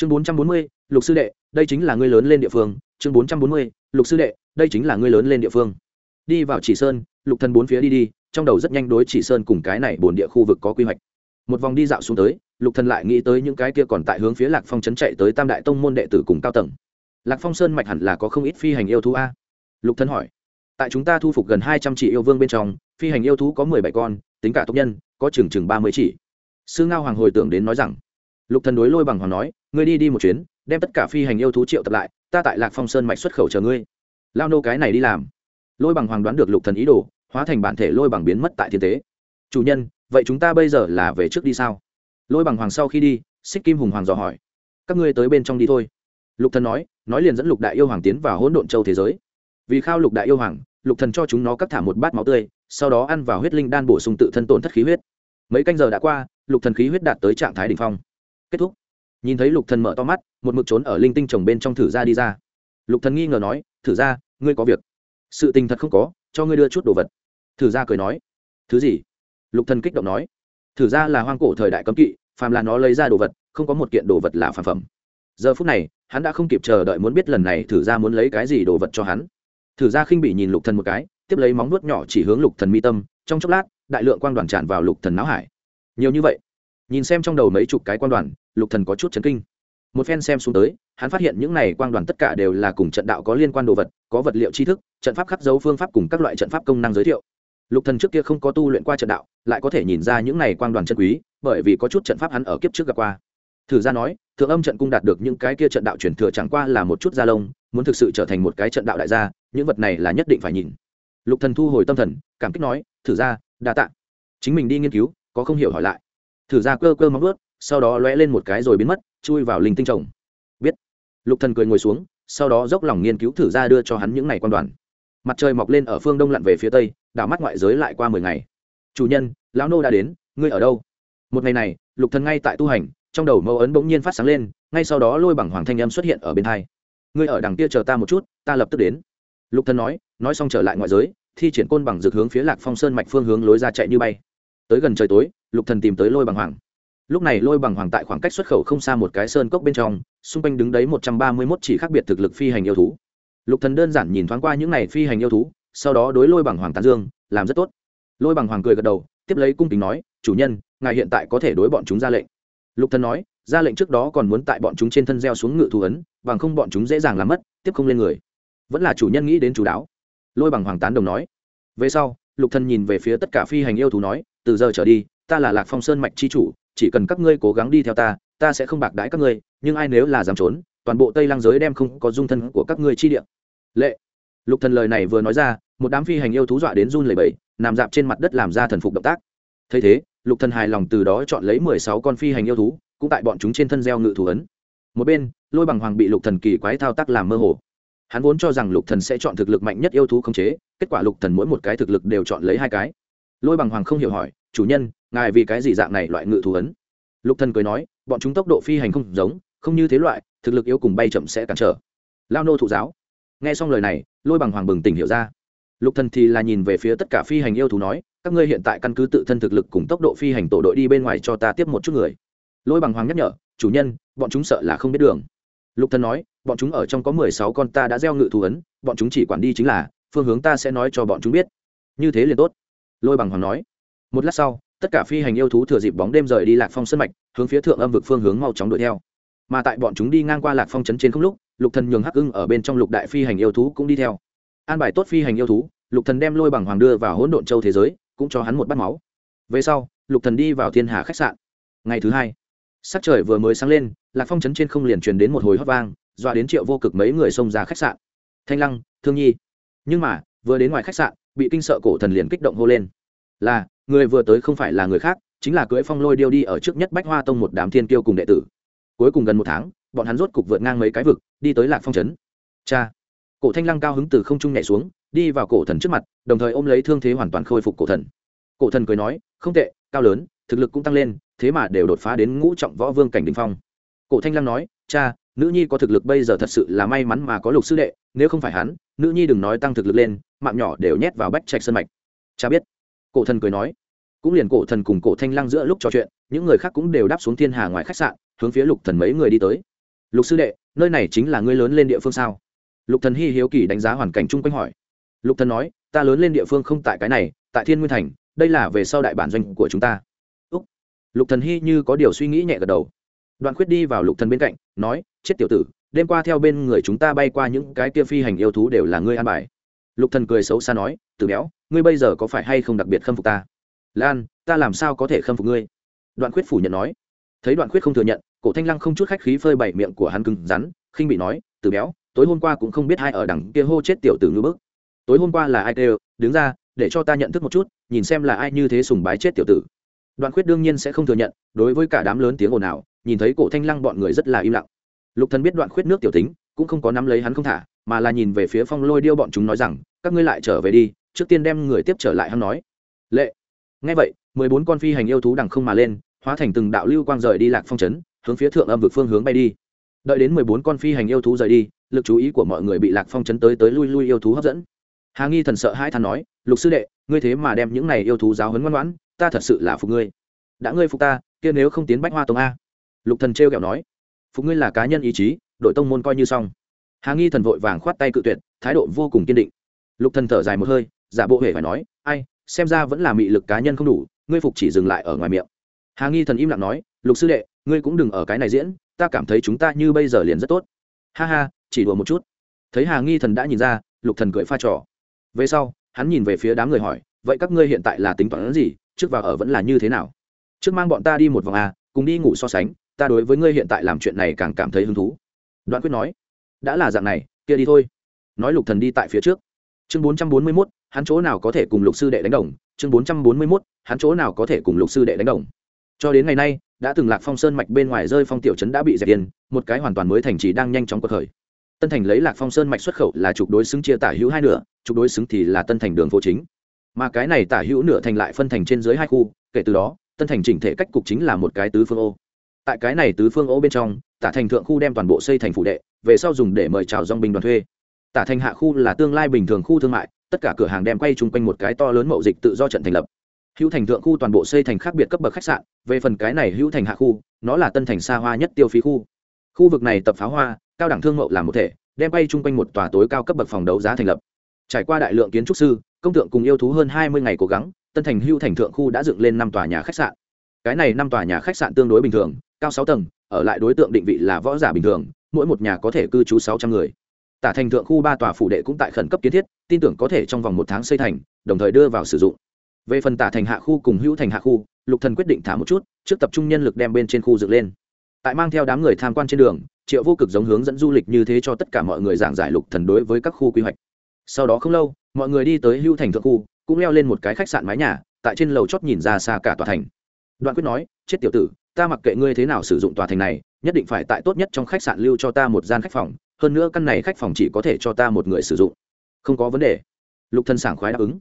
chương bốn trăm bốn mươi, lục sư đệ, đây chính là ngươi lớn lên địa phương. Chương bốn trăm bốn mươi, lục sư đệ, đây chính là ngươi lớn lên địa phương. Đi vào chỉ sơn, lục thần bốn phía đi đi, trong đầu rất nhanh đối chỉ sơn cùng cái này bồn địa khu vực có quy hoạch. Một vòng đi dạo xuống tới, lục thần lại nghĩ tới những cái kia còn tại hướng phía lạc phong trấn chạy tới tam đại tông môn đệ tử cùng cao tầng. Lạc phong sơn mạch hẳn là có không ít phi hành yêu thú a. Lục thần hỏi, tại chúng ta thu phục gần hai trăm chỉ yêu vương bên trong, phi hành yêu thú có mười bảy con, tính cả tộc nhân, có chừng chừng ba mươi chỉ. Sư ngao hoàng hồi tưởng đến nói rằng, lục thần đối lôi bằng hoàng nói ngươi đi đi một chuyến, đem tất cả phi hành yêu thú triệu tập lại, ta tại lạc phong sơn mạch xuất khẩu chờ ngươi. Lao nô cái này đi làm. Lôi bằng hoàng đoán được lục thần ý đồ, hóa thành bản thể lôi bằng biến mất tại thiên tế. Chủ nhân, vậy chúng ta bây giờ là về trước đi sao? Lôi bằng hoàng sau khi đi, xích kim hùng hoàng dò hỏi. Các ngươi tới bên trong đi thôi. Lục thần nói nói liền dẫn lục đại yêu hoàng tiến vào hỗn độn châu thế giới. Vì khao lục đại yêu hoàng, lục thần cho chúng nó cắt thả một bát máu tươi, sau đó ăn vào huyết linh đan bổ sung tự thân tổn thất khí huyết. Mấy canh giờ đã qua, lục thần khí huyết đạt tới trạng thái đỉnh phong. Kết thúc nhìn thấy lục thần mở to mắt, một mực trốn ở linh tinh trồng bên trong thử ra đi ra. Lục thần nghi ngờ nói, thử ra, ngươi có việc. Sự tình thật không có, cho ngươi đưa chút đồ vật. Thử ra cười nói. Thứ gì? Lục thần kích động nói. Thử ra là hoang cổ thời đại cấm kỵ, phàm là nó lấy ra đồ vật, không có một kiện đồ vật là phàm phẩm. Giờ phút này, hắn đã không kịp chờ đợi muốn biết lần này thử ra muốn lấy cái gì đồ vật cho hắn. Thử ra khinh bị nhìn lục thần một cái, tiếp lấy móng nuốt nhỏ chỉ hướng lục thần mi tâm, trong chốc lát, đại lượng quang đoàn tràn vào lục thần não hải. Nhiều như vậy, nhìn xem trong đầu mấy chục cái quang đoàn lục thần có chút chấn kinh. Một phen xem xuống tới, hắn phát hiện những này quang đoàn tất cả đều là cùng trận đạo có liên quan đồ vật, có vật liệu tri thức, trận pháp khắc dấu phương pháp cùng các loại trận pháp công năng giới thiệu. Lục thần trước kia không có tu luyện qua trận đạo, lại có thể nhìn ra những này quang đoàn chân quý, bởi vì có chút trận pháp hắn ở kiếp trước gặp qua. Thử ra nói, thượng âm trận cung đạt được những cái kia trận đạo truyền thừa chẳng qua là một chút gia lông, muốn thực sự trở thành một cái trận đạo đại gia, những vật này là nhất định phải nhìn. Lục thần thu hồi tâm thần, cảm kích nói, thử ra, đa tạ. Chính mình đi nghiên cứu, có không hiểu hỏi lại. Thử ra cơ cơ móng ướt sau đó lóe lên một cái rồi biến mất, chui vào linh tinh trồng. Biết. Lục thần cười ngồi xuống, sau đó dốc lòng nghiên cứu thử ra đưa cho hắn những ngày quan đoàn. Mặt trời mọc lên ở phương đông lặn về phía tây, đảo mắt ngoại giới lại qua mười ngày. Chủ nhân, lão nô đã đến, ngươi ở đâu? Một ngày này, lục thần ngay tại tu hành, trong đầu mâu ấn bỗng nhiên phát sáng lên, ngay sau đó lôi bằng hoàng thanh âm xuất hiện ở bên thai ngươi ở đằng kia chờ ta một chút, ta lập tức đến. Lục thần nói nói xong trở lại ngoại giới, thi triển côn bằng dược hướng phía lạc phong sơn mạch phương hướng lối ra chạy như bay. Tới gần trời tối, lục thần tìm tới lôi bằng hoàng lúc này lôi bằng hoàng tại khoảng cách xuất khẩu không xa một cái sơn cốc bên trong, xung quanh đứng đấy một trăm ba mươi mốt chỉ khác biệt thực lực phi hành yêu thú. Lục thần đơn giản nhìn thoáng qua những này phi hành yêu thú, sau đó đối lôi bằng hoàng tán dương, làm rất tốt. Lôi bằng hoàng cười gật đầu, tiếp lấy cung kính nói, chủ nhân, ngài hiện tại có thể đối bọn chúng ra lệnh. Lục thần nói, ra lệnh trước đó còn muốn tại bọn chúng trên thân gieo xuống ngự thú ấn, bằng không bọn chúng dễ dàng làm mất, tiếp không lên người. Vẫn là chủ nhân nghĩ đến chú đáo. Lôi bằng hoàng tán đồng nói. Về sau, lục thần nhìn về phía tất cả phi hành yêu thú nói, từ giờ trở đi, ta là lạc phong sơn mạch chi chủ chỉ cần các ngươi cố gắng đi theo ta ta sẽ không bạc đãi các ngươi, nhưng ai nếu là dám trốn, toàn bộ tây lang giới đem không có dung thân của các ngươi chi địa. Lệ. Lục thần lời này vừa nói ra, một đám phi hành yêu thú dọa đến run lẩy bẩy, nằm dạp trên mặt đất làm ra thần phục động tác. Thấy thế, lục thần hài lòng từ đó chọn lấy mười sáu con phi hành yêu thú, cũng tại bọn chúng trên thân gieo ngự thủ ấn. Một bên, lôi bằng hoàng bị lục thần kỳ quái thao tác làm mơ hồ. Hắn vốn cho rằng lục thần sẽ chọn thực lực mạnh nhất yêu thú khống chế, kết quả lục thần mỗi một cái thực lực đều chọn lấy hai cái. Lôi bằng hoàng không hiểu hỏi, chủ nhân ngài vì cái gì dạng này loại ngự thú ấn? Lục thần cười nói, bọn chúng tốc độ phi hành không giống, không như thế loại, thực lực yếu cùng bay chậm sẽ cản trở. Lao nô thụ giáo. Nghe xong lời này, lôi bằng hoàng bừng tỉnh hiểu ra. Lục thần thì là nhìn về phía tất cả phi hành yêu thú nói, các ngươi hiện tại căn cứ tự thân thực lực cùng tốc độ phi hành tổ đội đi bên ngoài cho ta tiếp một chút người. Lôi bằng hoàng nhắc nhở, chủ nhân, bọn chúng sợ là không biết đường. Lục thần nói, bọn chúng ở trong có mười sáu con ta đã gieo ngự thú ấn, bọn chúng chỉ quản đi chính là, phương hướng ta sẽ nói cho bọn chúng biết. Như thế liền tốt. Lôi bằng hoàng nói. Một lát sau tất cả phi hành yêu thú thừa dịp bóng đêm rời đi lạc phong sân mạch, hướng phía thượng âm vực phương hướng mau chóng đuổi theo. Mà tại bọn chúng đi ngang qua lạc phong trấn trên không lúc, lục thần nhường hắc ưng ở bên trong lục đại phi hành yêu thú cũng đi theo. An bài tốt phi hành yêu thú, lục thần đem lôi bằng hoàng đưa vào hỗn độn châu thế giới, cũng cho hắn một bát máu. Về sau, lục thần đi vào thiên hà khách sạn. Ngày thứ hai, sắc trời vừa mới sáng lên, lạc phong trấn trên không liền truyền đến một hồi hót vang, dọa đến triệu vô cực mấy người xông ra khách sạn. Thanh lăng, thương nhi. Nhưng mà, vừa đến ngoài khách sạn, bị kinh sợ cổ thần liền kích động hô lên. Là người vừa tới không phải là người khác, chính là cưỡi phong lôi điêu đi ở trước nhất bách hoa tông một đám thiên kiêu cùng đệ tử. Cuối cùng gần một tháng, bọn hắn rốt cục vượt ngang mấy cái vực, đi tới lạc phong trấn. Cha! Cổ thanh lăng cao hứng từ không trung nhảy xuống, đi vào cổ thần trước mặt, đồng thời ôm lấy thương thế hoàn toàn khôi phục cổ thần. Cổ thần cười nói, không tệ, cao lớn, thực lực cũng tăng lên, thế mà đều đột phá đến ngũ trọng võ vương cảnh đình phong. Cổ thanh lăng nói, cha, nữ nhi có thực lực bây giờ thật sự là may mắn mà có lục sư đệ, nếu không phải hắn, nữ nhi đừng nói tăng thực lực lên, mạng nhỏ đều nhét vào bách trạch sân mạch. Cha biết cổ thần cười nói, cũng liền cổ thần cùng cổ thanh lăng giữa lúc trò chuyện, những người khác cũng đều đáp xuống thiên hà ngoài khách sạn, hướng phía lục thần mấy người đi tới. Lục sư đệ, nơi này chính là ngươi lớn lên địa phương sao? Lục thần hi hiếu kỳ đánh giá hoàn cảnh chung quanh hỏi. Lục thần nói, ta lớn lên địa phương không tại cái này, tại thiên nguyên thành, đây là về sau đại bản doanh của chúng ta. Úc. Lục thần hi như có điều suy nghĩ nhẹ gật đầu. Đoạn khuyết đi vào lục thần bên cạnh, nói, chết tiểu tử, đêm qua theo bên người chúng ta bay qua những cái kia phi hành yêu thú đều là ngươi an bài lục thần cười xấu xa nói, từ béo, ngươi bây giờ có phải hay không đặc biệt khâm phục ta? Lan, ta làm sao có thể khâm phục ngươi? Đoạn khuyết phủ nhận nói. Thấy đoạn khuyết không thừa nhận, cổ thanh lăng không chút khách khí phơi bày miệng của hắn cứng rắn, khinh bị nói, từ béo, tối hôm qua cũng không biết ai ở đằng kia hô chết tiểu tử ngư bức. Tối hôm qua là ai kêu, đứng ra, để cho ta nhận thức một chút, nhìn xem là ai như thế sùng bái chết tiểu tử. Đoạn khuyết đương nhiên sẽ không thừa nhận, đối với cả đám lớn tiếng ồn ào, nhìn thấy cổ thanh lăng bọn người rất là im lặng. Lục thần biết đoạn khuyết nước tiểu tính, cũng không có nắm lấy hắn không thả mà là nhìn về phía phong lôi điêu bọn chúng nói rằng, các ngươi lại trở về đi, trước tiên đem người tiếp trở lại hắn nói. Lệ. Ngay vậy, mười bốn con phi hành yêu thú đằng không mà lên, hóa thành từng đạo lưu quang rời đi lạc phong trấn, hướng phía thượng âm vực phương hướng bay đi. Đợi đến mười bốn con phi hành yêu thú rời đi, lực chú ý của mọi người bị lạc phong trấn tới tới lui lui yêu thú hấp dẫn. Hà nghi thần sợ hai thằng nói, lục sư đệ, ngươi thế mà đem những này yêu thú giáo hấn ngoan ngoãn, ta thật sự là phục ngươi. Đã ngươi phục ta, kia nếu không tiến bách hoa tông a? Lục thần trêu kẹo nói. Phục ngươi là cá nhân ý chí, đội tông môn coi như xong hà nghi thần vội vàng khoát tay cự tuyệt, thái độ vô cùng kiên định. Lục thần thở dài một hơi, giả bộ hề phải nói, ai, xem ra vẫn là mị lực cá nhân không đủ, ngươi phục chỉ dừng lại ở ngoài miệng. Hà nghi thần im lặng nói, lục sư đệ, ngươi cũng đừng ở cái này diễn, ta cảm thấy chúng ta như bây giờ liền rất tốt. Ha ha, chỉ đùa một chút. Thấy hà nghi thần đã nhìn ra, lục thần cười pha trò. Về sau, hắn nhìn về phía đám người hỏi, vậy các ngươi hiện tại là tính toán gì, trước vào ở vẫn là như thế nào? Trước mang bọn ta đi một vòng à cùng đi ngủ so sánh, ta đối với ngươi hiện tại làm chuyện này càng cảm thấy hứng thú. Đoạn quyết nói đã là dạng này kia đi thôi. Nói lục thần đi tại phía trước. Chương bốn trăm bốn mươi 441, hắn chỗ nào có thể cùng lục sư đệ đánh đồng? Chương bốn trăm bốn mươi 441, hắn chỗ nào có thể cùng lục sư đệ đánh đồng? Cho đến ngày nay đã từng lạc phong sơn mạch bên ngoài rơi phong tiểu trấn đã bị dẹp yên một cái hoàn toàn mới thành trì đang nhanh chóng cuộc khởi. Tân thành lấy lạc phong sơn mạch xuất khẩu là trục đối xứng chia tả hữu hai nửa trục đối xứng thì là tân thành đường phố chính. Mà cái này tả hữu nửa thành lại phân thành trên dưới hai khu kể từ đó tân thành chỉnh thể cách cục chính là một cái tứ phương ô. Tại cái này tứ phương ô bên trong tả thành thượng khu đem toàn bộ xây thành phủ đệ về sau dùng để mời chào dòng binh đoàn thuê. Tả thành hạ khu là tương lai bình thường khu thương mại, tất cả cửa hàng đem quay chung quanh một cái to lớn mậu dịch tự do trận thành lập. Hữu thành thượng khu toàn bộ xây thành khác biệt cấp bậc khách sạn, về phần cái này hữu thành hạ khu, nó là tân thành xa hoa nhất tiêu phí khu. Khu vực này tập pháo hoa, cao đẳng thương mậu làm một thể, đem quay chung quanh một tòa tối cao cấp bậc phòng đấu giá thành lập. Trải qua đại lượng kiến trúc sư, công tượng cùng yêu thú hơn hai mươi ngày cố gắng, tân thành hữu thành thượng khu đã dựng lên năm tòa nhà khách sạn. Cái này năm tòa nhà khách sạn tương đối bình thường, cao sáu tầng, ở lại đối tượng định vị là võ giả bình thường mỗi một nhà có thể cư trú sáu trăm người. Tả thành thượng khu ba tòa phủ đệ cũng tại khẩn cấp kiến thiết, tin tưởng có thể trong vòng một tháng xây thành, đồng thời đưa vào sử dụng. Về phần tả thành hạ khu cùng hữu thành hạ khu, lục thần quyết định thả một chút, trước tập trung nhân lực đem bên trên khu dựng lên. Tại mang theo đám người tham quan trên đường, triệu vô cực giống hướng dẫn du lịch như thế cho tất cả mọi người giảng giải lục thần đối với các khu quy hoạch. Sau đó không lâu, mọi người đi tới hữu thành thượng khu, cũng leo lên một cái khách sạn mái nhà, tại trên lầu chót nhìn ra xa cả tòa thành. Đoạn quyết nói, chết tiểu tử ta mặc kệ ngươi thế nào sử dụng tòa thành này, nhất định phải tại tốt nhất trong khách sạn lưu cho ta một gian khách phòng, hơn nữa căn này khách phòng chỉ có thể cho ta một người sử dụng. Không có vấn đề. Lục thân sảng khoái đáp ứng.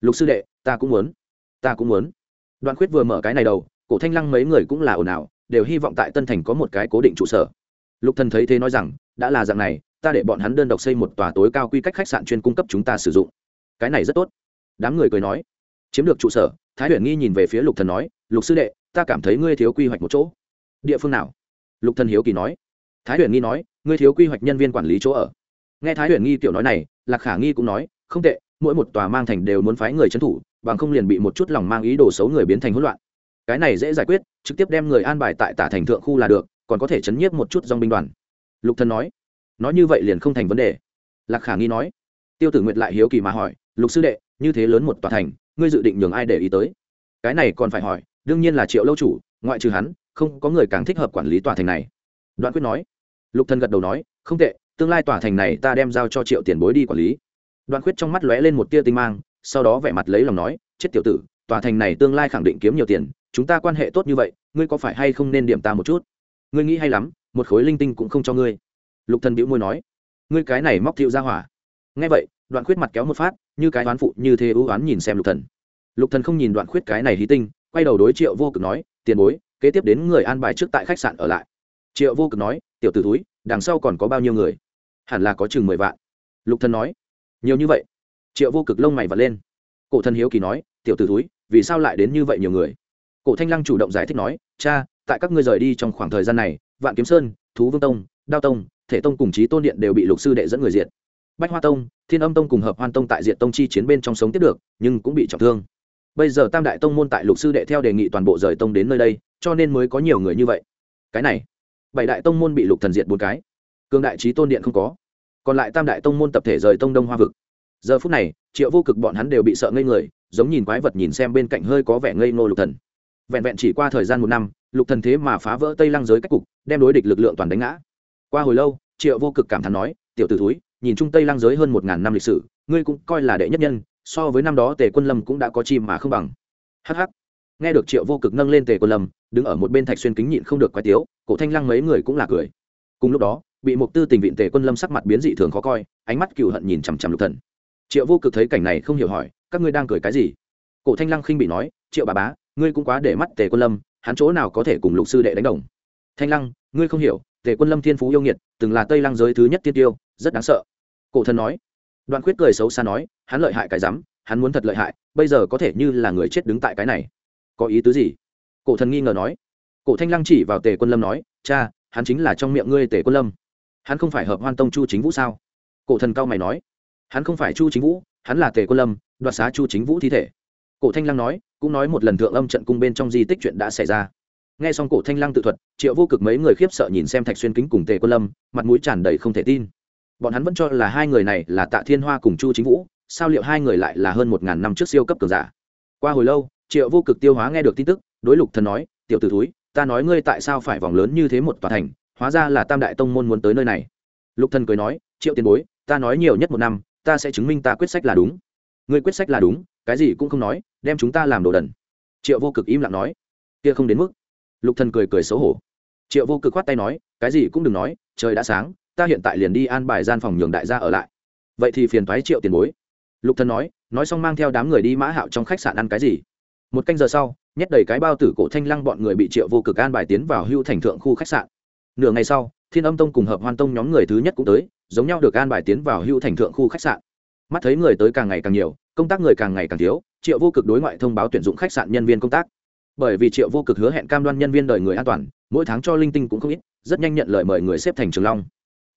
Lục sư đệ, ta cũng muốn. Ta cũng muốn. Đoạn khuyết vừa mở cái này đầu, cổ thanh lăng mấy người cũng là ồn ào, đều hy vọng tại tân thành có một cái cố định trụ sở. Lục thần thấy thế nói rằng, đã là dạng này, ta để bọn hắn đơn độc xây một tòa tối cao quy cách khách sạn chuyên cung cấp chúng ta sử dụng. Cái này rất tốt. Đám người cười nói. Chiếm được trụ sở, thái huyền nghi nhìn về phía lục thần nói, lục sư đệ ta cảm thấy ngươi thiếu quy hoạch một chỗ. Địa phương nào? Lục thần hiếu kỳ nói. Thái huyền nghi nói, ngươi thiếu quy hoạch nhân viên quản lý chỗ ở. Nghe thái huyền nghi tiểu nói này, lạc khả nghi cũng nói, không tệ, mỗi một tòa mang thành đều muốn phái người trấn thủ, bằng không liền bị một chút lòng mang ý đồ xấu người biến thành hỗn loạn. Cái này dễ giải quyết, trực tiếp đem người an bài tại tả thành thượng khu là được, còn có thể chấn nhiếp một chút dòng binh đoàn. Lục thần nói. Nói như vậy liền không thành vấn đề. Lạc khả nghi nói. Tiêu tử nguyệt lại hiếu kỳ mà hỏi, lục sư đệ, như thế lớn một tòa thành, ngươi dự định nhường ai để ý tới? Cái này còn phải hỏi đương nhiên là triệu lâu chủ, ngoại trừ hắn, không có người càng thích hợp quản lý tòa thành này. Đoạn quyết nói. Lục thần gật đầu nói, không tệ, tương lai tòa thành này ta đem giao cho triệu tiền bối đi quản lý. Đoạn quyết trong mắt lóe lên một tia tinh mang, sau đó vẻ mặt lấy lòng nói, chết tiểu tử, tòa thành này tương lai khẳng định kiếm nhiều tiền, chúng ta quan hệ tốt như vậy, ngươi có phải hay không nên điểm ta một chút? Ngươi nghĩ hay lắm, một khối linh tinh cũng không cho ngươi. Lục thần bĩu môi nói, ngươi cái này móc thiệu ra hỏa. Nghe vậy, đoạn khuyết mặt kéo một phát, như cái oán phụ, như thế ưu oán nhìn xem lục thần. Lục thần không nhìn đoạn khuyết cái này hí tinh quay đầu đối triệu vô cực nói, tiền bối, kế tiếp đến người an bài trước tại khách sạn ở lại. Triệu vô cực nói, tiểu tử túi đằng sau còn có bao nhiêu người? Hẳn là có chừng mười vạn. Lục thần nói, nhiều như vậy? Triệu vô cực lông mày vật lên. Cổ thần hiếu kỳ nói, tiểu tử túi vì sao lại đến như vậy nhiều người? Cổ thanh lăng chủ động giải thích nói, cha, tại các ngươi rời đi trong khoảng thời gian này, vạn kiếm sơn, thú vương tông, đao tông, thể tông cùng chí tôn điện đều bị lục sư đệ dẫn người diệt. Bách hoa tông, thiên âm tông cùng hợp hoan tông tại diện tông chi chiến bên trong sống tiếp được, nhưng cũng bị trọng thương bây giờ tam đại tông môn tại lục sư đệ theo đề nghị toàn bộ rời tông đến nơi đây, cho nên mới có nhiều người như vậy. Cái này, bảy đại tông môn bị lục thần diệt bốn cái. Cường đại trí tôn điện không có. Còn lại tam đại tông môn tập thể rời tông đông hoa vực. Giờ phút này, triệu vô cực bọn hắn đều bị sợ ngây người, giống nhìn quái vật nhìn xem bên cạnh hơi có vẻ ngây ngô lục thần. Vẹn vẹn chỉ qua thời gian một năm, lục thần thế mà phá vỡ tây lăng giới cách cục, đem đối địch lực lượng toàn đánh ngã. Qua hồi lâu, triệu vô cực cảm thán nói, tiểu tử thúi, nhìn chung tây lăng giới hơn một ngàn năm lịch sử, ngươi cũng coi là đệ nhất nhân so với năm đó tề quân lâm cũng đã có chim mà không bằng. Hh nghe được triệu vô cực nâng lên tề quân lâm, đứng ở một bên thạch xuyên kính nhịn không được quái tiếu, cổ thanh lăng mấy người cũng là cười. Cùng lúc đó, bị mục tư tình vịn tề quân lâm sắc mặt biến dị thường khó coi, ánh mắt cựu hận nhìn chằm chằm lục thần. Triệu vô cực thấy cảnh này không hiểu hỏi, các ngươi đang cười cái gì? Cổ thanh lăng khinh bị nói, triệu bà bá, ngươi cũng quá để mắt tề quân lâm, hắn chỗ nào có thể cùng lục sư đệ đánh đồng? Thanh lăng, ngươi không hiểu, tề quân lâm thiên phú yêu nghiệt, từng là tây lăng giới thứ nhất tiên tiêu, rất đáng sợ. Cổ thần nói đoạn khuyết cười xấu xa nói, hắn lợi hại cái rắm, hắn muốn thật lợi hại, bây giờ có thể như là người chết đứng tại cái này. Có ý tứ gì? Cổ thần nghi ngờ nói. Cổ thanh lăng chỉ vào tề quân lâm nói, cha, hắn chính là trong miệng ngươi tề quân lâm. Hắn không phải hợp hoan tông chu chính vũ sao? Cổ thần cao mày nói. Hắn không phải chu chính vũ, hắn là tề quân lâm, đoạt xá chu chính vũ thi thể. Cổ thanh lăng nói, cũng nói một lần thượng âm trận cung bên trong di tích chuyện đã xảy ra. Nghe xong cổ thanh lăng tự thuật, triệu vô cực mấy người khiếp sợ nhìn xem thạch xuyên kính cùng tề quân lâm, mặt mũi tràn đầy không thể tin bọn hắn vẫn cho là hai người này là tạ thiên hoa cùng chu chính vũ, sao liệu hai người lại là hơn một ngàn năm trước siêu cấp cường giả? Qua hồi lâu, triệu vô cực tiêu hóa nghe được tin tức, đối lục thần nói, tiểu t ử ta nói ngươi tại sao phải vòng lớn như thế một tòa thành, hóa ra là tam đại tông môn muốn tới nơi này. Lục thần cười nói, triệu tiền bối, ta nói nhiều nhất một năm, ta sẽ chứng minh ta quyết sách là đúng. Ngươi quyết sách là đúng, cái gì cũng không nói, đem chúng ta làm đồ đần. Triệu vô cực im lặng nói. Kia không đến mức. Lục thần cười cười xấu hổ. Triệu vô cực khoát tay nói, cái gì cũng đừng nói, trời đã sáng ta hiện tại liền đi an bài gian phòng nhường đại gia ở lại. Vậy thì phiền thoái triệu tiền bối. Lục thần nói nói xong mang theo đám người đi mã hạo trong khách sạn ăn cái gì. Một canh giờ sau, nhét đầy cái bao tử cổ thanh lăng bọn người bị triệu vô cực an bài tiến vào hưu thành thượng khu khách sạn. Nửa ngày sau, thiên âm tông cùng hợp hoan tông nhóm người thứ nhất cũng tới, giống nhau được an bài tiến vào hưu thành thượng khu khách sạn. Mắt thấy người tới càng ngày càng nhiều, công tác người càng ngày càng thiếu, triệu vô cực đối ngoại thông báo tuyển dụng khách sạn nhân viên công tác. Bởi vì triệu vô cực hứa hẹn cam đoan nhân viên đợi người an toàn, mỗi tháng cho linh tinh cũng không ít, rất nhanh nhận lời mời người xếp thành trường long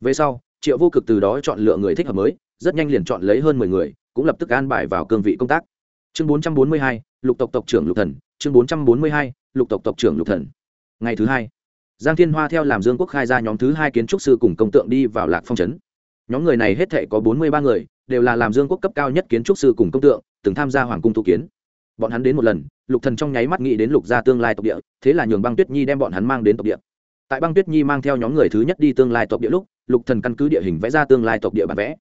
về sau, triệu vô cực từ đó chọn lựa người thích hợp mới, rất nhanh liền chọn lấy hơn mười người, cũng lập tức an bài vào cương vị công tác. Chương bốn trăm bốn mươi hai, lục tộc tộc trưởng lục thần. Chương bốn trăm bốn mươi hai, lục tộc tộc trưởng lục thần. Ngày thứ hai, giang thiên hoa theo làm dương quốc khai ra nhóm thứ hai kiến trúc sư cùng công tượng đi vào lạc phong trấn. Nhóm người này hết thể có bốn mươi ba người, đều là làm dương quốc cấp cao nhất kiến trúc sư cùng công tượng, từng tham gia hoàng cung tu kiến. Bọn hắn đến một lần, lục thần trong nháy mắt nghĩ đến lục gia tương lai tộc địa, thế là nhường băng tuyết nhi đem bọn hắn mang đến tộc địa. Tại băng tuyết nhi mang theo nhóm người thứ nhất đi tương lai tộc địa lúc lục thần căn cứ địa hình vẽ ra tương lai tộc địa bản vẽ.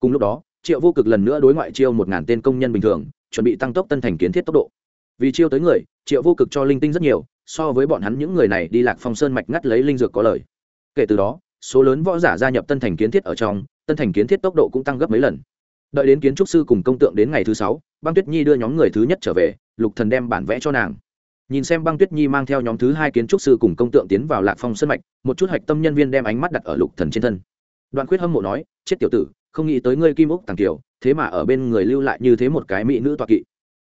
Cùng lúc đó, triệu vô cực lần nữa đối ngoại chiêu một ngàn tên công nhân bình thường, chuẩn bị tăng tốc tân thành kiến thiết tốc độ. Vì chiêu tới người, triệu vô cực cho linh tinh rất nhiều, so với bọn hắn những người này đi lạc phong sơn mạch ngắt lấy linh dược có lời. Kể từ đó, số lớn võ giả gia nhập tân thành kiến thiết ở trong, tân thành kiến thiết tốc độ cũng tăng gấp mấy lần. Đợi đến kiến trúc sư cùng công tượng đến ngày thứ sáu, băng tuyết nhi đưa nhóm người thứ nhất trở về, lục thần đem bản vẽ cho nàng nhìn xem băng tuyết nhi mang theo nhóm thứ hai kiến trúc sư cùng công tượng tiến vào lạc phong sân mạch một chút hạch tâm nhân viên đem ánh mắt đặt ở lục thần trên thân. Đoạn quyết hâm mộ nói chết tiểu tử không nghĩ tới ngươi kim ốc tàng tiểu, thế mà ở bên người lưu lại như thế một cái mỹ nữ toạ kỵ.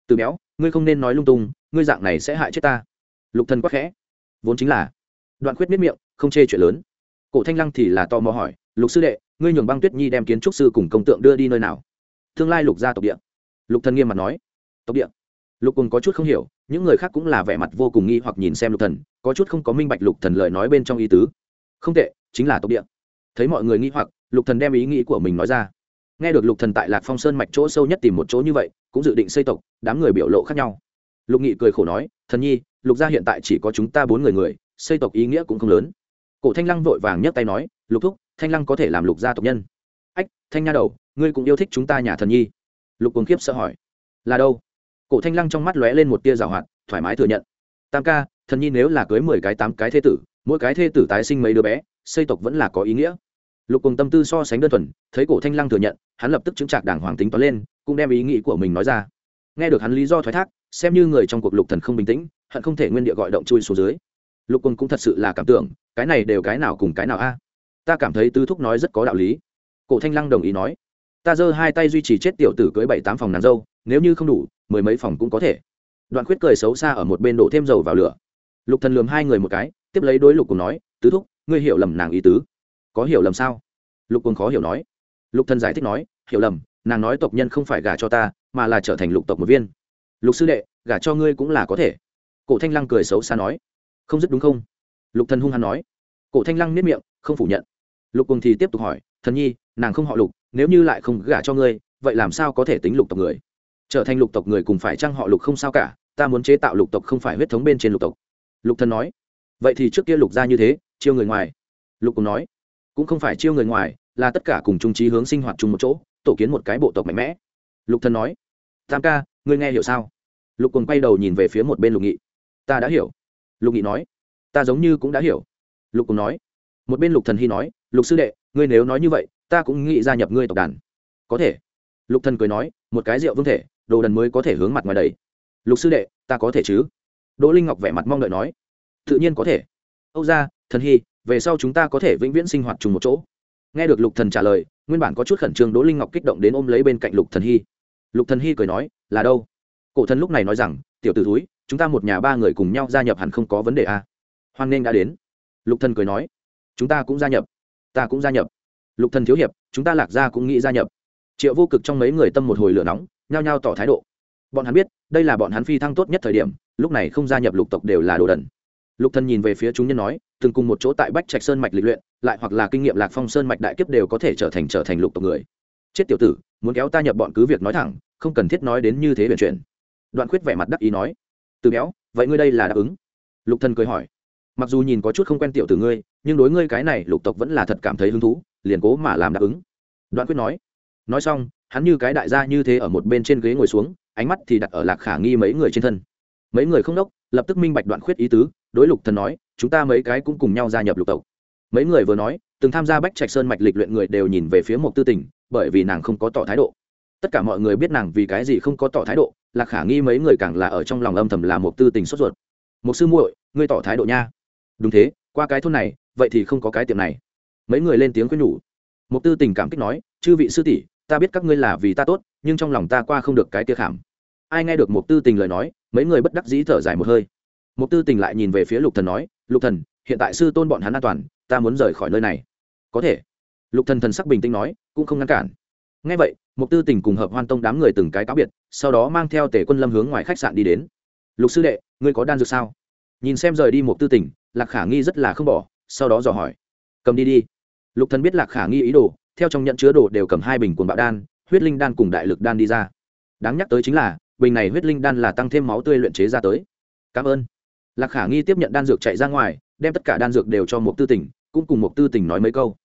Từ béo ngươi không nên nói lung tung ngươi dạng này sẽ hại chết ta. Lục thần quắc khẽ. Vốn chính là đoạn quyết miết miệng không chê chuyện lớn. Cổ thanh lăng thì là tò mò hỏi lục sư đệ ngươi nhường băng tuyết nhi đem kiến trúc sư cùng công tượng đưa đi nơi nào? Tương lai lục gia tộc địa. Lục thần nghiêm mặt nói tộc địa? Lục cùng có chút không hiểu, những người khác cũng là vẻ mặt vô cùng nghi hoặc nhìn xem lục thần, có chút không có minh bạch lục thần lời nói bên trong ý tứ. Không tệ, chính là tộc địa. Thấy mọi người nghi hoặc, lục thần đem ý nghĩ của mình nói ra. Nghe được lục thần tại lạc phong sơn mạch chỗ sâu nhất tìm một chỗ như vậy, cũng dự định xây tộc, đám người biểu lộ khác nhau. Lục nghị cười khổ nói, thần nhi, lục gia hiện tại chỉ có chúng ta bốn người người, xây tộc ý nghĩa cũng không lớn. Cổ thanh lăng vội vàng nhấc tay nói, lục thúc, thanh lăng có thể làm lục gia tộc nhân. Ách, thanh nha đầu, ngươi cũng yêu thích chúng ta nhà thần nhi. Lục cuồng khiếp sợ hỏi, là đâu? Cổ thanh lăng trong mắt lóe lên một tia rào hoạt, thoải mái thừa nhận. Tam ca, thần nhi nếu là cưới mười cái tám cái thê tử, mỗi cái thê tử tái sinh mấy đứa bé, xây tộc vẫn là có ý nghĩa. Lục cùng tâm tư so sánh đơn thuần, thấy cổ thanh lăng thừa nhận, hắn lập tức chứng trạc đảng hoàng tính toán lên, cũng đem ý nghĩ của mình nói ra. Nghe được hắn lý do thoái thác, xem như người trong cuộc lục thần không bình tĩnh, hận không thể nguyên địa gọi động chui xuống dưới. Lục cùng cũng thật sự là cảm tưởng, cái này đều cái nào cùng cái nào a? Ta cảm thấy tư thúc nói rất có đạo lý. Cổ thanh lăng đồng ý nói, ta giơ hai tay duy trì chết tiểu tử cưới bảy tám phòng nàng dâu nếu như không đủ, mười mấy phòng cũng có thể. Đoạn khuyết cười xấu xa ở một bên đổ thêm dầu vào lửa. Lục thần lườm hai người một cái, tiếp lấy đối lục cùng nói, tứ thúc, ngươi hiểu lầm nàng ý tứ. Có hiểu lầm sao? Lục cùng khó hiểu nói. Lục thần giải thích nói, hiểu lầm, nàng nói tộc nhân không phải gả cho ta, mà là trở thành lục tộc một viên. Lục sư đệ, gả cho ngươi cũng là có thể. Cổ thanh lăng cười xấu xa nói. Không dứt đúng không? Lục thần hung hăng nói. Cổ thanh lăng nếp miệng, không phủ nhận. Lục cùng thì tiếp tục hỏi, thần nhi, nàng không họ lục, nếu như lại không gả cho ngươi, vậy làm sao có thể tính lục tộc người? Trở thành lục tộc người cùng phải chăng họ lục không sao cả, ta muốn chế tạo lục tộc không phải huyết thống bên trên lục tộc. Lục thần nói. Vậy thì trước kia lục ra như thế, chiêu người ngoài. Lục cũng nói. Cũng không phải chiêu người ngoài, là tất cả cùng chung trí hướng sinh hoạt chung một chỗ, tổ kiến một cái bộ tộc mạnh mẽ. Lục thần nói. Tam ca, ngươi nghe hiểu sao? Lục cùng quay đầu nhìn về phía một bên lục nghị. Ta đã hiểu. Lục nghị nói. Ta giống như cũng đã hiểu. Lục cùng nói. Một bên lục thần hy nói. Lục sư đệ, ngươi nếu nói như vậy, ta cũng nghĩ gia nhập ngươi tộc đàn. Có thể. Lục thần cười nói, một cái rượu vương thể đồ đần mới có thể hướng mặt ngoài đầy lục sư đệ, ta có thể chứ? Đỗ linh ngọc vẻ mặt mong đợi nói. Tự nhiên có thể. Âu ra thần hy, về sau chúng ta có thể vĩnh viễn sinh hoạt chung một chỗ. Nghe được lục thần trả lời, nguyên bản có chút khẩn trương đỗ linh ngọc kích động đến ôm lấy bên cạnh lục thần hy. Lục thần hy cười nói, là đâu? Cổ thần lúc này nói rằng, tiểu tử túi chúng ta một nhà ba người cùng nhau gia nhập hẳn không có vấn đề à. hoan nghênh đã đến. Lục thần cười nói, chúng ta cũng gia nhập. Ta cũng gia nhập. Lục thần thiếu hiệp, chúng ta lạc gia cũng nghĩ gia nhập. Triệu vô cực trong mấy người tâm một hồi lửa nóng nhao nhao tỏ thái độ. Bọn hắn biết, đây là bọn hắn phi thăng tốt nhất thời điểm, lúc này không gia nhập lục tộc đều là đồ đần. Lục thần nhìn về phía chúng nhân nói, từng cùng một chỗ tại bách trạch sơn mạch lịch luyện, lại hoặc là kinh nghiệm lạc phong sơn mạch đại kiếp đều có thể trở thành trở thành lục tộc người. Chết tiểu tử, muốn kéo ta nhập bọn cứ việc nói thẳng, không cần thiết nói đến như thế biển chuyện đoạn khuyết vẻ mặt đắc ý nói, từ béo, vậy ngươi đây là đáp ứng? Lục thần cười hỏi, mặc dù nhìn có chút không quen tiểu tử ngươi, nhưng đối ngươi cái này lục tộc vẫn là thật cảm thấy hứng thú, liền cố mà làm đáp ứng. Đoạn quyết nói nói xong hắn như cái đại gia như thế ở một bên trên ghế ngồi xuống ánh mắt thì đặt ở lạc khả nghi mấy người trên thân. Mấy người không đốc lập tức minh bạch đoạn khuyết ý tứ đối lục thần nói chúng ta mấy cái cũng cùng nhau gia nhập lục tộc. Mấy người vừa nói từng tham gia bách trạch sơn mạch lịch luyện người đều nhìn về phía một tư tình, bởi vì nàng không có tỏ thái độ. Tất cả mọi người biết nàng vì cái gì không có tỏ thái độ lạc khả nghi mấy người càng là ở trong lòng âm thầm là một tư tình sốt ruột. Một sư muội ngươi tỏ thái độ nha. Đúng thế qua cái thôn này vậy thì không có cái tiệm này. Mấy người lên tiếng khuyên nhủ. Một tư tình cảm kích nói chư vị sư tỷ ta biết các ngươi là vì ta tốt, nhưng trong lòng ta qua không được cái kia khảm. Ai nghe được một tư tình lời nói, mấy người bất đắc dĩ thở dài một hơi. Một tư tình lại nhìn về phía lục thần nói, lục thần, hiện tại sư tôn bọn hắn an toàn, ta muốn rời khỏi nơi này. Có thể. Lục thần thần sắc bình tĩnh nói, cũng không ngăn cản. Nghe vậy mục tư tình cùng hợp hoan tông đám người từng cái cáo biệt, sau đó mang theo tể quân lâm hướng ngoài khách sạn đi đến. Lục sư đệ, ngươi có đan dược sao? Nhìn xem rời đi mục tư tình, lạc khả nghi rất là không bỏ, sau đó dò hỏi. Cầm đi đi. Lục thần biết lạc khả nghi ý đồ theo trong nhận chứa đồ đều cầm hai bình cuồng bạo đan, huyết linh đan cùng đại lực đan đi ra. Đáng nhắc tới chính là, bình này huyết linh đan là tăng thêm máu tươi luyện chế ra tới. Cảm ơn. Lạc khả nghi tiếp nhận đan dược chạy ra ngoài, đem tất cả đan dược đều cho một tư tỉnh cũng cùng một tư tỉnh nói mấy câu.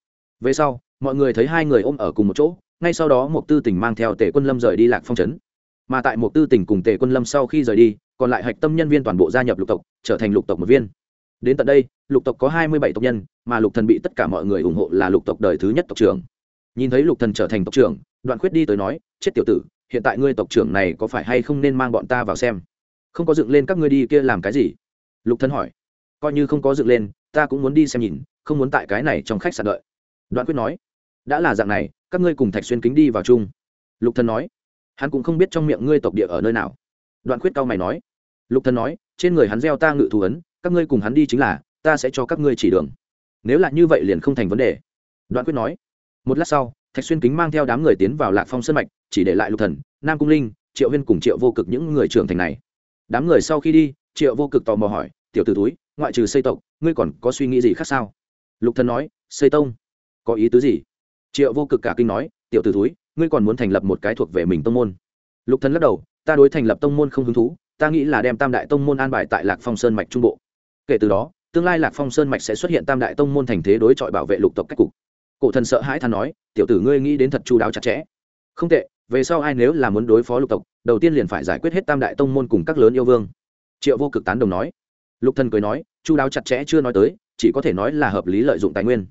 Về sau, mọi người thấy hai người ôm ở cùng một chỗ, ngay sau đó một tư tỉnh mang theo tề quân lâm rời đi lạc phong trấn. Mà tại một tư tỉnh cùng tề quân lâm sau khi rời đi, còn lại hạch tâm nhân viên toàn bộ gia nhập lục tộc, trở thành lục tộc một viên. Đến tận đây, lục tộc có hai mươi bảy tộc nhân, mà lục thần bị tất cả mọi người ủng hộ là lục tộc đời thứ nhất tộc trưởng nhìn thấy lục thần trở thành tộc trưởng, đoạn khuyết đi tới nói, chết tiểu tử, hiện tại ngươi tộc trưởng này có phải hay không nên mang bọn ta vào xem? Không có dựng lên các ngươi đi kia làm cái gì? Lục thần hỏi. Coi như không có dựng lên, ta cũng muốn đi xem nhìn, không muốn tại cái này trong khách sạn đợi. Đoạn quyết nói. Đã là dạng này, các ngươi cùng thạch xuyên kính đi vào chung. Lục thần nói. Hắn cũng không biết trong miệng ngươi tộc địa ở nơi nào. Đoạn quyết cao mày nói. Lục thần nói, trên người hắn gieo ta ngự thú ấn, các ngươi cùng hắn đi chính là, ta sẽ cho các ngươi chỉ đường. Nếu là như vậy liền không thành vấn đề. Đoạn quyết nói một lát sau, thạch xuyên kính mang theo đám người tiến vào lạc phong sân mạch, chỉ để lại lục thần, nam cung linh, triệu huyên cùng triệu vô cực những người trưởng thành này. Đám người sau khi đi, triệu vô cực tò mò hỏi, tiểu t ử túi ngoại trừ xây tộc, ngươi còn có suy nghĩ gì khác sao? Lục thần nói xây tông, có ý tứ gì? Triệu vô cực cả kinh nói, tiểu t ử túi ngươi còn muốn thành lập một cái thuộc về mình tông môn? Lục thần lắc đầu, ta đối thành lập tông môn không hứng thú, ta nghĩ là đem tam đại tông môn an bài tại lạc phong sơn mạch trung bộ. Kể từ đó, tương lai lạc phong sơn mạch sẽ xuất hiện tam đại tông môn thành thế đối chọi bảo vệ lục tộc cách cục cổ thần sợ hãi than nói tiểu tử ngươi nghĩ đến thật chu đáo chặt chẽ. Không tệ về sau ai nếu là muốn đối phó lục tộc đầu tiên liền phải giải quyết hết tam đại tông môn cùng các lớn yêu vương. Triệu vô cực tán đồng nói. Lục thần cười nói chu đáo chặt chẽ chưa nói tới chỉ có thể nói là hợp lý lợi dụng tài nguyên.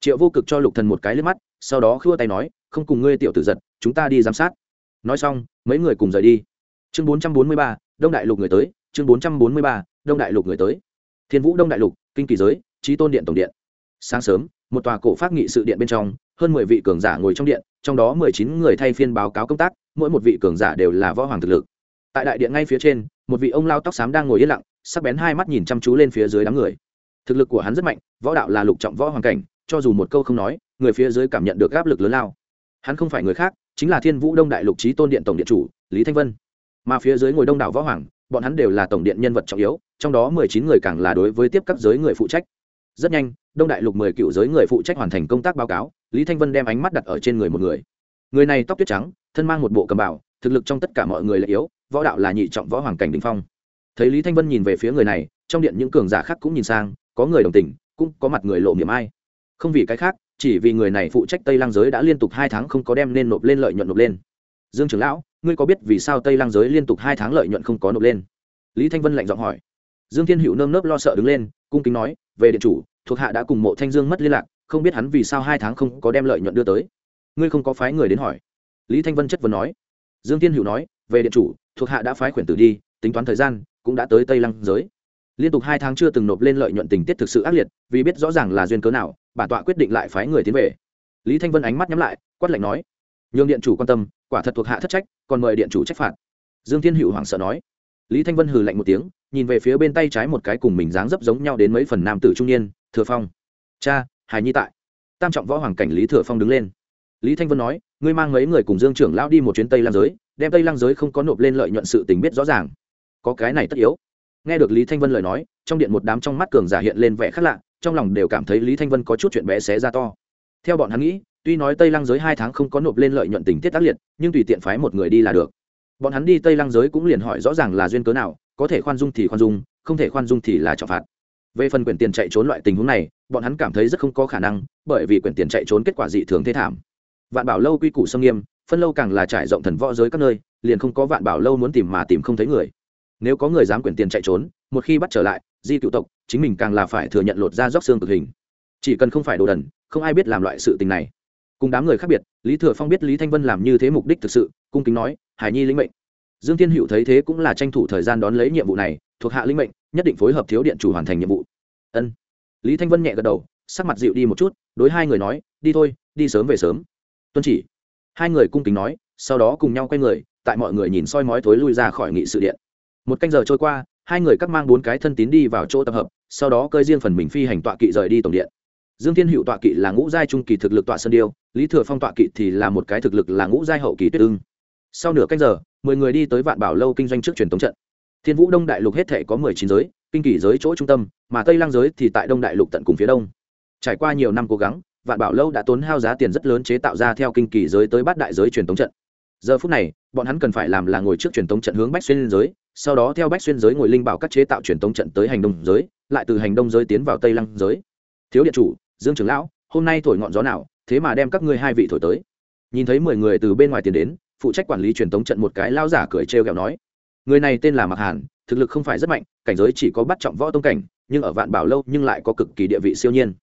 Triệu vô cực cho lục thần một cái liếc mắt sau đó khua tay nói không cùng ngươi tiểu tử giật chúng ta đi giám sát. Nói xong mấy người cùng rời đi. Chương 443, đông đại lục người tới chương 443, đông đại lục người tới. Thiên vũ đông đại lục kinh kỳ giới trí tôn điện tổng điện. Sáng sớm một tòa cổ pháp nghị sự điện bên trong, hơn mười vị cường giả ngồi trong điện, trong đó mười chín người thay phiên báo cáo công tác, mỗi một vị cường giả đều là võ hoàng thực lực. Tại đại điện ngay phía trên, một vị ông lao tóc xám đang ngồi yên lặng, sắc bén hai mắt nhìn chăm chú lên phía dưới đám người. Thực lực của hắn rất mạnh, võ đạo là lục trọng võ hoàng cảnh, cho dù một câu không nói, người phía dưới cảm nhận được áp lực lớn lao. Hắn không phải người khác, chính là thiên vũ đông đại lục trí tôn điện tổng điện chủ, lý thanh vân. Mà phía dưới ngồi đông đảo võ hoàng, bọn hắn đều là tổng điện nhân vật trọng yếu, trong đó mười chín người càng là đối với tiếp các giới người phụ trách rất nhanh, đông đại lục mười cựu giới người phụ trách hoàn thành công tác báo cáo, lý thanh vân đem ánh mắt đặt ở trên người một người. Người này tóc tuyết trắng, thân mang một bộ cầm bảo thực lực trong tất cả mọi người là yếu, võ đạo là nhị trọng võ hoàng cảnh đình phong. Thấy lý thanh vân nhìn về phía người này, trong điện những cường giả khác cũng nhìn sang, có người đồng tình, cũng có mặt người lộ miệng ai. Không vì cái khác, chỉ vì người này phụ trách tây lang giới đã liên tục hai tháng không có đem nên nộp lên lợi nhuận nộp lên. Dương trưởng lão, ngươi có biết vì sao tây lang giới liên tục hai tháng lợi nhuận không có nộp lên? Lý thanh vân lạnh giọng hỏi dương thiên hữu nơm nớp lo sợ đứng lên, cung kính nói, về điện chủ, thuộc hạ đã cùng mộ thanh dương mất liên lạc, không biết hắn vì sao hai tháng không có đem lợi nhuận đưa tới. Ngươi không có phái người đến hỏi. Lý thanh vân chất vấn nói. Dương thiên hữu nói, về điện chủ, thuộc hạ đã phái khuyển tử đi, tính toán thời gian, cũng đã tới tây lăng giới. Liên tục hai tháng chưa từng nộp lên lợi nhuận tình tiết thực sự ác liệt, vì biết rõ ràng là duyên cớ nào, bản tọa quyết định lại phái người tiến về. Lý thanh vân ánh mắt nhắm lại, quát lạnh nói, nhường điện chủ quan tâm, quả thật thuộc hạ thất trách, còn mời điện chủ trách phạt. Dương thiên hữu hoảng sợ nói. Lý thanh vân hừ lạnh một tiếng nhìn về phía bên tay trái một cái cùng mình dáng dấp giống nhau đến mấy phần nam tử trung niên, thừa phong. Cha hài nhi tại. Tam trọng võ hoàng cảnh lý thừa phong đứng lên. Lý thanh vân nói, ngươi mang mấy người cùng dương trưởng lão đi một chuyến tây lang giới, đem tây lang giới không có nộp lên lợi nhuận sự tình biết rõ ràng. Có cái này tất yếu. Nghe được lý thanh vân lời nói, trong điện một đám trong mắt cường giả hiện lên vẻ khác lạ, trong lòng đều cảm thấy lý thanh vân có chút chuyện bé xé ra to. Theo bọn hắn nghĩ, tuy nói tây lăng giới hai tháng không có nộp lên lợi nhuận tình tiết tác liệt, nhưng tùy tiện phái một người đi là được. Bọn hắn đi tây lăng giới cũng liền hỏi rõ ràng là duyên cớ nào có thể khoan dung thì khoan dung, không thể khoan dung thì là trọng phạt. Về phần quyển tiền chạy trốn loại tình huống này, bọn hắn cảm thấy rất không có khả năng, bởi vì quyển tiền chạy trốn kết quả dị thường thế thảm. Vạn bảo lâu quy củ sông nghiêm, phân lâu càng là trải rộng thần võ giới các nơi, liền không có vạn bảo lâu muốn tìm mà tìm không thấy người. Nếu có người dám quyển tiền chạy trốn, một khi bắt trở lại, di cựu tộc, chính mình càng là phải thừa nhận lột ra róc xương cực hình. Chỉ cần không phải đồ đần, không ai biết làm loại sự tình này. Cùng đám người khác biệt, lý thừa phong biết lý thanh vân làm như thế mục đích thực sự, cung kính nói, hải nhi lĩnh mệnh dương thiên hữu thấy thế cũng là tranh thủ thời gian đón lấy nhiệm vụ này, thuộc hạ linh mệnh, nhất định phối hợp thiếu điện chủ hoàn thành nhiệm vụ. Ân. Lý thanh vân nhẹ gật đầu, sắc mặt dịu đi một chút, đối hai người nói, đi thôi, đi sớm về sớm. Tuân chỉ. Hai người cung kính nói, sau đó cùng nhau quay người, tại mọi người nhìn soi mói thối lui ra khỏi nghị sự điện. Một canh giờ trôi qua, hai người cắt mang bốn cái thân tín đi vào chỗ tập hợp, sau đó cơi riêng phần mình phi hành tọa kỵ rời đi tổng điện. Dương thiên hữu tọa kỵ là ngũ giai trung kỳ thực lực tọa sơn điêu, lý thừa phong tọa kỵ thì là một cái thực lực là ngũ giai hậu kỳ tuyết ưng. Sau nửa canh giờ mười người đi tới vạn bảo lâu kinh doanh trước truyền thống trận. Thiên vũ đông đại lục hết thể có mười chín giới, kinh kỳ giới chỗ trung tâm, mà tây lang giới thì tại đông đại lục tận cùng phía đông. Trải qua nhiều năm cố gắng, vạn bảo lâu đã tốn hao giá tiền rất lớn chế tạo ra theo kinh kỳ giới tới bát đại giới truyền thống trận. Giờ phút này, bọn hắn cần phải làm là ngồi trước truyền thống trận hướng bách xuyên giới, sau đó theo bách xuyên giới ngồi linh bảo các chế tạo truyền thống trận tới hành đông giới, lại từ hành đông giới tiến vào tây lăng giới. Thiếu điện chủ, dương trưởng lão, hôm nay thổi ngọn gió nào, thế mà đem các ngươi hai vị thổi tới. Nhìn thấy mười người từ bên ngoài tiền đến phụ trách quản lý truyền thống trận một cái lao giả cười trêu ghẹo nói, người này tên là mặc hàn, thực lực không phải rất mạnh, cảnh giới chỉ có bắt trọng võ tông cảnh, nhưng ở vạn bảo lâu nhưng lại có cực kỳ địa vị siêu nhiên.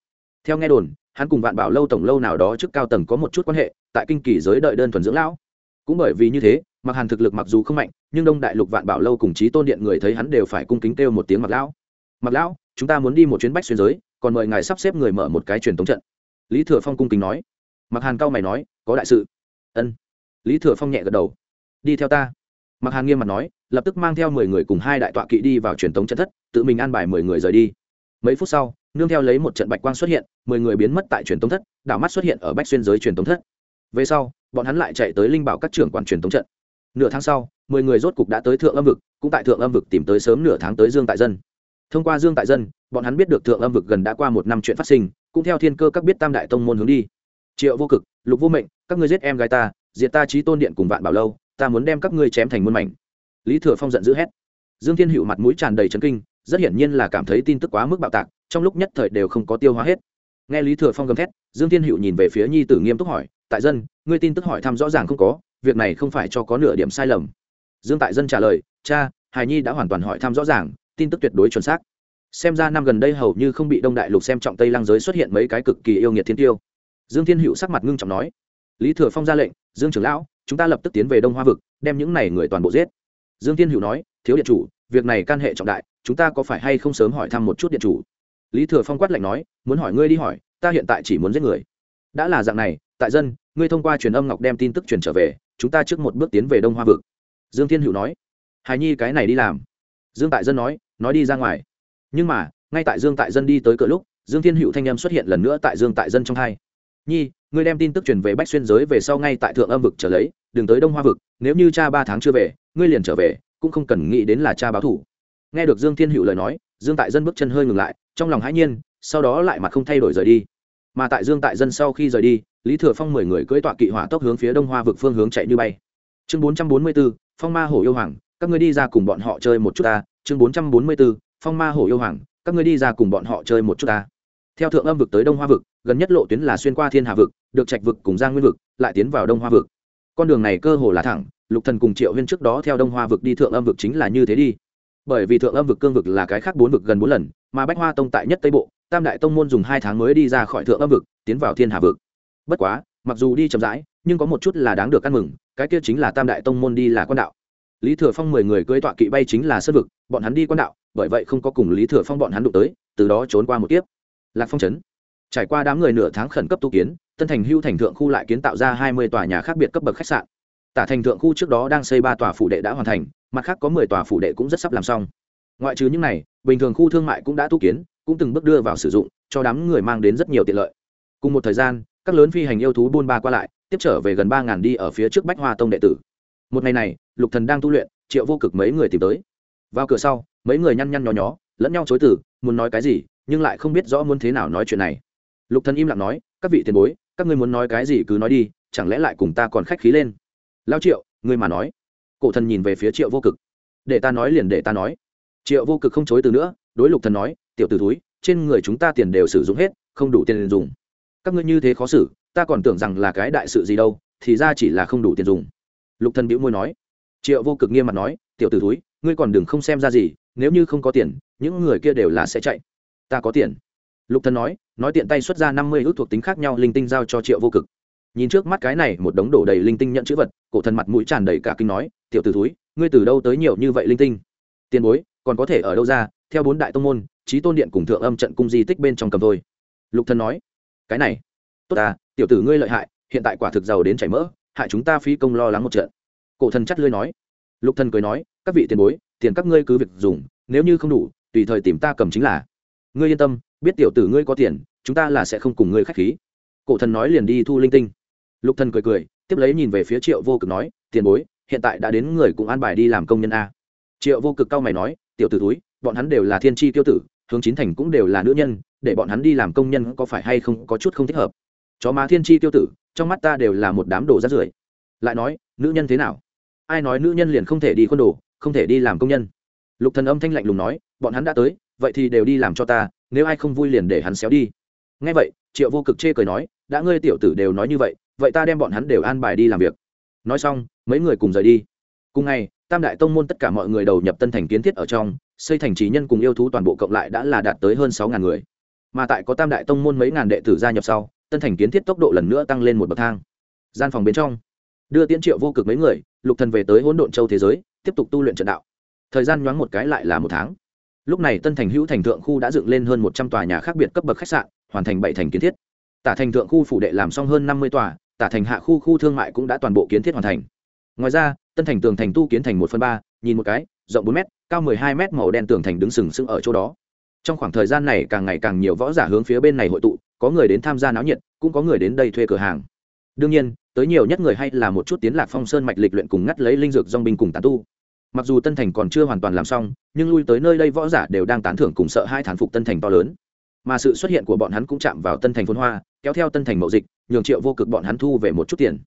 Theo nghe đồn, hắn cùng vạn bảo lâu tổng lâu nào đó trước cao tầng có một chút quan hệ, tại kinh kỳ giới đợi đơn thuần dưỡng lão. Cũng bởi vì như thế mặc hàn thực lực mặc dù không mạnh, nhưng đông đại lục vạn bảo lâu cùng chí tôn điện người thấy hắn đều phải cung kính kêu một tiếng mặc lão. Mặc lão, chúng ta muốn đi một chuyến bách xuyên giới, còn mời ngài sắp xếp người mở một cái truyền thống trận. Lý thừa phong cung kính nói. Mặc hàn cao mày nói, có đại sự. Ân lý thừa phong nhẹ gật đầu. Đi theo ta. Mặc hàn nghiêm mặt nói, lập tức mang theo mười người cùng hai đại tọa kỵ đi vào truyền thống trận thất, tự mình an bài mười người rời đi. Mấy phút sau, nương theo lấy một trận bạch quang xuất hiện, mười người biến mất tại truyền thống thất, đảo mắt xuất hiện ở bách xuyên giới truyền thống thất. Về sau, bọn hắn lại chạy tới linh bảo các trưởng quản truyền thống trận. Nửa tháng sau, mười người rốt cục đã tới thượng âm vực, cũng tại thượng âm vực tìm tới sớm nửa tháng tới dương tại dân. Thông qua dương tại dân, bọn hắn biết được thượng âm vực gần đã qua một năm chuyện phát sinh, cũng theo thiên cơ các biết tam đại tông môn hướng đi. Triệu vô cực, lục vô mệnh, các ngươi giết em gái ta diệt ta trí tôn điện cùng vạn bảo lâu, ta muốn đem các ngươi chém thành muôn mảnh. Lý thừa phong giận dữ hét. Dương thiên hữu mặt mũi tràn đầy trấn kinh, rất hiển nhiên là cảm thấy tin tức quá mức bạo tạc, trong lúc nhất thời đều không có tiêu hóa hết. Nghe lý thừa phong gầm thét, dương thiên hữu nhìn về phía nhi tử nghiêm túc hỏi, tại dân, ngươi tin tức hỏi thăm rõ ràng không có, việc này không phải cho có nửa điểm sai lầm. Dương tại dân trả lời, cha hài nhi đã hoàn toàn hỏi thăm rõ ràng, tin tức tuyệt đối chuẩn xác. Xem ra năm gần đây hầu như không bị đông đại lục xem trọng tây lang giới xuất hiện mấy cái cực kỳ yêu nghiệt thiên tiêu. Dương thiên hữu sắc mặt ngưng trọng nói lý thừa phong ra lệnh, dương trưởng lão, chúng ta lập tức tiến về đông hoa vực, đem những này người toàn bộ giết. Dương thiên hữu nói, thiếu điện chủ, việc này can hệ trọng đại, chúng ta có phải hay không sớm hỏi thăm một chút điện chủ? Lý thừa phong quát lạnh nói, muốn hỏi ngươi đi hỏi, ta hiện tại chỉ muốn giết người. Đã là dạng này, tại dân, ngươi thông qua truyền âm ngọc đem tin tức truyền trở về, chúng ta trước một bước tiến về đông hoa vực. Dương thiên hữu nói, hài nhi cái này đi làm. Dương tại dân nói nói đi ra ngoài. Nhưng mà, ngay tại dương tại dân đi tới cửa lúc, dương thiên hữu thanh em xuất hiện lần nữa tại dương tại dân trong hai. Nhi ngươi đem tin tức truyền về bách xuyên giới về sau ngay tại thượng âm vực trở lấy, đừng tới đông hoa vực, nếu như cha ba tháng chưa về, ngươi liền trở về, cũng không cần nghĩ đến là cha báo thủ. Nghe được dương thiên hữu lời nói, dương tại dân bước chân hơi ngừng lại, trong lòng hãi nhiên, sau đó lại mặt không thay đổi rời đi. Mà tại dương tại dân sau khi rời đi, lý thừa phong mười người cưỡi tọa kỵ hỏa tốc hướng phía đông hoa vực phương hướng chạy như bay. Chương bốn trăm bốn mươi b phong ma hổ yêu hoàng, các ngươi đi ra cùng bọn họ chơi một chút ta. Chương bốn trăm bốn mươi b phong ma hổ yêu hoàng, các ngươi đi ra cùng bọn họ chơi một chút ta theo thượng âm vực tới đông hoa vực, gần nhất lộ tuyến là xuyên qua thiên hà vực, được trạch vực cùng giang nguyên vực, lại tiến vào đông hoa vực. Con đường này cơ hồ là thẳng, lục thần cùng triệu huyên trước đó theo đông hoa vực đi thượng âm vực chính là như thế đi. Bởi vì thượng âm vực cương vực là cái khác bốn vực gần bốn lần, mà bách hoa tông tại nhất tây bộ, tam đại tông môn dùng hai tháng mới đi ra khỏi thượng âm vực, tiến vào thiên hà vực. Bất quá, mặc dù đi chậm rãi, nhưng có một chút là đáng được ăn mừng, cái kia chính là tam đại tông môn đi là quan đạo. Lý thừa phong mười người cưỡi tọa kỵ bay chính là sơn vực, bọn hắn đi quan đạo, bởi vậy không có cùng lý thừa phong bọn hắn đụng tới, từ đó trốn qua một kiếp lạc phong trấn. Trải qua đám người nửa tháng khẩn cấp tu kiến, tân thành hưu thành thượng khu lại kiến tạo ra hai mươi tòa nhà khác biệt cấp bậc khách sạn. Tả thành thượng khu trước đó đang xây ba tòa phủ đệ đã hoàn thành, mặt khác có mười tòa phủ đệ cũng rất sắp làm xong. Ngoại trừ những này, bình thường khu thương mại cũng đã tu kiến, cũng từng bước đưa vào sử dụng, cho đám người mang đến rất nhiều tiện lợi. Cùng một thời gian, các lớn phi hành yêu thú buôn ba qua lại, tiếp trở về gần ba ngàn đi ở phía trước bách hoa tông đệ tử. Một ngày này, lục thần đang tu luyện, triệu vô cực mấy người tìm tới. Vào cửa sau, mấy người nhăn nhăn nhó nhó, lẫn nhau chối từ, muốn nói cái gì nhưng lại không biết rõ muốn thế nào nói chuyện này. Lục thần im lặng nói, các vị tiền bối, các ngươi muốn nói cái gì cứ nói đi, chẳng lẽ lại cùng ta còn khách khí lên? Lao triệu, ngươi mà nói. Cổ thần nhìn về phía triệu vô cực. Để ta nói liền để ta nói. Triệu vô cực không chối từ nữa, đối lục thần nói, tiểu tử túi trên người chúng ta tiền đều sử dụng hết, không đủ tiền dùng. Các ngươi như thế khó xử, ta còn tưởng rằng là cái đại sự gì đâu, thì ra chỉ là không đủ tiền dùng. Lục thần bĩu môi nói. Triệu vô cực nghiêm mặt nói, tiểu tử túi ngươi còn đừng không xem ra gì, nếu như không có tiền, những người kia đều là sẽ chạy ta có tiền. Lục thần nói nói tiện tay xuất ra năm mươi ước thuộc tính khác nhau linh tinh giao cho triệu vô cực. Nhìn trước mắt cái này, một đống đổ đầy linh tinh nhận chữ vật, cổ thần mặt mũi tràn đầy cả kinh nói, tiểu t ử ngươi từ đâu tới nhiều như vậy linh tinh? Tiền bối, còn có thể ở đâu ra? Theo bốn đại tông môn trí tôn điện cùng thượng âm trận cung di tích bên trong cầm thôi. Lục thần nói, cái này, tốt à tiểu tử ngươi lợi hại, hiện tại quả thực giàu đến chảy mỡ, hại chúng ta phí công lo lắng một trận. Cổ thần chắt lưới nói. Lục thần cười nói, các vị tiền bối, tiền các ngươi cứ việc dùng, nếu như không đủ, tùy thời tìm ta cầm chính là ngươi yên tâm, biết tiểu tử ngươi có tiền, chúng ta là sẽ không cùng ngươi khách khí. Cổ thần nói liền đi thu linh tinh. Lục thần cười cười, tiếp lấy nhìn về phía triệu vô cực nói, tiền bối, hiện tại đã đến người cùng an bài đi làm công nhân a. Triệu vô cực cao mày nói, tiểu tử túi bọn hắn đều là thiên tri tiêu tử, hướng chín thành cũng đều là nữ nhân, để bọn hắn đi làm công nhân có phải hay không có chút không thích hợp? Chó má thiên tri tiêu tử, trong mắt ta đều là một đám đồ rát rưởi. Lại nói, nữ nhân thế nào? Ai nói nữ nhân liền không thể đi khuôn đồ, không thể đi làm công nhân. Lục thần âm thanh lạnh lùng nói, bọn hắn đã tới vậy thì đều đi làm cho ta, nếu ai không vui liền để hắn xéo đi. Ngay vậy, triệu vô cực chê cười nói, đã ngươi tiểu tử đều nói như vậy vậy ta đem bọn hắn đều an bài đi làm việc. Nói xong, mấy người cùng rời đi. Cùng ngày, tam đại tông môn tất cả mọi người đầu nhập tân thành kiến thiết ở trong, xây thành trí nhân cùng yêu thú toàn bộ cộng lại đã là đạt tới hơn sáu ngàn người. Mà tại có tam đại tông môn mấy ngàn đệ tử gia nhập sau, tân thành kiến thiết tốc độ lần nữa tăng lên một bậc thang. Gian phòng bên trong, đưa tiễn triệu vô cực mấy người, lục thần về tới hỗn độn châu thế giới, tiếp tục tu luyện trận đạo. Thời gian nhoáng một cái lại là một tháng lúc này tân thành hữu thành thượng khu đã dựng lên hơn một trăm tòa nhà khác biệt cấp bậc khách sạn, hoàn thành bảy thành kiến thiết. Tả thành thượng khu phủ đệ làm xong hơn năm mươi tòa, tả thành hạ khu khu thương mại cũng đã toàn bộ kiến thiết hoàn thành. Ngoài ra, tân thành tường thành tu kiến thành một phần ba, nhìn một cái, rộng bốn m cao m ộ hai m màu đen tường thành đứng sừng sững ở chỗ đó. Trong khoảng thời gian này càng ngày càng nhiều võ giả hướng phía bên này hội tụ, có người đến tham gia náo nhiệt, cũng có người đến đây thuê cửa hàng. Đương nhiên, tới nhiều nhất người hay là một chút tiến lạc phong sơn mạch lịch luyện cùng ngắt lấy linh dược dong binh cùng tàn tu mặc dù tân thành còn chưa hoàn toàn làm xong, nhưng lui tới nơi đây võ giả đều đang tán thưởng cùng sợ hai thán phục tân thành to lớn. Mà sự xuất hiện của bọn hắn cũng chạm vào tân thành phôn hoa, kéo theo tân thành mậu dịch, nhường triệu vô cực bọn hắn thu về một chút tiền.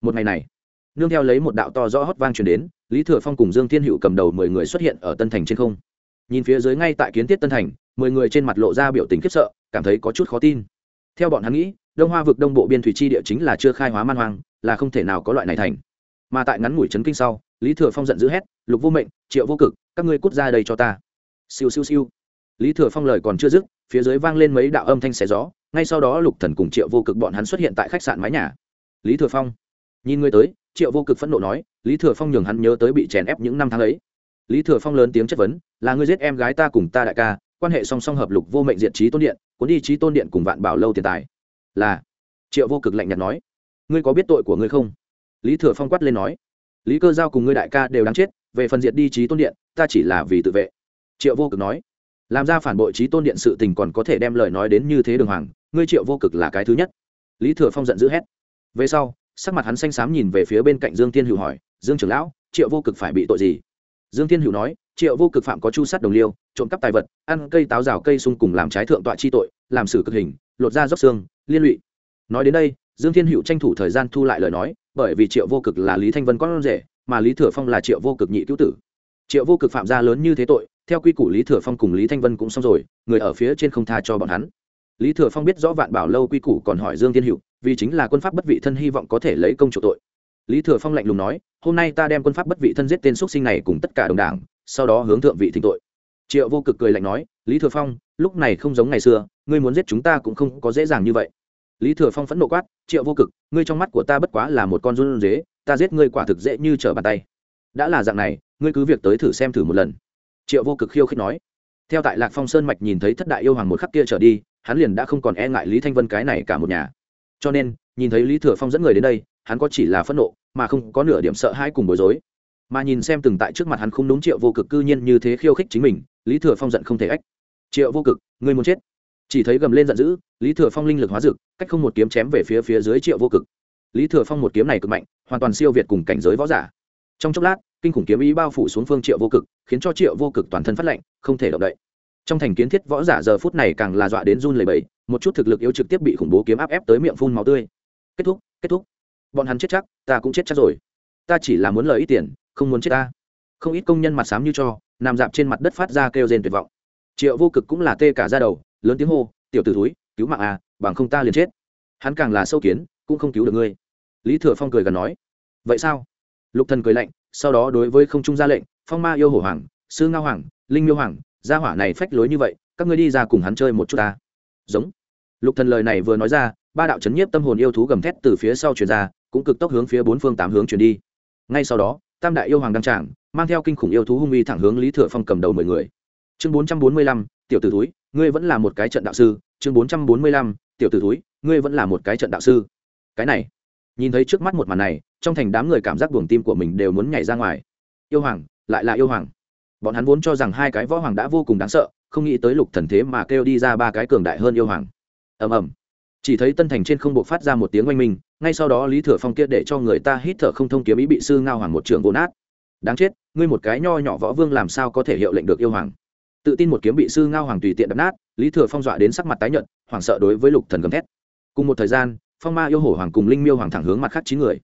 Một ngày này, nương theo lấy một đạo to rõ hót vang truyền đến, lý thừa phong cùng dương thiên hữu cầm đầu mười người xuất hiện ở tân thành trên không. Nhìn phía dưới ngay tại kiến thiết tân thành, mười người trên mặt lộ ra biểu tình khiếp sợ, cảm thấy có chút khó tin. Theo bọn hắn nghĩ, đông hoa vực đông bộ biên thủy chi địa chính là chưa khai hóa man hoang, là không thể nào có loại này thành. Mà tại ngắn ngủi trấn kinh sau lý thừa phong giận dữ hét, lục vô mệnh, triệu vô cực, các ngươi cút ra đây cho ta. Siêu siêu siêu. Lý thừa phong lời còn chưa dứt, phía dưới vang lên mấy đạo âm thanh xé gió, ngay sau đó lục thần cùng triệu vô cực bọn hắn xuất hiện tại khách sạn mái nhà. Lý thừa phong. Nhìn ngươi tới, triệu vô cực phẫn nộ nói, lý thừa phong nhường hắn nhớ tới bị chèn ép những năm tháng ấy. Lý thừa phong lớn tiếng chất vấn, là ngươi giết em gái ta cùng ta đại ca, quan hệ song song hợp lục vô mệnh diện trí tôn điện, cuốn đi trí tôn điện cùng vạn bảo lâu tiền tài. Là. Triệu vô cực lạnh nhạt nói, ngươi có biết tội của ngươi không? Lý thừa phong quát lên nói lý cơ giao cùng ngươi đại ca đều đáng chết, về phần diệt đi trí tôn điện, ta chỉ là vì tự vệ. Triệu vô cực nói. Làm ra phản bội trí tôn điện sự tình còn có thể đem lời nói đến như thế đường hoàng, ngươi triệu vô cực là cái thứ nhất. Lý thừa phong giận dữ hét. Về sau, sắc mặt hắn xanh xám nhìn về phía bên cạnh dương tiên hữu hỏi, dương trưởng lão, triệu vô cực phải bị tội gì? Dương tiên hữu nói, triệu vô cực phạm có chu sát đồng liêu, trộm cắp tài vật, ăn cây táo rào cây sung cùng làm trái thượng tọa chi tội, làm xử cực hình, lột da dốc xương, liên lụy. Nói đến đây, dương thiên hữu tranh thủ thời gian thu lại lời nói bởi vì triệu vô cực là lý thanh vân con rể, mà lý thừa phong là triệu vô cực nhị cứu tử. Triệu vô cực phạm gia lớn như thế tội, theo quy củ lý thừa phong cùng lý thanh vân cũng xong rồi, người ở phía trên không tha cho bọn hắn. Lý thừa phong biết rõ vạn bảo lâu quy củ còn hỏi dương thiên hữu, vì chính là quân pháp bất vị thân hy vọng có thể lấy công chủ tội. Lý thừa phong lạnh lùng nói, hôm nay ta đem quân pháp bất vị thân giết tên x sinh này cùng tất cả đồng đảng, sau đó hướng thượng vị thỉnh tội. Triệu vô cực cười lạnh nói, lý thừa phong, lúc này không giống ngày xưa, ngươi muốn giết chúng ta cũng không có dễ dàng như vậy lý thừa phong phẫn nộ quát, triệu vô cực, ngươi trong mắt của ta bất quá là một con run dế, ta giết ngươi quả thực dễ như trở bàn tay. Đã là dạng này, ngươi cứ việc tới thử xem thử một lần. Triệu vô cực khiêu khích nói. Theo tại lạc phong sơn mạch nhìn thấy thất đại yêu hoàng một khắc kia trở đi, hắn liền đã không còn e ngại lý thanh vân cái này cả một nhà. Cho nên, nhìn thấy lý thừa phong dẫn người đến đây, hắn có chỉ là phẫn nộ, mà không có nửa điểm sợ hãi cùng bối rối. Mà nhìn xem từng tại trước mặt hắn không đúng triệu vô cực cư nhiên như thế khiêu khích chính mình, lý thừa phong giận không thể ách. Triệu vô cực, ngươi muốn chết? Chỉ thấy gầm lên giận dữ lý thừa phong linh lực hóa dực, cách không một kiếm chém về phía phía dưới triệu vô cực. Lý thừa phong một kiếm này cực mạnh, hoàn toàn siêu việt cùng cảnh giới võ giả. Trong chốc lát, kinh khủng kiếm ý bao phủ xuống phương triệu vô cực, khiến cho triệu vô cực toàn thân phát lạnh, không thể động đậy. Trong thành kiến thiết võ giả giờ phút này càng là dọa đến run lẩy bẩy, một chút thực lực yếu trực tiếp bị khủng bố kiếm áp ép tới miệng phun máu tươi. Kết thúc kết thúc. Bọn hắn chết chắc, ta cũng chết chắc rồi. Ta chỉ là muốn lời ít tiền, không muốn chết ta. Không ít công nhân mặt xám như cho, nằm dạp trên mặt đất phát ra kêu rên tuyệt vọng. Triệu vô cực cũng là tê cả ra đầu, lớn tiếng hô, tiểu t ử túi cứu mạng à bằng không ta liền chết. Hắn càng là sâu kiến, cũng không cứu được ngươi. Lý thừa phong cười gần nói, vậy sao? Lục thần cười lạnh, sau đó đối với không trung ra lệnh, phong ma yêu hổ hoàng, sư ngao hoàng, linh miêu hoàng, gia hỏa này phách lối như vậy, các ngươi đi ra cùng hắn chơi một chút ta. Giống. Lục thần lời này vừa nói ra, ba đạo chấn nhiếp tâm hồn yêu thú gầm thét từ phía sau truyền ra, cũng cực tốc hướng phía bốn phương tám hướng truyền đi. Ngay sau đó, tam đại yêu hoàng đăng tràng, mang theo kinh khủng yêu thú hung uy thẳng hướng lý thừa phong cầm đầu mười người. Chương bốn trăm bốn mươi lăm, tiểu t ử túi ngươi vẫn là một cái trận đạo sư chương bốn trăm bốn mươi lăm, tiểu t ử túi ngươi vẫn là một cái trận đạo sư. Cái này, nhìn thấy trước mắt một màn này, trong thành đám người cảm giác buồng tim của mình đều muốn nhảy ra ngoài. Yêu hoàng, lại là yêu hoàng. Bọn hắn vốn cho rằng hai cái võ hoàng đã vô cùng đáng sợ, không nghĩ tới lục thần thế mà kêu đi ra ba cái cường đại hơn yêu hoàng. Ầm ầm. Chỉ thấy tân thành trên không buộc phát ra một tiếng oanh minh, ngay sau đó lý thừa phong kia để cho người ta hít thở không thông kiếm ý bị sư ngao hoàng một trường vốn nát. Đáng chết, ngươi một cái nho nhỏ võ vương làm sao có thể hiệu lệnh được yêu hoàng? Tự tin một kiếm bị sư ngao hoàng tùy tiện đập nát lý thừa phong dọa đến sắc mặt tái nhợt, hoảng sợ đối với lục thần gầm thét. Cùng một thời gian, phong ma yêu hổ hoàng cùng linh miêu hoàng thẳng hướng mặt khác chín người.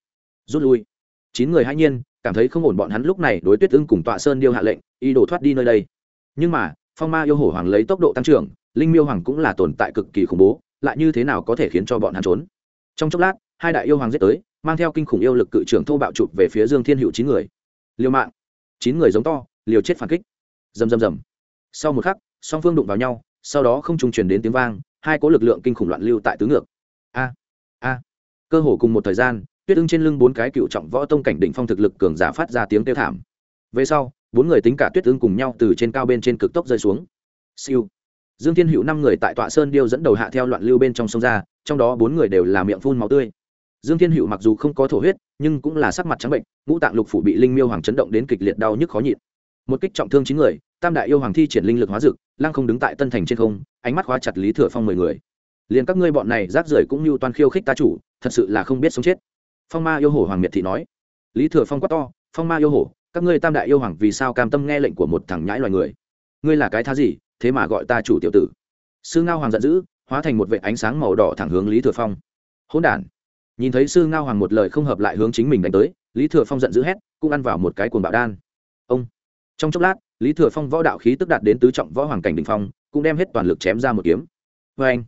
Rút lui. Chín người hãy nhiên, cảm thấy không ổn bọn hắn lúc này đối tuyết ưng cùng tọa sơn điêu hạ lệnh y đổ thoát đi nơi đây. Nhưng mà, phong ma yêu hổ hoàng lấy tốc độ tăng trưởng, linh miêu hoàng cũng là tồn tại cực kỳ khủng bố, lại như thế nào có thể khiến cho bọn hắn trốn? Trong chốc lát, hai đại yêu hoàng giết tới, mang theo kinh khủng yêu lực cự trưởng thô bạo chụp về phía dương thiên hữu chín người. Liều mạng. Chín người giống to, liều chết phản kích. Rầm rầm rầm. Sau một khắc, song phương đụng vào nhau sau đó không trùng truyền đến tiếng vang, hai có lực lượng kinh khủng loạn lưu tại tứ ngược. A a. Cơ hồ cùng một thời gian, tuyết ưng trên lưng bốn cái cựu trọng võ tông cảnh đỉnh phong thực lực cường giả phát ra tiếng kêu thảm. Về sau, bốn người tính cả tuyết ưng cùng nhau từ trên cao bên trên cực tốc rơi xuống. Siêu. Dương thiên hữu năm người tại tọa sơn điêu dẫn đầu hạ theo loạn lưu bên trong sông ra, trong đó bốn người đều là miệng phun máu tươi. Dương thiên hữu mặc dù không có thổ huyết, nhưng cũng là sắc mặt trắng bệnh, ngũ tạng lục phủ bị linh miêu hoàng chấn động đến kịch liệt đau nhức khó nhịn. Một kích trọng thương chín người tam đại yêu hoàng thi triển linh lực hóa dực, lăng không đứng tại tân thành trên không, ánh mắt khóa chặt lý thừa phong mười người. Liền các ngươi bọn này rác rưởi cũng như toàn khiêu khích ta chủ, thật sự là không biết sống chết. Phong ma yêu hổ hoàng miệt thị nói. Lý thừa phong quát to, phong ma yêu hổ, các ngươi tam đại yêu hoàng vì sao cam tâm nghe lệnh của một thằng nhãi loài người? Ngươi là cái thá gì, thế mà gọi ta chủ tiểu tử? Sư ngao hoàng giận dữ, hóa thành một vệ ánh sáng màu đỏ thẳng hướng lý thừa phong. Hỗn đản. Nhìn thấy sư ngao hoàng một lời không hợp lại hướng chính mình đánh tới, lý thừa phong giận dữ hét, cũng ăn vào một cái cuồng bạo đan. Ông. Trong chốc lát lý thừa phong võ đạo khí tức đạt đến tứ trọng võ hoàng cảnh đình phong, cũng đem hết toàn lực chém ra một kiếm. Vê anh,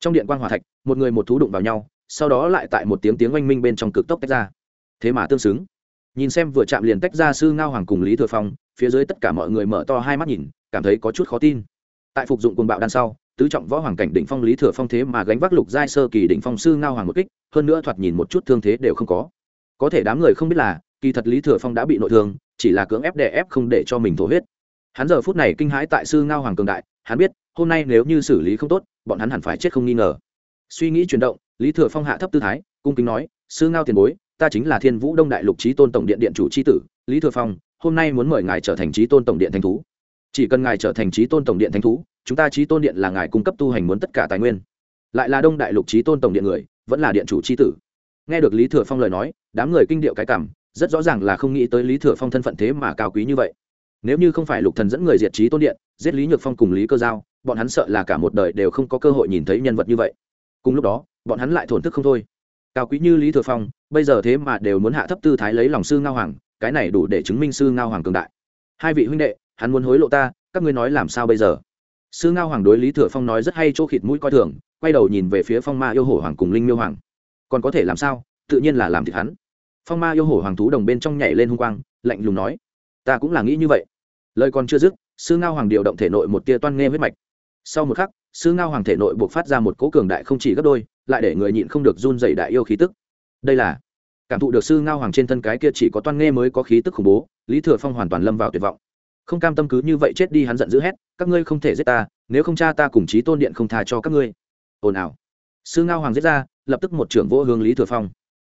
trong điện quan hòa thạch, một người một thú đụng vào nhau, sau đó lại tại một tiếng tiếng oanh minh bên trong cực tốc tách ra. Thế mà tương xứng. Nhìn xem vừa chạm liền tách ra sư ngao hoàng cùng lý thừa phong, phía dưới tất cả mọi người mở to hai mắt nhìn, cảm thấy có chút khó tin. Tại phục dụng cuồng bạo đan sau, tứ trọng võ hoàng cảnh đỉnh phong lý thừa phong thế mà gánh vác lục giai sơ kỳ đỉnh phong sư ngao hoàng một kích, hơn nữa thoạt nhìn một chút thương thế đều không có. Có thể đám người không biết là, kỳ thật lý thừa phong đã bị nội thương chỉ là cưỡng ép đè ép không để cho mình thổ huyết. Hắn giờ phút này kinh hãi tại sư ngao hoàng cường đại, hắn biết, hôm nay nếu như xử lý không tốt, bọn hắn hẳn phải chết không nghi ngờ. Suy nghĩ chuyển động, lý thừa phong hạ thấp tư thái, cung kính nói, sư ngao tiền bối, ta chính là thiên vũ đông đại lục trí tôn tổng điện điện chủ c tử, lý thừa phong, hôm nay muốn mời ngài trở thành trí tôn tổng điện thánh thú. Chỉ cần ngài trở thành trí tôn tổng điện thánh thú, chúng ta trí tôn điện là ngài cung cấp tu hành muốn tất cả tài nguyên. Lại là đông đại lục trí tôn tổng điện người, vẫn là điện chủ c tử. Nghe được lý thừa phong lời nói, đám người kinh điệu cái cảm rất rõ ràng là không nghĩ tới lý thừa phong thân phận thế mà cao quý như vậy. Nếu như không phải lục thần dẫn người diệt trí tôn điện, giết lý nhược phong cùng lý cơ giao, bọn hắn sợ là cả một đời đều không có cơ hội nhìn thấy nhân vật như vậy. Cùng lúc đó, bọn hắn lại thổn thức không thôi. Cao quý như lý thừa phong, bây giờ thế mà đều muốn hạ thấp tư thái lấy lòng sư ngao hoàng, cái này đủ để chứng minh sư ngao hoàng cường đại. Hai vị huynh đệ, hắn muốn hối lộ ta, các ngươi nói làm sao bây giờ? Sư ngao hoàng đối lý thừa phong nói rất hay chỗ khịt mũi coi thường, quay đầu nhìn về phía phong ma yêu hổ hoàng cùng linh miêu hoàng. Còn có thể làm sao? Tự nhiên là làm thịt hắn phong ma yêu hổ hoàng thú đồng bên trong nhảy lên hung quang, lạnh lùng nói, ta cũng là nghĩ như vậy. Lời còn chưa dứt, sư ngao hoàng điều động thể nội một tia toan nghe huyết mạch. Sau một khắc, sư ngao hoàng thể nội buộc phát ra một cỗ cường đại không chỉ gấp đôi, lại để người nhịn không được run dày đại yêu khí tức. Đây là, cảm thụ được sư ngao hoàng trên thân cái kia chỉ có toan nghe mới có khí tức khủng bố, lý thừa phong hoàn toàn lâm vào tuyệt vọng. Không cam tâm cứ như vậy chết đi hắn giận dữ hét, các ngươi không thể giết ta, nếu không cha ta cùng chí tôn điện không tha cho các ngươi. Ồn ào. Sư ngao hoàng giết ra, lập tức một trưởng vô hướng lý thừa phong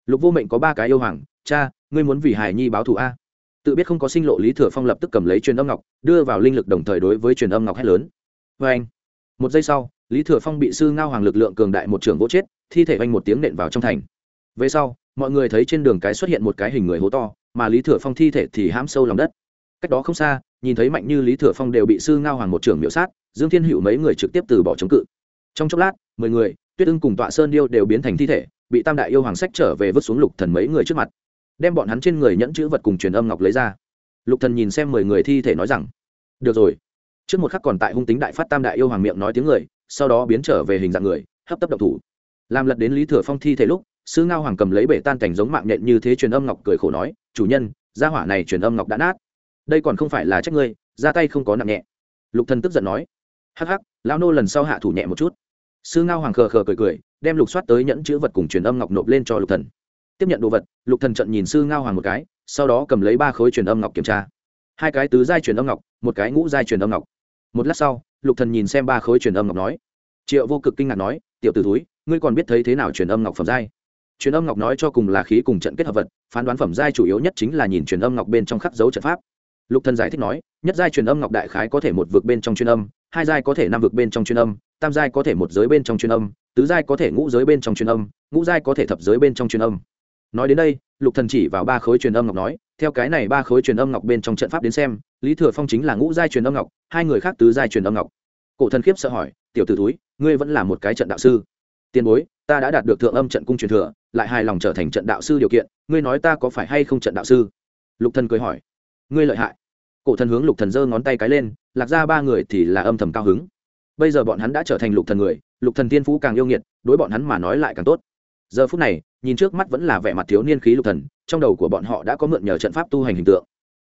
lục vô mệnh có ba cái yêu hoàng, cha, ngươi muốn vì hải nhi báo thù a? Tự biết không có sinh lộ lý thừa phong lập tức cầm lấy truyền âm ngọc, đưa vào linh lực đồng thời đối với truyền âm ngọc hét lớn. Vê anh, một giây sau, lý thừa phong bị sư ngao hoàng lực lượng cường đại một trường vỗ chết, thi thể vanh một tiếng nện vào trong thành. Về sau, mọi người thấy trên đường cái xuất hiện một cái hình người hố to, mà lý thừa phong thi thể thì hãm sâu lòng đất. Cách đó không xa, nhìn thấy mạnh như lý thừa phong đều bị sư ngao hoàng một trường miễu sát, dương thiên hữu mấy người trực tiếp từ bỏ chống cự. Trong chốc lát, mười người, tuyết ưng cùng tọa sơn điêu đều biến thành thi thể bị tam đại yêu hoàng sách trở về vứt xuống lục thần mấy người trước mặt, đem bọn hắn trên người nhẫn chữ vật cùng truyền âm ngọc lấy ra. Lục thần nhìn xem mười người thi thể nói rằng, được rồi. Trước một khắc còn tại hung tính đại phát tam đại yêu hoàng miệng nói tiếng người, sau đó biến trở về hình dạng người, hấp tấp độc thủ. Làm lật đến lý thừa phong thi thể lúc sư ngao hoàng cầm lấy bể tan cảnh giống mạng nhện như thế truyền âm ngọc cười khổ nói, chủ nhân, gia hỏa này truyền âm ngọc đã nát. Đây còn không phải là trách ngươi, ra tay không có nặng nhẹ. Lục thần tức giận nói, hắc hắc, lão nô lần sau hạ thủ nhẹ một chút. Sư ngao hoàng khờ khờ cười cười đem lục soát tới nhẫn chữ vật cùng truyền âm ngọc nộp lên cho lục thần. Tiếp nhận đồ vật, lục thần trận nhìn sư ngao hoàng một cái, sau đó cầm lấy ba khối truyền âm ngọc kiểm tra. Hai cái tứ giai truyền âm ngọc, một cái ngũ giai truyền âm ngọc. Một lát sau, lục thần nhìn xem ba khối truyền âm ngọc nói, triệu vô cực kinh ngạc nói, tiểu tử túi ngươi còn biết thấy thế nào truyền âm ngọc phẩm giai? Truyền âm ngọc nói cho cùng là khí cùng trận kết hợp vật, phán đoán phẩm giai chủ yếu nhất chính là nhìn truyền âm ngọc bên trong khắc dấu trận pháp. Lục thần giải thích nói, nhất giai truyền âm ngọc đại khái có thể một vực bên trong truyền âm, hai giai có thể năm vực bên trong truyền âm, tam giai có thể một giới bên trong truyền âm tứ giai có thể ngũ giới bên trong truyền âm, ngũ giai có thể thập giới bên trong truyền âm. Nói đến đây, lục thần chỉ vào ba khối truyền âm ngọc nói, theo cái này ba khối truyền âm ngọc bên trong trận pháp đến xem, lý thừa phong chính là ngũ giai truyền âm ngọc, hai người khác tứ giai truyền âm ngọc. Cổ thần khiếp sợ hỏi, tiểu tử túi ngươi vẫn là một cái trận đạo sư? Tiền bối, ta đã đạt được thượng âm trận cung truyền thừa, lại hài lòng trở thành trận đạo sư điều kiện, ngươi nói ta có phải hay không trận đạo sư? Lục thần cười hỏi, ngươi lợi hại. Cổ thần hướng lục thần giơ ngón tay cái lên, lạc ra ba người thì là âm thầm cao hứng bây giờ bọn hắn đã trở thành lục thần người, lục thần tiên phú càng yêu nghiệt, đối bọn hắn mà nói lại càng tốt. Giờ phút này, nhìn trước mắt vẫn là vẻ mặt thiếu niên khí lục thần, trong đầu của bọn họ đã có mượn nhờ trận pháp tu hành hình tượng.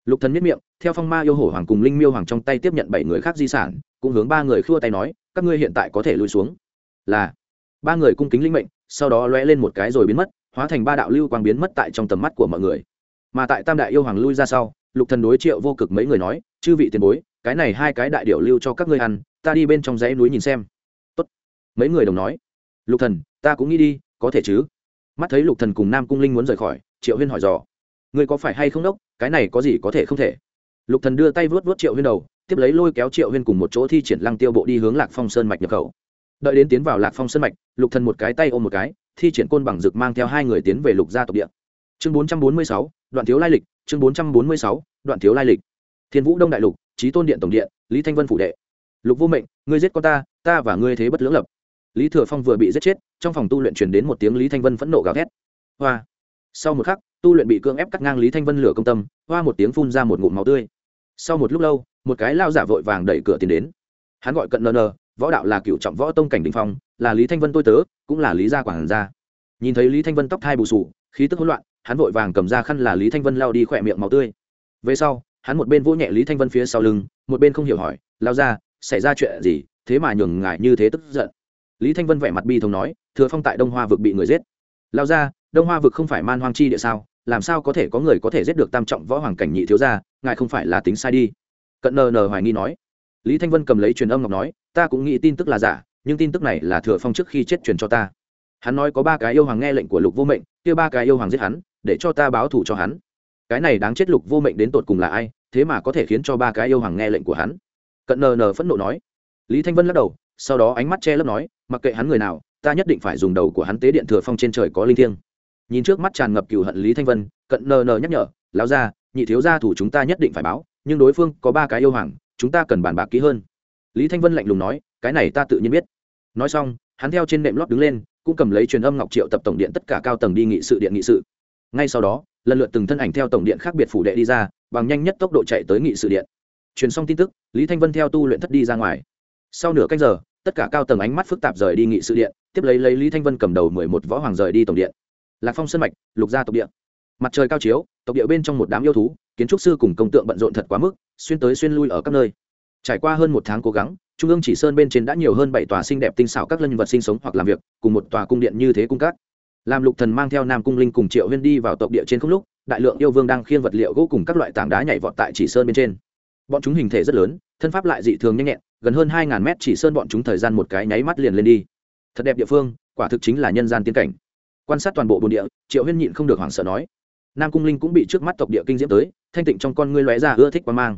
Lục thần miết miệng, theo phong ma yêu hổ hoàng cùng linh miêu hoàng trong tay tiếp nhận bảy người khác di sản, cũng hướng ba người khua tay nói, các ngươi hiện tại có thể lui xuống. Là. Ba người cung kính linh mệnh, sau đó lóe lên một cái rồi biến mất, hóa thành ba đạo lưu quang biến mất tại trong tầm mắt của mọi người. Mà tại tam đại yêu hoàng lui ra sau, lục thần đối triệu vô cực mấy người nói, chư vị tiền bối cái này hai cái đại điệu lưu cho các ngươi ăn, ta đi bên trong dãy núi nhìn xem. Tốt. Mấy người đồng nói. Lục thần, ta cũng nghĩ đi, có thể chứ? Mắt thấy lục thần cùng nam cung linh muốn rời khỏi, triệu huyên hỏi dò. Ngươi có phải hay không đốc, cái này có gì có thể không thể? Lục thần đưa tay vuốt vuốt triệu huyên đầu, tiếp lấy lôi kéo triệu huyên cùng một chỗ thi triển lăng tiêu bộ đi hướng lạc phong sơn mạch nhập khẩu. Đợi đến tiến vào lạc phong sơn mạch, lục thần một cái tay ôm một cái, thi triển côn bằng rực mang theo hai người tiến về lục gia tộc địa. Chương bốn trăm bốn mươi sáu, đoạn thiếu lai lịch, chương bốn trăm bốn mươi sáu, đoạn thiếu lai lịch. Thiên vũ đông đại lục trí tôn điện tổng điện, lý thanh vân phủ đệ. Lục vô mệnh, ngươi giết con ta ta và ngươi thế bất lưỡng lập. Lý thừa phong vừa bị giết chết, trong phòng tu luyện truyền đến một tiếng lý thanh vân phẫn nộ gào thét. Hoa. Sau một khắc, tu luyện bị cưỡng ép cắt ngang lý thanh vân lửa công tâm, hoa một tiếng phun ra một ngụm máu tươi. Sau một lúc lâu, một cái lao giả vội vàng đẩy cửa tiến đến. Hắn gọi cận nờ nờ, võ đạo là cựu trọng võ tông cảnh đình phong, là lý thanh vân tôi tớ, cũng là lý gia quản gia. Nhìn thấy lý thanh vân tóc thai bù sù, khí tức hỗn loạn, hắn vội vàng cầm ra khăn là lý thanh vân lao đi khỏe miệng máu tươi. Về sau hắn một bên vỗ nhẹ lý thanh vân phía sau lưng, một bên không hiểu hỏi lao ra xảy ra chuyện gì? Thế mà nhường ngài như thế tức giận. Lý thanh vân vẻ mặt bi thống nói, thừa phong tại đông hoa vực bị người giết. Lao ra đông hoa vực không phải man hoang chi địa sao? Làm sao có thể có người có thể giết được tam trọng võ hoàng cảnh nhị thiếu gia? Ngài không phải là tính sai đi. Cận nờ nờ hoài nghi nói. Lý thanh vân cầm lấy truyền âm ngọc nói, ta cũng nghĩ tin tức là giả, nhưng tin tức này là thừa phong trước khi chết truyền cho ta. Hắn nói có ba cái yêu hoàng nghe lệnh của lục vô mệnh, kia ba cái yêu hoàng giết hắn, để cho ta báo thù cho hắn. Cái này đáng chết lục vô mệnh đến tột cùng là ai? Thế mà có thể khiến cho ba cái yêu hoàng nghe lệnh của hắn. Cận nờ nờ phẫn nộ nói. Lý thanh vân lắc đầu, sau đó ánh mắt che lấp nói, mặc kệ hắn người nào, ta nhất định phải dùng đầu của hắn tế điện thừa phong trên trời có linh thiêng. Nhìn trước mắt tràn ngập cựu hận lý thanh vân, cận nờ nờ nhắc nhở, lão ra nhị thiếu gia thủ chúng ta nhất định phải báo, nhưng đối phương có ba cái yêu hoàng, chúng ta cần bàn bạc kỹ hơn. Lý thanh vân lạnh lùng nói, cái này ta tự nhiên biết. Nói xong, hắn theo trên nệm lót đứng lên, cũng cầm lấy truyền âm ngọc triệu tập tổng điện tất cả cao tầng đi nghị sự điện nghị sự. Ngay sau đó lần lượt từng thân ảnh theo tổng điện khác biệt phủ đệ đi ra, bằng nhanh nhất tốc độ chạy tới nghị sự điện. Truyền xong tin tức, lý thanh vân theo tu luyện thất đi ra ngoài. Sau nửa canh giờ, tất cả cao tầng ánh mắt phức tạp rời đi nghị sự điện, tiếp lấy lấy lý thanh vân cầm đầu mười một võ hoàng rời đi tổng điện. Lạc phong sân mạch, lục gia tộc điện mặt trời cao chiếu, tộc địa bên trong một đám yêu thú, kiến trúc sư cùng công tượng bận rộn thật quá mức, xuyên tới xuyên lui ở các nơi. Trải qua hơn một tháng cố gắng, trung ương chỉ sơn bên trên đã nhiều hơn bảy tòa xinh đẹp tinh xảo các lân vật sinh sống hoặc làm việc, cùng một tòa cung điện như thế cung các làm lục thần mang theo nam cung linh cùng triệu huyên đi vào tộc địa trên không lúc, đại lượng yêu vương đang khiêng vật liệu gỗ cùng các loại tảng đá nhảy vọt tại chỉ sơn bên trên. Bọn chúng hình thể rất lớn, thân pháp lại dị thường nhanh nhẹn, gần hơn hai ngàn mét chỉ sơn bọn chúng thời gian một cái nháy mắt liền lên đi. Thật đẹp địa phương, quả thực chính là nhân gian tiên cảnh. Quan sát toàn bộ bồn địa, triệu huyên nhịn không được hoảng sợ nói. Nam cung linh cũng bị trước mắt tộc địa kinh diễm tới, thanh tịnh trong con ngươi lóe ra ưa thích quá mang.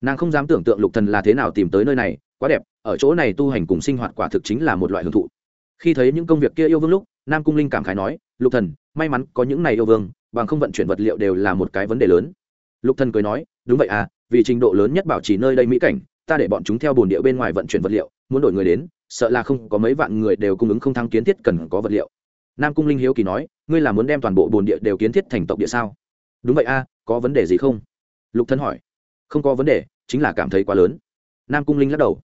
Nàng không dám tưởng tượng lục thần là thế nào tìm tới nơi này, quá đẹp, ở chỗ này tu hành cùng sinh hoạt quả thực chính là một loại hưởng thụ. Khi thấy những công việc kia yêu vương lúc nam cung linh cảm khái nói, lục thần, may mắn có những này yêu vương, bằng không vận chuyển vật liệu đều là một cái vấn đề lớn. Lục thần cười nói, đúng vậy à vì trình độ lớn nhất bảo trì nơi đây mỹ cảnh, ta để bọn chúng theo bồn địa bên ngoài vận chuyển vật liệu, muốn đổi người đến, sợ là không có mấy vạn người đều cung ứng không thăng kiến thiết cần có vật liệu. Nam cung linh hiếu kỳ nói, ngươi là muốn đem toàn bộ bồn địa đều kiến thiết thành tộc địa sao? Đúng vậy a có vấn đề gì không? Lục thân hỏi. Không có vấn đề, chính là cảm thấy quá lớn. Nam cung linh lắc đầu.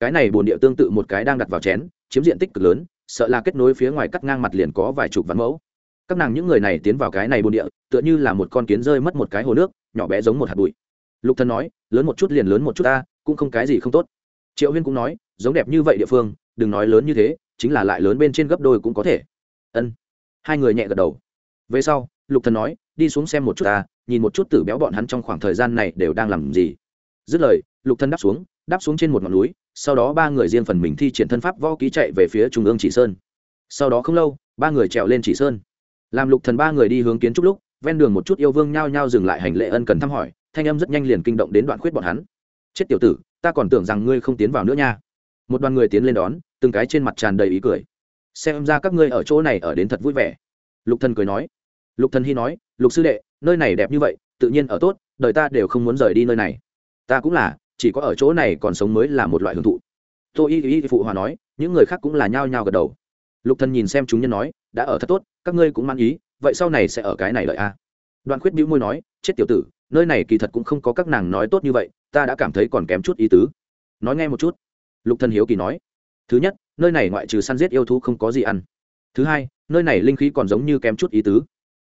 Cái này bồn địa tương tự một cái đang đặt vào chén, chiếm diện tích cực lớn sợ là kết nối phía ngoài cắt ngang mặt liền có vài chục vạn mẫu. Các nàng những người này tiến vào cái này bồn địa, tựa như là một con kiến rơi mất một cái hồ nước, nhỏ bé giống một hạt bụi. Lục Thần nói, lớn một chút liền lớn một chút ta, cũng không cái gì không tốt. Triệu huyên cũng nói, giống đẹp như vậy địa phương, đừng nói lớn như thế, chính là lại lớn bên trên gấp đôi cũng có thể. Ân. Hai người nhẹ gật đầu. Về sau, lục thần nói, đi xuống xem một chút ta, nhìn một chút tử béo bọn hắn trong khoảng thời gian này đều đang làm gì. Dứt lời, lục thần đáp xuống đáp xuống trên một ngọn núi, sau đó ba người riêng phần mình thi triển thân pháp võ ký chạy về phía trung ương chỉ sơn. Sau đó không lâu, ba người trèo lên chỉ sơn. Làm lục thần ba người đi hướng kiến trúc lúc, ven đường một chút yêu vương nhao nhao dừng lại hành lễ ân cần thăm hỏi, thanh âm rất nhanh liền kinh động đến đoạn khuyết bọn hắn. Chết tiểu tử, ta còn tưởng rằng ngươi không tiến vào nữa nha. Một đoàn người tiến lên đón, từng cái trên mặt tràn đầy ý cười. Xem ra các ngươi ở chỗ này ở đến thật vui vẻ. Lục thần cười nói. Lục thần hy nói, lục sư đệ, nơi này đẹp như vậy, tự nhiên ở tốt, đời ta đều không muốn rời đi nơi này. Ta cũng là chỉ có ở chỗ này còn sống mới là một loại hưởng thụ. Tô y y phụ hòa nói, những người khác cũng là nhao nhao gật đầu. Lục thần nhìn xem chúng nhân nói, đã ở thật tốt, các ngươi cũng mang ý, vậy sau này sẽ ở cái này lợi a. Đoạn khuyết bĩu môi nói, chết tiểu tử, nơi này kỳ thật cũng không có các nàng nói tốt như vậy, ta đã cảm thấy còn kém chút ý tứ. Nói nghe một chút. Lục thần hiếu kỳ nói, thứ nhất, nơi này ngoại trừ săn giết yêu thú không có gì ăn. Thứ hai, nơi này linh khí còn giống như kém chút ý tứ.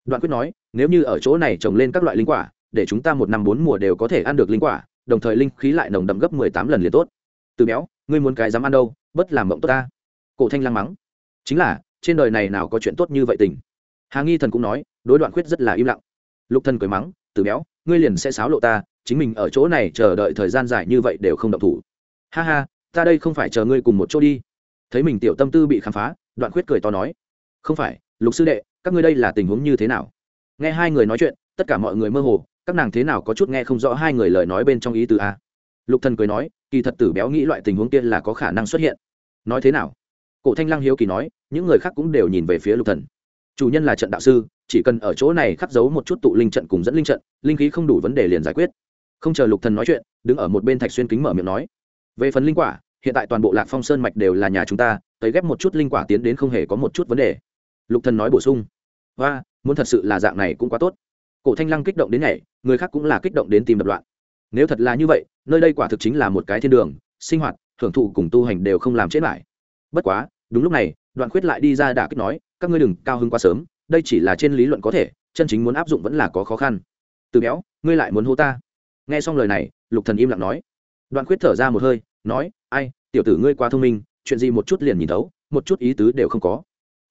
Đoạn quyết nói, nếu như ở chỗ này trồng lên các loại linh quả, để chúng ta một năm bốn mùa đều có thể ăn được linh quả đồng thời linh khí lại nồng đậm gấp mười tám lần liền tốt. Từ béo, ngươi muốn cái dám ăn đâu, bất làm mộng tốt ta. Cổ thanh lăng mắng. Chính là, trên đời này nào có chuyện tốt như vậy tình? Hà nghi thần cũng nói, đối đoạn quyết rất là im lặng. Lục thần cười mắng, từ béo, ngươi liền sẽ xáo lộ ta, chính mình ở chỗ này chờ đợi thời gian dài như vậy đều không động thủ. Ha ha, ta đây không phải chờ ngươi cùng một chỗ đi. Thấy mình tiểu tâm tư bị khám phá, đoạn khuyết cười to nói, không phải, lục sư đệ, các ngươi đây là tình huống như thế nào? Nghe hai người nói chuyện, tất cả mọi người mơ hồ các nàng thế nào có chút nghe không rõ hai người lời nói bên trong ý từ a? Lục thần cười nói, kỳ thật tử béo nghĩ loại tình huống kia là có khả năng xuất hiện. Nói thế nào? Cổ thanh lăng hiếu kỳ nói, những người khác cũng đều nhìn về phía lục thần. Chủ nhân là trận đạo sư, chỉ cần ở chỗ này khắc dấu một chút tụ linh trận cùng dẫn linh trận, linh khí không đủ vấn đề liền giải quyết. Không chờ lục thần nói chuyện, đứng ở một bên thạch xuyên kính mở miệng nói, về phần linh quả, hiện tại toàn bộ lạc phong sơn mạch đều là nhà chúng ta thấy ghép một chút linh quả tiến đến không hề có một chút vấn đề. Lục thần nói bổ sung và muốn thật sự là dạng này cũng quá tốt cổ thanh lăng kích động đến nhảy, người khác cũng là kích động đến tìm đập loạn. Nếu thật là như vậy, nơi đây quả thực chính là một cái thiên đường, sinh hoạt hưởng thụ cùng tu hành đều không làm chết lại. Bất quá, đúng lúc này, đoạn khuyết lại đi ra đả kích nói, các ngươi đừng cao hứng quá sớm, đây chỉ là trên lý luận có thể, chân chính muốn áp dụng vẫn là có khó khăn. Từ béo, ngươi lại muốn hô ta? Nghe xong lời này, lục thần im lặng nói. Đoạn khuyết thở ra một hơi, nói, ai, tiểu tử ngươi quá thông minh, chuyện gì một chút liền nhìn thấu, một chút ý tứ đều không có.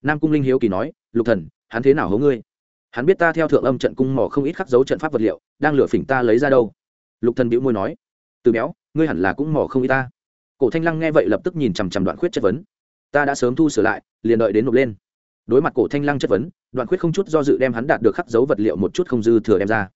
Nam cung linh hiếu kỳ nói, lục thần, hắn thế nào hố ngươi? Hắn biết ta theo thượng âm trận cung mỏ không ít khắc dấu trận pháp vật liệu, đang lửa phỉnh ta lấy ra đâu? Lục thần bĩu môi nói, từ béo, ngươi hẳn là cũng mỏ không ít ta. Cổ thanh lăng nghe vậy lập tức nhìn chằm chằm đoạn khuyết chất vấn. Ta đã sớm thu sửa lại, liền đợi đến nộp lên. Đối mặt cổ thanh lăng chất vấn, đoạn khuyết không chút do dự đem hắn đạt được khắc dấu vật liệu một chút không dư thừa đem ra.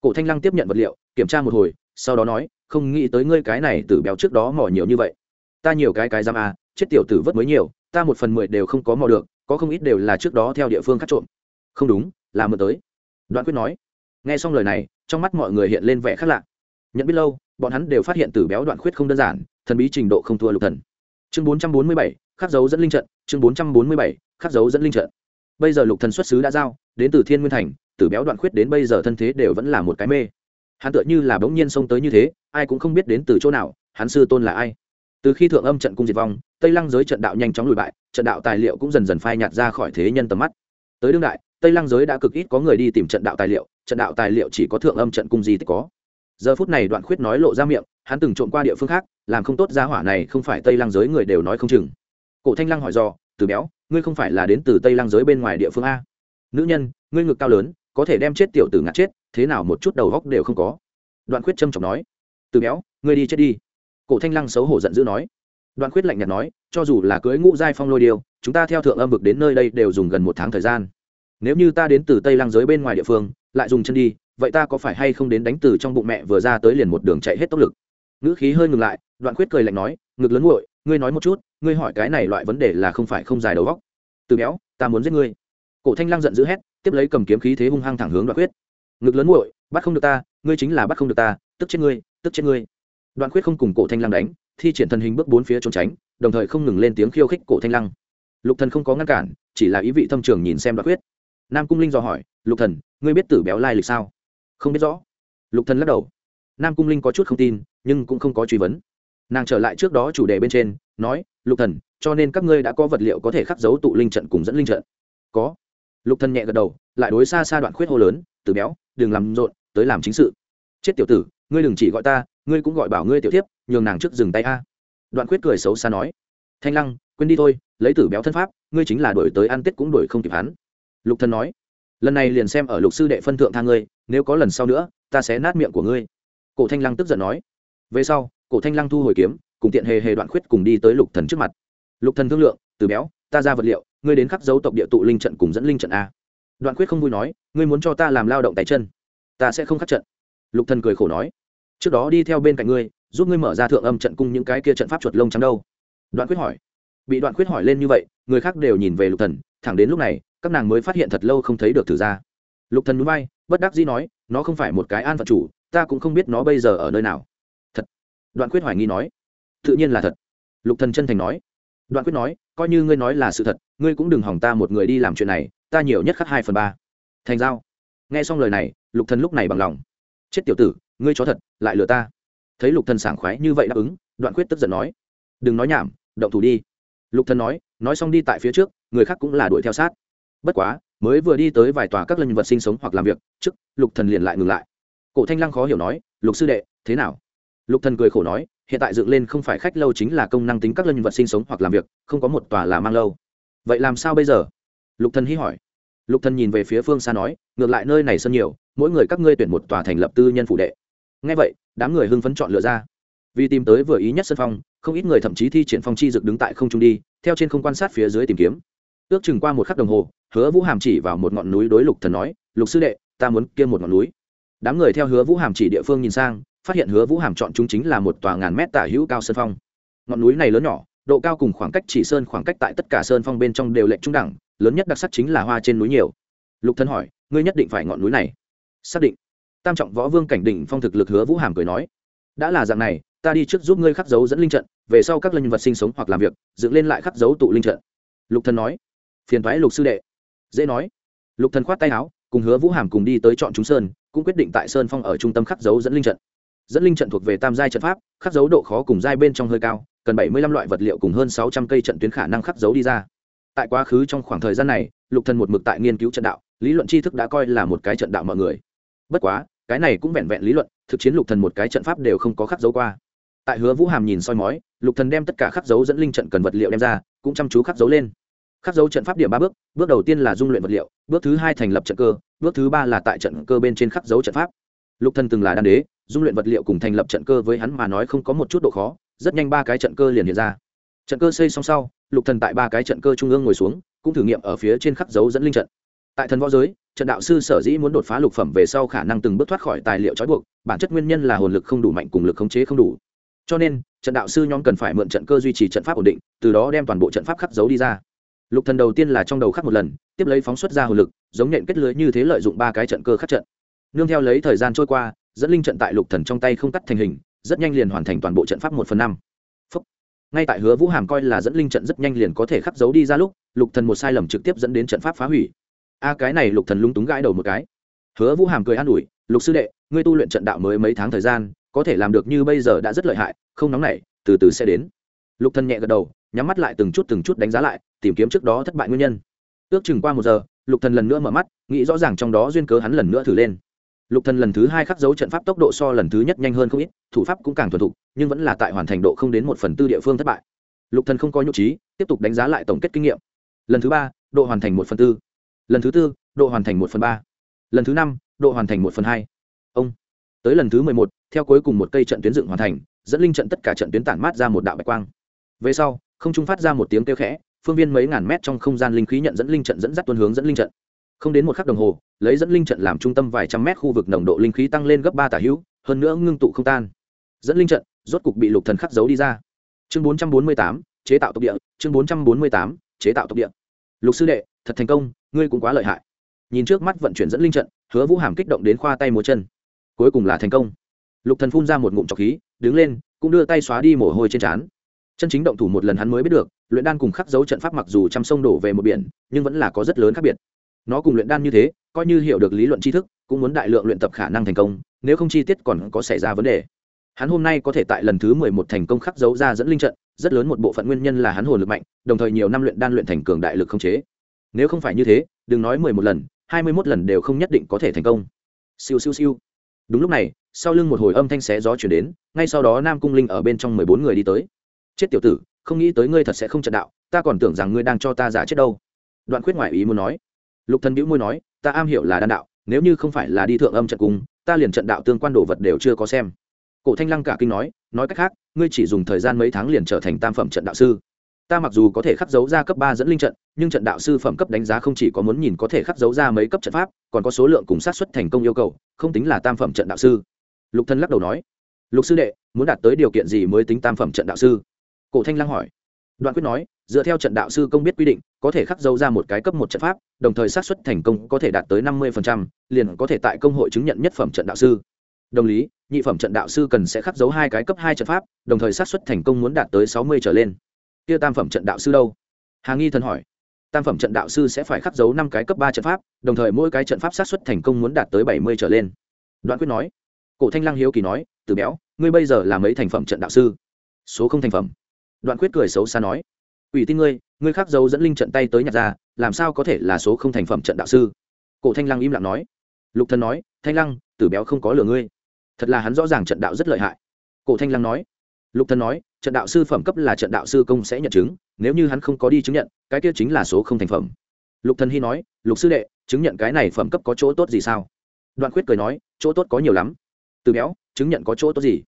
Cổ thanh lăng tiếp nhận vật liệu, kiểm tra một hồi, sau đó nói, không nghĩ tới ngươi cái này tử béo trước đó mò nhiều như vậy. Ta nhiều cái cái giam à chết tiểu tử vất mới nhiều, ta một phần mười đều không có mò được, có không ít đều là trước đó theo địa phương cắt trộm. Không đúng là mượn tới. Đoạn quyết nói, nghe xong lời này, trong mắt mọi người hiện lên vẻ khác lạ. Nhận biết lâu, bọn hắn đều phát hiện tử béo đoạn khuyết không đơn giản, thần bí trình độ không thua lục thần. Chương bốn trăm bốn mươi bảy, khắc dấu dẫn linh trận, chương bốn trăm bốn mươi bảy, khắc dấu dẫn linh trận. Bây giờ lục thần xuất xứ đã giao, đến từ thiên nguyên thành, tử béo đoạn khuyết đến bây giờ thân thế đều vẫn là một cái mê. Hắn tựa như là bỗng nhiên xông tới như thế, ai cũng không biết đến từ chỗ nào, hắn sư tôn là ai. Từ khi thượng âm trận cung diệt vong, tây lăng giới trận đạo nhanh chóng lùi bại, trận đạo tài liệu cũng dần dần phai nhạt ra khỏi thế nhân tầm mắt. Tới đương đại tây lăng giới đã cực ít có người đi tìm trận đạo tài liệu, trận đạo tài liệu chỉ có thượng âm trận cung gì tích có. Giờ phút này đoạn khuyết nói lộ ra miệng, hắn từng trộm qua địa phương khác, làm không tốt ra hỏa này không phải tây lăng giới người đều nói không chừng. Cổ thanh lăng hỏi do từ béo, ngươi không phải là đến từ tây lăng giới bên ngoài địa phương a? Nữ nhân, ngươi ngực cao lớn, có thể đem chết tiểu tử ngạt chết, thế nào một chút đầu góc đều không có. Đoạn khuyết trầm trọng nói, từ béo, ngươi đi chết đi. Cổ thanh lăng xấu hổ giận dữ nói. Đoạn khuyết lạnh nhạt nói, cho dù là cưới ngũ giai phong lôi điêu, chúng ta theo thượng âm vực đến nơi đây đều dùng gần một tháng thời gian nếu như ta đến từ tây lang giới bên ngoài địa phương, lại dùng chân đi, vậy ta có phải hay không đến đánh từ trong bụng mẹ vừa ra tới liền một đường chạy hết tốc lực? Ngữ khí hơi ngừng lại, đoạn khuyết cười lạnh nói, ngực lớn nguội ngươi nói một chút, ngươi hỏi cái này loại vấn đề là không phải không dài đầu góc từ béo, ta muốn giết ngươi. Cổ thanh lang giận dữ hét, tiếp lấy cầm kiếm khí thế hung hăng thẳng hướng đoạn khuyết. Ngực lớn nguội bắt không được ta, ngươi chính là bắt không được ta, tức chết ngươi, tức chết ngươi. Đoạn khuyết không cùng cổ thanh lang đánh, thi triển thần hình bước bốn phía trốn tránh, đồng thời không ngừng lên tiếng khiêu khích cổ thanh lăng. Lục thần không có ngăn cản, chỉ là ý vị thâm trường nhìn xem đoạn khuyết nam cung linh dò hỏi, lục thần, ngươi biết tử béo lai lịch sao? Không biết rõ. Lục thần lắc đầu. Nam cung linh có chút không tin, nhưng cũng không có truy vấn. Nàng trở lại trước đó chủ đề bên trên, nói, lục thần, cho nên các ngươi đã có vật liệu có thể khắc dấu tụ linh trận cùng dẫn linh trận. Có. Lục thần nhẹ gật đầu, lại đối xa xa đoạn khuyết hô lớn, tử béo, đừng làm rộn, tới làm chính sự. Chết tiểu tử, ngươi đừng chỉ gọi ta, ngươi cũng gọi bảo ngươi tiểu Thiếp. nhường nàng trước dừng tay a. Đoạn khuyết cười xấu xa nói, thanh lăng, quên đi thôi, lấy tử béo thân pháp, ngươi chính là đổi tới ăn tết cũng đổi không kịp hắn lục thần nói, lần này liền xem ở lục sư đệ phân thượng thang ngươi, nếu có lần sau nữa, ta sẽ nát miệng của ngươi. Cổ thanh lăng tức giận nói, về sau, cổ thanh lăng thu hồi kiếm, cùng tiện hề hề đoạn khuyết cùng đi tới lục thần trước mặt. Lục thần thương lượng, từ béo, ta ra vật liệu, ngươi đến khắc dấu tộc địa tụ linh trận cùng dẫn linh trận a. Đoạn khuyết không vui nói, ngươi muốn cho ta làm lao động tay chân, ta sẽ không khắc trận. Lục thần cười khổ nói, trước đó đi theo bên cạnh ngươi, giúp ngươi mở ra thượng âm trận cung những cái kia trận pháp chuột lông trắng đâu. Đoạn khuyết hỏi, bị đoạn khuyết hỏi lên như vậy, người khác đều nhìn về lục thần, thẳng đến lúc này các nàng mới phát hiện thật lâu không thấy được thử ra. Lục thần núi bay, bất đắc dĩ nói, nó không phải một cái an phận chủ, ta cũng không biết nó bây giờ ở nơi nào. Thật. Đoạn quyết hoài nghi nói, tự nhiên là thật. Lục thần chân thành nói, đoạn quyết nói, coi như ngươi nói là sự thật, ngươi cũng đừng hỏng ta một người đi làm chuyện này, ta nhiều nhất khắc hai phần ba. Thành giao. Nghe xong lời này, lục thần lúc này bằng lòng. Chết tiểu tử, ngươi chó thật, lại lừa ta. Thấy lục thần sảng khoái như vậy đáp ứng, đoạn quyết tức giận nói, đừng nói nhảm, động thủ đi. Lục thần nói nói xong đi tại phía trước, người khác cũng là đuổi theo sát bất quá, mới vừa đi tới vài tòa các lân vật sinh sống hoặc làm việc, trước, lục thần liền lại ngừng lại. Cổ thanh lăng khó hiểu nói, lục sư đệ, thế nào? Lục thần cười khổ nói, hiện tại dựng lên không phải khách lâu chính là công năng tính các lân vật sinh sống hoặc làm việc, không có một tòa là mang lâu. Vậy làm sao bây giờ? Lục thần hí hỏi. Lục thần nhìn về phía phương xa nói, ngược lại nơi này sân nhiều, mỗi người các ngươi tuyển một tòa thành lập tư nhân phụ đệ. Nghe vậy, đám người hưng phấn chọn lựa ra. Vì tìm tới vừa ý nhất sân phong, không ít người thậm chí thi triển phong chi dực đứng tại không trung đi, theo trên không quan sát phía dưới tìm kiếm ước chừng qua một khắc đồng hồ, hứa vũ hàm chỉ vào một ngọn núi đối lục thần nói, lục sư đệ, ta muốn kia một ngọn núi. Đám người theo hứa vũ hàm chỉ địa phương nhìn sang, phát hiện hứa vũ hàm chọn chúng chính là một tòa ngàn mét tả hữu cao sơn phong. Ngọn núi này lớn nhỏ, độ cao cùng khoảng cách chỉ sơn khoảng cách tại tất cả sơn phong bên trong đều lệnh trung đẳng, lớn nhất đặc sắc chính là hoa trên núi nhiều. Lục thần hỏi, ngươi nhất định phải ngọn núi này? Xác định. Tam trọng võ vương cảnh đỉnh phong thực lực hứa vũ hàm cười nói, đã là dạng này, ta đi trước giúp ngươi khắc dấu dẫn linh trận, về sau các linh vật sinh sống hoặc làm việc, dựng lên lại khắc dấu tụ linh trận. Lục thần nói phiền thoái lục sư đệ. Dễ nói. Lục thần khoát tay áo, cùng hứa vũ hàm cùng đi tới chọn chúng sơn, cũng quyết định tại sơn phong ở trung tâm khắc dấu dẫn linh trận. Dẫn linh trận thuộc về tam giai trận pháp, khắc dấu độ khó cùng giai bên trong hơi cao, cần bảy mươi lăm loại vật liệu cùng hơn sáu trăm cây trận tuyến khả năng khắc dấu đi ra. Tại quá khứ trong khoảng thời gian này, lục thần một mực tại nghiên cứu trận đạo, lý luận tri thức đã coi là một cái trận đạo mọi người. Bất quá, cái này cũng vẹn vẹn lý luận, thực chiến lục thần một cái trận pháp đều không có khắc dấu qua. Tại hứa vũ hàm nhìn soi mói, lục thần đem tất cả khắc dấu dẫn linh trận cần vật liệu đem ra, cũng chăm chú khắc dấu lên khắc dấu trận pháp điểm ba bước bước đầu tiên là dung luyện vật liệu, bước thứ hai thành lập trận cơ, bước thứ ba là tại trận cơ bên trên khắc dấu trận pháp. Lục thần từng là đan đế, dung luyện vật liệu cùng thành lập trận cơ với hắn mà nói không có một chút độ khó, rất nhanh ba cái trận cơ liền hiện ra. Trận cơ xây xong sau, lục thần tại ba cái trận cơ trung ương ngồi xuống, cũng thử nghiệm ở phía trên khắc dấu dẫn linh trận. Tại thần võ giới, trận đạo sư sở dĩ muốn đột phá lục phẩm về sau khả năng từng bước thoát khỏi tài liệu trói buộc, bản chất nguyên nhân là hồn lực không đủ mạnh cùng lực khống chế không đủ. Cho nên, trận đạo sư nhóm cần phải mượn trận cơ duy trì trận pháp ổn định, từ đó đem toàn bộ trận pháp khắc dấu đi ra lục thần đầu tiên là trong đầu khắc một lần, tiếp lấy phóng xuất ra hồn lực, giống nhện kết lưới như thế lợi dụng ba cái trận cơ khắc trận. Nương theo lấy thời gian trôi qua, dẫn linh trận tại lục thần trong tay không cắt thành hình, rất nhanh liền hoàn thành toàn bộ trận pháp một phần năm. Ngay tại hứa vũ hàm coi là dẫn linh trận rất nhanh liền có thể khắc dấu đi ra lúc, lục thần một sai lầm trực tiếp dẫn đến trận pháp phá hủy. A, cái này lục thần lung túng gãi đầu một cái. Hứa vũ hàm cười an ủi, lục sư đệ, ngươi tu luyện trận đạo mới mấy tháng thời gian, có thể làm được như bây giờ đã rất lợi hại, không nóng nảy, từ từ sẽ đến. Lục thần nhẹ gật đầu nhắm mắt lại từng chút từng chút đánh giá lại, tìm kiếm trước đó thất bại nguyên nhân. Ước chừng qua một giờ, lục thần lần nữa mở mắt, nghĩ rõ ràng trong đó duyên cớ hắn lần nữa thử lên. Lục thần lần thứ hai khắc dấu trận pháp tốc độ so lần thứ nhất nhanh hơn không ít, thủ pháp cũng càng thuần thục, nhưng vẫn là tại hoàn thành độ không đến một phần tư địa phương thất bại. Lục thần không có nhục trí, tiếp tục đánh giá lại tổng kết kinh nghiệm. Lần thứ ba, độ hoàn thành một phần tư. Lần thứ tư, độ hoàn thành một phần ba. Lần thứ năm, độ hoàn thành một phần hai. Ông. Tới lần thứ mười một, theo cuối cùng một cây trận tuyến dựng hoàn thành, dẫn linh trận tất cả trận tuyến tản mát ra một đạo bạch quang. Về sau không trung phát ra một tiếng kêu khẽ, phương viên mấy ngàn mét trong không gian linh khí nhận dẫn linh trận dẫn dắt tuân hướng dẫn linh trận. Không đến một khắc đồng hồ, lấy dẫn linh trận làm trung tâm vài trăm mét khu vực nồng độ linh khí tăng lên gấp ba tả hữu, hơn nữa ngưng tụ không tan. Dẫn linh trận, rốt cục bị lục thần khắc giấu đi ra. Chương bốn trăm bốn mươi tám, chế tạo tộc địa, chương bốn trăm bốn mươi tám, chế tạo tộc địa. Lục sư đệ, thật thành công, ngươi cũng quá lợi hại. Nhìn trước mắt vận chuyển dẫn linh trận, hứa vũ hàm kích động đến khoa tay múa chân. Cuối cùng là thành công. Lục thần phun ra một ngụm trọc khí, đứng lên, cũng đưa tay xóa đi mồ hôi trên trán chân chính động thủ một lần hắn mới biết được, luyện đan cùng khắc dấu trận pháp mặc dù trăm sông đổ về một biển, nhưng vẫn là có rất lớn khác biệt. Nó cùng luyện đan như thế, coi như hiểu được lý luận tri thức, cũng muốn đại lượng luyện tập khả năng thành công, nếu không chi tiết còn có xảy ra vấn đề. Hắn hôm nay có thể tại lần thứ mười một thành công khắc dấu ra dẫn linh trận, rất lớn một bộ phận nguyên nhân là hắn hồn lực mạnh, đồng thời nhiều năm luyện đan luyện thành cường đại lực không chế. Nếu không phải như thế, đừng nói mười một lần, hai mươi mốt lần đều không nhất định có thể thành công. Siêu siêu siêu. Đúng lúc này, sau lưng một hồi âm thanh xé gió chuyển đến, ngay sau đó nam cung linh ở bên trong mười bốn người đi tới chết tiểu tử, không nghĩ tới ngươi thật sẽ không trận đạo, ta còn tưởng rằng ngươi đang cho ta giả chết đâu. Đoạn khuyết ngoại ý muốn nói. Lục thần bĩu môi nói, ta am hiểu là đan đạo, nếu như không phải là đi thượng âm trận cung ta liền trận đạo tương quan đồ vật đều chưa có xem. Cổ thanh lăng cả kinh nói nói cách khác, ngươi chỉ dùng thời gian mấy tháng liền trở thành tam phẩm trận đạo sư. Ta mặc dù có thể khắc dấu ra cấp ba dẫn linh trận, nhưng trận đạo sư phẩm cấp đánh giá không chỉ có muốn nhìn có thể khắc dấu ra mấy cấp trận pháp, còn có số lượng cùng sát xuất thành công yêu cầu, không tính là tam phẩm trận đạo sư. Lục thân lắc đầu nói, lục sư đệ, muốn đạt tới điều kiện gì mới tính tam phẩm trận đạo sư? Cổ thanh lăng hỏi. Đoạn quyết nói, dựa theo trận đạo sư công biết quy định, có thể khắc dấu ra một cái cấp một trận pháp, đồng thời xác suất thành công có thể đạt tới năm mươi liền có thể tại công hội chứng nhận nhất phẩm trận đạo sư. Đồng lý, nhị phẩm trận đạo sư cần sẽ khắc dấu hai cái cấp hai trận pháp, đồng thời xác suất thành công muốn đạt tới sáu mươi trở lên. Kia tam phẩm trận đạo sư đâu? Hà nghi thần hỏi. Tam phẩm trận đạo sư sẽ phải khắc dấu năm cái cấp ba trận pháp, đồng thời mỗi cái trận pháp xác suất thành công muốn đạt tới bảy mươi trở lên. Đoạn quyết nói. Cổ thanh lăng hiếu kỳ nói, từ béo, ngươi bây giờ là mấy thành phẩm trận đạo sư? Số không thành phẩm đoạn quyết cười xấu xa nói ủy tin ngươi ngươi khắc dấu dẫn linh trận tay tới nhặt ra, làm sao có thể là số không thành phẩm trận đạo sư? Cổ thanh lăng im lặng nói, lục thần nói, thanh lăng, tử béo không có lừa ngươi. Thật là hắn rõ ràng trận đạo rất lợi hại. Cổ thanh lăng nói, lục thần nói, trận đạo sư phẩm cấp là trận đạo sư công sẽ nhận chứng, nếu như hắn không có đi chứng nhận, cái kia chính là số không thành phẩm. Lục thần hy nói, lục sư đệ, chứng nhận cái này phẩm cấp có chỗ tốt gì sao? Đoạn khuyết cười nói, chỗ tốt có nhiều lắm. Từ béo, chứng nhận có chỗ tốt gì?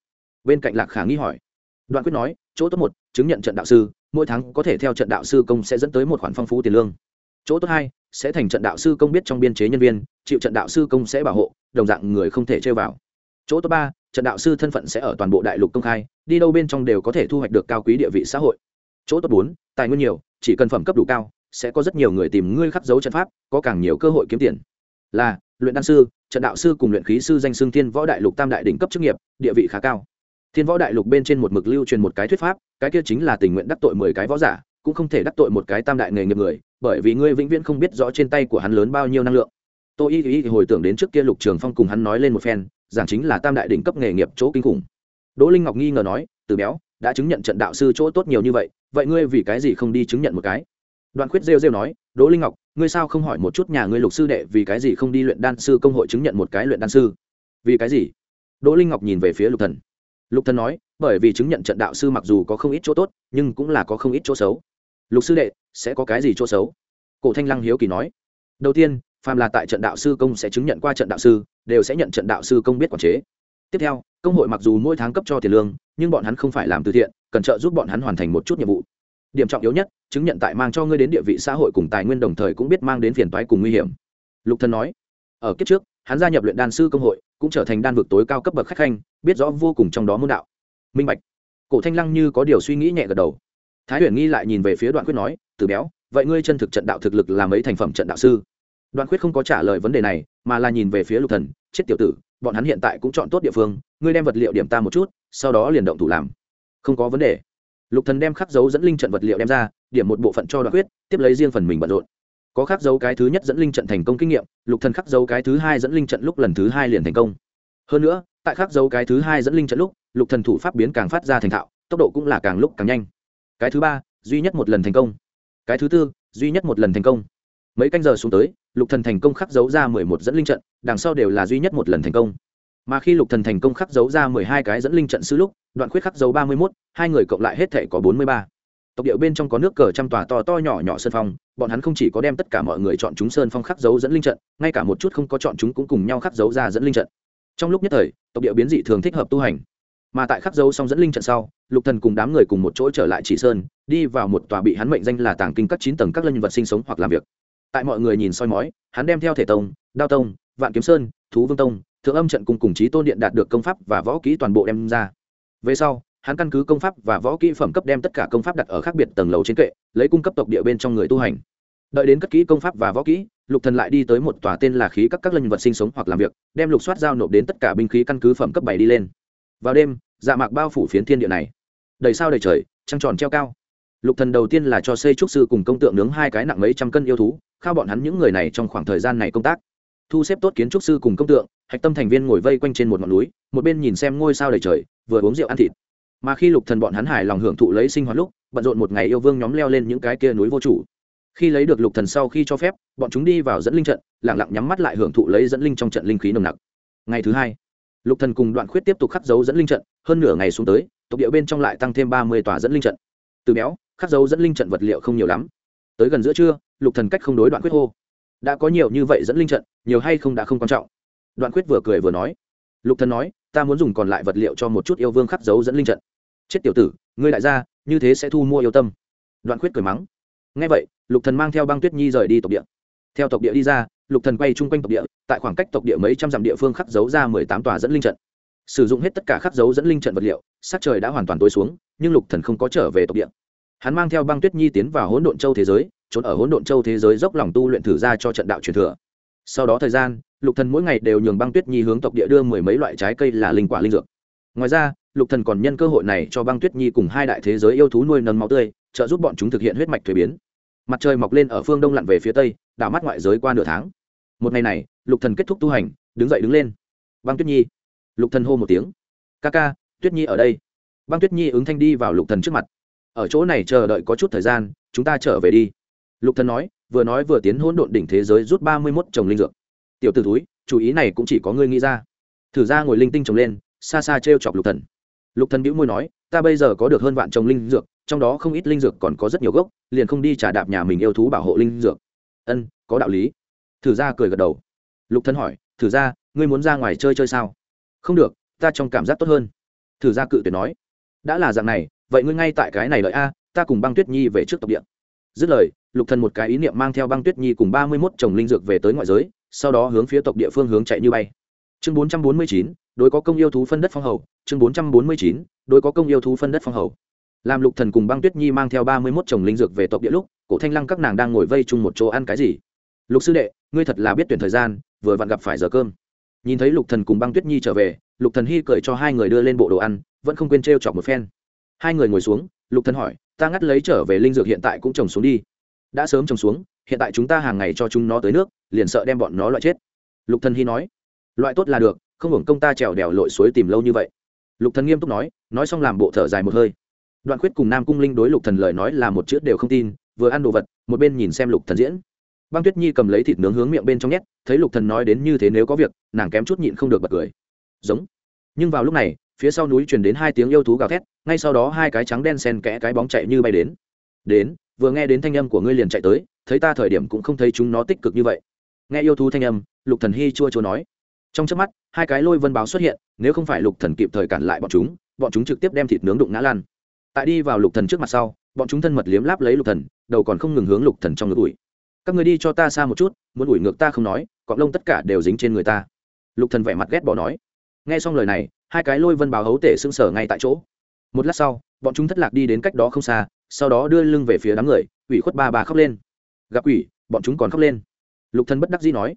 Bên cạnh lạc khả nghi hỏi. Đoạn quyết nói, chỗ tốt một chứng nhận trận đạo sư, mỗi tháng có thể theo trận đạo sư công sẽ dẫn tới một khoản phong phú tiền lương. Chỗ tốt hai, sẽ thành trận đạo sư công biết trong biên chế nhân viên, chịu trận đạo sư công sẽ bảo hộ, đồng dạng người không thể chơi vào. Chỗ tốt ba, trận đạo sư thân phận sẽ ở toàn bộ đại lục công khai, đi đâu bên trong đều có thể thu hoạch được cao quý địa vị xã hội. Chỗ tốt bốn, tài nguyên nhiều, chỉ cần phẩm cấp đủ cao, sẽ có rất nhiều người tìm ngươi khắc dấu trận pháp, có càng nhiều cơ hội kiếm tiền. Là, luyện đan sư, trận đạo sư cùng luyện khí sư danh xương thiên võ đại lục tam đại đỉnh cấp chức nghiệp, địa vị khá cao thiên võ đại lục bên trên một mực lưu truyền một cái thuyết pháp, cái kia chính là tình nguyện đắc tội mười cái võ giả, cũng không thể đắc tội một cái tam đại nghề nghiệp người, bởi vì ngươi vĩnh viễn không biết rõ trên tay của hắn lớn bao nhiêu năng lượng. Tôi y y hồi tưởng đến trước kia lục trường phong cùng hắn nói lên một phen giảng chính là tam đại đỉnh cấp nghề nghiệp chỗ kinh khủng. Đỗ linh ngọc nghi ngờ nói, từ béo, đã chứng nhận trận đạo sư chỗ tốt nhiều như vậy vậy ngươi vì cái gì không đi chứng nhận một cái? Đoạn khuyết rêu rêu nói, đỗ linh ngọc, ngươi sao không hỏi một chút nhà ngươi lục sư đệ vì cái gì không đi luyện đan sư công hội chứng nhận một cái luyện đan sư? Vì cái gì? Đỗ linh ngọc nhìn về phía lục thần lục thần nói, bởi vì chứng nhận trận đạo sư mặc dù có không ít chỗ tốt, nhưng cũng là có không ít chỗ xấu. Lục sư đệ, sẽ có cái gì chỗ xấu? Cổ thanh lăng hiếu kỳ nói. Đầu tiên, phàm là tại trận đạo sư công sẽ chứng nhận qua trận đạo sư, đều sẽ nhận trận đạo sư công biết quản chế. Tiếp theo, công hội mặc dù mỗi tháng cấp cho tiền lương, nhưng bọn hắn không phải làm từ thiện, cần trợ giúp bọn hắn hoàn thành một chút nhiệm vụ. Điểm trọng yếu nhất, chứng nhận tại mang cho ngươi đến địa vị xã hội cùng tài nguyên đồng thời cũng biết mang đến phiền toái cùng nguy hiểm. Lục thần nói. Ở kiếp trước hắn gia nhập luyện đan sư công hội, cũng trở thành đan vực tối cao cấp bậc khách khanh, biết rõ vô cùng trong đó môn đạo. Minh bạch. Cổ thanh lăng như có điều suy nghĩ nhẹ gật đầu. Thái huyền nghi lại nhìn về phía đoạn quyết nói, từ béo, vậy ngươi chân thực trận đạo thực lực là mấy thành phẩm trận đạo sư? Đoạn quyết không có trả lời vấn đề này, mà là nhìn về phía lục thần, chết tiểu tử, bọn hắn hiện tại cũng chọn tốt địa phương, ngươi đem vật liệu điểm ta một chút, sau đó liền động thủ làm. Không có vấn đề. Lục thần đem khắc dấu dẫn linh trận vật liệu đem ra, điểm một bộ phận cho đoạn quyết tiếp lấy riêng phần mình bận rộn có khắc dấu cái thứ nhất dẫn linh trận thành công kinh nghiệm lục thần khắc dấu cái thứ hai dẫn linh trận lúc lần thứ hai liền thành công. Hơn nữa tại khắc dấu cái thứ hai dẫn linh trận lúc lục thần thủ pháp biến càng phát ra thành thạo tốc độ cũng là càng lúc càng nhanh. Cái thứ ba duy nhất một lần thành công. Cái thứ tư duy nhất một lần thành công. Mấy canh giờ xuống tới lục thần thành công khắc dấu ra mười một dẫn linh trận đằng sau đều là duy nhất một lần thành công. Mà khi lục thần thành công khắc dấu ra mười hai cái dẫn linh trận sư lúc đoạn khuyết khắc dấu ba mươi một, hai người cộng lại hết thể có bốn mươi ba tộc điệu bên trong có nước cờ trăm tòa to to nhỏ nhỏ sơn phong, bọn hắn không chỉ có đem tất cả mọi người chọn chúng sơn phong khắc dấu dẫn linh trận, ngay cả một chút không có chọn chúng cũng cùng nhau khắc dấu ra dẫn linh trận. Trong lúc nhất thời, tộc điệu biến dị thường thích hợp tu hành. Mà tại khắc dấu xong dẫn linh trận sau, lục thần cùng đám người cùng một chỗ trở lại chỉ sơn, đi vào một tòa bị hắn mệnh danh là tàng kinh các chín tầng các lân vật sinh sống hoặc làm việc. Tại mọi người nhìn soi mói, hắn đem theo thể tông, đao tông, vạn kiếm sơn, thú vương tông, thượng âm trận cùng cùng chí tôn điện đạt được công pháp và võ kỹ toàn bộ đem ra. Về sau hắn căn cứ công pháp và võ kỹ phẩm cấp đem tất cả công pháp đặt ở khác biệt tầng lầu trên kệ, lấy cung cấp tộc địa bên trong người tu hành. Đợi đến cất kỹ công pháp và võ kỹ, lục thần lại đi tới một tòa tên là khí các các linh vật sinh sống hoặc làm việc, đem lục soát giao nộp đến tất cả binh khí căn cứ phẩm cấp bảy đi lên. Vào đêm dạ mạc bao phủ phiến thiên địa này. Đầy sao đầy trời, trăng tròn treo cao. Lục thần đầu tiên là cho xây trúc sư cùng công tượng nướng hai cái nặng mấy trăm cân yêu thú, khao bọn hắn những người này trong khoảng thời gian này công tác. Thu xếp tốt kiến trúc sư cùng công tượng, hạch tâm thành viên ngồi vây quanh trên một ngọn núi, một bên nhìn xem ngôi sao đầy trời, vừa uống rượu ăn thịt mà khi lục thần bọn hắn hài lòng hưởng thụ lấy sinh hoạt lúc, bận rộn một ngày yêu vương nhóm leo lên những cái kia núi vô chủ. Khi lấy được lục thần sau khi cho phép, bọn chúng đi vào dẫn linh trận, lặng lặng nhắm mắt lại hưởng thụ lấy dẫn linh trong trận linh khí nồng nặc. Ngày thứ hai, lục thần cùng đoạn khuyết tiếp tục khắc dấu dẫn linh trận, hơn nửa ngày xuống tới, tộc địa bên trong lại tăng thêm ba mươi tòa dẫn linh trận. Từ béo, khắc dấu dẫn linh trận vật liệu không nhiều lắm. Tới gần giữa trưa, lục thần cách không đối đoạn khuyết hô. Đã có nhiều như vậy dẫn linh trận, nhiều hay không đã không quan trọng. Đoạn khuyết vừa cười vừa nói. Lục thần nói, ta muốn dùng còn lại vật liệu cho một chút yêu vương khắc dấu dẫn linh trận chết tiểu tử, ngươi đại gia, như thế sẽ thu mua yêu tâm. Đoạn khuyết cười mắng. Ngay vậy, lục thần mang theo băng tuyết nhi rời đi tộc địa. Theo tộc địa đi ra, lục thần quay chung quanh tộc địa, tại khoảng cách tộc địa mấy trăm dặm địa phương khắc dấu ra mười tám tòa dẫn linh trận. Sử dụng hết tất cả khắc dấu dẫn linh trận vật liệu, sắc trời đã hoàn toàn tối xuống, nhưng lục thần không có trở về tộc địa. Hắn mang theo băng tuyết nhi tiến vào hỗn độn châu thế giới, trốn ở hỗn độn châu thế giới dốc lòng tu luyện thử ra cho trận đạo truyền thừa. Sau đó thời gian, lục thần mỗi ngày đều nhường băng tuyết nhi hướng tộc địa đưa mười mấy loại trái cây là linh quả linh dược. Ngoài ra lục thần còn nhân cơ hội này cho băng tuyết nhi cùng hai đại thế giới yêu thú nuôi nấng máu tươi, trợ giúp bọn chúng thực hiện huyết mạch thuế biến. Mặt trời mọc lên ở phương đông lặn về phía tây, đảo mắt ngoại giới qua nửa tháng. Một ngày này, lục thần kết thúc tu hành, đứng dậy đứng lên. Băng tuyết nhi. Lục thần hô một tiếng. Ca ca, tuyết nhi ở đây. Băng tuyết nhi ứng thanh đi vào lục thần trước mặt. Ở chỗ này chờ đợi có chút thời gian, chúng ta trở về đi. Lục thần nói, vừa nói vừa tiến hỗn độn đỉnh thế giới rút ba mươi 31 trồng linh dược. Tiểu tử túi chủ ý này cũng chỉ có ngươi nghĩ ra. Thử ra ngồi linh tinh trồng lên, xa xa treo chọc lục thần lục thần bĩu môi nói, ta bây giờ có được hơn vạn trồng linh dược, trong đó không ít linh dược còn có rất nhiều gốc, liền không đi trả đạp nhà mình yêu thú bảo hộ linh dược. Ân, có đạo lý. Thử ra cười gật đầu. Lục thần hỏi, thử ra ngươi muốn ra ngoài chơi chơi sao? Không được, ta trong cảm giác tốt hơn. Thử ra cự tuyệt nói, đã là dạng này, vậy ngươi ngay tại cái này lợi a, ta cùng băng tuyết nhi về trước tộc địa. Dứt lời, lục thần một cái ý niệm mang theo băng tuyết nhi cùng ba mươi một trồng linh dược về tới ngoại giới, sau đó hướng phía tộc địa phương hướng chạy như bay. Chương bốn trăm bốn mươi chín đối có công yêu thú phân đất phong hầu, chương bốn trăm bốn mươi chín, đối có công yêu thú phân đất phong hầu. Làm lục thần cùng băng tuyết nhi mang theo ba mươi mốt chồng linh dược về tộc địa lúc, cổ thanh lăng các nàng đang ngồi vây chung một chỗ ăn cái gì? Lục sư đệ, ngươi thật là biết tuyển thời gian, vừa vặn gặp phải giờ cơm. Nhìn thấy lục thần cùng băng tuyết nhi trở về, lục thần hy cười cho hai người đưa lên bộ đồ ăn, vẫn không quên trêu chọc một phen. Hai người ngồi xuống, lục thần hỏi, ta ngắt lấy trở về linh dược hiện tại cũng trồng xuống đi. Đã sớm trồng xuống, hiện tại chúng ta hàng ngày cho chúng nó tới nước, liền sợ đem bọn nó loại chết. Lục thần hy nói, loại tốt là được không hưởng công ta trèo đèo lội suối tìm lâu như vậy. Lục thần nghiêm túc nói nói xong làm bộ thở dài một hơi. Đoạn khuyết cùng nam cung linh đối lục thần lời nói là một chữ đều không tin, vừa ăn đồ vật, một bên nhìn xem lục thần diễn. Băng tuyết nhi cầm lấy thịt nướng hướng miệng bên trong nhét, thấy lục thần nói đến như thế nếu có việc, nàng kém chút nhịn không được bật cười. Giống. Nhưng vào lúc này, phía sau núi truyền đến hai tiếng yêu thú gào thét, ngay sau đó hai cái trắng đen xen kẽ cái bóng chạy như bay đến. Đến, vừa nghe đến thanh âm của ngươi liền chạy tới, thấy ta thời điểm cũng không thấy chúng nó tích cực như vậy. Nghe yêu thú thanh âm, lục thần hi chua chua nói. Trong chớp mắt hai cái lôi vân báo xuất hiện, nếu không phải lục thần kịp thời cản lại bọn chúng bọn chúng trực tiếp đem thịt nướng đụng ngã lan tại đi vào lục thần trước mặt sau, bọn chúng thân mật liếm láp lấy lục thần, đầu còn không ngừng hướng lục thần trong ngực ủi. Các người đi cho ta xa một chút, muốn ủi ngược ta không nói cọng lông tất cả đều dính trên người ta. Lục thần vẻ mặt ghét bỏ nói. Nghe xong lời này, hai cái lôi vân báo hấu tể sưng sở ngay tại chỗ. Một lát sau, bọn chúng thất lạc đi đến cách đó không xa, sau đó đưa lưng về phía đám người, ủy khuất ba bà khóc lên. Gặp quỷ, bọn chúng còn khóc lên. Lục thần bất đắc dĩ nói.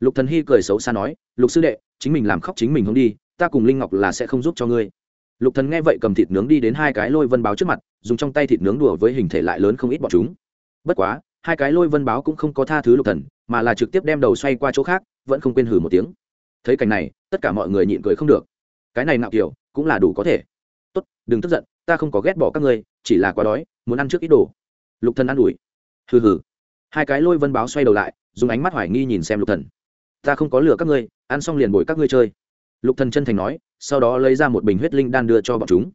Lục thần hy cười xấu xa nói, lục sư đệ chính mình làm khóc chính mình không đi, ta cùng linh ngọc là sẽ không giúp cho ngươi. Lục thần nghe vậy cầm thịt nướng đi đến hai cái lôi vân báo trước mặt, dùng trong tay thịt nướng đùa với hình thể lại lớn không ít bọn chúng. Bất quá, hai cái lôi vân báo cũng không có tha thứ lục thần, mà là trực tiếp đem đầu xoay qua chỗ khác, vẫn không quên hử một tiếng. Thấy cảnh này, tất cả mọi người nhịn cười không được. Cái này nạo kiểu, cũng là đủ có thể. Tốt, đừng tức giận, ta không có ghét bỏ các ngươi, chỉ là quá đói, muốn ăn trước ít đồ. Lục thần ăn ủi. Hừ hừ. Hai cái lôi vân báo xoay đầu lại, dùng ánh mắt hoài nghi nhìn xem lục thần ta không có lừa các ngươi, ăn xong liền bồi các ngươi chơi. Lục thần chân thành nói, sau đó lấy ra một bình huyết linh đan đưa cho bọn chúng.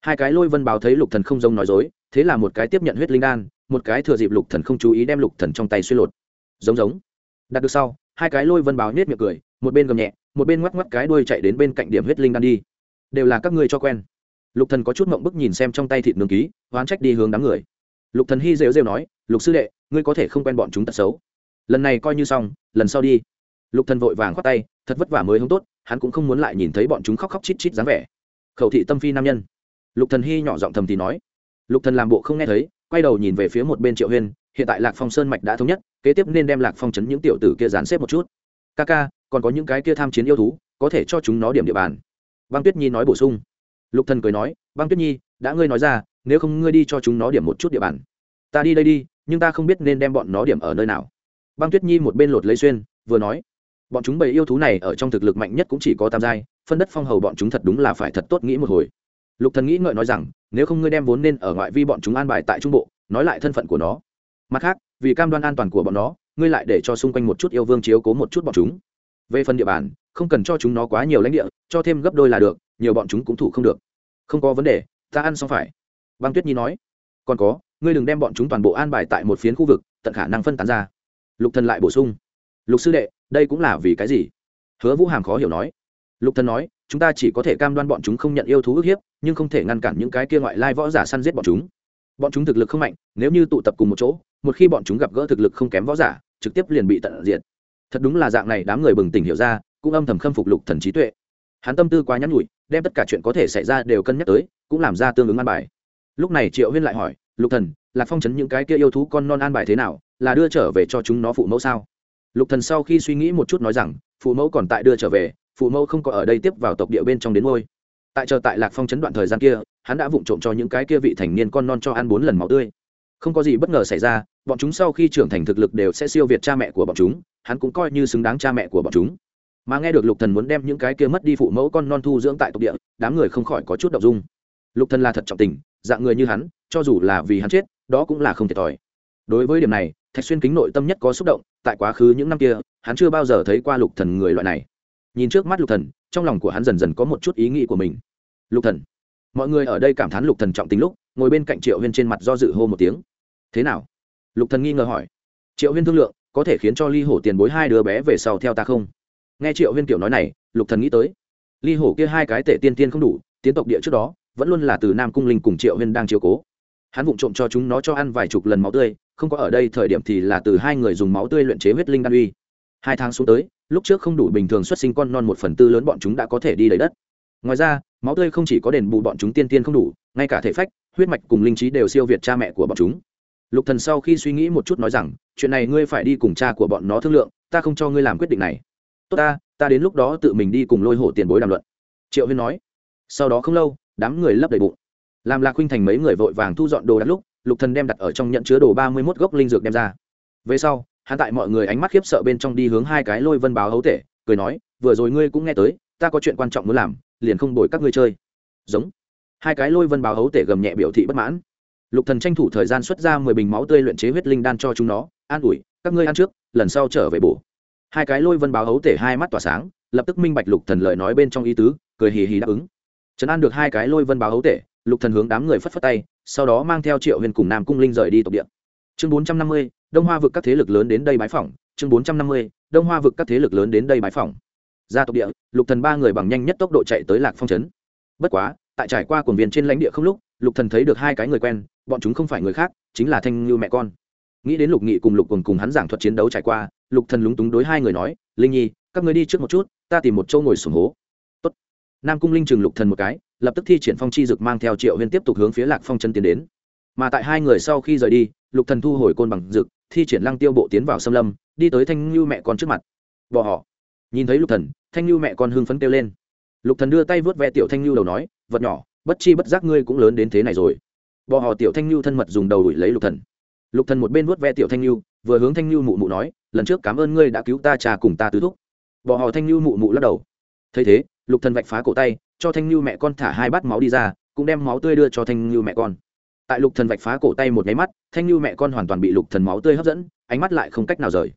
Hai cái lôi vân báo thấy lục thần không giống nói dối, thế là một cái tiếp nhận huyết linh đan, một cái thừa dịp lục thần không chú ý đem lục thần trong tay suy lột. Giống giống. Đặt được sau, hai cái lôi vân báo nết miệng cười, một bên gầm nhẹ, một bên ngoắc ngoắc cái đuôi chạy đến bên cạnh điểm huyết linh đan đi. Đều là các ngươi cho quen. Lục thần có chút mộng bức nhìn xem trong tay thịt nướng ký, oán trách đi hướng đám người. Lục thần hy rêu rêu nói, lục sư đệ, ngươi có thể không quen bọn chúng tật xấu. Lần này coi như xong, lần sau đi lục thần vội vàng khoát tay, thật vất vả mới không tốt, hắn cũng không muốn lại nhìn thấy bọn chúng khóc khóc chít chít dáng vẻ. Khẩu thị tâm phi nam nhân. Lục thần hy nhỏ giọng thầm thì nói. Lục thần làm bộ không nghe thấy, quay đầu nhìn về phía một bên triệu huyên, hiện tại lạc phong sơn mạch đã thống nhất, kế tiếp nên đem lạc phong chấn những tiểu tử kia dán xếp một chút. Ca ca, còn có những cái kia tham chiến yêu thú, có thể cho chúng nó điểm địa bàn. Băng tuyết nhi nói bổ sung. Lục thần cười nói, băng tuyết nhi, đã ngươi nói ra, nếu không ngươi đi cho chúng nó điểm một chút địa bàn. Ta đi đây đi, nhưng ta không biết nên đem bọn nó điểm ở nơi nào. Băng tuyết nhi một bên lột lấy xuyên, vừa nói bọn chúng bầy yêu thú này ở trong thực lực mạnh nhất cũng chỉ có tam giai, phân đất phong hầu bọn chúng thật đúng là phải thật tốt nghĩ một hồi. Lục thần nghĩ ngợi nói rằng, nếu không ngươi đem vốn nên ở ngoại vi bọn chúng an bài tại trung bộ, nói lại thân phận của nó. Mặt khác, vì cam đoan an toàn của bọn nó, ngươi lại để cho xung quanh một chút yêu vương chiếu cố một chút bọn chúng. Về phần địa bàn, không cần cho chúng nó quá nhiều lãnh địa, cho thêm gấp đôi là được, nhiều bọn chúng cũng thủ không được. Không có vấn đề, ta ăn xong phải. Băng tuyết nhi nói. Còn có, ngươi đừng đem bọn chúng toàn bộ an bài tại một phiến khu vực, tận khả năng phân tán ra. Lục thần lại bổ sung. Lục sư đệ đây cũng là vì cái gì? Hứa vũ hàm khó hiểu nói. Lục thần nói, chúng ta chỉ có thể cam đoan bọn chúng không nhận yêu thú ức hiếp, nhưng không thể ngăn cản những cái kia ngoại lai võ giả săn giết bọn chúng. Bọn chúng thực lực không mạnh, nếu như tụ tập cùng một chỗ, một khi bọn chúng gặp gỡ thực lực không kém võ giả, trực tiếp liền bị tận diệt. Thật đúng là dạng này, đám người bừng tỉnh hiểu ra, cũng âm thầm khâm phục lục thần trí tuệ. Hắn tâm tư quá nhắn nhủi, đem tất cả chuyện có thể xảy ra đều cân nhắc tới, cũng làm ra tương ứng an bài. Lúc này triệu huyên lại hỏi, lục thần, lạc phong chấn những cái kia yêu thú con non an bài thế nào? Là đưa trở về cho chúng nó phụ mẫu sao? Lục thần sau khi suy nghĩ một chút nói rằng, phụ mẫu còn tại đưa trở về, phụ mẫu không có ở đây tiếp vào tộc địa bên trong đến ngôi. Tại chờ tại lạc phong chấn đoạn thời gian kia, hắn đã vụng trộm cho những cái kia vị thành niên con non cho ăn bốn lần máu tươi. Không có gì bất ngờ xảy ra, bọn chúng sau khi trưởng thành thực lực đều sẽ siêu việt cha mẹ của bọn chúng, hắn cũng coi như xứng đáng cha mẹ của bọn chúng. Mà nghe được lục thần muốn đem những cái kia mất đi phụ mẫu con non thu dưỡng tại tộc địa, đám người không khỏi có chút động dung. Lục thần là thật trọng tình, dạng người như hắn, cho dù là vì hắn chết, đó cũng là không thiệt thòi. Đối với điểm này, thạch xuyên kính nội tâm nhất có xúc động tại quá khứ những năm kia, hắn chưa bao giờ thấy qua lục thần người loại này. Nhìn trước mắt lục thần, trong lòng của hắn dần dần có một chút ý nghĩ của mình. Lục thần. Mọi người ở đây cảm thán lục thần trọng tính lúc, ngồi bên cạnh triệu huyên trên mặt do dự hô một tiếng. Thế nào? Lục thần nghi ngờ hỏi. Triệu huyên thương lượng, có thể khiến cho ly hổ tiền bối hai đứa bé về sau theo ta không? Nghe triệu huyên kiểu nói này, lục thần nghĩ tới. Ly hổ kia hai cái tể tiên tiên không đủ, tiến tộc địa trước đó, vẫn luôn là từ nam cung linh cùng triệu huyên đang chiếu cố. Hắn vụng trộm cho chúng nó cho ăn vài chục lần máu tươi không có ở đây, thời điểm thì là từ hai người dùng máu tươi luyện chế huyết linh đan uy. Hai tháng xuống tới, lúc trước không đủ bình thường xuất sinh con non một phần tư lớn bọn chúng đã có thể đi lấy đất. Ngoài ra, máu tươi không chỉ có đền bù bọn chúng tiên tiên không đủ, ngay cả thể phách, huyết mạch cùng linh trí đều siêu việt cha mẹ của bọn chúng. Lục thần sau khi suy nghĩ một chút nói rằng, chuyện này ngươi phải đi cùng cha của bọn nó thương lượng, ta không cho ngươi làm quyết định này. Tốt ta ta đến lúc đó tự mình đi cùng lôi hổ tiền bối đàm luận. Triệu huyên nói. Sau đó không lâu, đám người lấp đầy bụng. Làm lạc huynh thành mấy người vội vàng thu dọn đồ đắt lúc lục thần đem đặt ở trong nhận chứa đồ ba mươi 31 gốc linh dược đem ra. Về sau, hắn tại mọi người ánh mắt khiếp sợ bên trong đi hướng hai cái lôi vân báo hấu tể, cười nói, vừa rồi ngươi cũng nghe tới, ta có chuyện quan trọng muốn làm, liền không đổi các ngươi chơi. Giống. Hai cái lôi vân báo hấu tể gầm nhẹ biểu thị bất mãn. Lục thần tranh thủ thời gian xuất ra mười bình máu tươi luyện chế huyết linh đan cho chúng nó, an ủi, các ngươi ăn trước, lần sau trở về bổ. Hai cái lôi vân báo hấu tể hai mắt tỏa sáng, lập tức minh bạch lục thần lời nói bên trong ý tứ, cười hì hì đáp ứng. Trấn an được hai cái lôi vân báo hấu tể, lục thần hướng đám người phất phất tay sau đó mang theo triệu huyền cùng nam cung linh rời đi tộc địa. Chương bốn trăm năm mươi, đông hoa vực các thế lực lớn đến đây bái phỏng. Chương bốn trăm năm mươi, đông hoa vực các thế lực lớn đến đây bái phỏng. Ra tộc địa, lục thần ba người bằng nhanh nhất tốc độ chạy tới lạc phong trấn. Bất quá, tại trải qua quần viên trên lãnh địa không lúc, lục thần thấy được hai cái người quen, bọn chúng không phải người khác, chính là thanh như mẹ con. Nghĩ đến lục nghị cùng lục cùng cùng hắn giảng thuật chiến đấu trải qua, lục thần lúng túng đối hai người nói, linh nhi, các ngươi đi trước một chút, ta tìm một chỗ ngồi sùng hố. Tốt. nam cung linh chừng lục thần một cái lập tức thi triển phong chi dực mang theo triệu huyên tiếp tục hướng phía lạc phong chân tiến đến. Mà tại hai người sau khi rời đi, lục thần thu hồi côn bằng dực, thi triển lăng tiêu bộ tiến vào xâm lâm, đi tới thanh lưu mẹ con trước mặt. Bỏ họ. Nhìn thấy lục thần, thanh lưu mẹ con hưng phấn kêu lên. Lục thần đưa tay vớt ve tiểu thanh lưu đầu nói, vật nhỏ, bất chi bất giác ngươi cũng lớn đến thế này rồi. Bỏ họ tiểu thanh lưu thân mật dùng đầu đuổi lấy lục thần. Lục thần một bên vớt ve tiểu thanh lưu vừa hướng thanh lưu mụ mụ nói, lần trước cảm ơn ngươi đã cứu ta trà cùng ta tứ thúc. Bỏ họ thanh lưu mụ mụ lắc đầu. Thấy thế, lục thần vạch phá cổ tay cho thanh lưu mẹ con thả hai bát máu đi ra, cũng đem máu tươi đưa cho thanh lưu mẹ con. Tại lục thần vạch phá cổ tay một nháy mắt, thanh lưu mẹ con hoàn toàn bị lục thần máu tươi hấp dẫn, ánh mắt lại không cách nào rời.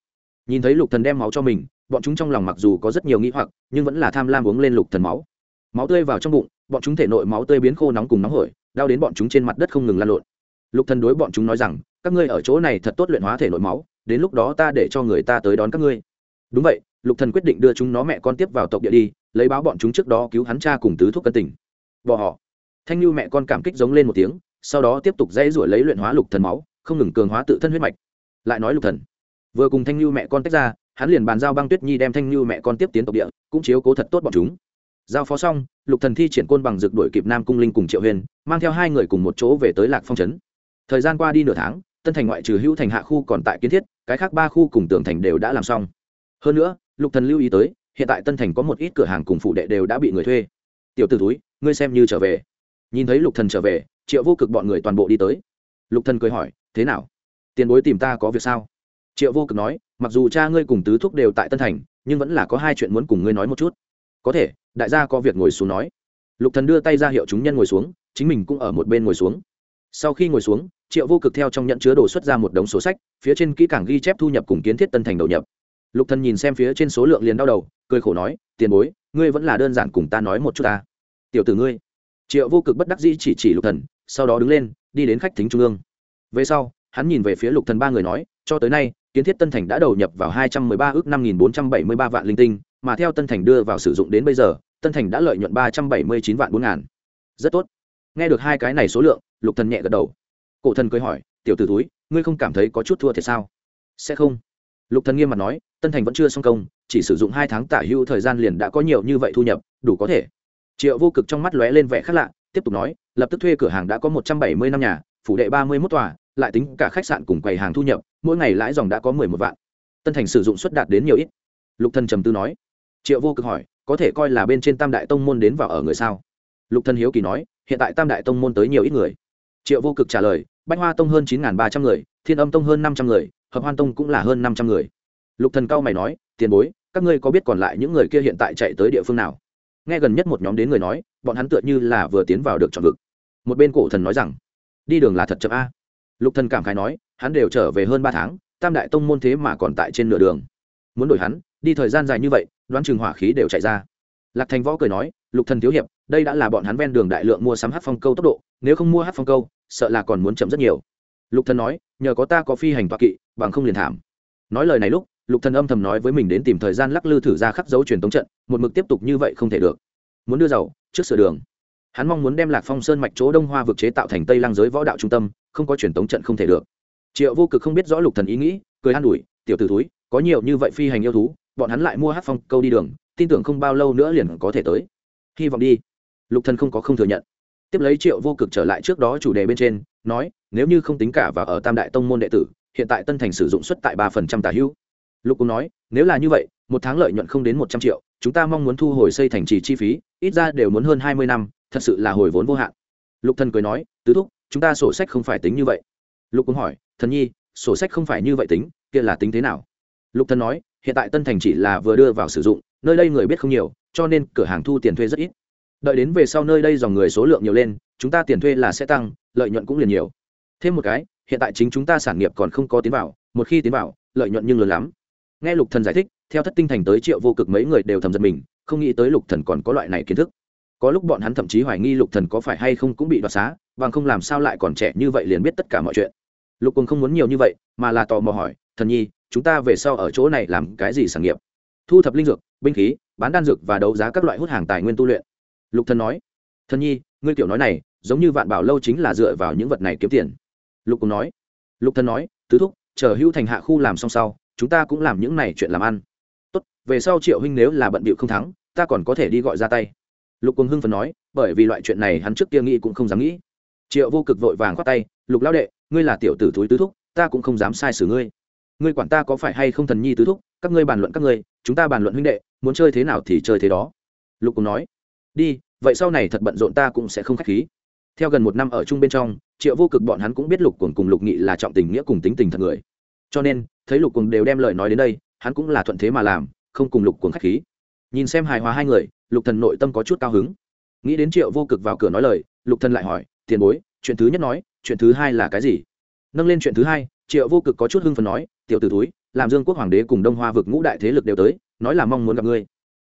Nhìn thấy lục thần đem máu cho mình, bọn chúng trong lòng mặc dù có rất nhiều nghĩ hoặc, nhưng vẫn là tham lam uống lên lục thần máu. Máu tươi vào trong bụng, bọn chúng thể nội máu tươi biến khô nóng cùng nóng hổi, đau đến bọn chúng trên mặt đất không ngừng lan lộn. Lục thần đối bọn chúng nói rằng, các ngươi ở chỗ này thật tốt luyện hóa thể nội máu, đến lúc đó ta để cho người ta tới đón các ngươi. Đúng vậy lục thần quyết định đưa chúng nó mẹ con tiếp vào tộc địa đi, lấy báo bọn chúng trước đó cứu hắn cha cùng tứ thuốc cân tình. Bỏ họ. Thanh lưu mẹ con cảm kích giống lên một tiếng, sau đó tiếp tục dây ruổi lấy luyện hóa lục thần máu, không ngừng cường hóa tự thân huyết mạch. Lại nói lục thần. Vừa cùng thanh lưu mẹ con tách ra, hắn liền bàn giao băng tuyết nhi đem thanh lưu mẹ con tiếp tiến tộc địa, cũng chiếu cố thật tốt bọn chúng. Giao phó xong, lục thần thi triển côn bằng dược đuổi kịp nam cung linh cùng triệu huyền, mang theo hai người cùng một chỗ về tới lạc phong trấn. Thời gian qua đi nửa tháng, tân thành ngoại trừ hữu thành hạ khu còn tại kiến thiết, cái khác ba khu cùng tường thành đều đã làm xong. Hơn nữa lục thần lưu ý tới, hiện tại tân thành có một ít cửa hàng cùng phụ đệ đều đã bị người thuê. Tiểu t ử túi, ngươi xem như trở về. Nhìn thấy lục thần trở về, triệu vô cực bọn người toàn bộ đi tới. Lục thần cười hỏi, thế nào? Tiền bối tìm ta có việc sao? Triệu vô cực nói, mặc dù cha ngươi cùng tứ thúc đều tại tân thành, nhưng vẫn là có hai chuyện muốn cùng ngươi nói một chút. Có thể, đại gia có việc ngồi xuống nói. Lục thần đưa tay ra hiệu chúng nhân ngồi xuống, chính mình cũng ở một bên ngồi xuống. Sau khi ngồi xuống, triệu vô cực theo trong nhận chứa đồ xuất ra một đống số sách, phía trên kỹ càng ghi chép thu nhập cùng kiến thiết tân thành đầu nhập lục thần nhìn xem phía trên số lượng liền đau đầu, cười khổ nói, tiền bối, ngươi vẫn là đơn giản cùng ta nói một chút ta. Tiểu tử ngươi. Triệu vô cực bất đắc dĩ chỉ chỉ lục thần, sau đó đứng lên, đi đến khách thính trung ương. Về sau, hắn nhìn về phía lục thần ba người nói, cho tới nay, kiến thiết tân thành đã đầu nhập vào hai trăm mười ba ước năm nghìn bốn trăm bảy mươi ba vạn linh tinh, mà theo tân thành đưa vào sử dụng đến bây giờ, tân thành đã lợi nhuận ba trăm bảy mươi chín vạn bốn ngàn. Rất tốt. Nghe được hai cái này số lượng, lục thần nhẹ gật đầu. Cổ thần cười hỏi, tiểu tử túi ngươi không cảm thấy có chút thua thiệt sao? Sẽ không. Lục thần nghiêm mặt nói tân thành vẫn chưa xong công, chỉ sử dụng hai tháng tả hưu thời gian liền đã có nhiều như vậy thu nhập, đủ có thể. Triệu vô cực trong mắt lóe lên vẻ khác lạ, tiếp tục nói, lập tức thuê cửa hàng đã có một trăm bảy mươi năm nhà, phủ đệ ba mươi mốt tòa, lại tính cả khách sạn cùng quầy hàng thu nhập, mỗi ngày lãi dòng đã có mười một vạn. Tân thành sử dụng suất đạt đến nhiều ít. Lục thần trầm tư nói. Triệu vô cực hỏi, có thể coi là bên trên tam đại tông môn đến vào ở người sao? Lục thần hiếu kỳ nói, hiện tại tam đại tông môn tới nhiều ít người. Triệu vô cực trả lời, bách hoa tông hơn chín ba trăm người, thiên âm tông hơn năm trăm người, hợp hoan tông cũng là hơn năm trăm người lục thần cao mày nói, tiền bối, các ngươi có biết còn lại những người kia hiện tại chạy tới địa phương nào? Nghe gần nhất một nhóm đến người nói, bọn hắn tựa như là vừa tiến vào được trọn vực. Một bên cổ thần nói rằng, đi đường là thật chậm a. Lục thần cảm khái nói, hắn đều trở về hơn ba tháng, tam đại tông môn thế mà còn tại trên nửa đường. Muốn đổi hắn, đi thời gian dài như vậy, đoán chừng hỏa khí đều chạy ra. Lạc thành võ cười nói, lục thần thiếu hiệp, đây đã là bọn hắn ven đường đại lượng mua sắm hát phong câu tốc độ, nếu không mua hát phong câu, sợ là còn muốn chậm rất nhiều. Lục thần nói, nhờ có ta có phi hành toa kỵ, bằng không liền thảm. Nói lời này lúc lục thần âm thầm nói với mình đến tìm thời gian lắc lư thử ra khắc dấu truyền tống trận, một mực tiếp tục như vậy không thể được. Muốn đưa giàu trước sửa đường. Hắn mong muốn đem lạc phong sơn mạch chỗ đông hoa vực chế tạo thành tây lang giới võ đạo trung tâm, không có truyền tống trận không thể được. Triệu vô cực không biết rõ lục thần ý nghĩ, cười an ủi, tiểu tử túi có nhiều như vậy phi hành yêu thú, bọn hắn lại mua hát phong, câu đi đường, tin tưởng không bao lâu nữa liền có thể tới. Hy vọng đi. Lục thần không có không thừa nhận. Tiếp lấy triệu vô cực trở lại trước đó chủ đề bên trên, nói, nếu như không tính cả và ở tam đại tông môn đệ tử, hiện tại tân thành sử dụng suất tại ba phần trăm tà hữu lục cũng nói, nếu là như vậy, một tháng lợi nhuận không đến một trăm triệu, chúng ta mong muốn thu hồi xây thành trì chi phí, ít ra đều muốn hơn hai mươi năm, thật sự là hồi vốn vô hạn. Lục thần cười nói, tứ thúc, chúng ta sổ sách không phải tính như vậy. Lục cũng hỏi, thần nhi, sổ sách không phải như vậy tính, kia là tính thế nào? Lục thần nói, hiện tại tân thành chỉ là vừa đưa vào sử dụng, nơi đây người biết không nhiều, cho nên cửa hàng thu tiền thuê rất ít. Đợi đến về sau nơi đây dòng người số lượng nhiều lên, chúng ta tiền thuê là sẽ tăng, lợi nhuận cũng liền nhiều. Thêm một cái, hiện tại chính chúng ta sản nghiệp còn không có tiến vào, một khi tiến vào, lợi nhuận nhưng lớn lắm nghe lục thần giải thích, theo thất tinh thành tới triệu vô cực mấy người đều thầm giật mình, không nghĩ tới lục thần còn có loại này kiến thức. Có lúc bọn hắn thậm chí hoài nghi lục thần có phải hay không cũng bị đoạt xá, bằng không làm sao lại còn trẻ như vậy liền biết tất cả mọi chuyện. Lục cùng không muốn nhiều như vậy, mà là tò mò hỏi, thần nhi, chúng ta về sau ở chỗ này làm cái gì sản nghiệp? Thu thập linh dược, binh khí, bán đan dược và đấu giá các loại hút hàng tài nguyên tu luyện. Lục thần nói, thần nhi, ngươi tiểu nói này, giống như vạn bảo lâu chính là dựa vào những vật này kiếm tiền. Lục cùng nói, lục thần nói, tứ thúc, chờ hưu thành hạ khu làm xong sau chúng ta cũng làm những này chuyện làm ăn. Tốt, về sau triệu huynh nếu là bận bịu không thắng, ta còn có thể đi gọi ra tay. Lục cùng hưng phần nói, bởi vì loại chuyện này hắn trước kia nghĩ cũng không dám nghĩ. Triệu vô cực vội vàng khoát tay, lục lão đệ, ngươi là tiểu tử thúi tứ thúc, ta cũng không dám sai xử ngươi. Ngươi quản ta có phải hay không thần nhi tứ thúc, các ngươi bàn luận các ngươi, chúng ta bàn luận huynh đệ, muốn chơi thế nào thì chơi thế đó. Lục cùng nói, đi, vậy sau này thật bận rộn ta cũng sẽ không k h á c h khí. Theo gần một năm ở chung bên trong, triệu vô cực bọn hắn cũng biết lục cùng cùng lục nghị là trọng tình nghĩa cùng tính tình thật người cho nên, thấy lục cùng đều đem lời nói đến đây, hắn cũng là thuận thế mà làm, không cùng lục cùng k h á c h khí. Nhìn xem hài hòa hai người, lục thần nội tâm có chút cao hứng. Nghĩ đến triệu vô cực vào cửa nói lời, lục thần lại hỏi, tiền bối, chuyện thứ nhất nói, chuyện thứ hai là cái gì? Nâng lên chuyện thứ hai, triệu vô cực có chút hưng phần nói, tiểu t ử túi làm dương quốc hoàng đế cùng đông hoa vực ngũ đại thế lực đều tới, nói là mong muốn gặp ngươi.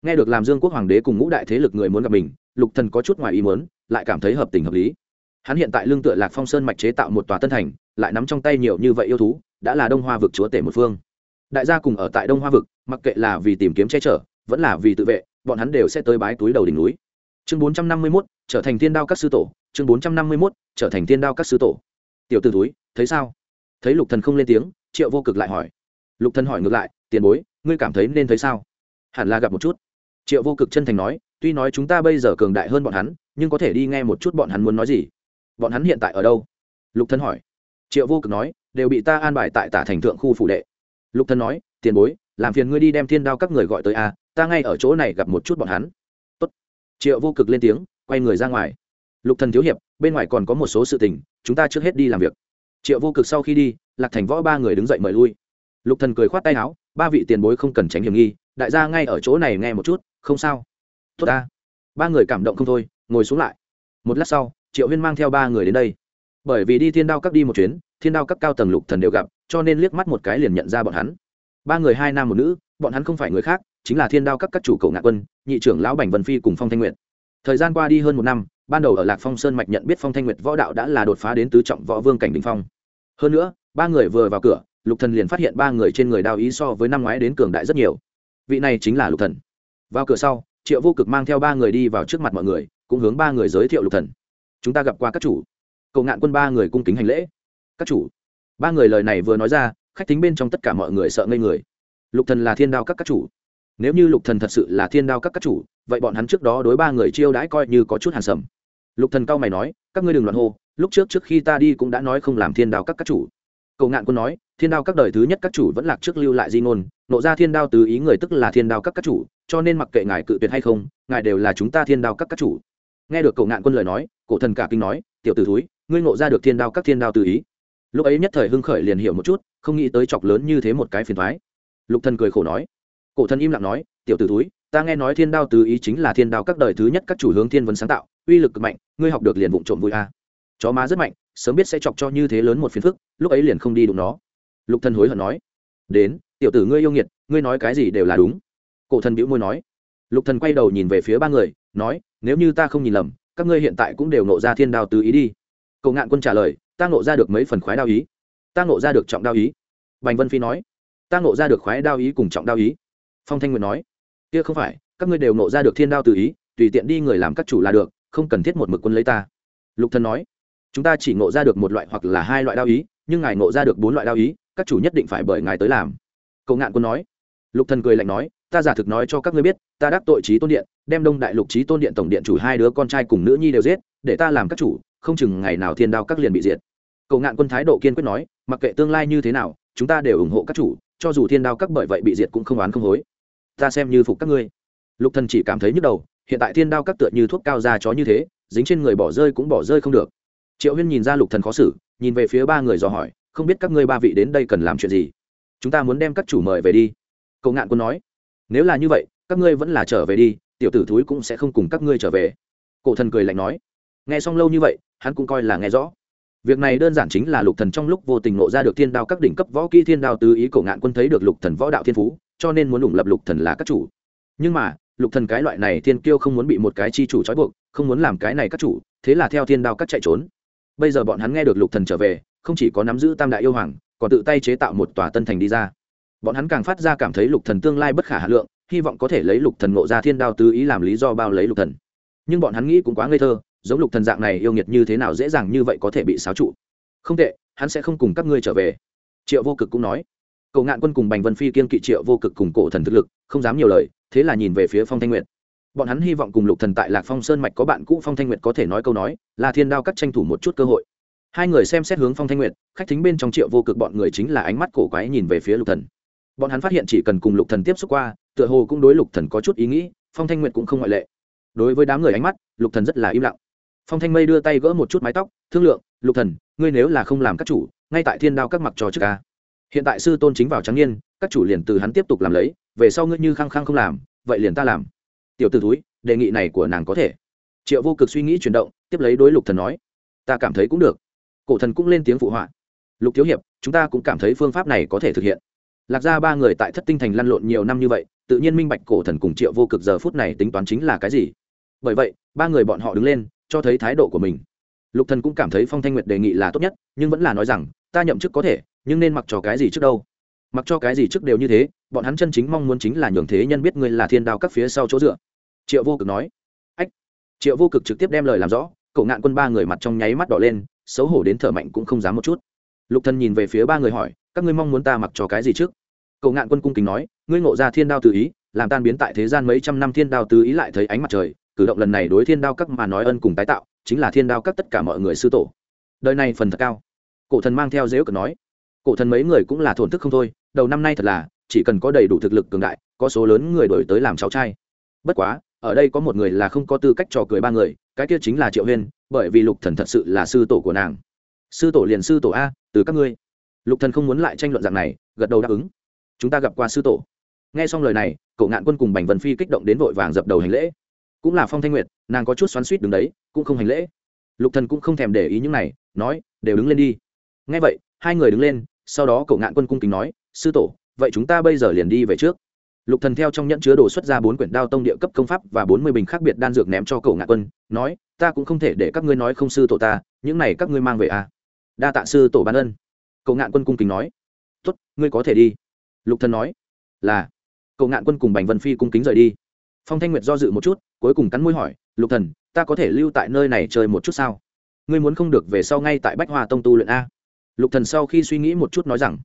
Nghe được làm dương quốc hoàng đế cùng ngũ đại thế lực người muốn gặp mình, lục thần có chút ngoài ý muốn, lại cảm thấy hợp tình hợp lý. Hắn hiện tại lương tựa lạc phong sơn mạch chế tạo một tòa tân thành, lại nắm trong tay nhiều như vậy yêu thú đã là đông hoa vực chúa tể một phương. Đại gia cùng ở tại đông hoa vực mặc kệ là vì tìm kiếm che chở vẫn là vì tự vệ bọn hắn đều sẽ tới bái túi đầu đỉnh núi. Chương bốn trăm năm mươi 451, trở thành thiên đao các sư tổ. Chương bốn trăm năm mươi 451, trở thành thiên đao các sư tổ. Tiểu t ử túi thấy sao? Thấy lục thần không lên tiếng triệu vô cực lại hỏi. Lục thần hỏi ngược lại tiền bối ngươi cảm thấy nên thấy sao? Hẳn là gặp một chút. Triệu vô cực chân thành nói tuy nói chúng ta bây giờ cường đại hơn bọn hắn nhưng có thể đi nghe một chút bọn hắn muốn nói gì. Bọn hắn hiện tại ở đâu? Lục thân hỏi triệu vô cực nói, đều bị ta an bài tại tả thành thượng khu phủ đệ. Lục thân nói, tiền bối, làm phiền ngươi đi đem thiên đao các người gọi tới a, ta ngay ở chỗ này gặp một chút bọn hắn. Tốt. triệu vô cực lên tiếng, quay người ra ngoài. Lục thần thiếu hiệp, bên ngoài còn có một số sự tình, chúng ta trước hết đi làm việc. Triệu vô cực sau khi đi, lạc thành võ ba người đứng dậy mời lui. Lục thần cười khoát tay áo, ba vị tiền bối không cần tránh hiểm nghi, đại gia ngay ở chỗ này nghe một chút, không sao. Tốt ta. Ba người cảm động không thôi, ngồi xuống lại. Một lát sau, triệu huyên mang theo ba người đến đây bởi vì đi thiên đao các đi một chuyến, thiên đao các cao tầng lục thần đều gặp, cho nên liếc mắt một cái liền nhận ra bọn hắn. Ba người hai nam một nữ, bọn hắn không phải người khác, chính là thiên đao các các chủ cầu ngạn quân, nhị trưởng lão bành vân phi cùng phong thanh nguyệt. Thời gian qua đi hơn một năm, ban đầu ở lạc phong sơn mạch nhận biết phong thanh nguyệt võ đạo đã là đột phá đến tứ trọng võ vương cảnh đình phong. Hơn nữa, ba người vừa vào cửa, lục thần liền phát hiện ba người trên người đao ý so với năm ngoái đến cường đại rất nhiều. Vị này chính là lục thần. Vào cửa sau, triệu vô cực mang theo ba người đi vào trước mặt mọi người, cũng hướng ba người giới thiệu lục thần. Chúng ta gặp qua các chủ cậu ngạn quân ba người cung kính hành lễ. Các chủ. Ba người lời này vừa nói ra, khách tính bên trong tất cả mọi người sợ ngây người. Lục thần là thiên đao các các chủ. Nếu như lục thần thật sự là thiên đao các các chủ, vậy bọn hắn trước đó đối ba người chiêu đãi coi như có chút hàn sầm. Lục thần cao mày nói, các ngươi đừng loạn hô, lúc trước trước khi ta đi cũng đã nói không làm thiên đao các các chủ. Cậu ngạn quân nói, thiên đao các đời thứ nhất các chủ vẫn lạc trước lưu lại di ngôn, nộ ra thiên đao tứ ý người tức là thiên đao các các chủ, cho nên mặc kệ ngài cự tuyệt hay không, ngài đều là chúng ta thiên đao các các chủ. Nghe được cậu ngạn quân lời nói, cổ thần cả kinh nói, tiểu tử thúi ngươi ngộ ra được thiên đao các thiên đao Tự ý. Lúc ấy nhất thời hưng khởi liền hiểu một chút, không nghĩ tới chọc lớn như thế một cái phiền thoái lục thần cười khổ nói. Cổ thần im lặng nói, tiểu t ử ta nghe nói thiên đao Tự ý chính là thiên đao các đời thứ nhất các chủ hướng thiên vấn sáng tạo, uy lực cực mạnh, ngươi học được liền vụng trộm vui a. Chó má rất mạnh, sớm biết sẽ chọc cho như thế lớn một phiền phức, lúc ấy liền không đi đụng nó. Lục thần hối hận nói. Đến, tiểu tử ngươi yêu nghiệt, ngươi nói cái gì đều là đúng. Cổ thần bĩu môi nói. Lục thần quay đầu nhìn về phía ba người, nói, nếu như ta không nhìn lầm, các ngươi hiện tại cũng đều nộ ra thiên đao tứ ý đi cậu ngạn quân trả lời, ta ngộ ra được mấy phần khoái đao ý. Ta ngộ ra được trọng đao ý. Bành vân phi nói, ta ngộ ra được khoái đao ý cùng trọng đao ý. Phong thanh nguyệt nói, kia không phải, các ngươi đều ngộ ra được thiên đao tự ý, tùy tiện đi người làm các chủ là được, không cần thiết một mực quân lấy ta. Lục thần nói, chúng ta chỉ ngộ ra được một loại hoặc là hai loại đao ý, nhưng ngài ngộ ra được bốn loại đao ý, các chủ nhất định phải bởi ngài tới làm. Cậu ngạn quân nói, lục thần cười lạnh nói, ta giả thực nói cho các ngươi biết, ta đắc tội trí tôn điện, đem đông đại lục trí tôn điện tổng điện chủ hai đứa con trai cùng nữ nhi đều giết, để ta làm các chủ không chừng ngày nào thiên đao các liền bị diệt. Cậu ngạn quân thái độ kiên quyết nói, mặc kệ tương lai như thế nào, chúng ta đều ủng hộ các chủ, cho dù thiên đao các bởi vậy bị diệt cũng không oán không hối. Ta xem như phục các ngươi. Lục thần chỉ cảm thấy nhức đầu, hiện tại thiên đao các tựa như thuốc cao da chó như thế, dính trên người bỏ rơi cũng bỏ rơi không được. Triệu huyên nhìn ra lục thần khó xử, nhìn về phía ba người dò hỏi, không biết các ngươi ba vị đến đây cần làm chuyện gì? Chúng ta muốn đem các chủ mời về đi. Cậu ngạn quân nói, nếu là như vậy, các ngươi vẫn là trở về đi, tiểu tử thúi cũng sẽ không cùng các ngươi trở về. Cổ thần cười lạnh nói, nghe xong lâu như vậy hắn cũng coi là nghe rõ. Việc này đơn giản chính là lục thần trong lúc vô tình nộ ra được thiên đao các đỉnh cấp võ kỹ thiên đao tứ ý cổ ngạn quân thấy được lục thần võ đạo thiên phú, cho nên muốn ủng lập lục thần là các chủ. Nhưng mà, lục thần cái loại này thiên kiêu không muốn bị một cái chi chủ trói buộc, không muốn làm cái này các chủ, thế là theo thiên đao các chạy trốn. Bây giờ bọn hắn nghe được lục thần trở về, không chỉ có nắm giữ tam đại yêu hoàng, còn tự tay chế tạo một tòa tân thành đi ra. Bọn hắn càng phát ra cảm thấy lục thần tương lai bất khả hà lượng, hy vọng có thể lấy lục thần ngộ ra thiên đao tứ ý làm lý do bao lấy lục thần. Nhưng bọn hắn nghĩ cũng quá ngây thơ giống lục thần dạng này yêu nghiệt như thế nào dễ dàng như vậy có thể bị xáo trụ không tệ, hắn sẽ không cùng các ngươi trở về. Triệu vô cực cũng nói. Cậu ngạn quân cùng bành vân phi kiên kỵ triệu vô cực cùng cổ thần thực lực, không dám nhiều lời, thế là nhìn về phía phong thanh nguyệt. Bọn hắn hy vọng cùng lục thần tại lạc phong sơn mạch có bạn cũ phong thanh nguyệt có thể nói câu nói, là thiên đao cắt tranh thủ một chút cơ hội. Hai người xem xét hướng phong thanh nguyệt, khách thính bên trong triệu vô cực bọn người chính là ánh mắt cổ quái nhìn về phía lục thần. Bọn hắn phát hiện chỉ cần cùng lục thần tiếp xúc qua, tựa hồ cũng đối lục thần có chút ý nghĩ, phong thanh nguyệt cũng không ngoại lệ. Đối với đám người ánh mắt, lục thần rất là im lặng phong thanh mây đưa tay gỡ một chút mái tóc, thương lượng, lục thần, ngươi nếu là không làm các chủ, ngay tại thiên đao các mặc trò trước ca. Hiện tại sư tôn chính vào trắng niên, các chủ liền từ hắn tiếp tục làm lấy, về sau ngươi như khăng khăng không làm, vậy liền ta làm. Tiểu t ử túi đề nghị này của nàng có thể. Triệu vô cực suy nghĩ chuyển động, tiếp lấy đối lục thần nói, ta cảm thấy cũng được. Cổ thần cũng lên tiếng phụ họa, lục thiếu hiệp, chúng ta cũng cảm thấy phương pháp này có thể thực hiện. Lạc ra ba người tại thất tinh thành lăn lộn nhiều năm như vậy, tự nhiên minh bạch cổ thần cùng triệu vô cực giờ phút này tính toán chính là cái gì. Bởi vậy, ba người bọn họ đứng lên cho thấy thái độ của mình. Lục thần cũng cảm thấy phong thanh nguyệt đề nghị là tốt nhất, nhưng vẫn là nói rằng, ta nhậm chức có thể, nhưng nên mặc cho cái gì trước đâu? Mặc cho cái gì trước đều như thế, bọn hắn chân chính mong muốn chính là nhường thế nhân biết ngươi là thiên đao các phía sau chỗ dựa. Triệu vô cực nói. Ách. Triệu vô cực trực tiếp đem lời làm rõ, cậu ngạn quân ba người mặt trong nháy mắt đỏ lên, xấu hổ đến thở mạnh cũng không dám một chút. Lục thần nhìn về phía ba người hỏi, các ngươi mong muốn ta mặc cho cái gì trước? Cậu ngạn quân cung kính nói, ngươi ngộ ra thiên đao tự ý, làm tan biến tại thế gian mấy trăm năm thiên đao tứ ý lại thấy ánh mặt trời cử động lần này đối thiên đao các mà nói ân cùng tái tạo, chính là thiên đao các tất cả mọi người sư tổ. Đời này phần thật cao. Cổ thần mang theo dễ cực nói. Cổ thần mấy người cũng là thổn thức không thôi, đầu năm nay thật là, chỉ cần có đầy đủ thực lực cường đại, có số lớn người đổi tới làm cháu trai. Bất quá, ở đây có một người là không có tư cách trò cười ba người, cái kia chính là triệu huyên, bởi vì lục thần thật sự là sư tổ của nàng. Sư tổ liền sư tổ a, từ các ngươi. Lục thần không muốn lại tranh luận dạng này, gật đầu đáp ứng. Chúng ta gặp qua sư tổ. Nghe xong lời này cậu ngạn quân cùng bành vân phi kích động đến vội vàng dập đầu hành lễ cũng là phong thanh nguyệt, nàng có chút xoắn suýt đứng đấy, cũng không hành lễ. Lục thần cũng không thèm để ý những này, nói, đều đứng lên đi. Nghe vậy, hai người đứng lên, sau đó cậu ngạn quân cung kính nói, sư tổ, vậy chúng ta bây giờ liền đi về trước. Lục thần theo trong nhẫn chứa đồ xuất ra bốn quyển đao tông địa cấp công pháp và bốn mươi bình khác biệt đan dược ném cho cậu ngạn quân, nói, ta cũng không thể để các ngươi nói không sư tổ ta, những này các ngươi mang về à. Đa tạ sư tổ ban ân. Cậu ngạn quân cung kính nói, tốt, ngươi có thể đi. Lục thần nói, là. Cậu ngạn quân cùng bành vân phi cung kính rời đi phong thanh nguyệt do dự một chút, cuối cùng cắn môi hỏi, lục thần, ta có thể lưu tại nơi này chơi một chút sao? Ngươi muốn không được về sau ngay tại bách hoa tông tu luyện a? Lục thần sau khi suy nghĩ một chút nói rằng,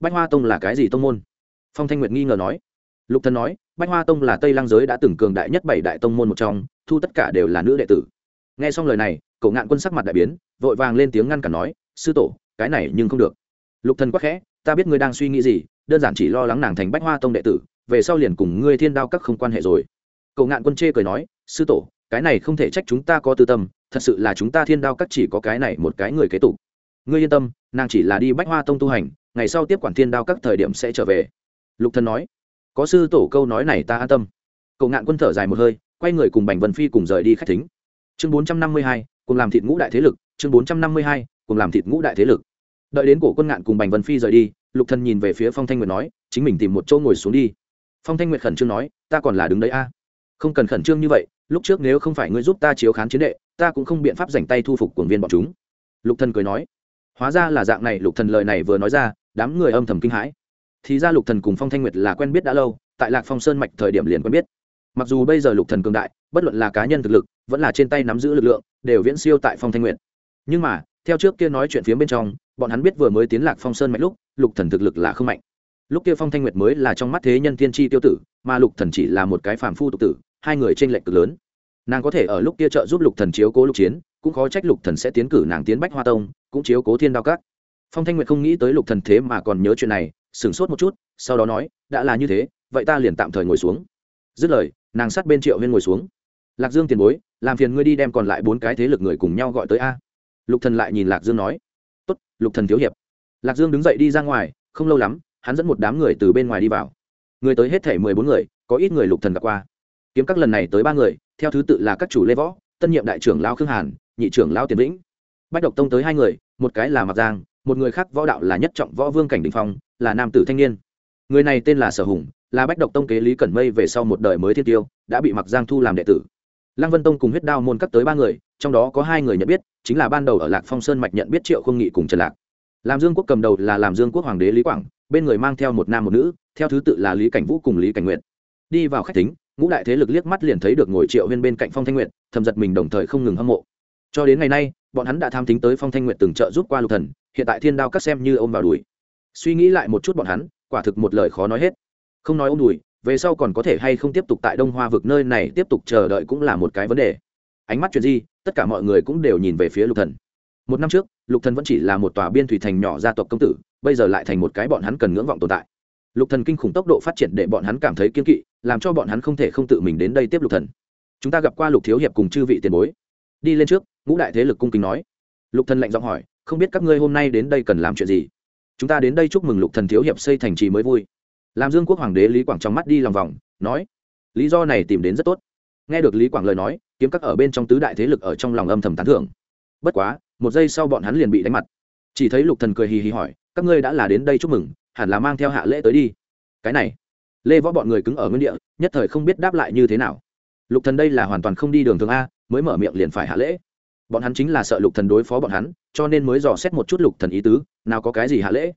bách hoa tông là cái gì tông môn? Phong thanh nguyệt nghi ngờ nói, lục thần nói, bách hoa tông là tây lang giới đã từng cường đại nhất bảy đại tông môn một trong, thu tất cả đều là nữ đệ tử. Nghe xong lời này cậu ngạn quân sắc mặt đại biến, vội vàng lên tiếng ngăn cản nói, sư tổ, cái này nhưng không được. Lục thần quắc khẽ, ta biết ngươi đang suy nghĩ gì, đơn giản chỉ lo lắng nàng thành bách hoa tông đệ tử, về sau liền cùng ngươi thiên đao các không quan hệ rồi cậu ngạn quân chê cười nói, sư tổ, cái này không thể trách chúng ta có tư tâm, thật sự là chúng ta thiên đao các chỉ có cái này một cái người kế tục. Ngươi yên tâm, nàng chỉ là đi bách hoa tông tu hành, ngày sau tiếp quản thiên đao các thời điểm sẽ trở về. Lục thần nói, có sư tổ câu nói này ta an tâm. Cậu ngạn quân thở dài một hơi, quay người cùng bành vân phi cùng rời đi khách thính. Chương bốn trăm năm mươi hai, cùng làm thịt ngũ đại thế lực, chương bốn trăm năm mươi hai, cùng làm thịt ngũ đại thế lực. Đợi đến cổ quân ngạn cùng bành vân phi rời đi, lục thần nhìn về phía phong thanh nguyệt nói, chính mình tìm một chỗ ngồi xuống đi. Phong thanh nguyệt khẩn trương nói, ta còn là đứng đấy a không cần khẩn trương như vậy, lúc trước nếu không phải ngươi giúp ta chiếu khán chiến đệ, ta cũng không biện pháp dành tay thu phục cuồng viên bọn chúng. Lục thần cười nói. Hóa ra là dạng này, lục thần lời này vừa nói ra, đám người âm thầm kinh hãi. Thì ra lục thần cùng phong thanh nguyệt là quen biết đã lâu, tại lạc phong sơn mạch thời điểm liền quen biết. Mặc dù bây giờ lục thần cường đại, bất luận là cá nhân thực lực, vẫn là trên tay nắm giữ lực lượng, đều viễn siêu tại phong thanh nguyệt. Nhưng mà, theo trước kia nói chuyện phía bên trong, bọn hắn biết vừa mới tiến lạc phong sơn mạch lúc, lục thần thực lực là không mạnh. Lúc kia phong thanh nguyệt mới là trong mắt thế nhân tiên tri tiêu tử, mà lục thần chỉ là một cái phàm phu tục tử hai người trên lệnh cực lớn. Nàng có thể ở lúc kia trợ giúp lục thần chiếu cố lục chiến, cũng khó trách lục thần sẽ tiến cử nàng tiến bách hoa tông, cũng chiếu cố thiên đao cát. phong thanh nguyệt không nghĩ tới lục thần thế mà còn nhớ chuyện này, sửng sốt một chút, sau đó nói, đã là như thế, vậy ta liền tạm thời ngồi xuống. Dứt lời, nàng sát bên triệu huyên ngồi xuống. Lạc dương tiền bối, làm phiền ngươi đi đem còn lại bốn cái thế lực người cùng nhau gọi tới a. Lục thần lại nhìn lạc dương nói, tốt, lục thần thiếu hiệp. Lạc dương đứng dậy đi ra ngoài, không lâu lắm, hắn dẫn một đám người từ bên ngoài đi vào. Người tới hết thể mười bốn người, có ít người lục thần gặp qua kiếm các lần này tới ba người, theo thứ tự là các chủ lê võ, tân nhiệm đại trưởng lao khương hàn, nhị trưởng lao tiền vĩnh. Bách độc tông tới hai người, một cái là mặc giang, một người khác võ đạo là nhất trọng võ vương cảnh đình phong, là nam tử thanh niên. Người này tên là sở hùng, là bách độc tông kế lý cẩn mây về sau một đời mới thiên tiêu, đã bị mặc giang thu làm đệ tử. Lăng vân tông cùng huyết đao môn cắt tới ba người, trong đó có hai người nhận biết, chính là ban đầu ở lạc phong sơn mạch nhận biết triệu không nghị cùng trần lạc. Làm dương quốc cầm đầu là làm dương quốc hoàng đế lý quảng, bên người mang theo một nam một nữ, theo thứ tự là lý cảnh vũ cùng lý cảnh nguyện đi vào khách tính ngũ đại thế lực liếc mắt liền thấy được ngồi triệu huyên bên cạnh phong thanh nguyện thầm giật mình đồng thời không ngừng hâm mộ. Cho đến ngày nay, bọn hắn đã tham tính tới phong thanh nguyện từng trợ giúp qua lục thần, hiện tại thiên đao cắt xem như ôm vào đùi. Suy nghĩ lại một chút bọn hắn, quả thực một lời khó nói hết. Không nói ôm đùi, về sau còn có thể hay không tiếp tục tại đông hoa vực nơi này tiếp tục chờ đợi cũng là một cái vấn đề. Ánh mắt chuyện gì tất cả mọi người cũng đều nhìn về phía lục thần. Một năm trước, lục thần vẫn chỉ là một tòa biên thủy thành nhỏ gia tộc công tử, bây giờ lại thành một cái bọn hắn cần ngưỡng vọng tồn tại lục thần kinh khủng tốc độ phát triển để bọn hắn cảm thấy kiên kỵ, làm cho bọn hắn không thể không tự mình đến đây tiếp lục thần. Chúng ta gặp qua lục thiếu hiệp cùng chư vị tiền bối. Đi lên trước, ngũ đại thế lực cung kính nói. Lục thần lạnh giọng hỏi, không biết các ngươi hôm nay đến đây cần làm chuyện gì? Chúng ta đến đây chúc mừng lục thần thiếu hiệp xây thành trì mới vui. Làm dương quốc hoàng đế lý quảng trong mắt đi lòng vòng, nói, lý do này tìm đến rất tốt. Nghe được lý quảng lời nói, kiếm các ở bên trong tứ đại thế lực ở trong lòng âm thầm tán thưởng. Bất quá, một giây sau bọn hắn liền bị đánh mặt. Chỉ thấy lục thần cười hì hì hỏi, các ngươi đã là đến đây chúc mừng hẳn là mang theo hạ lễ tới đi. Cái này, lê võ bọn người cứng ở nguyên địa, nhất thời không biết đáp lại như thế nào. Lục thần đây là hoàn toàn không đi đường thường a, mới mở miệng liền phải hạ lễ. Bọn hắn chính là sợ lục thần đối phó bọn hắn, cho nên mới dò xét một chút lục thần ý tứ, nào có cái gì hạ lễ.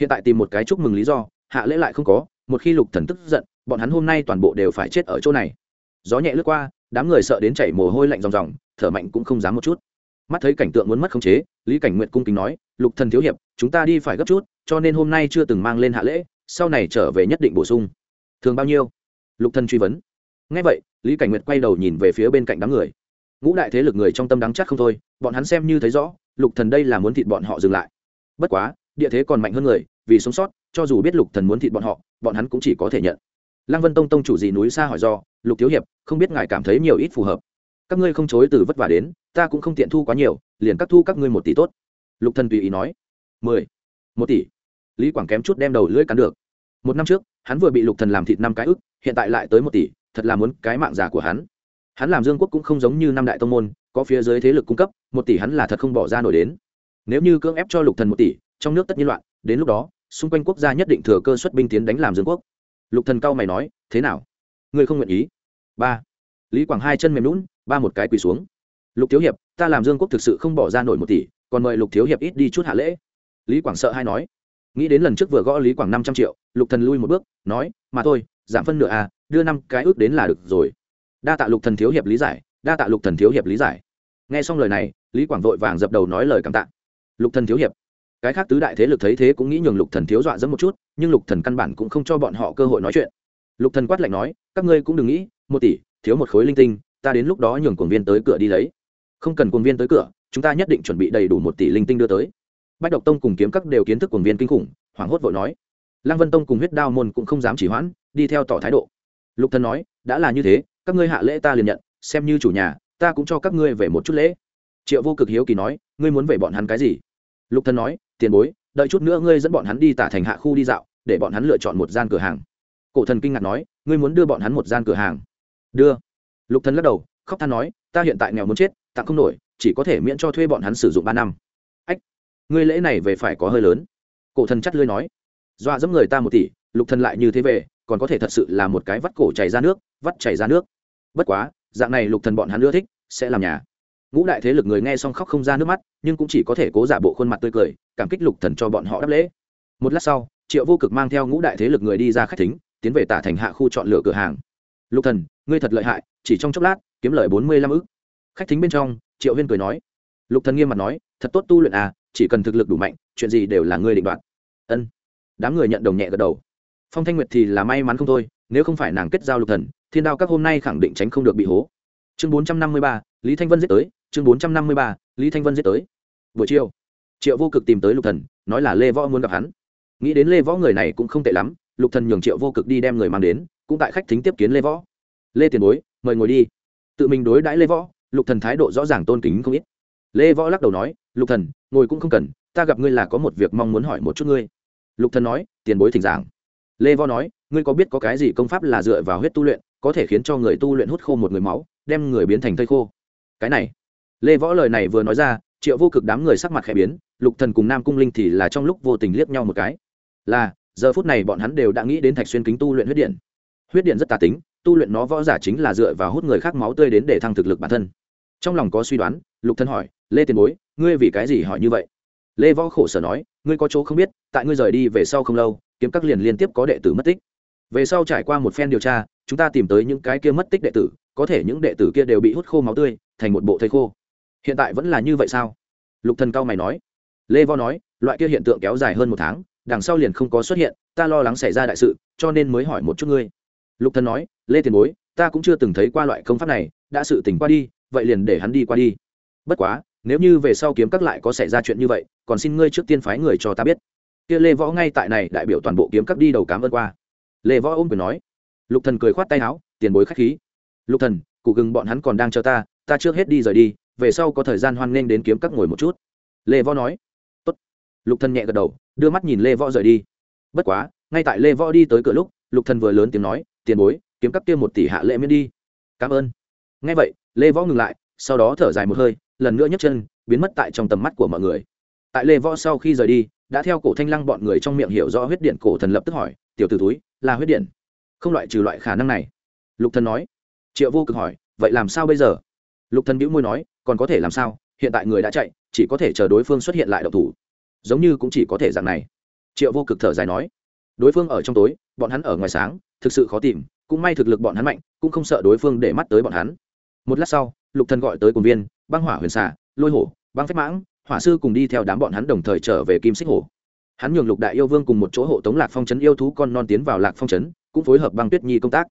Hiện tại tìm một cái chúc mừng lý do, hạ lễ lại không có, một khi lục thần tức giận, bọn hắn hôm nay toàn bộ đều phải chết ở chỗ này. Gió nhẹ lướt qua, đám người sợ đến chảy mồ hôi lạnh ròng ròng, thở mạnh cũng không dám một chút mắt thấy cảnh tượng muốn mất khống chế, lý cảnh nguyện cung kính nói, lục thần thiếu hiệp, chúng ta đi phải gấp chút, cho nên hôm nay chưa từng mang lên hạ lễ, sau này trở về nhất định bổ sung. Thường bao nhiêu? Lục thần truy vấn. Ngay vậy, lý cảnh nguyệt quay đầu nhìn về phía bên cạnh đám người. Ngũ đại thế lực người trong tâm đắng chắc không thôi, bọn hắn xem như thấy rõ, lục thần đây là muốn thịt bọn họ dừng lại. Bất quá, địa thế còn mạnh hơn người, vì sống sót, cho dù biết lục thần muốn thịt bọn họ, bọn hắn cũng chỉ có thể nhận. Lăng vân tông tông chủ gì núi xa hỏi do, lục thiếu hiệp, không biết ngài cảm thấy nhiều ít phù hợp? Các ngươi không chối từ vất vả đến, ta cũng không tiện thu quá nhiều, liền cắt thu các ngươi một tỷ tốt. Lục thần tùy ý nói. Mười, một tỷ. Lý quảng kém chút đem đầu lưỡi cắn được. Một năm trước, hắn vừa bị lục thần làm thịt năm cái ức, hiện tại lại tới một tỷ, thật là muốn cái mạng già của hắn. Hắn làm dương quốc cũng không giống như năm đại tông môn, có phía dưới thế lực cung cấp, một tỷ hắn là thật không bỏ ra nổi đến. Nếu như cưỡng ép cho lục thần một tỷ, trong nước tất nhiên loạn, đến lúc đó, xung quanh quốc gia nhất định thừa cơ xuất binh tiến đánh làm dương quốc. Lục thần cao mày nói, thế nào? Ngươi không nguyện ý? Ba lý quảng hai chân mềm lún, ba một cái quỳ xuống. Lục thiếu hiệp, ta làm dương quốc thực sự không bỏ ra nổi một tỷ, còn mời lục thiếu hiệp ít đi chút hạ lễ. Lý quảng sợ hay nói. Nghĩ đến lần trước vừa gõ lý quảng năm trăm triệu, lục thần lui một bước, nói, mà thôi, giảm phân nửa à đưa năm cái ước đến là được rồi. Đa tạ lục thần thiếu hiệp lý giải, đa tạ lục thần thiếu hiệp lý giải. Nghe xong lời này, lý quảng vội vàng dập đầu nói lời cảm tạ. Lục thần thiếu hiệp, cái khác tứ đại thế lực thấy thế cũng nghĩ nhường lục thần thiếu dọa dẫm một chút, nhưng lục thần căn bản cũng không cho bọn họ cơ hội nói chuyện. Lục thần quát lạnh nói, các ngươi cũng đừng nghĩ, một tỷ thiếu một khối linh tinh, ta đến lúc đó nhường cuồng viên tới cửa đi lấy. Không cần cuồng viên tới cửa, chúng ta nhất định chuẩn bị đầy đủ một tỷ linh tinh đưa tới. Bách độc tông cùng kiếm các đều kiến thức cuồng viên kinh khủng, hoảng hốt vội nói. Lăng vân tông cùng huyết đao môn cũng không dám chỉ hoãn, đi theo tỏ thái độ. Lục thần nói, đã là như thế, các ngươi hạ lễ ta liền nhận, xem như chủ nhà, ta cũng cho các ngươi về một chút lễ. Triệu vô cực hiếu kỳ nói, ngươi muốn về bọn hắn cái gì? Lục thần nói, tiền bối, đợi chút nữa ngươi dẫn bọn hắn đi tả thành hạ khu đi dạo, để bọn hắn lựa chọn một gian cửa hàng. Cổ thần kinh ngạc nói, ngươi muốn đưa bọn hắn một gian cửa hàng đưa. Lục thần lắc đầu, khóc than nói, ta hiện tại nghèo muốn chết, tặng không nổi, chỉ có thể miễn cho thuê bọn hắn sử dụng ba năm. Ách, ngươi lễ này về phải có hơi lớn. Cổ thần chắt lưới nói, dọa dẫm người ta một tỷ, lục thần lại như thế về, còn có thể thật sự là một cái vắt cổ chảy ra nước, vắt chảy ra nước. Bất quá, dạng này lục thần bọn hắn ưa thích, sẽ làm nhà. Ngũ đại thế lực người nghe xong khóc không ra nước mắt, nhưng cũng chỉ có thể cố giả bộ khuôn mặt tươi cười, cảm kích lục thần cho bọn họ đáp lễ. Một lát sau, triệu vô cực mang theo ngũ đại thế lực người đi ra khách thính, tiến về tả thành hạ khu chọn lựa cửa hàng lục thần, ngươi thật lợi hại, chỉ trong chốc lát, kiếm lời bốn mươi lăm ức. Khách thính bên trong, triệu huyên cười nói. Lục thần nghiêm mặt nói, thật tốt tu luyện à chỉ cần thực lực đủ mạnh, chuyện gì đều là ngươi định đoạt. Ân. Đám người nhận đồng nhẹ gật đầu. Phong thanh nguyệt thì là may mắn không thôi, nếu không phải nàng kết giao lục thần, thiên đao các hôm nay khẳng định tránh không được bị hố. Chương bốn trăm năm mươi ba, lý thanh vân giết tới. Chương bốn trăm năm mươi ba, lý thanh vân giết tới. Buổi chiều, triệu vô cực tìm tới lục thần, nói là lê võ muốn gặp hắn. Nghĩ đến lê võ người này cũng không tệ lắm, lục thần nhường triệu vô cực đi đem người mang đến cũng tại khách thính tiếp kiến lê võ. Lê tiền bối, mời ngồi đi. Tự mình đối đãi lê võ, lục thần thái độ rõ ràng tôn kính không ít. Lê võ lắc đầu nói, lục thần, ngồi cũng không cần, ta gặp ngươi là có một việc mong muốn hỏi một chút ngươi. Lục thần nói, tiền bối thỉnh giảng. Lê võ nói, ngươi có biết có cái gì công pháp là dựa vào huyết tu luyện, có thể khiến cho người tu luyện hút khô một người máu, đem người biến thành thây khô? Cái này. Lê võ lời này vừa nói ra, triệu vô cực đám người sắc mặt khẽ biến, lục thần cùng nam cung linh thì là trong lúc vô tình liếc nhau một cái. Là, giờ phút này bọn hắn đều đã nghĩ đến thạch xuyên kính tu luyện huyết điện huyết điện rất tà tính, tu luyện nó võ giả chính là dựa vào hút người khác máu tươi đến để thăng thực lực bản thân. Trong lòng có suy đoán, lục thân hỏi, lê tiền bối, ngươi vì cái gì hỏi như vậy? Lê võ khổ sở nói, ngươi có chỗ không biết, tại ngươi rời đi về sau không lâu, kiếm các liền liên tiếp có đệ tử mất tích. Về sau trải qua một phen điều tra, chúng ta tìm tới những cái kia mất tích đệ tử, có thể những đệ tử kia đều bị hút khô máu tươi, thành một bộ thây khô. Hiện tại vẫn là như vậy sao? Lục thần cao mày nói. Lê Võ nói, loại kia hiện tượng kéo dài hơn một tháng, đằng sau liền không có xuất hiện, ta lo lắng xảy ra đại sự, cho nên mới hỏi một chút ngươi lục thần nói, lê tiền bối, ta cũng chưa từng thấy qua loại công pháp này, đã sự tỉnh qua đi, vậy liền để hắn đi qua đi. Bất quá, nếu như về sau kiếm các lại có xảy ra chuyện như vậy, còn xin ngươi trước tiên phái người cho ta biết. Kia lê võ ngay tại này đại biểu toàn bộ kiếm các đi đầu cám ơn qua. Lê võ ôm quyền nói. Lục thần cười khoát tay áo, tiền bối khách khí. Lục thần, cụ gừng bọn hắn còn đang chờ ta ta trước hết đi rời đi, về sau có thời gian hoan nghênh đến kiếm các ngồi một chút. Lê võ nói. Tốt. Lục thần nhẹ gật đầu, đưa mắt nhìn lê võ rời đi. Bất quá, ngay tại lê võ đi tới cửa lúc, lục thần vừa lớn tiếng nói tiền bối, kiếm cắp kia một tỷ hạ lệ miễn đi. Cảm ơn. Ngay vậy, lê võ ngừng lại, sau đó thở dài một hơi, lần nữa nhấc chân, biến mất tại trong tầm mắt của mọi người. Tại lê võ sau khi rời đi, đã theo cổ thanh lăng bọn người trong miệng hiểu rõ huyết điện, cổ thần lập tức hỏi, tiểu t ử túi, là huyết điện? Không loại trừ loại khả năng này. Lục thần nói. Triệu vô cực hỏi, vậy làm sao bây giờ? Lục thần bĩu môi nói, còn có thể làm sao? Hiện tại người đã chạy, chỉ có thể chờ đối phương xuất hiện lại độc thủ. Giống như cũng chỉ có thể dạng này. Triệu vô cực thở dài nói, đối phương ở trong tối, bọn hắn ở ngoài sáng thực sự khó tìm, cũng may thực lực bọn hắn mạnh, cũng không sợ đối phương để mắt tới bọn hắn. Một lát sau, lục thần gọi tới cồn viên, băng hỏa huyền xà, lôi hổ, băng phép mãng, hỏa sư cùng đi theo đám bọn hắn đồng thời trở về kim xích hổ hắn nhường lục đại yêu vương cùng một chỗ hộ tống lạc phong trấn yêu thú con non tiến vào lạc phong trấn cũng phối hợp băng tuyết nhi công tác.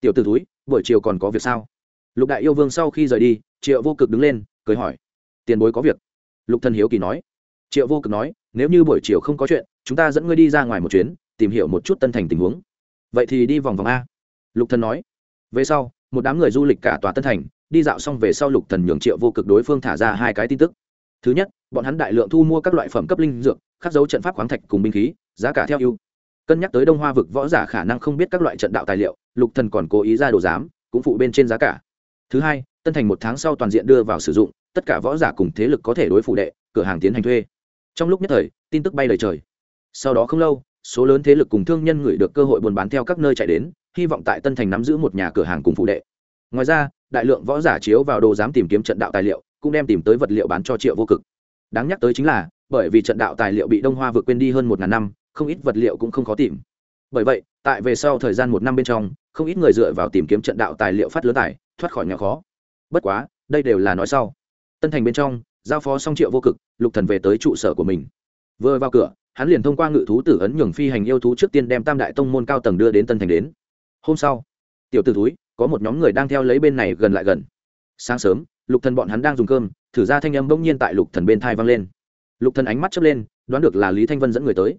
Tiểu t ử túi buổi chiều còn có việc sao? Lục đại yêu vương sau khi rời đi, triệu vô cực đứng lên, cười hỏi, tiền bối có việc. Lục thần hiếu kỳ nói. Triệu vô cực nói, nếu như buổi chiều không có chuyện, chúng ta dẫn ngươi đi ra ngoài một chuyến, tìm hiểu một chút tân thành tình huống vậy thì đi vòng vòng a. Lục thần nói. Về sau, một đám người du lịch cả tòa tân thành, đi dạo xong về sau lục thần nhường triệu vô cực đối phương thả ra hai cái tin tức. Thứ nhất, bọn hắn đại lượng thu mua các loại phẩm cấp linh dược, khắc dấu trận pháp khoáng thạch cùng binh khí, giá cả theo ưu. Cân nhắc tới đông hoa vực võ giả khả năng không biết các loại trận đạo tài liệu, lục thần còn cố ý ra đồ giám, cũng phụ bên trên giá cả. Thứ hai, tân thành một tháng sau toàn diện đưa vào sử dụng, tất cả võ giả cùng thế lực có thể đối phủ đệ, cửa hàng tiến hành thuê. Trong lúc nhất thời, tin tức bay lời trời. Sau đó không lâu số lớn thế lực cùng thương nhân gửi được cơ hội buôn bán theo các nơi chạy đến, hy vọng tại tân thành nắm giữ một nhà cửa hàng cùng phụ đệ. Ngoài ra, đại lượng võ giả chiếu vào đồ giám tìm kiếm trận đạo tài liệu, cũng đem tìm tới vật liệu bán cho triệu vô cực. Đáng nhắc tới chính là, bởi vì trận đạo tài liệu bị đông hoa vượt quên đi hơn một ngàn năm, không ít vật liệu cũng không khó tìm. Bởi vậy, tại về sau thời gian một năm bên trong, không ít người dựa vào tìm kiếm trận đạo tài liệu phát lớn tài, thoát khỏi nghèo khó. Bất quá, đây đều là nói sau. Tân thành bên trong, giao phó xong triệu vô cực, lục thần về tới trụ sở của mình. Vừa vào cửa hắn liền thông qua ngự thú tử ấn nhường phi hành yêu thú trước tiên đem tam đại tông môn cao tầng đưa đến tân thành đến. Hôm sau, tiểu t ử túi có một nhóm người đang theo lấy bên này gần lại gần. Sáng sớm, lục thần bọn hắn đang dùng cơm, thử ra thanh âm bỗng nhiên tại lục thần bên thai vang lên. Lục thần ánh mắt chớp lên, đoán được là lý thanh vân dẫn người tới.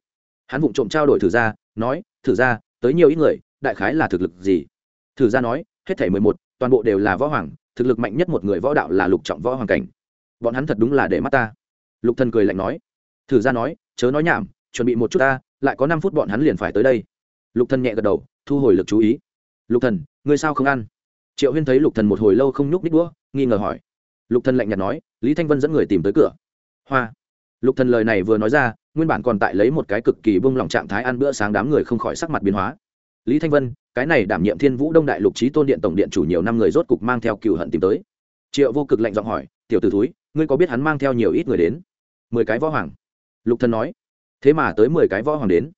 Hắn vụng trộm trao đổi thử ra, nói, thử ra, tới nhiều ít người, đại khái là thực lực gì? Thử ra nói, hết thảy mười một, toàn bộ đều là võ hoàng, thực lực mạnh nhất một người võ đạo là lục trọng võ hoàng cảnh. Bọn hắn thật đúng là để mắt ta. Lục thần cười lạnh nói. Thử ra nói chớ nói nhảm, chuẩn bị một chút ta, lại có năm phút bọn hắn liền phải tới đây. Lục thần nhẹ gật đầu, thu hồi lực chú ý. Lục thần, ngươi sao không ăn? Triệu huyên thấy lục thần một hồi lâu không nhúc nít đũa, nghi ngờ hỏi. Lục thần lạnh nhạt nói, lý thanh vân dẫn người tìm tới cửa. Hoa. Lục thần lời này vừa nói ra, nguyên bản còn tại lấy một cái cực kỳ bông lòng trạng thái ăn bữa sáng đám người không khỏi sắc mặt biến hóa. Lý thanh vân, cái này đảm nhiệm thiên vũ đông đại lục trí tôn điện tổng điện chủ nhiều năm người rốt cục mang theo cựu hận tìm tới. Triệu vô cực lạnh giọng hỏi, tiểu tử thúi, ngươi có biết hắn mang theo nhiều ít người đến? Mười cái võ hoàng lục thần nói, thế mà tới mười cái võ hoàng đến.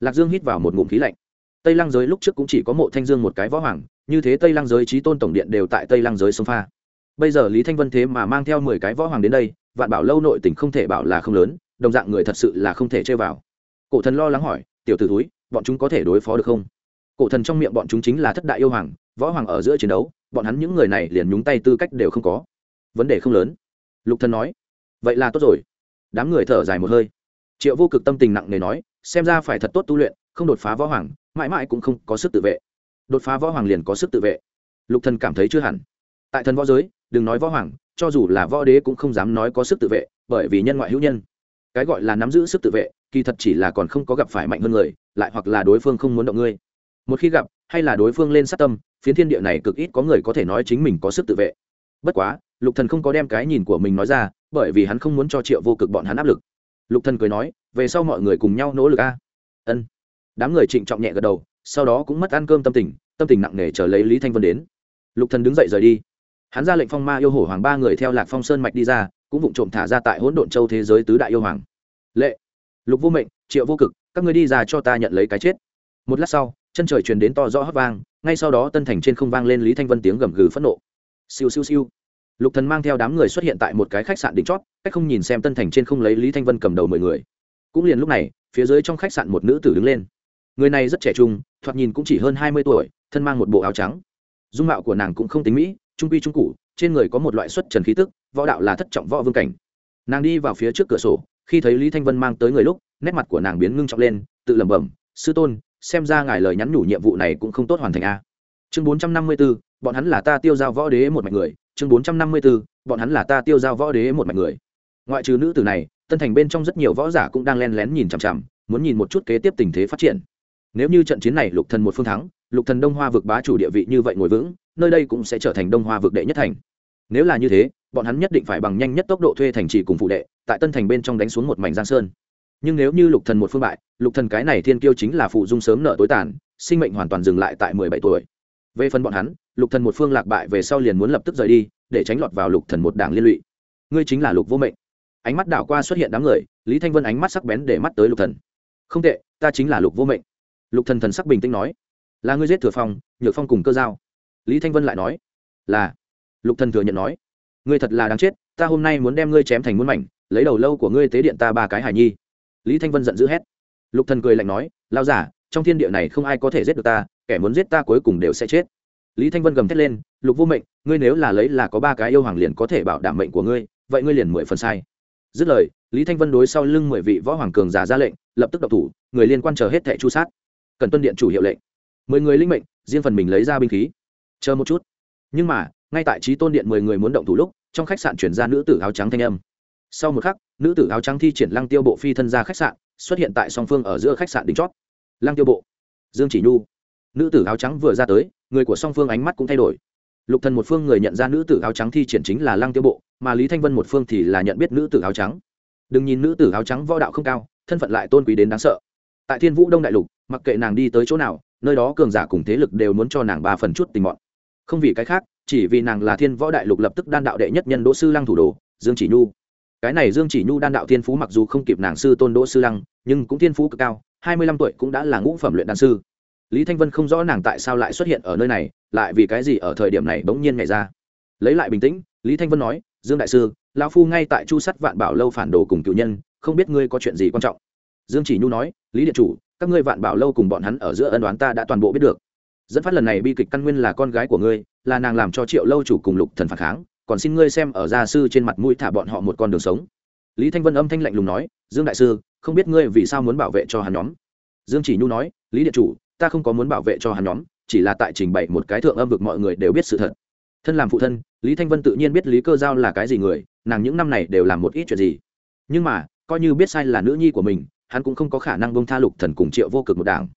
Lạc dương hít vào một ngụm khí lạnh. Tây lăng giới lúc trước cũng chỉ có mộ thanh dương một cái võ hoàng, như thế tây lăng giới trí tôn tổng điện đều tại tây lăng giới sông pha. Bây giờ lý thanh vân thế mà mang theo mười cái võ hoàng đến đây, vạn bảo lâu nội tình không thể bảo là không lớn, đồng dạng người thật sự là không thể chơi vào. Cổ thần lo lắng hỏi, tiểu t ử túi bọn chúng có thể đối phó được không? Cổ thần trong miệng bọn chúng chính là thất đại yêu hoàng, võ hoàng ở giữa chiến đấu, bọn hắn những người này liền nhúng tay tư cách đều không có. Vấn đề không lớn. Lục thần nói, vậy là tốt rồi. Đám người thở dài một hơi triệu vô cực tâm tình nặng nề nói, xem ra phải thật tốt tu luyện, không đột phá võ hoàng, mãi mãi cũng không có sức tự vệ. Đột phá võ hoàng liền có sức tự vệ. Lục thần cảm thấy chưa hẳn. Tại thần võ giới, đừng nói võ hoàng, cho dù là võ đế cũng không dám nói có sức tự vệ, bởi vì nhân ngoại hữu nhân. Cái gọi là nắm giữ sức tự vệ, kỳ thật chỉ là còn không có gặp phải mạnh hơn người, lại hoặc là đối phương không muốn động ngươi. Một khi gặp, hay là đối phương lên sát tâm, phiến thiên địa này cực ít có người có thể nói chính mình có sức tự vệ. Bất quá, lục thần không có đem cái nhìn của mình nói ra, bởi vì hắn không muốn cho triệu vô cực bọn hắn áp lực lục thần cười nói, về sau mọi người cùng nhau nỗ lực a. Ân. Đám người trịnh trọng nhẹ gật đầu, sau đó cũng mất ăn cơm tâm tình tâm tình nặng nề chờ lấy lý thanh vân đến. Lục thần đứng dậy rời đi. Hắn ra lệnh phong ma yêu hổ hoàng ba người theo lạc phong sơn mạch đi ra, cũng vụng trộm thả ra tại hỗn độn châu thế giới tứ đại yêu hoàng. Lệ, lục vô mệnh, triệu vô cực, các ngươi đi ra cho ta nhận lấy cái chết. Một lát sau, chân trời truyền đến to rõ hót vang, ngay sau đó tân thành trên không vang lên lý thanh vân tiếng gầm gừ phẫn nộ. Siêu siêu siêu. Lục thần mang theo đám người xuất hiện tại một cái khách sạn đỉnh chót cách không nhìn xem tân thành trên không lấy lý thanh vân cầm đầu mười người cũng liền lúc này phía dưới trong khách sạn một nữ tử đứng lên người này rất trẻ trung thoạt nhìn cũng chỉ hơn hai mươi tuổi thân mang một bộ áo trắng dung mạo của nàng cũng không tính mỹ trung quy trung cụ trên người có một loại xuất trần khí tức võ đạo là thất trọng võ vương cảnh nàng đi vào phía trước cửa sổ khi thấy lý thanh vân mang tới người lúc nét mặt của nàng biến ngưng trọng lên tự lẩm bẩm sư tôn xem ra ngài lời nhắn nhủ nhiệm vụ này cũng không tốt hoàn thành a chương bốn trăm năm mươi b ố bọn hắn là ta tiêu giao võ đế một mạch người chương bốn trăm năm mươi b ố bọn hắn là ta tiêu giao võ đế một mạch người ngoại trừ nữ tử này, tân thành bên trong rất nhiều võ giả cũng đang len lén nhìn chằm chằm, muốn nhìn một chút kế tiếp tình thế phát triển. Nếu như trận chiến này lục thần một phương thắng, lục thần đông hoa vực bá chủ địa vị như vậy ngồi vững, nơi đây cũng sẽ trở thành đông hoa vực đệ nhất thành. Nếu là như thế, bọn hắn nhất định phải bằng nhanh nhất tốc độ thuê thành trì cùng phụ đệ, tại tân thành bên trong đánh xuống một mảnh giang sơn. Nhưng nếu như lục thần một phương bại, lục thần cái này thiên kiêu chính là phụ dung sớm nợ tối tàn, sinh mệnh hoàn toàn dừng lại tại mười bảy tuổi. Về phần bọn hắn, lục thần một phương lạc bại về sau liền muốn lập tức rời đi, để tránh lọt vào lục thần một đảng liên lụy. Ngươi chính là lục vô mệnh ánh mắt đảo qua xuất hiện đám người, lý thanh vân ánh mắt sắc bén để mắt tới lục thần. Không tệ, ta chính là lục vô mệnh. Lục thần thần sắc bình tĩnh nói. Là ngươi giết thừa phong, nhược phong cùng cơ giao. Lý thanh vân lại nói. Là. Lục thần thừa nhận nói. Ngươi thật là đáng chết, ta hôm nay muốn đem ngươi chém thành muôn mảnh, lấy đầu lâu của ngươi tế điện ta ba cái hải nhi. Lý thanh vân giận dữ hét. Lục thần cười lạnh nói. Lao giả, trong thiên địa này không ai có thể giết được ta, kẻ muốn giết ta cuối cùng đều sẽ chết. Lý thanh vân gầm thét lên. Lục vô mệnh, ngươi nếu là lấy là có ba cái yêu hoàng liền có thể bảo đảm mệnh của ngươi, vậy ngươi liền mười phần sai dứt lời, lý thanh vân đối sau lưng mười vị võ hoàng cường giả ra lệnh, lập tức độc thủ, người liên quan chờ hết thẻ chu sát. Cần tuân điện chủ hiệu lệnh. Mười người linh mệnh, riêng phần mình lấy ra binh khí. Chờ một chút. Nhưng mà, ngay tại trí tôn điện mười người muốn động thủ lúc, trong khách sạn chuyển ra nữ tử áo trắng thanh âm. Sau một khắc, nữ tử áo trắng thi triển lăng tiêu bộ phi thân ra khách sạn, xuất hiện tại song phương ở giữa khách sạn đỉnh chót lăng tiêu bộ. Dương chỉ nhu. Nữ tử áo trắng vừa ra tới, người của song phương ánh mắt cũng thay đổi lục thần một phương người nhận ra nữ tử áo trắng thi triển chính là lăng tiêu bộ, mà lý thanh vân một phương thì là nhận biết nữ tử áo trắng. Đừng nhìn nữ tử áo trắng võ đạo không cao, thân phận lại tôn quý đến đáng sợ. Tại thiên vũ đông đại lục, mặc kệ nàng đi tới chỗ nào, nơi đó cường giả cùng thế lực đều muốn cho nàng ba phần chút tình mọn. Không vì cái khác, chỉ vì nàng là thiên võ đại lục lập tức đan đạo đệ nhất nhân đỗ sư lăng thủ đồ, dương chỉ nhu. Cái này dương chỉ nhu đan đạo thiên phú mặc dù không kịp nàng sư tôn đỗ sư lăng, nhưng cũng thiên phú cực cao, hai mươi lăm tuổi cũng đã là ngũ phẩm luyện đan sư lý thanh vân không rõ nàng tại sao lại xuất hiện ở nơi này, lại vì cái gì ở thời điểm này bỗng nhiên nhảy ra. Lấy lại bình tĩnh, lý thanh vân nói, dương đại sư, lão phu ngay tại chu sắt vạn bảo lâu phản đồ cùng cựu nhân, không biết ngươi có chuyện gì quan trọng? Dương chỉ nhu nói, lý điện chủ, các ngươi vạn bảo lâu cùng bọn hắn ở giữa ân đoán ta đã toàn bộ biết được. Dẫn phát lần này bi kịch căn nguyên là con gái của ngươi, là nàng làm cho triệu lâu chủ cùng lục thần phản kháng, còn xin ngươi xem ở gia sư trên mặt mũi thả bọn họ một con đường sống. Lý thanh vân âm thanh lạnh lùng nói, dương đại sư, không biết ngươi vì sao muốn bảo vệ cho hắn nhóm? Dương chỉ nhu nói, lý điện chủ ta không có muốn bảo vệ cho hắn nhóm, chỉ là tại trình bày một cái thượng âm vực mọi người đều biết sự thật. Thân làm phụ thân, lý thanh vân tự nhiên biết lý cơ giao là cái gì người, nàng những năm này đều làm một ít chuyện gì. Nhưng mà, coi như biết sai là nữ nhi của mình, hắn cũng không có khả năng bông tha lục thần cùng triệu vô cực một đảng.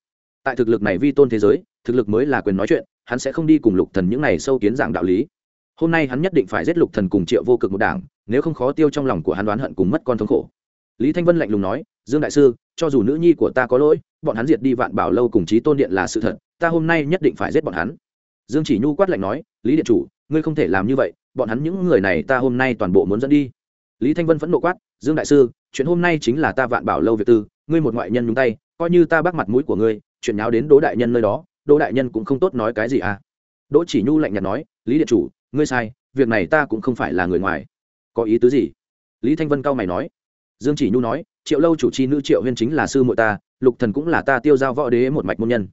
Tại thực lực này vi tôn thế giới, thực lực mới là quyền nói chuyện, hắn sẽ không đi cùng lục thần những này sâu kiến dạng đạo lý. Hôm nay hắn nhất định phải giết lục thần cùng triệu vô cực một đảng, nếu không khó tiêu trong lòng của hắn đoán hận cùng mất con thống khổ. Lý thanh vân lạnh lùng nói, dương đại sư, cho dù nữ nhi của ta có lỗi bọn hắn diệt đi vạn bảo lâu cùng chí tôn điện là sự thật, ta hôm nay nhất định phải giết bọn hắn. Dương chỉ nhu quát lạnh nói, lý điện chủ, ngươi không thể làm như vậy, bọn hắn những người này ta hôm nay toàn bộ muốn dẫn đi. Lý thanh vân phẫn nộ quát, dương đại sư, chuyện hôm nay chính là ta vạn bảo lâu việc tư, ngươi một ngoại nhân nhúng tay, coi như ta bác mặt mũi của ngươi, chuyện nháo đến đỗ đại nhân nơi đó, đỗ đại nhân cũng không tốt nói cái gì à? Đỗ chỉ nhu lạnh nhạt nói, lý điện chủ, ngươi sai, việc này ta cũng không phải là người ngoài. Có ý tứ gì? Lý thanh vân cao mày nói. Dương chỉ nhu nói, triệu lâu chủ chi nữ triệu huyên chính là sư muội ta lục thần cũng là ta tiêu giao võ đế một mạch môn nhân.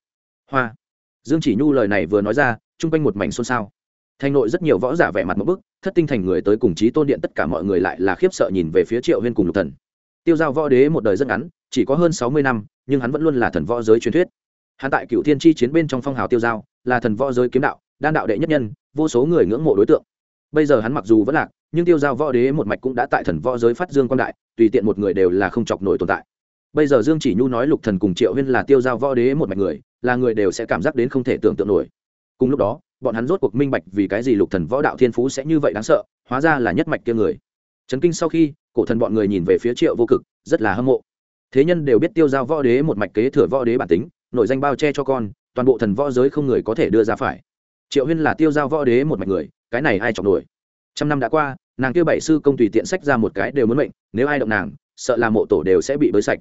Hoa. Dương chỉ nhu lời này vừa nói ra, chung quanh một mảnh xôn xao. Thành nội rất nhiều võ giả vẻ mặt một bức, thất tinh thành người tới cùng chí tôn điện tất cả mọi người lại là khiếp sợ nhìn về phía triệu huyên cùng lục thần. Tiêu giao võ đế một đời rất ngắn, chỉ có hơn sáu mươi năm, nhưng hắn vẫn luôn là thần võ giới truyền thuyết. Hắn tại cựu thiên chi chiến bên trong phong hào tiêu giao, là thần võ giới kiếm đạo, đan đạo đệ nhất nhân, vô số người ngưỡng mộ đối tượng. Bây giờ hắn mặc dù vẫn lạc, nhưng tiêu giao võ đế một mạch cũng đã tại thần võ giới phát dương quan đại, tùy tiện một người đều là không chọc nổi tồn tại bây giờ dương chỉ nhu nói lục thần cùng triệu huyên là tiêu giao võ đế một mạch người, là người đều sẽ cảm giác đến không thể tưởng tượng nổi. Cùng lúc đó, bọn hắn rốt cuộc minh bạch vì cái gì lục thần võ đạo thiên phú sẽ như vậy đáng sợ, hóa ra là nhất mạch kia người. Chấn kinh sau khi, cổ thần bọn người nhìn về phía triệu vô cực, rất là hâm mộ. Thế nhân đều biết tiêu giao võ đế một mạch kế thừa võ đế bản tính, nội danh bao che cho con, toàn bộ thần võ giới không người có thể đưa ra phải. Triệu huyên là tiêu giao võ đế một mạch người, cái này ai chọc nổi? Trăm năm đã qua, nàng kia bảy sư công tùy tiện sách ra một cái đều muốn mệnh, nếu ai động nàng, sợ là mộ tổ đều sẽ bị bới sạch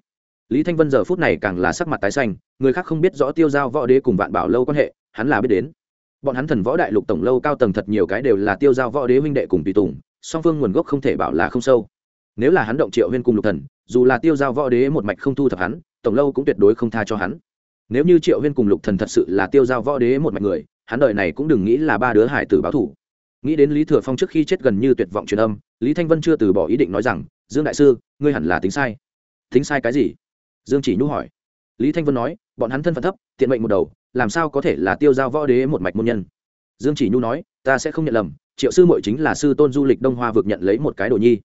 lý thanh vân giờ phút này càng là sắc mặt tái xanh, người khác không biết rõ tiêu giao võ đế cùng vạn bảo lâu quan hệ, hắn là biết đến. Bọn hắn thần võ đại lục tổng lâu cao tầng thật nhiều cái đều là tiêu giao võ đế huynh đệ cùng tùy tùng, song phương nguồn gốc không thể bảo là không sâu. Nếu là hắn động triệu huyên cùng lục thần, dù là tiêu giao võ đế một mạch không thu thập hắn, tổng lâu cũng tuyệt đối không tha cho hắn. Nếu như triệu huyên cùng lục thần thật sự là tiêu giao võ đế một mạch người, hắn đời này cũng đừng nghĩ là ba đứa hải tử báo thủ nghĩ đến lý thừa phong trước khi chết gần như tuyệt vọng truyền âm, lý thanh vân chưa từ bỏ ý định nói rằng, dương đại sư, ngươi hẳn là tính sai. Tính sai cái gì? Dương chỉ nhu hỏi. Lý thanh vân nói, bọn hắn thân phận thấp, tiện mệnh một đầu, làm sao có thể là tiêu giao võ đế một mạch môn nhân? Dương chỉ nhu nói, ta sẽ không nhận lầm, triệu sư mội chính là sư tôn du lịch đông hoa vực nhận lấy một cái đồ nhi.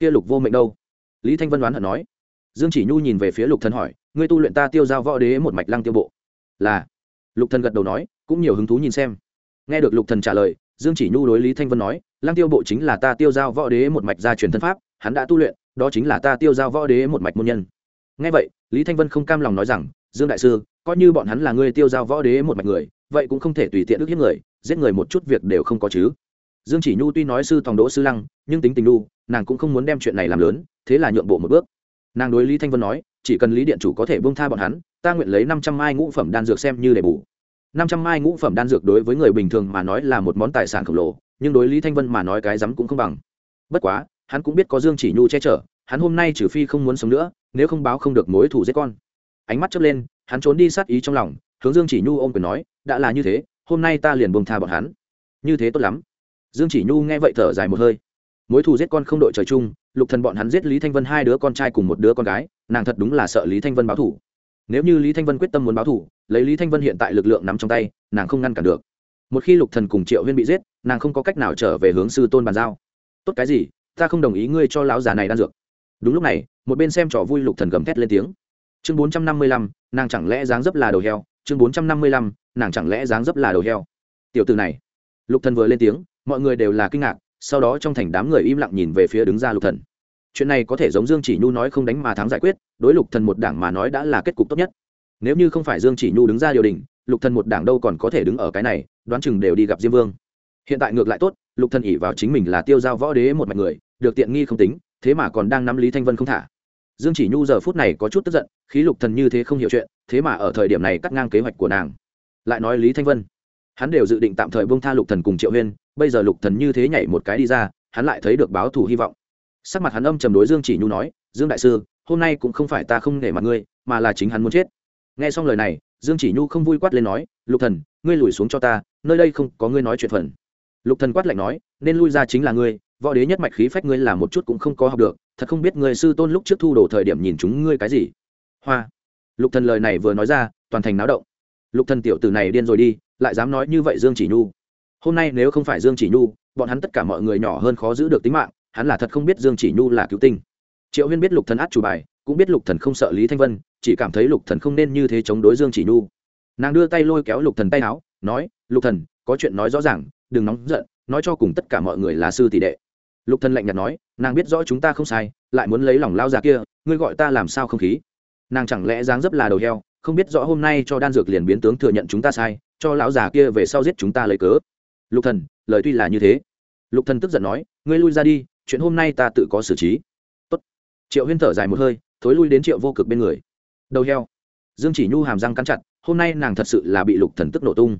Kia lục vô mệnh đâu? Lý thanh vân đoán hận nói. Dương chỉ nhu nhìn về phía lục thần hỏi, ngươi tu luyện ta tiêu giao võ đế một mạch lăng tiêu bộ? Là. Lục thần gật đầu nói, cũng nhiều hứng thú nhìn xem. Nghe được lục thần trả lời, dương chỉ nhu đối lý thanh vân nói, lăng tiêu bộ chính là ta tiêu giao võ đế một mạch gia truyền thân pháp, hắn đã tu luyện, đó chính là ta tiêu giao võ đế một mạch môn nhân. Nghe vậy lý thanh vân không cam lòng nói rằng, dương đại sư, coi như bọn hắn là người tiêu giao võ đế một mạch người, vậy cũng không thể tùy tiện ức hiếp người, giết người một chút việc đều không có chứ. Dương chỉ nhu tuy nói sư tòng đỗ sư lăng, nhưng tính tình nhu nàng cũng không muốn đem chuyện này làm lớn, thế là nhượng bộ một bước. Nàng đối lý thanh vân nói, chỉ cần lý điện chủ có thể buông tha bọn hắn, ta nguyện lấy năm trăm mai ngũ phẩm đan dược xem như để bù. năm trăm mai ngũ phẩm đan dược đối với người bình thường mà nói là một món tài sản khổng lồ, nhưng đối lý thanh vân mà nói cái rắm cũng không bằng. Bất quá, hắn cũng biết có dương chỉ nhu che chở hắn hôm nay trừ phi không muốn sống nữa, nếu không báo không được mối thủ giết con. Ánh mắt chớp lên, hắn trốn đi sát ý trong lòng, hướng dương chỉ nhu ôm quyền nói, đã là như thế, hôm nay ta liền buông tha bọn hắn. Như thế tốt lắm. Dương chỉ nhu nghe vậy thở dài một hơi. Mối thù giết con không đội trời chung, lục thần bọn hắn giết lý thanh vân hai đứa con trai cùng một đứa con gái, nàng thật đúng là sợ lý thanh vân báo thù. Nếu như lý thanh vân quyết tâm muốn báo thù, lấy lý thanh vân hiện tại lực lượng nắm trong tay, nàng không ngăn cản được. Một khi lục thần cùng triệu huyên bị giết, nàng không có cách nào trở về hướng sư tôn bàn giao. Tốt cái gì, ta không đồng ý ngươi cho lão già này đan dược đúng lúc này, một bên xem trò vui lục thần gầm thét lên tiếng. Chương bốn trăm năm mươi lăm, nàng chẳng lẽ dáng dấp là đầu heo? Chương bốn trăm năm mươi lăm, nàng chẳng lẽ dáng dấp là đầu heo? Tiểu từ này. Lục thần vừa lên tiếng, mọi người đều là kinh ngạc, sau đó trong thành đám người im lặng nhìn về phía đứng ra lục thần. Chuyện này có thể giống dương chỉ nhu nói không đánh mà thắng giải quyết, đối lục thần một đảng mà nói đã là kết cục tốt nhất. Nếu như không phải dương chỉ nhu đứng ra điều đình lục thần một đảng đâu còn có thể đứng ở cái này, đoán chừng đều đi gặp diêm vương. Hiện tại ngược lại tốt, lục thần ỉ vào chính mình là tiêu giao võ đế một mạch người, được tiện nghi không tính thế mà còn đang nắm lý thanh vân không thả. Dương chỉ nhu giờ phút này có chút tức giận, khí lục thần như thế không hiểu chuyện, thế mà ở thời điểm này cắt ngang kế hoạch của nàng. Lại nói lý thanh vân, hắn đều dự định tạm thời bông tha lục thần cùng triệu huyên, bây giờ lục thần như thế nhảy một cái đi ra, hắn lại thấy được báo thù hy vọng. Sắc mặt hắn âm trầm đối dương chỉ nhu nói, dương đại sư, hôm nay cũng không phải ta không nể mặt ngươi, mà là chính hắn muốn chết. Nghe xong lời này, dương chỉ nhu không vui quát lên nói, lục thần, ngươi lùi xuống cho ta, nơi đây không có ngươi nói chuyện phần. Lục thần quát lạnh nói, nên lui ra chính là ngươi võ đế nhất mạch khí phách ngươi làm một chút cũng không có học được, thật không biết người sư tôn lúc trước thu đồ thời điểm nhìn chúng ngươi cái gì. Hoa. Lục thần lời này vừa nói ra, toàn thành náo động. Lục thần tiểu tử này điên rồi đi, lại dám nói như vậy dương chỉ nhu. Hôm nay nếu không phải dương chỉ nhu, bọn hắn tất cả mọi người nhỏ hơn khó giữ được tính mạng, hắn là thật không biết dương chỉ nhu là cứu tinh. Triệu huyên biết lục thần át chủ bài, cũng biết lục thần không sợ lý thanh vân, chỉ cảm thấy lục thần không nên như thế chống đối dương chỉ nhu. Nàng đưa tay lôi kéo lục thần tay áo, nói, lục thần, có chuyện nói rõ ràng, đừng nóng giận, nói cho cùng tất cả mọi người là sư tỷ đệ lục thần lạnh nhạt nói, nàng biết rõ chúng ta không sai, lại muốn lấy lòng lao già kia, ngươi gọi ta làm sao không khí? Nàng chẳng lẽ dáng dấp là đầu heo, không biết rõ hôm nay cho đan dược liền biến tướng thừa nhận chúng ta sai, cho lão già kia về sau giết chúng ta lấy cớ. Lục thần, lời tuy là như thế. Lục thần tức giận nói, ngươi lui ra đi, chuyện hôm nay ta tự có xử trí. Tốt. Triệu huyên thở dài một hơi, thối lui đến triệu vô cực bên người. Đầu heo. Dương chỉ nhu hàm răng cắn chặt, hôm nay nàng thật sự là bị lục thần tức nổ tung.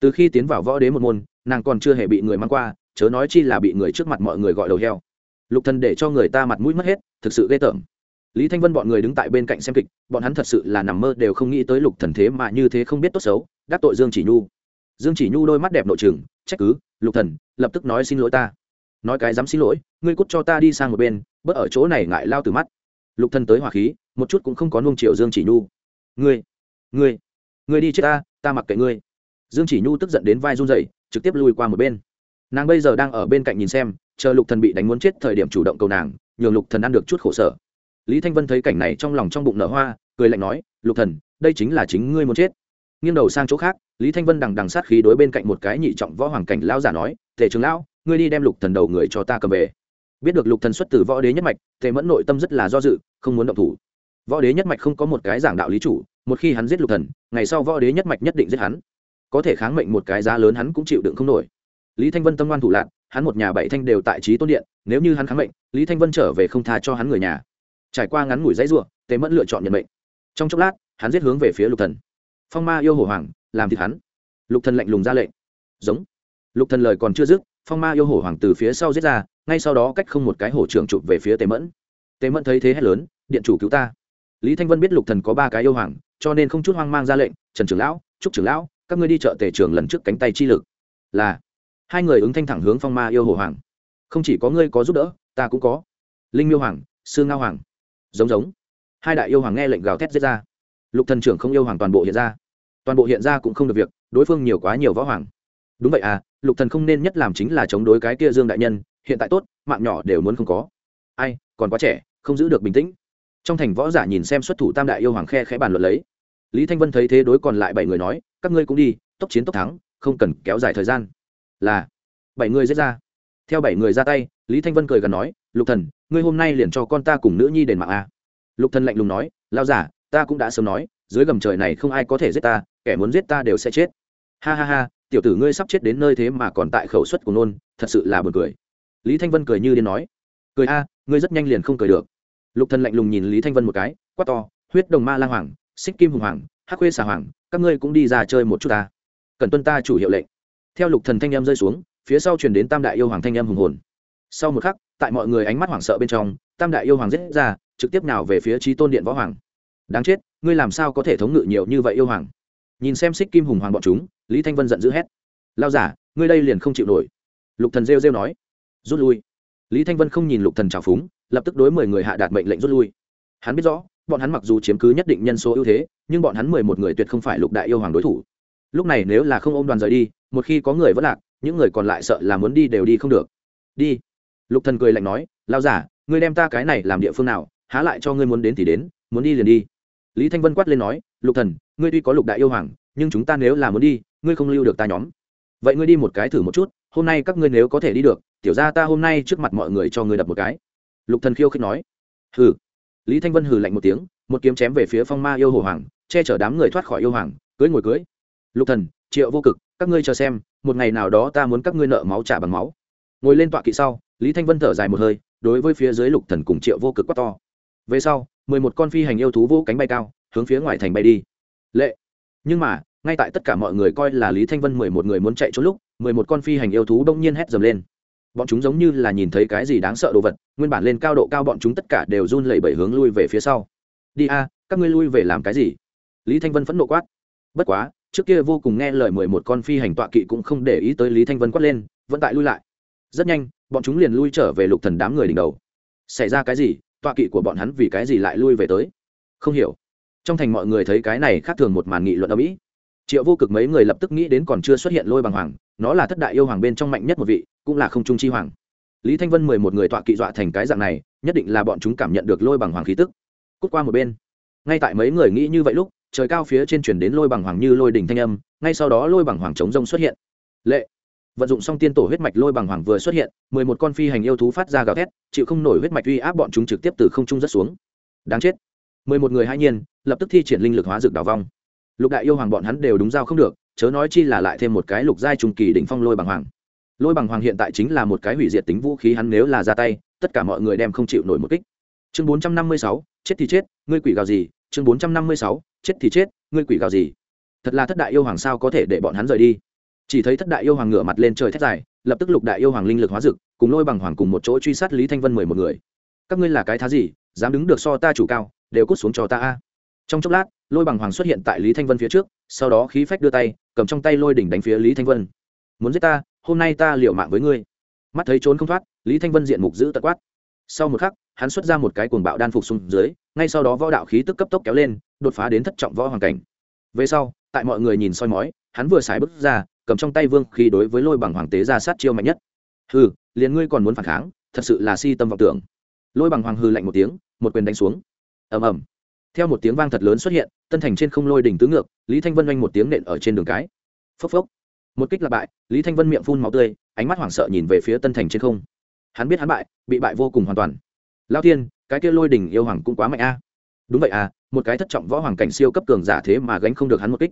Từ khi tiến vào võ đế một môn, nàng còn chưa hề bị người mang qua chớ nói chi là bị người trước mặt mọi người gọi đầu heo. Lục thần để cho người ta mặt mũi mất hết, thực sự ghê tởm. Lý thanh vân bọn người đứng tại bên cạnh xem kịch, bọn hắn thật sự là nằm mơ đều không nghĩ tới lục thần thế mà như thế không biết tốt xấu, đắc tội dương chỉ nhu. Dương chỉ nhu đôi mắt đẹp nội trường trách cứ, lục thần, lập tức nói xin lỗi ta. Nói cái dám xin lỗi, ngươi cút cho ta đi sang một bên, bớt ở chỗ này ngại lao từ mắt. Lục thần tới hỏa khí, một chút cũng không có nuông chiều dương chỉ nhu. Ngươi ngươi ngươi đi chết ta ta mặc kệ ngươi. Dương chỉ nhu tức giận đến vai run rẩy, trực tiếp lùi qua một bên nàng bây giờ đang ở bên cạnh nhìn xem, chờ lục thần bị đánh muốn chết thời điểm chủ động cầu nàng, nhường lục thần ăn được chút khổ sở. Lý thanh vân thấy cảnh này trong lòng trong bụng nở hoa, cười lạnh nói, lục thần, đây chính là chính ngươi muốn chết. Nghiêng đầu sang chỗ khác, lý thanh vân đằng đằng sát khí đối bên cạnh một cái nhị trọng võ hoàng cảnh lão giả nói, tề trường lão, ngươi đi đem lục thần đầu người cho ta cầm về. Biết được lục thần xuất từ võ đế nhất mạch, tề mẫn nội tâm rất là do dự, không muốn động thủ. Võ đế nhất mạch không có một cái giảng đạo lý chủ, một khi hắn giết lục thần, ngày sau võ đế nhất mạch nhất định giết hắn. Có thể kháng mệnh một cái giá lớn hắn cũng chịu đựng không nổi lý thanh vân tâm ngoan thủ lạc, hắn một nhà bảy thanh đều tại trí tôn điện, nếu như hắn kháng mệnh, lý thanh vân trở về không tha cho hắn người nhà. Trải qua ngắn ngủi dãy ruộng tề mẫn lựa chọn nhận mệnh. Trong chốc lát, hắn giết hướng về phía lục thần. Phong ma yêu hổ hoàng, làm thịt hắn. Lục thần lạnh lùng ra lệnh. Giống. Lục thần lời còn chưa dứt, phong ma yêu hổ hoàng từ phía sau giết ra, ngay sau đó cách không một cái hổ trưởng chụp về phía tề mẫn. Tề mẫn thấy thế hét lớn, điện chủ cứu ta. Lý thanh vân biết lục thần có ba cái yêu hoàng, cho nên không chút hoang mang ra lệnh, trần trưởng lão trúc trưởng lão, các ngươi đi chợ Tề trường lần trước cánh tay chi lực. Là hai người ứng thanh thẳng hướng phong ma yêu hồ hoàng. Không chỉ có ngươi có giúp đỡ, ta cũng có. Linh miêu hoàng sương ngao hoàng. Giống giống. Hai đại yêu hoàng nghe lệnh gào thét giết ra. Lục thần trưởng không yêu hoàng toàn bộ hiện ra. Toàn bộ hiện ra cũng không được việc, đối phương nhiều quá nhiều võ hoàng. Đúng vậy à lục thần không nên nhất làm chính là chống đối cái kia dương đại nhân, hiện tại tốt, mạng nhỏ đều muốn không có. Ai, còn quá trẻ, không giữ được bình tĩnh. Trong thành võ giả nhìn xem xuất thủ tam đại yêu hoàng khe khẽ bàn luận lấy. Lý thanh vân thấy thế đối còn lại bảy người nói, các ngươi cũng đi, tốc chiến tốc thắng, không cần kéo dài thời gian là bảy người giết ra. Theo bảy người ra tay, lý thanh vân cười gần nói, lục thần, ngươi hôm nay liền cho con ta cùng nữ nhi đền mạng a. Lục thần lạnh lùng nói lao giả, ta cũng đã sớm nói, dưới gầm trời này không ai có thể giết ta, kẻ muốn giết ta đều sẽ chết. Ha ha ha, tiểu tử ngươi sắp chết đến nơi thế mà còn tại khẩu suất của nôn, thật sự là buồn cười. Lý thanh vân cười như điên nói, cười a, ngươi rất nhanh liền không cười được. Lục thần lạnh lùng nhìn lý thanh vân một cái, quát to, huyết đồng ma lang hoàng, xích kim hùng hoàng, hắc khuê xà hoàng, các ngươi cũng đi ra chơi một chút ta. Cần tuân ta chủ hiệu lệnh theo lục thần thanh em rơi xuống, phía sau truyền đến tam đại yêu hoàng thanh em hùng hồn. Sau một khắc, tại mọi người ánh mắt hoảng sợ bên trong, tam đại yêu hoàng giết ra, trực tiếp nào về phía trí tôn điện võ hoàng. Đáng chết, ngươi làm sao có thể thống ngự nhiều như vậy yêu hoàng? Nhìn xem xích kim hùng hoàng bọn chúng, lý thanh vân giận dữ hét. Lao giả, ngươi đây liền không chịu nổi. Lục thần rêu rêu nói. Rút lui. Lý thanh vân không nhìn lục thần trào phúng, lập tức đối mười người hạ đạt mệnh lệnh rút lui. Hắn biết rõ, bọn hắn mặc dù chiếm cứ nhất định nhân số ưu thế, nhưng bọn hắn mười một người tuyệt không phải lục đại yêu hoàng đối thủ lúc này nếu là không ôm đoàn rời đi, một khi có người vẫn lạc, những người còn lại sợ là muốn đi đều đi không được. Đi. Lục thần cười lạnh nói lao giả, ngươi đem ta cái này làm địa phương nào, há lại cho ngươi muốn đến thì đến, muốn đi liền đi. Lý thanh vân quát lên nói, lục thần, ngươi tuy có lục đại yêu hoàng, nhưng chúng ta nếu là muốn đi, ngươi không lưu được ta nhóm. Vậy ngươi đi một cái thử một chút, hôm nay các ngươi nếu có thể đi được, tiểu ra ta hôm nay trước mặt mọi người cho ngươi đập một cái. Lục thần khiêu khích nói. Hừ. Lý thanh vân hừ lạnh một tiếng, một kiếm chém về phía phong ma yêu hồ hoàng, che chở đám người thoát khỏi yêu hoàng cưới ngồi cưới lục thần, triệu vô cực, các ngươi chờ xem, một ngày nào đó ta muốn các ngươi nợ máu trả bằng máu. Ngồi lên tọa kỵ sau, lý thanh vân thở dài một hơi, đối với phía dưới lục thần cùng triệu vô cực quát to. Về sau, mười một con phi hành yêu thú vô cánh bay cao, hướng phía ngoài thành bay đi. Lệ. Nhưng mà, ngay tại tất cả mọi người coi là lý thanh vân mười một người muốn chạy trốn lúc, mười một con phi hành yêu thú đông nhiên hét dầm lên. Bọn chúng giống như là nhìn thấy cái gì đáng sợ đồ vật, nguyên bản lên cao độ cao bọn chúng tất cả đều run lẩy bẩy hướng lui về phía sau. Đi a, các ngươi lui về làm cái gì? Lý thanh vân phẫn nộ quát. Bất quá trước kia vô cùng nghe lời mười một con phi hành tọa kỵ cũng không để ý tới lý thanh vân quát lên, vẫn tại lui lại. Rất nhanh, bọn chúng liền lui trở về lục thần đám người đỉnh đầu. Xảy ra cái gì? Tọa kỵ của bọn hắn vì cái gì lại lui về tới? Không hiểu. Trong thành mọi người thấy cái này khác thường một màn nghị luận ở mỹ triệu vô cực mấy người lập tức nghĩ đến còn chưa xuất hiện lôi bằng hoàng, nó là thất đại yêu hoàng bên trong mạnh nhất một vị, cũng là không trung chi hoàng. Lý thanh vân mười một người tọa kỵ dọa thành cái dạng này, nhất định là bọn chúng cảm nhận được lôi bằng hoàng khí tức. Cút qua một bên. Ngay tại mấy người nghĩ như vậy lúc trời cao phía trên chuyển đến lôi bằng hoàng như lôi đỉnh thanh âm, ngay sau đó lôi bằng hoàng chống rông xuất hiện. Lệ. Vận dụng xong tiên tổ huyết mạch lôi bằng hoàng vừa xuất hiện, mười một con phi hành yêu thú phát ra gào thét, chịu không nổi huyết mạch uy áp bọn chúng trực tiếp từ không trung rất xuống. Đáng chết. mười một người hai nhiên, lập tức thi triển linh lực hóa dược đào vong. Lục đại yêu hoàng bọn hắn đều đúng giao không được, chớ nói chi là lại thêm một cái lục giai trùng kỳ đỉnh phong lôi bằng hoàng. Lôi bằng hoàng hiện tại chính là một cái hủy diệt tính vũ khí hắn nếu là ra tay, tất cả mọi người đem không chịu nổi một kích. Chương bốn trăm năm mươi sáu, chết thì chết, ngươi quỷ gào gì chương bốn trăm năm mươi sáu, chết thì chết, ngươi quỷ gào gì? Thật là thất đại yêu hoàng sao có thể để bọn hắn rời đi? Chỉ thấy thất đại yêu hoàng ngửa mặt lên trời thét dài, lập tức lục đại yêu hoàng linh lực hóa dực cùng lôi bằng hoàng cùng một chỗ truy sát lý thanh vân mười một người. Các ngươi là cái thá gì, dám đứng được so ta chủ cao, đều cút xuống cho ta a. Trong chốc lát, lôi bằng hoàng xuất hiện tại lý thanh vân phía trước, sau đó khí phách đưa tay, cầm trong tay lôi đỉnh đánh phía lý thanh vân. Muốn giết ta, hôm nay ta liệu mạng với ngươi. Mắt thấy trốn không thoát, lý thanh vân diện mục giữ tật quát sau một khắc, hắn xuất ra một cái cuồng bạo đan phục xuống dưới, ngay sau đó võ đạo khí tức cấp tốc kéo lên, đột phá đến thất trọng võ hoàng cảnh. Về sau, tại mọi người nhìn soi mói, hắn vừa xài bước ra, cầm trong tay vương khi đối với lôi bằng hoàng tế ra sát chiêu mạnh nhất. Hừ, liền ngươi còn muốn phản kháng, thật sự là si tâm vọng tưởng. Lôi bằng hoàng hư lạnh một tiếng, một quyền đánh xuống. Ầm ầm. Theo một tiếng vang thật lớn xuất hiện, tân thành trên không lôi đỉnh tứ ngược, lý thanh vân oanh một tiếng nện ở trên đường cái. Phốc phốc. Một kích là bại, lý thanh vân miệng phun máu tươi, ánh mắt hoảng sợ nhìn về phía tân thành trên không hắn biết hắn bại, bị bại vô cùng hoàn toàn. Lao tiên cái kia lôi đỉnh yêu hoàng cũng quá mạnh a. Đúng vậy à một cái thất trọng võ hoàng cảnh siêu cấp cường giả thế mà gánh không được hắn một kích.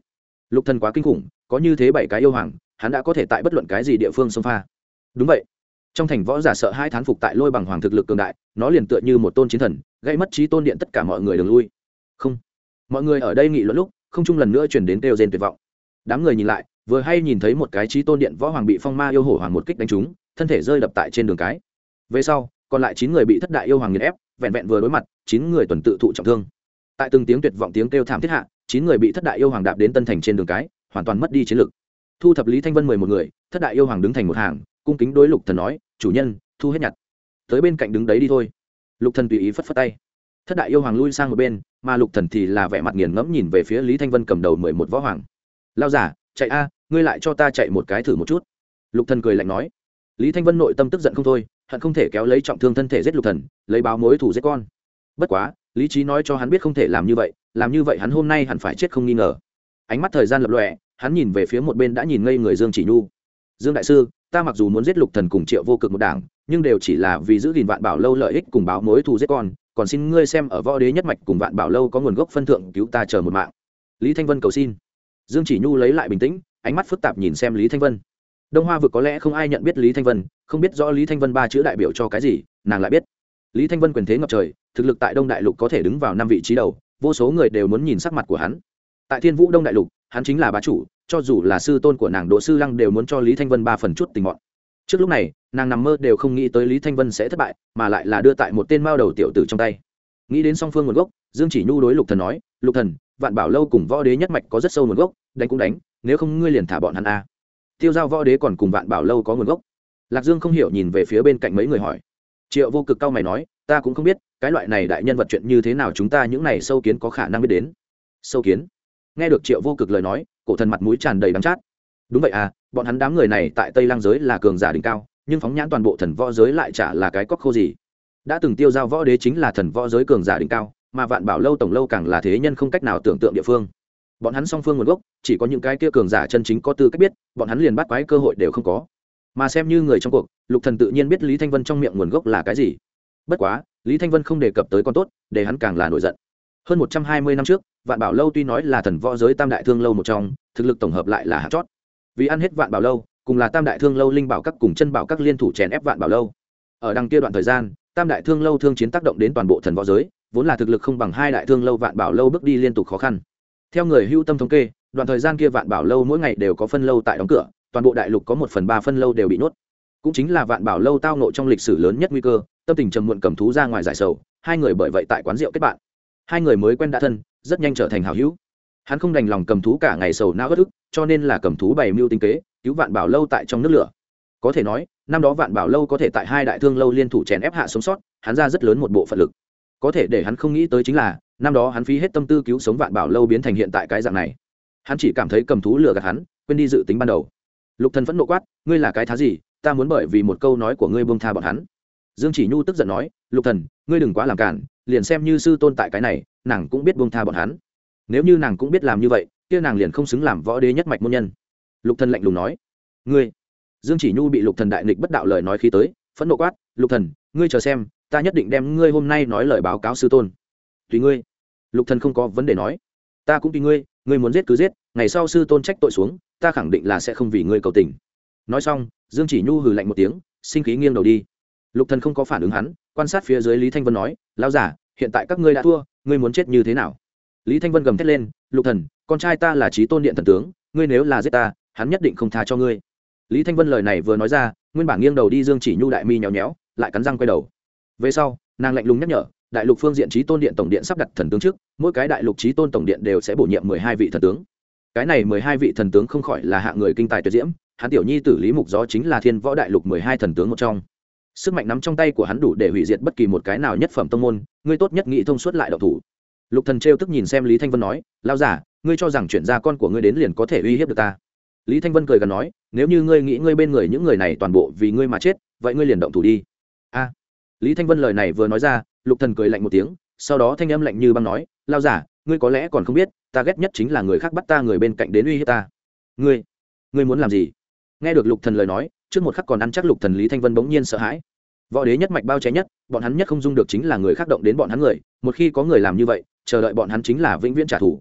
Lục thần quá kinh khủng, có như thế bảy cái yêu hoàng, hắn đã có thể tại bất luận cái gì địa phương xông pha. Đúng vậy. Trong thành võ giả sợ hai thán phục tại lôi bằng hoàng thực lực cường đại, nó liền tựa như một tôn chiến thần, gây mất trí tôn điện tất cả mọi người đường lui. Không. Mọi người ở đây nghị luận lúc, không chung lần nữa chuyển đến kêu rên tuyệt vọng. Đám người nhìn lại, vừa hay nhìn thấy một cái trí tôn điện võ hoàng bị phong ma yêu hổ hoàng một kích đánh trúng, thân thể rơi đập tại trên đường cái về sau, còn lại chín người bị thất đại yêu hoàng nghiền ép, vẹn vẹn vừa đối mặt, chín người tuần tự thụ trọng thương. Tại từng tiếng tuyệt vọng tiếng kêu thảm thiết hạ, chín người bị thất đại yêu hoàng đạp đến tân thành trên đường cái, hoàn toàn mất đi chiến lực. Thu thập lý thanh vân mười một người, thất đại yêu hoàng đứng thành một hàng, cung kính đối lục thần nói, chủ nhân, thu hết nhặt. Tới bên cạnh đứng đấy đi thôi. Lục thần tùy ý phất phất tay. Thất đại yêu hoàng lui sang một bên, mà lục thần thì là vẻ mặt nghiền ngẫm nhìn về phía lý thanh vân cầm đầu mười một võ hoàng. Lao giả chạy a, ngươi lại cho ta chạy một cái thử một chút. Lục thần cười lạnh nói. Lý thanh vân nội tâm tức giận không thôi hận không thể kéo lấy trọng thương thân thể giết lục thần, lấy báo mối thủ giết con. Bất quá, lý trí nói cho hắn biết không thể làm như vậy, làm như vậy hắn hôm nay hẳn phải chết không nghi ngờ. Ánh mắt thời gian lập lòe, hắn nhìn về phía một bên đã nhìn ngây người dương chỉ nhu. Dương đại sư, ta mặc dù muốn giết lục thần cùng triệu vô cực một đảng, nhưng đều chỉ là vì giữ gìn vạn bảo lâu lợi ích cùng báo mối thù giết con, còn xin ngươi xem ở võ đế nhất mạch cùng vạn bảo lâu có nguồn gốc phân thượng cứu ta chờ một mạng. Lý thanh vân cầu xin. Dương chỉ nhu lấy lại bình tĩnh, ánh mắt phức tạp nhìn xem lý thanh vân đông hoa vực có lẽ không ai nhận biết lý thanh vân, không biết rõ lý thanh vân ba chữ đại biểu cho cái gì, nàng lại biết. Lý thanh vân quyền thế ngập trời, thực lực tại đông đại lục có thể đứng vào năm vị trí đầu, vô số người đều muốn nhìn sắc mặt của hắn. Tại thiên vũ đông đại lục, hắn chính là bá chủ, cho dù là sư tôn của nàng đỗ sư lăng đều muốn cho lý thanh vân ba phần chút tình mọn. Trước lúc này, nàng nằm mơ đều không nghĩ tới lý thanh vân sẽ thất bại, mà lại là đưa tại một tên mao đầu tiểu tử trong tay. Nghĩ đến song phương nguồn gốc, dương chỉ nhu đối lục thần nói, lục thần, vạn bảo lâu cùng võ đế nhất mạch có rất sâu nguồn gốc, đánh cũng đánh, nếu không ngươi liền thả bọn hắn a tiêu giao võ đế còn cùng vạn bảo lâu có nguồn gốc. Lạc dương không hiểu nhìn về phía bên cạnh mấy người hỏi. Triệu vô cực cao mày nói, ta cũng không biết, cái loại này đại nhân vật chuyện như thế nào chúng ta những này sâu kiến có khả năng biết đến. Sâu kiến? Nghe được triệu vô cực lời nói, cổ thần mặt mũi tràn đầy đắng chát. Đúng vậy à bọn hắn đám người này tại tây lang giới là cường giả đỉnh cao, nhưng phóng nhãn toàn bộ thần võ giới lại chả là cái cóc khô gì. Đã từng tiêu giao võ đế chính là thần võ giới cường giả đỉnh cao, mà vạn bảo lâu tổng lâu càng là thế nhân không cách nào tưởng tượng địa phương bọn hắn song phương nguồn gốc, chỉ có những cái kia cường giả chân chính có tư cách biết, bọn hắn liền bắt quái cơ hội đều không có. Mà xem như người trong cuộc, lục thần tự nhiên biết lý thanh vân trong miệng nguồn gốc là cái gì. Bất quá, lý thanh vân không đề cập tới con tốt, để hắn càng là nổi giận. Hơn một trăm hai mươi năm trước, vạn bảo lâu tuy nói là thần võ giới tam đại thương lâu một trong, thực lực tổng hợp lại là hạt chót. Vì ăn hết vạn bảo lâu, cùng là tam đại thương lâu linh bảo các cùng chân bảo các liên thủ chèn ép vạn bảo lâu. Ở đằng kia đoạn thời gian, tam đại thương lâu thương chiến tác động đến toàn bộ thần võ giới, vốn là thực lực không bằng hai đại thương lâu vạn bảo lâu bước đi liên tục khó khăn theo người hưu tâm thống kê, đoạn thời gian kia vạn bảo lâu mỗi ngày đều có phân lâu tại đóng cửa, toàn bộ đại lục có một phần ba phân lâu đều bị nuốt cũng chính là vạn bảo lâu tao nộ trong lịch sử lớn nhất nguy cơ, tâm tình trầm muộn cầm thú ra ngoài giải sầu, hai người bởi vậy tại quán rượu kết bạn. Hai người mới quen đã thân, rất nhanh trở thành hảo hữu. Hắn không đành lòng cầm thú cả ngày sầu não gắt ức, cho nên là cầm thú bày mưu tinh kế, cứu vạn bảo lâu tại trong nước lửa. Có thể nói, năm đó vạn bảo lâu có thể tại hai đại thương lâu liên thủ chèn ép hạ sống sót, hắn ra rất lớn một bộ phận lực. Có thể để hắn không nghĩ tới chính là năm đó hắn phí hết tâm tư cứu sống vạn bảo lâu biến thành hiện tại cái dạng này. Hắn chỉ cảm thấy cầm thú lừa gạt hắn, quên đi dự tính ban đầu. Lục thần vẫn nộ quát, ngươi là cái thá gì? Ta muốn bởi vì một câu nói của ngươi buông tha bọn hắn. Dương chỉ nhu tức giận nói, lục thần, ngươi đừng quá làm cản liền xem như sư tôn tại cái này, nàng cũng biết buông tha bọn hắn. Nếu như nàng cũng biết làm như vậy, kia nàng liền không xứng làm võ đế nhất mạch môn nhân. Lục thần lạnh lùng nói, ngươi. Dương chỉ nhu bị lục thần đại nghịch bất đạo lời nói khi tới, phẫn nộ quát, lục thần, ngươi chờ xem, ta nhất định đem ngươi hôm nay nói lời báo cáo sư tôn. Tùy ngươi lục thần không có vấn đề nói. Ta cũng tùy ngươi ngươi muốn giết cứ giết, ngày sau sư tôn trách tội xuống, ta khẳng định là sẽ không vì ngươi cầu tình. Nói xong, dương chỉ nhu hừ lạnh một tiếng, sinh khí nghiêng đầu đi. Lục thần không có phản ứng hắn, quan sát phía dưới lý thanh vân nói, lão giả hiện tại các ngươi đã thua, ngươi muốn chết như thế nào? Lý thanh vân gầm thét lên, lục thần, con trai ta là trí tôn điện thần tướng, ngươi nếu là giết ta, hắn nhất định không tha cho ngươi. Lý thanh vân lời này vừa nói ra, nguyên bản nghiêng đầu đi dương chỉ nhu đại mi nhéo nhéo, lại cắn răng quay đầu. Về sau, nàng lạnh lùng nhắc nhở đại lục phương diện trí tôn điện tổng điện sắp đặt thần tướng trước, mỗi cái đại lục trí tôn tổng điện đều sẽ bổ nhiệm mười hai vị thần tướng. Cái này mười hai vị thần tướng không khỏi là hạng người kinh tài tuyệt diễm, hắn tiểu nhi tử lý mục gió chính là thiên võ đại lục mười hai thần tướng một trong. Sức mạnh nắm trong tay của hắn đủ để hủy diệt bất kỳ một cái nào nhất phẩm tông môn, ngươi tốt nhất nghĩ thông suốt lại đậu thủ. Lục thần trêu tức nhìn xem lý thanh vân nói lao giả ngươi cho rằng chuyển ra con của ngươi đến liền có thể uy hiếp được ta? Lý thanh vân cười gần nói, nếu như ngươi nghĩ ngươi bên người những người này toàn bộ vì ngươi mà chết, vậy ngươi liền động thủ đi. A. Lý thanh vân lời này vừa nói ra lục thần cười lạnh một tiếng, sau đó thanh âm lạnh như băng nói, lao giả, ngươi có lẽ còn không biết, ta ghét nhất chính là người khác bắt ta người bên cạnh đến uy hiếp ta. Ngươi ngươi muốn làm gì? Nghe được lục thần lời nói, trước một khắc còn ăn chắc lục thần lý thanh vân bỗng nhiên sợ hãi. Võ đế nhất mạch bao cháy nhất, bọn hắn nhất không dung được chính là người khác động đến bọn hắn người, một khi có người làm như vậy, chờ đợi bọn hắn chính là vĩnh viễn trả thù.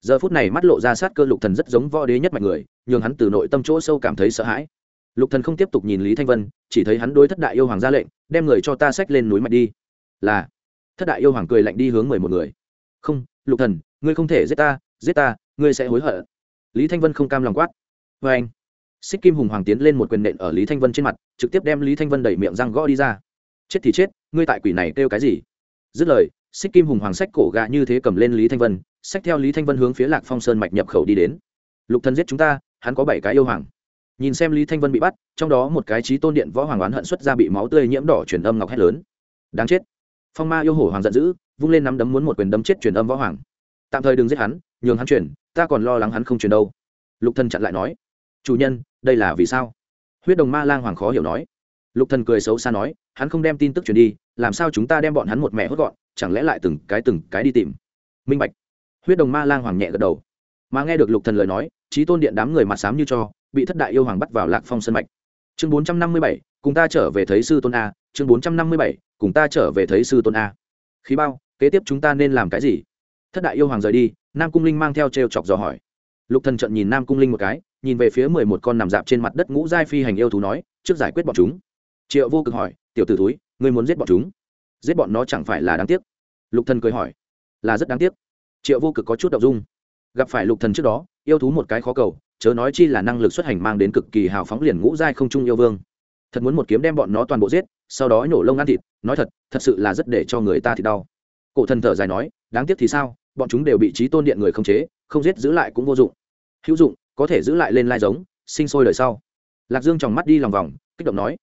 Giờ phút này mắt lộ ra sát cơ lục thần rất giống võ đế nhất mạch người, nhường hắn từ nội tâm chỗ sâu cảm thấy sợ hãi. Lục thần không tiếp tục nhìn lý thanh vân, chỉ thấy hắn đối thất đại yêu hoàng ra lệnh, đem người cho ta xách lên núi mạch đi là, thất đại yêu hoàng cười lạnh đi hướng mười một người. Không, lục thần, ngươi không thể giết ta giết ta, ngươi sẽ hối hận. Lý thanh vân không cam lòng quát. Vê anh, xích kim hùng hoàng tiến lên một quyền nện ở lý thanh vân trên mặt, trực tiếp đem lý thanh vân đẩy miệng răng gõ đi ra. Chết thì chết, ngươi tại quỷ này kêu cái gì? Dứt lời, xích kim hùng hoàng sách cổ gạ như thế cầm lên lý thanh vân sách theo lý thanh vân hướng phía lạc phong sơn mạch nhập khẩu đi đến. Lục thần giết chúng ta, hắn có bảy cái yêu hoàng. Nhìn xem lý thanh vân bị bắt, trong đó một cái trí tôn điện võ hoàng oán hận xuất ra bị máu tươi nhiễm đỏ truyền âm ngọc hét lớn. Đáng chết phong ma yêu hổ hoàng giận dữ, vung lên nắm đấm muốn một quyền đấm chết truyền âm võ hoàng. Tạm thời đừng giết hắn, nhường hắn chuyển, ta còn lo lắng hắn không chuyển đâu. Lục thần chặn lại nói. Chủ nhân, đây là vì sao? Huyết đồng ma lang hoàng khó hiểu nói. Lục thần cười xấu xa nói, hắn không đem tin tức truyền đi, làm sao chúng ta đem bọn hắn một mẹ hốt gọn, chẳng lẽ lại từng cái từng cái đi tìm? Minh bạch. Huyết đồng ma lang hoàng nhẹ gật đầu. Mà nghe được lục thần lời nói trí tôn điện đám người mặt sám như cho, bị thất đại yêu hoàng bắt vào lạc phong sân mạch. Chương bốn trăm năm mươi bảy, cùng ta trở về thấy sư tôn a, chương bốn trăm năm mươi bảy cùng ta trở về thấy sư tôn a. Khí bao, kế tiếp chúng ta nên làm cái gì? Thất đại yêu hoàng rời đi, nam cung linh mang theo t chọc dò hỏi. Lục thần trận nhìn nam cung linh một cái, nhìn về phía mười một con nằm dạp trên mặt đất ngũ giai phi hành yêu thú nói, trước giải quyết bọn chúng. Triệu vô cực hỏi, tiểu tử túi ngươi muốn giết bọn chúng? Giết bọn nó chẳng phải là đáng tiếc? Lục thần cười hỏi, là rất đáng tiếc. Triệu vô cực có chút đ ộ n g dung. Gặp phải lục thần trước đó, yêu thú một cái khó cầu, chớ nói chi là năng lực xuất hành mang đến cực kỳ hào phóng liền ngũ giai không trung yêu vương thật muốn một kiếm đem bọn nó toàn bộ giết, sau đó nhổ lông ăn thịt, nói thật thật sự là rất để cho người ta thì đau. Cổ thần thở dài nói, đáng tiếc thì sao, bọn chúng đều bị trí tôn điện người không chế, không giết giữ lại cũng vô dụng. Hữu dụng, có thể giữ lại lên lai giống, sinh sôi đời sau. Lạc dương tròng mắt đi lòng vòng, kích động nói,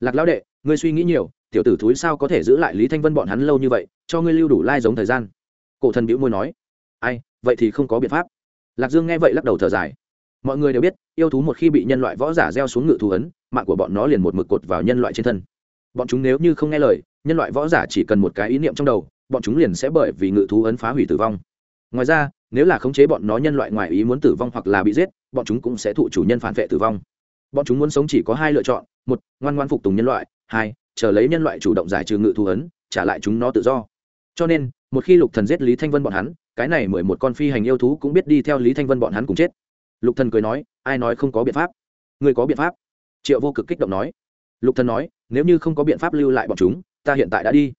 lạc lão đệ, ngươi suy nghĩ nhiều, tiểu tử thúi sao có thể giữ lại lý thanh vân bọn hắn lâu như vậy, cho ngươi lưu đủ lai giống thời gian. Cổ thần bĩu môi nói, ai, vậy thì không có biện pháp. Lạc dương nghe vậy lắc đầu thở dài mọi người đều biết, yêu thú một khi bị nhân loại võ giả gieo xuống ngự thú ấn, mạng của bọn nó liền một mực cột vào nhân loại trên thân. Bọn chúng nếu như không nghe lời, nhân loại võ giả chỉ cần một cái ý niệm trong đầu, bọn chúng liền sẽ bởi vì ngự thú ấn phá hủy tử vong. Ngoài ra, nếu là khống chế bọn nó nhân loại ngoài ý muốn tử vong hoặc là bị giết, bọn chúng cũng sẽ thụ chủ nhân phản vệ tử vong. Bọn chúng muốn sống chỉ có hai lựa chọn, một, ngoan ngoan phục tùng nhân loại, hai, chờ lấy nhân loại chủ động giải trừ ngự thú ấn, trả lại chúng nó tự do. Cho nên, một khi lục thần giết lý thanh vân bọn hắn, cái này mười một con phi hành yêu thú cũng biết đi theo lý thanh vân bọn hắn cùng chết lục thần cười nói, ai nói không có biện pháp? Ngươi có biện pháp? Triệu vô cực kích động nói. Lục thần nói, nếu như không có biện pháp lưu lại bọn chúng, ta hiện tại đã đi.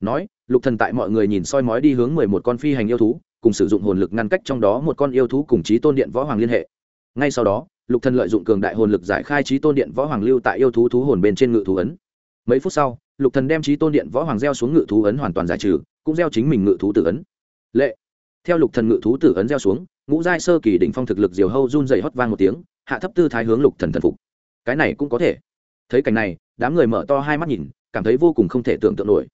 Nói, lục thần tại mọi người nhìn soi mói đi hướng mười một con phi hành yêu thú, cùng sử dụng hồn lực ngăn cách trong đó một con yêu thú cùng chí tôn điện võ hoàng liên hệ. Ngay sau đó, lục thần lợi dụng cường đại hồn lực giải khai chí tôn điện võ hoàng lưu tại yêu thú thú hồn bên trên ngự thú ấn. Mấy phút sau, lục thần đem chí tôn điện võ hoàng gieo xuống ngự thú ấn hoàn toàn giải trừ, cũng gieo chính mình ngự thú tử ấn. Lệ. Theo lục thần ngự thú tử ấn gieo xuống ngũ giai sơ kỳ đỉnh phong thực lực diều hâu run dày hót vang một tiếng, hạ thấp tư thái hướng lục thần thần phục. Cái này cũng có thể. Thấy cảnh này, đám người mở to hai mắt nhìn, cảm thấy vô cùng không thể tưởng tượng nổi.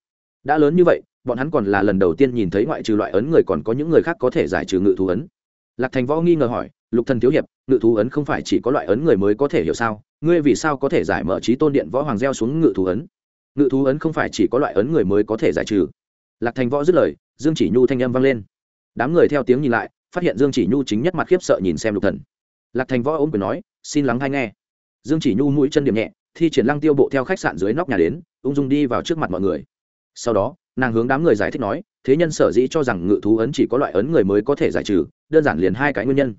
Đã lớn như vậy, bọn hắn còn là lần đầu tiên nhìn thấy ngoại trừ loại ấn người còn có những người khác có thể giải trừ ngự thú ấn. Lạc thành võ nghi ngờ hỏi, lục thần thiếu hiệp, ngự thú ấn không phải chỉ có loại ấn người mới có thể hiểu sao? Ngươi vì sao có thể giải mở trí tôn điện võ hoàng gieo xuống ngự thú ấn? Ngự thú ấn không phải chỉ có loại ấn người mới có thể giải trừ. Lạc thành võ dứt lời, dương chỉ nhu thanh âm vang lên. Đám người theo tiếng nhìn lại phát hiện dương chỉ nhu chính nhất mặt khiếp sợ nhìn xem lục thần. Lạc thành võ ôm quyền nói, xin lắng hay nghe. Dương chỉ nhu mũi chân điểm nhẹ, thi triển lăng tiêu bộ theo khách sạn dưới nóc nhà đến, ung dung đi vào trước mặt mọi người. Sau đó, nàng hướng đám người giải thích nói, thế nhân sở dĩ cho rằng ngự thú ấn chỉ có loại ấn người mới có thể giải trừ, đơn giản liền hai cái nguyên nhân.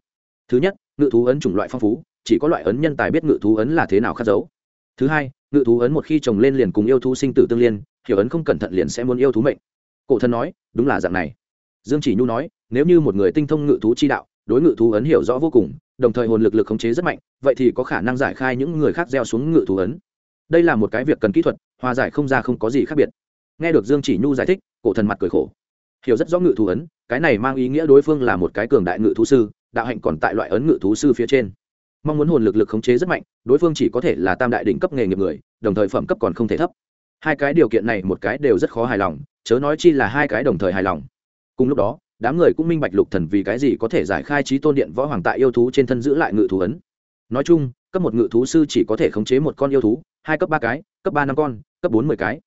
Thứ nhất, ngự thú ấn chủng loại phong phú, chỉ có loại ấn nhân tài biết ngự thú ấn là thế nào khắc dấu. Thứ hai, ngự thú ấn một khi trồng lên liền cùng yêu thú sinh tử tương liên, hiểu ấn không cẩn thận liền sẽ muốn yêu thú mệnh. Cổ thân nói, đúng là dạng này dương chỉ nhu nói, nếu như một người tinh thông ngự thú chi đạo, đối ngự thú ấn hiểu rõ vô cùng, đồng thời hồn lực lực khống chế rất mạnh, vậy thì có khả năng giải khai những người khác gieo xuống ngự thú ấn. Đây là một cái việc cần kỹ thuật, hòa giải không ra không có gì khác biệt. Nghe được dương chỉ nhu giải thích, cổ thần mặt cười khổ. Hiểu rất rõ ngự thú ấn, cái này mang ý nghĩa đối phương là một cái cường đại ngự thú sư, đạo hạnh còn tại loại ấn ngự thú sư phía trên. Mong muốn hồn lực lực khống chế rất mạnh, đối phương chỉ có thể là tam đại đỉnh cấp nghề nghiệp người, đồng thời phẩm cấp còn không thể thấp. Hai cái điều kiện này một cái đều rất khó hài lòng, chớ nói chi là hai cái đồng thời hài lòng cùng lúc đó, đám người cũng minh bạch lục thần vì cái gì có thể giải khai trí tôn điện võ hoàng tại yêu thú trên thân giữ lại ngự thú ấn. Nói chung, cấp một ngự thú sư chỉ có thể khống chế một con yêu thú, hai cấp ba cái, cấp ba năm con, cấp bốn mười cái.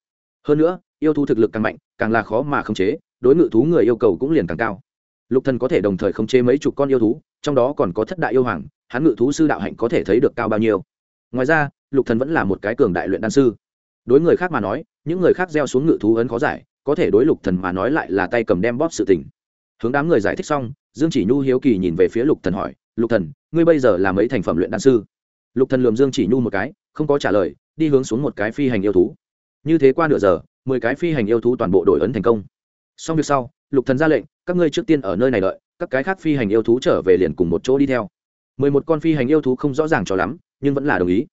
Hơn nữa, yêu thú thực lực càng mạnh, càng là khó mà khống chế, đối ngự thú người yêu cầu cũng liền càng cao. Lục thần có thể đồng thời khống chế mấy chục con yêu thú, trong đó còn có thất đại yêu hoàng, hắn ngự thú sư đạo hạnh có thể thấy được cao bao nhiêu. Ngoài ra, lục thần vẫn là một cái cường đại luyện đan sư. Đối người khác mà nói, những người khác gieo xuống ngự thú ấn khó giải có thể đối lục thần mà nói lại là tay cầm đem bóp sự tình. Hướng đám người giải thích xong, dương chỉ nhu hiếu kỳ nhìn về phía lục thần hỏi, lục thần, ngươi bây giờ là mấy thành phẩm luyện đan sư? Lục thần lườm dương chỉ nhu một cái, không có trả lời, đi hướng xuống một cái phi hành yêu thú. Như thế qua nửa giờ, mười cái phi hành yêu thú toàn bộ đổi ấn thành công. Xong việc sau, lục thần ra lệnh, các ngươi trước tiên ở nơi này đợi, các cái khác phi hành yêu thú trở về liền cùng một chỗ đi theo. Mười một con phi hành yêu thú không rõ ràng cho lắm, nhưng vẫn là đồng ý.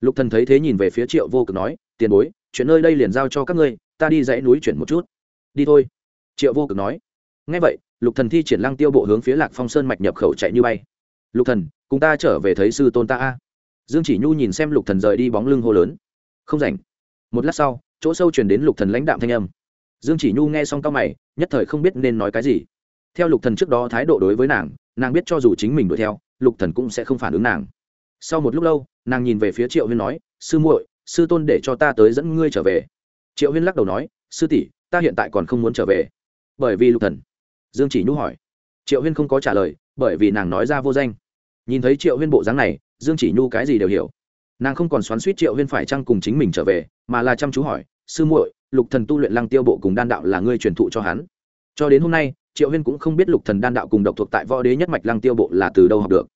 Lục thần thấy thế nhìn về phía triệu vô cực nói, tiền bối, chuyện nơi đây liền giao cho các ngươi ta đi dãy núi chuyển một chút. Đi thôi. Triệu vô cực nói. Ngay vậy, lục thần thi triển lăng tiêu bộ hướng phía lạc phong sơn mạch nhập khẩu chạy như bay. Lục thần, cùng ta trở về thấy sư tôn ta a. Dương chỉ nhu nhìn xem lục thần rời đi bóng lưng hô lớn. Không rảnh. Một lát sau, chỗ sâu chuyển đến lục thần lãnh đạm thanh âm. Dương chỉ nhu nghe xong cao mày, nhất thời không biết nên nói cái gì. Theo lục thần trước đó thái độ đối với nàng nàng biết cho dù chính mình đuổi theo, lục thần cũng sẽ không phản ứng nàng. Sau một lúc lâu, nàng nhìn về phía triệu huyên nói, sư muội, sư tôn để cho ta tới dẫn ngươi trở về triệu huyên lắc đầu nói, sư tỷ, ta hiện tại còn không muốn trở về. Bởi vì lục thần. Dương chỉ nhu hỏi. Triệu huyên không có trả lời, bởi vì nàng nói ra vô danh. Nhìn thấy triệu huyên bộ dáng này, dương chỉ nhu cái gì đều hiểu. Nàng không còn xoắn suýt triệu huyên phải chăng cùng chính mình trở về, mà là chăm chú hỏi, sư muội, lục thần tu luyện lăng tiêu bộ cùng đan đạo là ngươi truyền thụ cho hắn? Cho đến hôm nay, triệu huyên cũng không biết lục thần đan đạo cùng độc thuộc tại võ đế nhất mạch lăng tiêu bộ là từ đâu học được.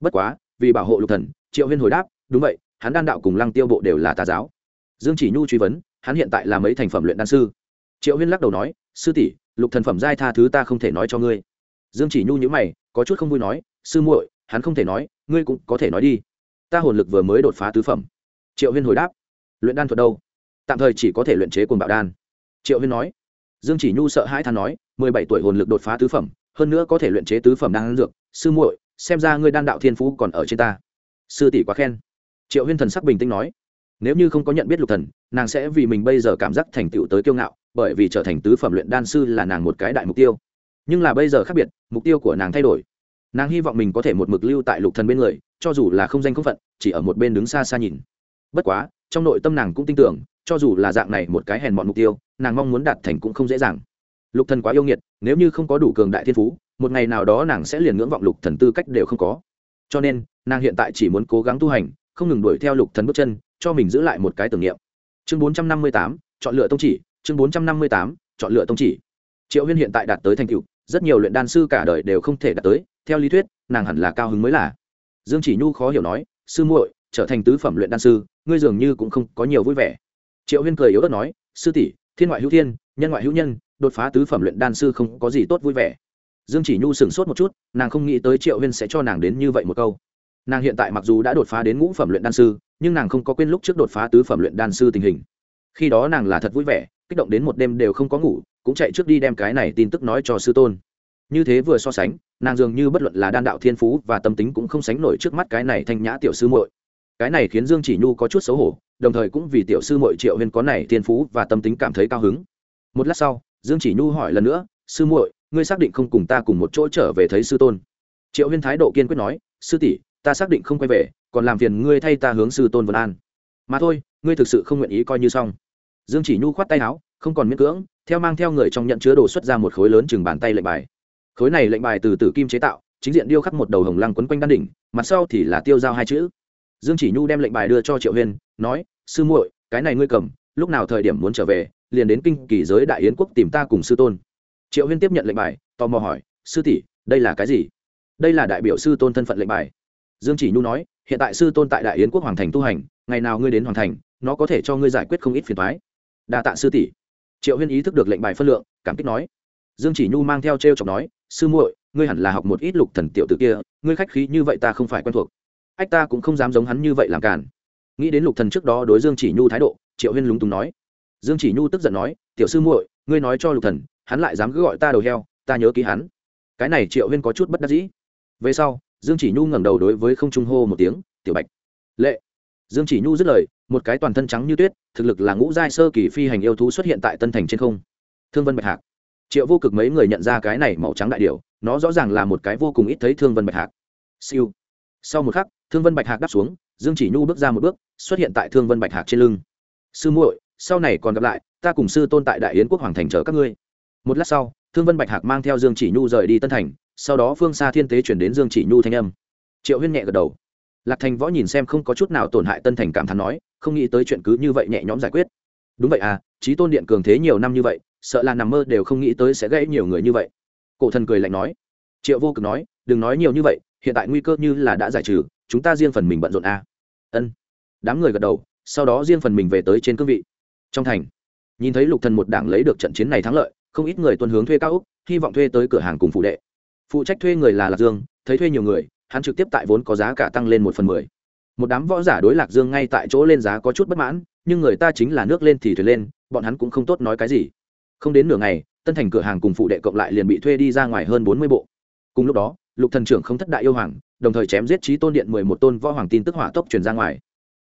Bất quá, vì bảo hộ lục thần, triệu huyên hồi đáp, đúng vậy, hắn đan đạo cùng lăng tiêu bộ đều là tà giáo. Dương chỉ nhu truy vấn hắn hiện tại là mấy thành phẩm luyện đan sư. Triệu huyên lắc đầu nói, sư tỷ, lục thần phẩm giai tha thứ ta không thể nói cho ngươi. Dương chỉ nhu nhữ mày, có chút không vui nói, sư muội, hắn không thể nói, ngươi cũng có thể nói đi. Ta hồn lực vừa mới đột phá tứ phẩm. Triệu huyên hồi đáp, luyện đan thuật đâu? Tạm thời chỉ có thể luyện chế cồn bạo đan. Triệu huyên nói, dương chỉ nhu sợ hãi than nói, mười bảy tuổi hồn lực đột phá tứ phẩm, hơn nữa có thể luyện chế tứ phẩm đan dược. Sư muội, xem ra ngươi đan đạo thiên phú còn ở trên ta. Sư tỷ quá khen. Triệu huyên thần sắc bình tĩnh nói nếu như không có nhận biết lục thần, nàng sẽ vì mình bây giờ cảm giác thành tựu tới kiêu ngạo, bởi vì trở thành tứ phẩm luyện đan sư là nàng một cái đại mục tiêu. Nhưng là bây giờ khác biệt, mục tiêu của nàng thay đổi. Nàng hy vọng mình có thể một mực lưu tại lục thần bên người, cho dù là không danh không phận, chỉ ở một bên đứng xa xa nhìn. Bất quá, trong nội tâm nàng cũng tin tưởng, cho dù là dạng này một cái hèn mọn mục tiêu, nàng mong muốn đạt thành cũng không dễ dàng. Lục thần quá yêu nghiệt, nếu như không có đủ cường đại thiên phú, một ngày nào đó nàng sẽ liền ngưỡng vọng lục thần tư cách đều không có. Cho nên, nàng hiện tại chỉ muốn cố gắng tu hành, không ngừng đuổi theo lục thần bước chân cho mình giữ lại một cái tưởng niệm. Chương 458, chọn lựa tông chỉ. Chương 458, chọn lựa tông chỉ. Triệu huyên hiện tại đạt tới thành tựu rất nhiều luyện đan sư cả đời đều không thể đạt tới theo lý thuyết nàng hẳn là cao hứng mới là. Dương chỉ nhu khó hiểu nói sư muội trở thành tứ phẩm luyện đan sư ngươi dường như cũng không có nhiều vui vẻ. Triệu huyên cười yếu ớt nói sư tỷ thiên ngoại hữu thiên nhân ngoại hữu nhân đột phá tứ phẩm luyện đan sư không có gì tốt vui vẻ. Dương chỉ nhu sửng sốt một chút nàng không nghĩ tới triệu huyên sẽ cho nàng đến như vậy một câu nàng hiện tại mặc dù đã đột phá đến ngũ phẩm luyện đan sư, nhưng nàng không có quên lúc trước đột phá tứ phẩm luyện đan sư tình hình. Khi đó nàng là thật vui vẻ, kích động đến một đêm đều không có ngủ, cũng chạy trước đi đem cái này tin tức nói cho sư tôn. Như thế vừa so sánh, nàng dường như bất luận là đan đạo thiên phú và tâm tính cũng không sánh nổi trước mắt cái này thanh nhã tiểu sư muội. Cái này khiến dương chỉ nhu có chút xấu hổ, đồng thời cũng vì tiểu sư muội triệu huyên có này thiên phú và tâm tính cảm thấy cao hứng. Một lát sau, dương chỉ nhu hỏi lần nữa, sư muội, ngươi xác định không cùng ta cùng một chỗ trở về thấy sư tôn? Triệu huyên thái độ kiên quyết nói, sư tỷ ta xác định không quay về, còn làm phiền ngươi thay ta hướng sư tôn vân an. Mà thôi, ngươi thực sự không nguyện ý coi như xong. Dương chỉ nhu khoát tay áo, không còn miễn cưỡng, theo mang theo người trong nhận chứa đồ xuất ra một khối lớn chừng bàn tay lệnh bài. Khối này lệnh bài từ tử kim chế tạo, chính diện điêu khắc một đầu hồng lăng quấn quanh đan đỉnh, mặt sau thì là tiêu giao hai chữ. Dương chỉ nhu đem lệnh bài đưa cho triệu huyên, nói, sư muội, cái này ngươi cầm, lúc nào thời điểm muốn trở về, liền đến kinh kỳ giới đại yến quốc tìm ta cùng sư tôn. Triệu huyên tiếp nhận lệnh bài, tò mò hỏi, sư tỷ, đây là cái gì? Đây là đại biểu sư tôn thân phận lệnh bài dương chỉ nhu nói, hiện tại sư tôn tại đại yến quốc hoàng thành tu hành, ngày nào ngươi đến hoàng thành, nó có thể cho ngươi giải quyết không ít phiền thoái đa tạ sư tỷ. Triệu huyên ý thức được lệnh bài phân lượng, cảm kích nói. Dương chỉ nhu mang theo t r e o chọc nói, sư muội, ngươi hẳn là học một ít lục thần tiểu t kia, ngươi khách khí như vậy ta không phải quen thuộc. Ách ta cũng không dám giống hắn như vậy làm cản nghĩ đến lục thần trước đó đối dương chỉ nhu thái độ, triệu huyên lúng túng nói. Dương chỉ nhu tức giận nói, tiểu sư muội, ngươi nói cho lục thần, hắn lại dám cứ gọi ta đầu heo, ta nhớ ký hắn. Cái này triệu huyên có chút bất đắc dĩ. Về sau dương chỉ nhu ngẩng đầu đối với không trung hô một tiếng, tiểu bạch. Lệ. Dương chỉ nhu dứt lời, một cái toàn thân trắng như tuyết, thực lực là ngũ giai sơ kỳ phi hành yêu thú xuất hiện tại tân thành trên không. Thương vân bạch hạc. Triệu vô cực mấy người nhận ra cái này màu trắng đại điệu nó rõ ràng là một cái vô cùng ít thấy thương vân bạch hạc. Siêu. Sau một khắc, thương vân bạch hạc đáp xuống, dương chỉ nhu bước ra một bước, xuất hiện tại thương vân bạch hạc trên lưng. Sư muội, sau này còn gặp lại, ta cùng sư tôn tại đại yến quốc hoàng thành chở các ngươi. Một lát sau, thương vân bạch hạc mang theo dương chỉ nhu rời đi tân thành sau đó phương xa thiên tế chuyển đến dương chỉ nhu thanh âm. Triệu huyên nhẹ gật đầu. Lạc thành võ nhìn xem không có chút nào tổn hại tân thành cảm thán nói, không nghĩ tới chuyện cứ như vậy nhẹ nhõm giải quyết. Đúng vậy à trí tôn điện cường thế nhiều năm như vậy, sợ là nằm mơ đều không nghĩ tới sẽ gãy nhiều người như vậy. Cổ thần cười lạnh nói. Triệu vô cực nói, đừng nói nhiều như vậy, hiện tại nguy cơ như là đã giải trừ, chúng ta riêng phần mình bận rộn à. ân. Đám người gật đầu, sau đó riêng phần mình về tới trên cương vị. Trong thành, nhìn thấy lục thần một đảng lấy được trận chiến này thắng lợi, không ít người tuân hướng thuê cao úc, hy vọng thuê tới cửa hàng cùng phụ đệ phụ trách thuê người là lạc dương, thấy thuê nhiều người, hắn trực tiếp tại vốn có giá cả tăng lên một phần mười. Một đám võ giả đối lạc dương ngay tại chỗ lên giá có chút bất mãn, nhưng người ta chính là nước lên thì thuyền lên, bọn hắn cũng không tốt nói cái gì. Không đến nửa ngày, tân thành cửa hàng cùng phụ đệ cộng lại liền bị thuê đi ra ngoài hơn bốn mươi bộ. Cùng lúc đó, lục thần trưởng không thất đại yêu hoàng, đồng thời chém giết trí tôn điện mười một tôn võ hoàng tin tức hỏa tốc truyền ra ngoài.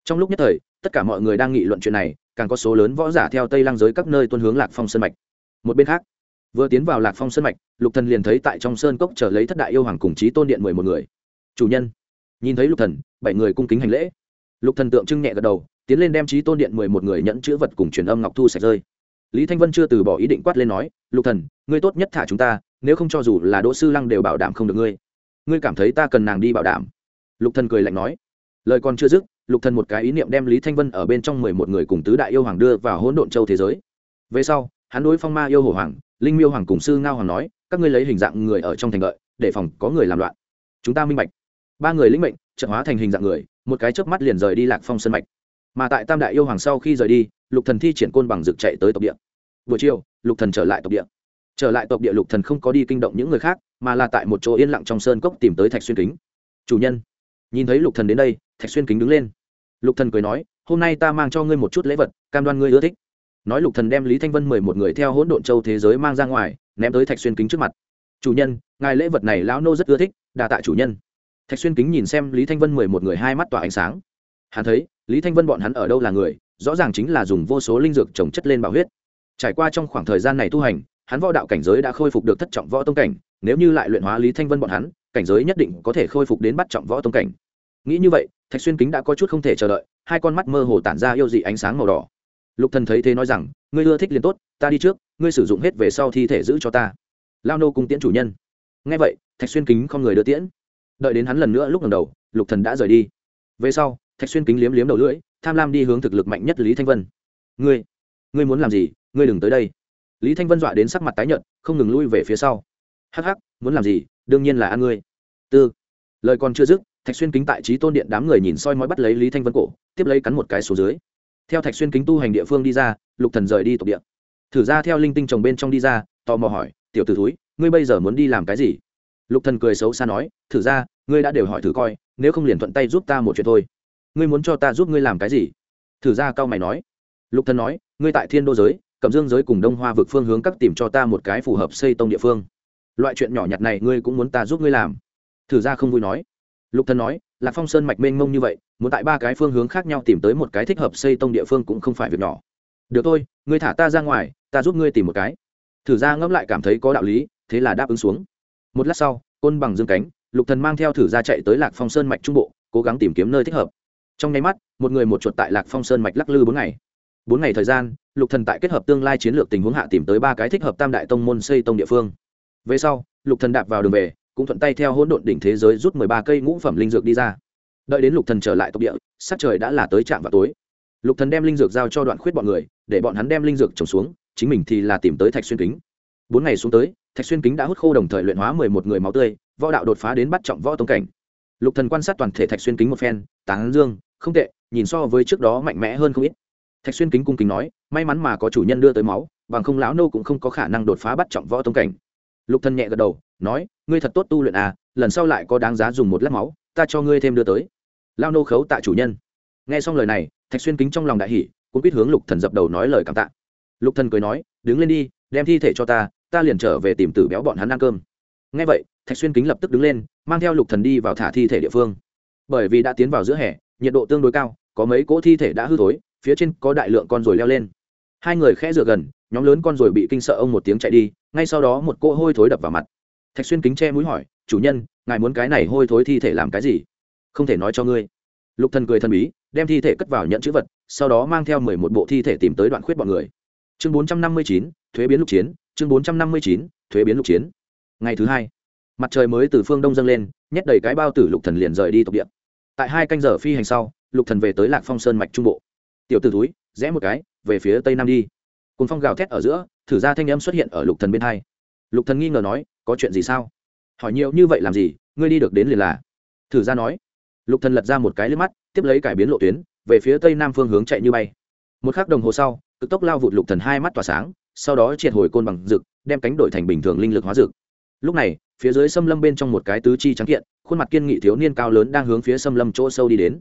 Trong lúc nhất thời, tất cả mọi người đang nghị luận chuyện này, càng có số lớn võ giả theo tây lang giới các nơi tuân hướng lạc phong sân mạch. Một bên khác vừa tiến vào lạc phong sơn mạch, lục thần liền thấy tại trong sơn cốc chờ lấy thất đại yêu hoàng cùng chí tôn điện mười một người. Chủ nhân. Nhìn thấy lục thần, bảy người cung kính hành lễ. Lục thần tượng trưng nhẹ gật đầu, tiến lên đem chí tôn điện mười một người nhẫn chữ vật cùng truyền âm ngọc thu sạch rơi. Lý thanh vân chưa từ bỏ ý định quát lên nói, lục thần, ngươi tốt nhất thả chúng ta, nếu không cho dù là đỗ sư lăng đều bảo đảm không được ngươi. Ngươi cảm thấy ta cần nàng đi bảo đảm. Lục thần cười lạnh nói. Lời còn chưa dứt, lục thần một cái ý niệm đem lý thanh vân ở bên trong mười một người cùng tứ đại yêu hoàng đưa vào hỗn độn châu thế giới. Về sau, hắn đối phong ma yêu hồ hoàng linh miêu hoàng cùng sư ngao hoàng nói, các ngươi lấy hình dạng người ở trong thành lợi để phòng có người làm loạn. Chúng ta minh bạch. Ba người lĩnh mệnh trận hóa thành hình dạng người, một cái chớp mắt liền rời đi lạc phong sân mạch. Mà tại tam đại yêu hoàng sau khi rời đi, lục thần thi triển côn bằng rực chạy tới tộc địa. Buổi chiều, lục thần trở lại tộc địa. Trở lại tộc địa lục thần không có đi kinh động những người khác, mà là tại một chỗ yên lặng trong sơn cốc tìm tới thạch xuyên kính. Chủ nhân. Nhìn thấy lục thần đến đây, thạch xuyên kính đứng lên. Lục thần cười nói, hôm nay ta mang cho ngươi một chút lễ vật, cam đoan ngươi ưa thích nói lục thần đem lý thanh vân mười một người theo hỗn độn châu thế giới mang ra ngoài, ném tới thạch xuyên kính trước mặt. Chủ nhân, ngài lễ vật này lão nô rất ưa thích, đa tạ chủ nhân. Thạch xuyên kính nhìn xem lý thanh vân mười một người hai mắt tỏa ánh sáng. Hắn thấy, lý thanh vân bọn hắn ở đâu là người, rõ ràng chính là dùng vô số linh dược trồng chất lên bảo huyết. Trải qua trong khoảng thời gian này tu hành, hắn võ đạo cảnh giới đã khôi phục được thất trọng võ tông cảnh, nếu như lại luyện hóa lý thanh vân bọn hắn, cảnh giới nhất định có thể khôi phục đến bắt trọng võ tông cảnh. Nghĩ như vậy, thạch xuyên kính đã có chút không thể chờ đợi, hai con mắt mơ hồ tản ra yêu dị ánh sáng màu đỏ lục thần thấy thế nói rằng, ngươi ưa thích liền tốt, ta đi trước, ngươi sử dụng hết về sau thi thể giữ cho ta. Lao nô cùng tiễn chủ nhân. Nghe vậy, thạch xuyên kính không người đưa tiễn. Đợi đến hắn lần nữa lúc lần đầu, lục thần đã rời đi. Về sau, thạch xuyên kính liếm liếm đầu lưỡi, tham lam đi hướng thực lực mạnh nhất lý thanh vân. Ngươi ngươi muốn làm gì? Ngươi đừng tới đây. Lý thanh vân dọa đến sắc mặt tái nhợt, không ngừng lui về phía sau. Hắc hắc, muốn làm gì? Đương nhiên là ăn ngươi. Tư. Lời còn chưa dứt, thạch xuyên kính tại trí tôn điện đám người nhìn soi mói bắt lấy lý thanh vân cổ, tiếp lấy cắn một cái số dưới theo thạch xuyên kính tu hành địa phương đi ra, lục thần rời đi tộc địa. Thử ra theo linh tinh trồng bên trong đi ra, tò mò hỏi, tiểu tử thúi, ngươi bây giờ muốn đi làm cái gì? Lục thần cười xấu xa nói, thử ra, ngươi đã đều hỏi thử coi, nếu không liền thuận tay giúp ta một chuyện thôi. Ngươi muốn cho ta giúp ngươi làm cái gì? Thử ra cao mày nói. Lục thần nói, ngươi tại thiên đô giới, cẩm dương giới cùng đông hoa vực phương hướng các tìm cho ta một cái phù hợp xây tông địa phương. Loại chuyện nhỏ nhặt này ngươi cũng muốn ta giúp ngươi làm. Thử ra không vui nói. Lục thần nói lạc phong sơn mạch mênh mông như vậy, muốn tại ba cái phương hướng khác nhau tìm tới một cái thích hợp xây tông địa phương cũng không phải việc nhỏ. Được thôi, ngươi thả ta ra ngoài, ta giúp ngươi tìm một cái. Thử ra ngẫm lại cảm thấy có đạo lý, thế là đáp ứng xuống. Một lát sau, côn bằng dương cánh, lục thần mang theo thử ra chạy tới lạc phong sơn mạch trung bộ, cố gắng tìm kiếm nơi thích hợp. Trong nháy mắt, một người một chuột tại lạc phong sơn mạch lắc lư bốn ngày. Bốn ngày thời gian, lục thần tại kết hợp tương lai chiến lược tình huống hạ tìm tới ba cái thích hợp tam đại tông môn xây tông địa phương. Về sau, lục thần đạp vào đường về cũng thuận tay theo hỗn độn đỉnh thế giới rút mười ba cây ngũ phẩm linh dược đi ra. Đợi đến lục thần trở lại tộc địa sát trời đã là tới trạm vào tối. Lục thần đem linh dược giao cho đoạn khuyết bọn người, để bọn hắn đem linh dược trồng xuống, chính mình thì là tìm tới thạch xuyên kính. Bốn ngày xuống tới, thạch xuyên kính đã hút khô đồng thời luyện hóa mười một người máu tươi, võ đạo đột phá đến bắt trọng võ tông cảnh. Lục thần quan sát toàn thể thạch xuyên kính một phen, tán dương, không tệ, nhìn so với trước đó mạnh mẽ hơn không ít. Thạch xuyên kính cung kính nói, may mắn mà có chủ nhân đưa tới máu, bằng không lão nô cũng không có khả năng đột phá bắt trọng võ tông cảnh lục thần nhẹ gật đầu, nói, ngươi thật tốt tu luyện à lần sau lại có đáng giá dùng một lát máu, ta cho ngươi thêm đưa tới. Lao nô khấu tạ chủ nhân. Nghe xong lời này, thạch xuyên kính trong lòng đại hỉ, cũng biết hướng lục thần dập đầu nói lời cảm tạ. Lục thần cười nói, đứng lên đi, đem thi thể cho ta ta liền trở về tìm tử béo bọn hắn ăn cơm. Nghe vậy, thạch xuyên kính lập tức đứng lên, mang theo lục thần đi vào thả thi thể địa phương. Bởi vì đã tiến vào giữa hè, nhiệt độ tương đối cao, có mấy cỗ thi thể đã hư thối, phía trên có đại lượng con rồi leo lên. Hai người khẽ dựa gần nhóm lớn con rồi bị kinh sợ ông một tiếng chạy đi, ngay sau đó một cỗ hôi thối đập vào mặt. Thạch xuyên kính che mũi hỏi, chủ nhân, ngài muốn cái này hôi thối thi thể làm cái gì? Không thể nói cho ngươi. Lục thần cười thần bí, đem thi thể cất vào nhận chữ vật, sau đó mang theo mười một bộ thi thể tìm tới đoạn khuyết bọn người. Chương bốn trăm năm mươi chín, thuế biến lục chiến, chương bốn trăm năm mươi chín, thuế biến lục chiến. Ngày thứ hai, mặt trời mới từ phương đông dâng lên, nhét đầy cái bao tử lục thần liền rời đi tộc địa. Tại hai canh giờ phi hành sau, lục thần về tới lạc phong sơn mạch trung bộ. Tiểu t ử túi rẽ một cái, về phía tây nam đi cùng phong gào thét ở giữa, thử ra thanh âm xuất hiện ở lục thần bên hai. Lục thần nghi ngờ nói, có chuyện gì sao? Hỏi nhiều như vậy làm gì? Ngươi đi được đến liền là. Thử ra nói. Lục thần lật ra một cái lướt mắt, tiếp lấy cải biến lộ tuyến, về phía tây nam phương hướng chạy như bay. Một khắc đồng hồ sau, cực tốc lao vụt lục thần hai mắt tỏa sáng, sau đó triệt hồi côn bằng rực, đem cánh đổi thành bình thường linh lực hóa rực. Lúc này, phía dưới xâm lâm bên trong một cái tứ chi trắng kiện, khuôn mặt kiên nghị thiếu niên cao lớn đang hướng phía xâm lâm chỗ sâu đi đến.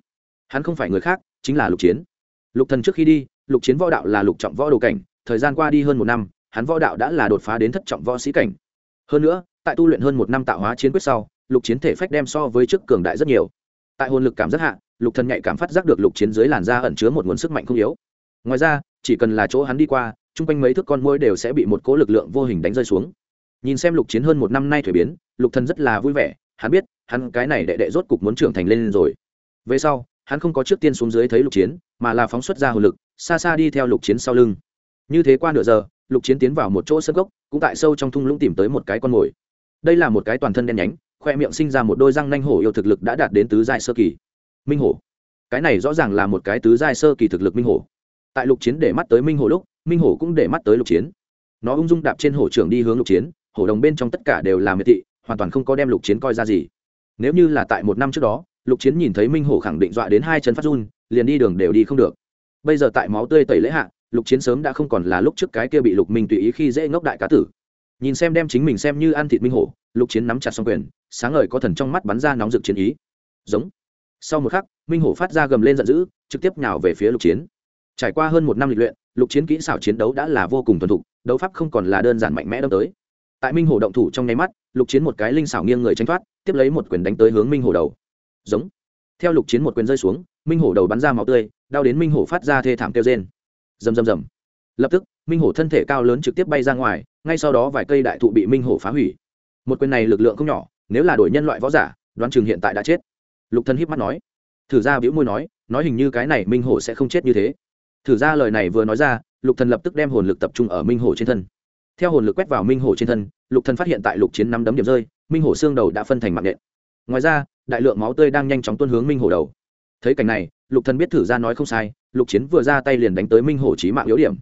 Hắn không phải người khác, chính là lục chiến. Lục thần trước khi đi, lục chiến võ đạo là lục trọng võ đồ cảnh thời gian qua đi hơn một năm, hắn võ đạo đã là đột phá đến thất trọng võ sĩ cảnh. Hơn nữa, tại tu luyện hơn một năm tạo hóa chiến quyết sau, lục chiến thể phách đem so với trước cường đại rất nhiều. Tại hồn lực cảm giác hạ, lục thần nhạy cảm phát giác được lục chiến dưới làn da ẩn chứa một nguồn sức mạnh không yếu. Ngoài ra, chỉ cần là chỗ hắn đi qua, chung quanh mấy thước con môi đều sẽ bị một cỗ lực lượng vô hình đánh rơi xuống. Nhìn xem lục chiến hơn một năm nay thuế biến, lục thần rất là vui vẻ, hắn biết, hắn cái này đệ đệ rốt cục muốn trưởng thành lên rồi. Về sau, hắn không có trước tiên xuống dưới thấy lục chiến, mà là phóng xuất ra hồn lực, xa xa đi theo lục chiến sau lưng như thế qua nửa giờ, lục chiến tiến vào một chỗ sân gốc, cũng tại sâu trong thung lũng tìm tới một cái con mồi. Đây là một cái toàn thân đen nhánh, khoe miệng sinh ra một đôi răng nanh hổ yêu thực lực đã đạt đến tứ giai sơ kỳ. Minh hổ. Cái này rõ ràng là một cái tứ giai sơ kỳ thực lực minh hổ. Tại lục chiến để mắt tới minh hổ lúc, minh hổ cũng để mắt tới lục chiến. Nó ung dung đạp trên hổ trưởng đi hướng lục chiến, hổ đồng bên trong tất cả đều là miệt thị, hoàn toàn không có đem lục chiến coi ra gì. Nếu như là tại một năm trước đó, lục chiến nhìn thấy minh hổ khẳng định dọa đến hai chân phát run, liền đi đường đều đi không được. Bây giờ tại máu tươi tẩy lễ hạ lục chiến sớm đã không còn là lúc trước cái kia bị lục minh tùy ý khi dễ ngốc đại cá tử. Nhìn xem đem chính mình xem như ăn thịt minh hổ, lục chiến nắm chặt xong quyền, sáng ngời có thần trong mắt bắn ra nóng rực chiến ý. Giống. Sau một khắc, minh hổ phát ra gầm lên giận dữ, trực tiếp nhào về phía lục chiến. Trải qua hơn một năm lịch luyện, lục chiến kỹ xảo chiến đấu đã là vô cùng thuần thục, đấu pháp không còn là đơn giản mạnh mẽ đâm tới. Tại minh hổ động thủ trong nháy mắt, lục chiến một cái linh xảo nghiêng người tranh thoát, tiếp lấy một quyền đánh tới hướng minh hổ đầu. Giống. Theo lục chiến một quyền rơi xuống, minh hổ đầu bắn ra máu tươi, đau đến minh hổ phát ra thê thảm kêu trên rầm rầm rầm. Lập tức, minh hổ thân thể cao lớn trực tiếp bay ra ngoài, ngay sau đó vài cây đại thụ bị minh hổ phá hủy. Một quyền này lực lượng không nhỏ, nếu là đổi nhân loại võ giả, đoán chừng hiện tại đã chết. Lục thân híp mắt nói. Thử ra biểu môi nói nói hình như cái này minh hổ sẽ không chết như thế. Thử ra lời này vừa nói ra, lục thần lập tức đem hồn lực tập trung ở minh hổ trên thân. Theo hồn lực quét vào minh hổ trên thân, lục thần phát hiện tại lục chiến năm đấm điểm rơi, minh hổ xương đầu đã phân thành mạng nện. Ngoài ra, đại lượng máu tươi đang nhanh chóng tuôn hướng minh hổ đầu. Thấy cảnh này lục thần biết thử ra nói không sai, lục chiến vừa ra tay liền đánh tới minh hổ chí mạng yếu điểm.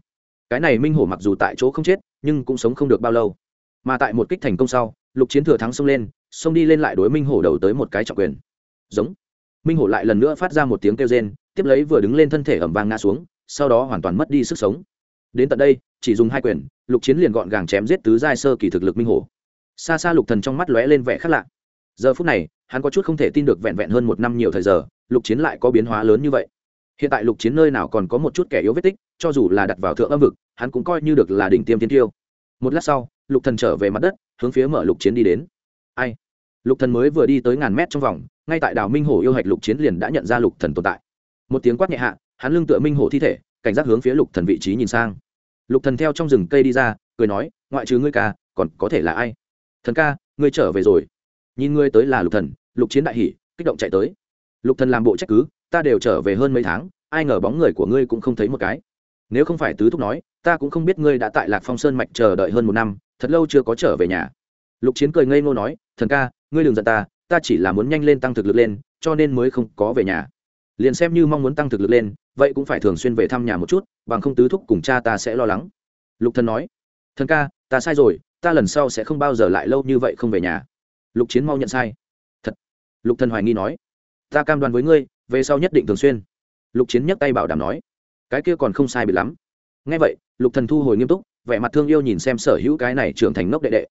Cái này minh hổ mặc dù tại chỗ không chết, nhưng cũng sống không được bao lâu. Mà tại một kích thành công sau, lục chiến thừa thắng xông lên, xông đi lên lại đối minh hổ đầu tới một cái trọng quyền. Giống. Minh hổ lại lần nữa phát ra một tiếng kêu rên, tiếp lấy vừa đứng lên thân thể ẩm vang ngã xuống, sau đó hoàn toàn mất đi sức sống. Đến tận đây, chỉ dùng hai quyền, lục chiến liền gọn gàng chém giết tứ giai sơ kỳ thực lực minh hổ. Xa xa lục thần trong mắt lóe lên vẻ khác lạ. Giờ phút này, hắn có chút không thể tin được vẹn vẹn hơn một năm nhiều thời giờ lục chiến lại có biến hóa lớn như vậy. Hiện tại lục chiến nơi nào còn có một chút kẻ yếu vết tích, cho dù là đặt vào thượng âm vực, hắn cũng coi như được là đỉnh tiêm tiên tiêu. Một lát sau, lục thần trở về mặt đất, hướng phía mở lục chiến đi đến. Ai? Lục thần mới vừa đi tới ngàn mét trong vòng, ngay tại đảo minh hổ yêu hạch lục chiến liền đã nhận ra lục thần tồn tại. Một tiếng quát nhẹ hạ, hắn lưng tựa minh hổ thi thể, cảnh giác hướng phía lục thần vị trí nhìn sang. Lục thần theo trong rừng cây đi ra, cười nói, ngoại trừ ngươi ca, còn có thể là ai? Thần ca, ngươi trở về rồi. Nhìn ngươi tới là lục thần, lục chiến đại hỉ, kích động chạy tới lục thần làm bộ trách cứ, ta đều trở về hơn mấy tháng, ai ngờ bóng người của ngươi cũng không thấy một cái. Nếu không phải tứ thúc nói, ta cũng không biết ngươi đã tại lạc phong sơn mạch chờ đợi hơn một năm, thật lâu chưa có trở về nhà. Lục chiến cười ngây ngô nói, thần ca, ngươi đừng giận ta ta chỉ là muốn nhanh lên tăng thực lực lên, cho nên mới không có về nhà. Liền xem như mong muốn tăng thực lực lên, vậy cũng phải thường xuyên về thăm nhà một chút, bằng không tứ thúc cùng cha ta sẽ lo lắng. Lục thần nói, thần ca, ta sai rồi, ta lần sau sẽ không bao giờ lại lâu như vậy không về nhà. Lục chiến mau nhận sai. Thật. Lục thần hoài nghi nói ta cam đoan với ngươi, về sau nhất định thường xuyên. Lục chiến nhấc tay bảo đảm nói. Cái kia còn không sai bị lắm. Ngay vậy, lục thần thu hồi nghiêm túc, vẻ mặt thương yêu nhìn xem sở hữu cái này trưởng thành ngốc đệ đệ.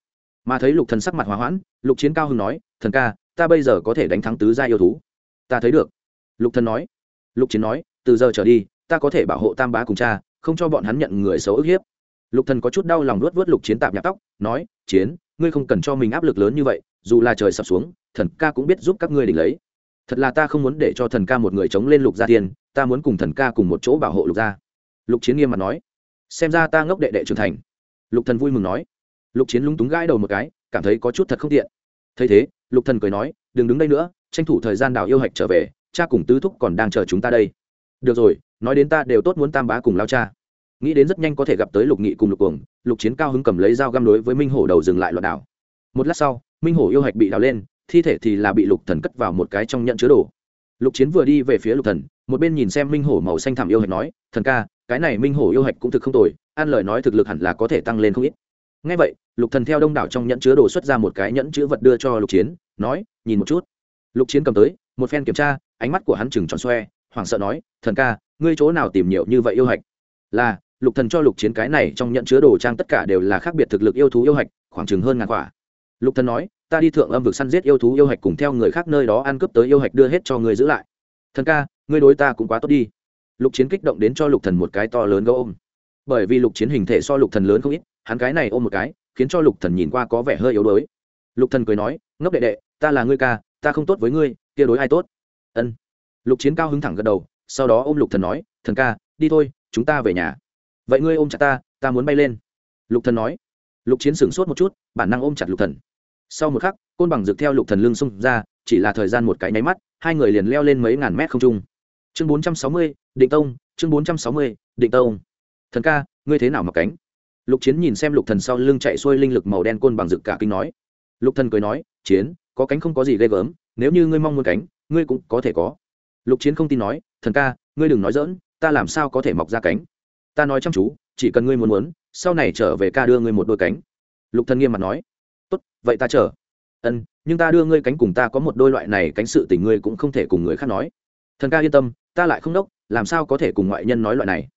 Mà thấy lục thần sắc mặt hòa hoãn, lục chiến cao hưng nói, thần ca, ta bây giờ có thể đánh thắng tứ gia yêu thú. Ta thấy được. Lục thần nói. Lục chiến nói, từ giờ trở đi, ta có thể bảo hộ tam bá cùng cha, không cho bọn hắn nhận người xấu ức hiếp. Lục thần có chút đau lòng nuốt vớt lục chiến tạm nhạc tóc, nói, chiến, ngươi không cần cho mình áp lực lớn như vậy, dù là trời sập xuống, thần ca cũng biết giúp các ngươi đỉnh lấy thật là ta không muốn để cho thần ca một người chống lên lục gia tiên, ta muốn cùng thần ca cùng một chỗ bảo hộ lục gia. Lục chiến nghiêm mặt nói. Xem ra ta ngốc đệ đệ trưởng thành. Lục thần vui mừng nói. Lục chiến lúng túng gãi đầu một cái, cảm thấy có chút thật không tiện. Thấy thế, lục thần cười nói, đừng đứng đây nữa, tranh thủ thời gian đào yêu hạch trở về, cha cùng tứ thúc còn đang chờ chúng ta đây. Được rồi, nói đến ta đều tốt muốn tam bá cùng lao cha. Nghĩ đến rất nhanh có thể gặp tới lục nghị cùng lục cuồng, lục chiến cao hứng cầm lấy dao găm đối với minh hổ đầu dừng lại loạt đảo. Một lát sau, minh hổ yêu hạch bị đào lên thi thể thì là bị lục thần cất vào một cái trong nhận chứa đồ. Lục chiến vừa đi về phía lục thần, một bên nhìn xem minh hổ màu xanh thẳm yêu hạch nói, thần ca, cái này minh hổ yêu hạch cũng thực không tồi an lời nói thực lực hẳn là có thể tăng lên không ít. Ngay vậy, lục thần theo đông đảo trong nhẫn chứa đồ xuất ra một cái nhẫn chứa vật đưa cho lục chiến, nói, nhìn một chút. Lục chiến cầm tới, một phen kiểm tra, ánh mắt của hắn chừng tròn xoe, hoảng sợ nói, thần ca, ngươi chỗ nào tìm nhiều như vậy yêu hạch? Là, lục thần cho lục chiến cái này trong nhận chứa đồ trang tất cả đều là khác biệt thực lực yêu thú yêu hạch, khoảng chừng hơn ngàn quả. Lục thần nói ta đi thượng âm vực săn giết yêu thú, yêu hạch cùng theo người khác nơi đó ăn cướp tới yêu hạch đưa hết cho người giữ lại. Thần ca, ngươi đối ta cũng quá tốt đi. Lục chiến kích động đến cho lục thần một cái to lớn gấu ôm. Bởi vì lục chiến hình thể so lục thần lớn không ít, hắn cái này ôm một cái, khiến cho lục thần nhìn qua có vẻ hơi yếu đuối. Lục thần cười nói, ngốc đệ đệ, ta là ngươi ca, ta không tốt với ngươi, kia đối ai tốt? Ân. Lục chiến cao hứng thẳng gật đầu, sau đó ôm lục thần nói, thần ca, đi thôi, chúng ta về nhà. Vậy ngươi ôm chặt ta ta muốn bay lên. Lục thần nói. Lục chiến sửng sốt một chút, bản năng ôm chặt lục thần sau một khắc, côn bằng rực theo lục thần lưng xung ra, chỉ là thời gian một cái nháy mắt, hai người liền leo lên mấy ngàn mét không trung. Chương bốn trăm sáu mươi, định tông, chương bốn trăm sáu mươi, định tông. Thần ca, ngươi thế nào mặc cánh? Lục chiến nhìn xem lục thần sau lưng chạy xuôi linh lực màu đen côn bằng rực cả kinh nói. Lục thần cười nói, chiến, có cánh không có gì ghê gớm, nếu như ngươi mong muốn cánh, ngươi cũng có thể có. Lục chiến không tin nói, thần ca, ngươi đừng nói dỡn ta làm sao có thể mọc ra cánh? Ta nói chăm chú, chỉ cần ngươi muốn muốn, sau này trở về ca đưa ngươi một đôi cánh. Lục thần nghiêm mặt nói tốt, vậy ta chờ. Ân, nhưng ta đưa ngươi cánh cùng ta có một đôi loại này cánh sự tình ngươi cũng không thể cùng người khác nói. Thần ca yên tâm, ta lại không đốc, làm sao có thể cùng ngoại nhân nói loại này?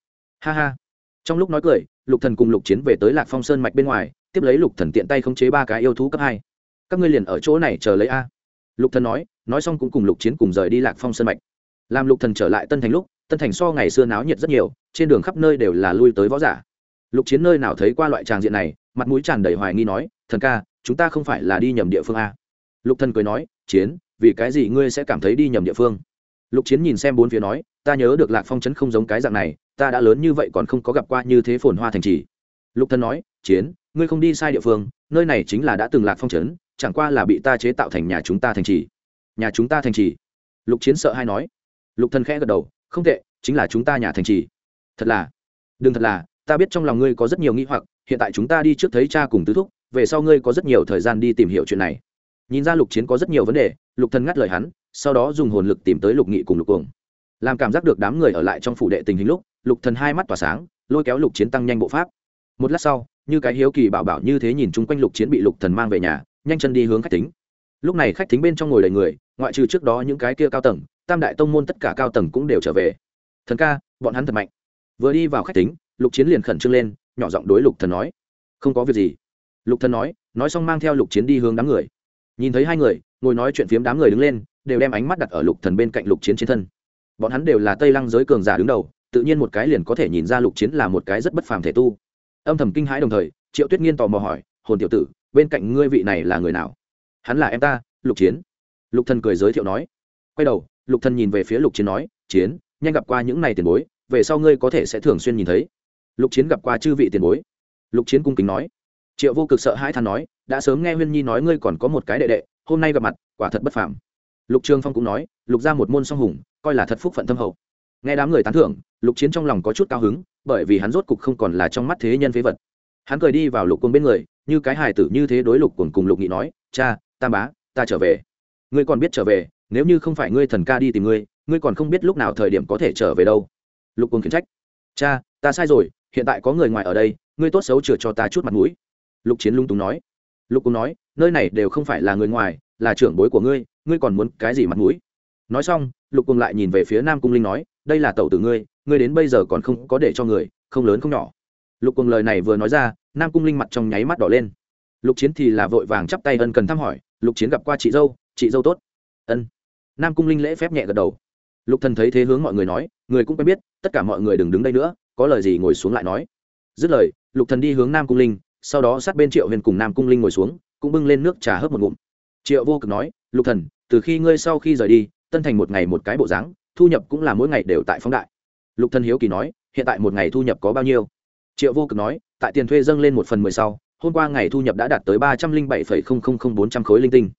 Ha ha. Trong lúc nói cười, lục thần cùng lục chiến về tới lạc phong sơn mạch bên ngoài, tiếp lấy lục thần tiện tay khống chế ba cái yêu thú cấp hai. Các ngươi liền ở chỗ này chờ lấy a. Lục thần nói nói xong cũng cùng lục chiến cùng rời đi lạc phong sơn mạch. Làm lục thần trở lại tân thành lúc, tân thành so ngày xưa náo nhiệt rất nhiều, trên đường khắp nơi đều là lui tới võ giả. Lục chiến nơi nào thấy qua loại tràng diện này, mặt mũi tràn đầy hoài nghi nói, thần ca chúng ta không phải là đi nhầm địa phương a. Lục thần cười nói, chiến, vì cái gì ngươi sẽ cảm thấy đi nhầm địa phương? Lục chiến nhìn xem bốn phía nói, ta nhớ được lạc phong trấn không giống cái dạng này, ta đã lớn như vậy còn không có gặp qua như thế phồn hoa thành trì. Lục thần nói, chiến, ngươi không đi sai địa phương, nơi này chính là đã từng lạc phong trấn, chẳng qua là bị ta chế tạo thành nhà chúng ta thành trì. Nhà chúng ta thành trì? Lục chiến sợ hay nói. Lục thần khẽ gật đầu, không tệ, chính là chúng ta nhà thành trì. Thật là, đừng thật là, ta biết trong lòng ngươi có rất nhiều nghi hoặc, hiện tại chúng ta đi trước thấy cha cùng tứ thúc về sau ngươi có rất nhiều thời gian đi tìm hiểu chuyện này. Nhìn ra lục chiến có rất nhiều vấn đề, lục thần ngắt lời hắn, sau đó dùng hồn lực tìm tới lục nghị cùng lục cuồng. Làm cảm giác được đám người ở lại trong phủ đệ tình hình lúc, lục thần hai mắt tỏa sáng, lôi kéo lục chiến tăng nhanh bộ pháp. Một lát sau, như cái hiếu kỳ bảo bảo như thế nhìn chung quanh lục chiến bị lục thần mang về nhà, nhanh chân đi hướng khách tính lúc này khách tính bên trong ngồi đầy người, ngoại trừ trước đó những cái kia cao tầng, tam đại tông môn tất cả cao tầng cũng đều trở về. Thần ca, bọn hắn thật mạnh. Vừa đi vào khách tính lục chiến liền khẩn trương lên, nhỏ giọng đối lục thần nói, không có việc gì lục thần nói nói xong mang theo lục chiến đi hướng đám người. Nhìn thấy hai người, ngồi nói chuyện phiếm đám người đứng lên, đều đem ánh mắt đặt ở lục thần bên cạnh lục chiến trên thân. Bọn hắn đều là tây lăng giới cường giả đứng đầu, tự nhiên một cái liền có thể nhìn ra lục chiến là một cái rất bất phàm thể tu. Âm thầm kinh hãi đồng thời, triệu tuyết nghiên tò mò hỏi, hồn tiểu tử, bên cạnh ngươi vị này là người nào? Hắn là em ta, lục chiến. Lục thần cười giới thiệu nói. Quay đầu, lục thần nhìn về phía lục chiến nói, chiến, nhanh gặp qua những này tiền bối, về sau ngươi có thể sẽ thường xuyên nhìn thấy. Lục chiến gặp qua chư vị tiền bối. Lục chiến cung kính nói triệu vô cực sợ hãi than nói, đã sớm nghe huyên nhi nói ngươi còn có một cái đệ đệ, hôm nay gặp mặt, quả thật bất phàm. Lục trường phong cũng nói, lục ra một môn song hùng, coi là thật phúc phận thâm hậu. Nghe đám người tán thưởng, lục chiến trong lòng có chút cao hứng, bởi vì hắn rốt cục không còn là trong mắt thế nhân phế vật. Hắn cười đi vào lục quân bên người, như cái hài tử như thế đối lục cùng cùng lục nghị nói, cha tam bá, ta trở về. Ngươi còn biết trở về, nếu như không phải ngươi thần ca đi tìm ngươi ngươi còn không biết lúc nào thời điểm có thể trở về đâu. Lục quân khiển trách, cha, ta sai rồi, hiện tại có người ngoài ở đây, ngươi tốt xấu chừa cho ta chút mặt mũi lục chiến lung túng nói. Lục cũng nói, nơi này đều không phải là người ngoài, là trưởng bối của ngươi ngươi còn muốn cái gì mặt mũi? Nói xong, lục cùng lại nhìn về phía nam cung linh nói, đây là tẩu tử ngươi ngươi đến bây giờ còn không có để cho người, không lớn không nhỏ. Lục cùng lời này vừa nói ra, nam cung linh mặt trong nháy mắt đỏ lên. Lục chiến thì là vội vàng chắp tay ân cần thăm hỏi, lục chiến gặp qua chị dâu chị dâu tốt. Ân. Nam cung linh lễ phép nhẹ gật đầu. Lục thần thấy thế hướng mọi người nói, người cũng quen biết, tất cả mọi người đừng đứng đây nữa, có lời gì ngồi xuống lại nói. Dứt lời, lục thần đi hướng nam cung linh sau đó sát bên triệu huyền cùng nam cung linh ngồi xuống, cũng bưng lên nước trà hớp một ngụm. Triệu vô cực nói, lục thần, từ khi ngươi sau khi rời đi, tân thành một ngày một cái bộ dáng, thu nhập cũng là mỗi ngày đều tại phóng đại. Lục thần hiếu kỳ nói, hiện tại một ngày thu nhập có bao nhiêu? Triệu vô cực nói, tại tiền thuê dâng lên một phần mười sau, hôm qua ngày thu nhập đã đạt tới ba trăm linh bảy phẩy không không không bốn trăm khối linh tinh.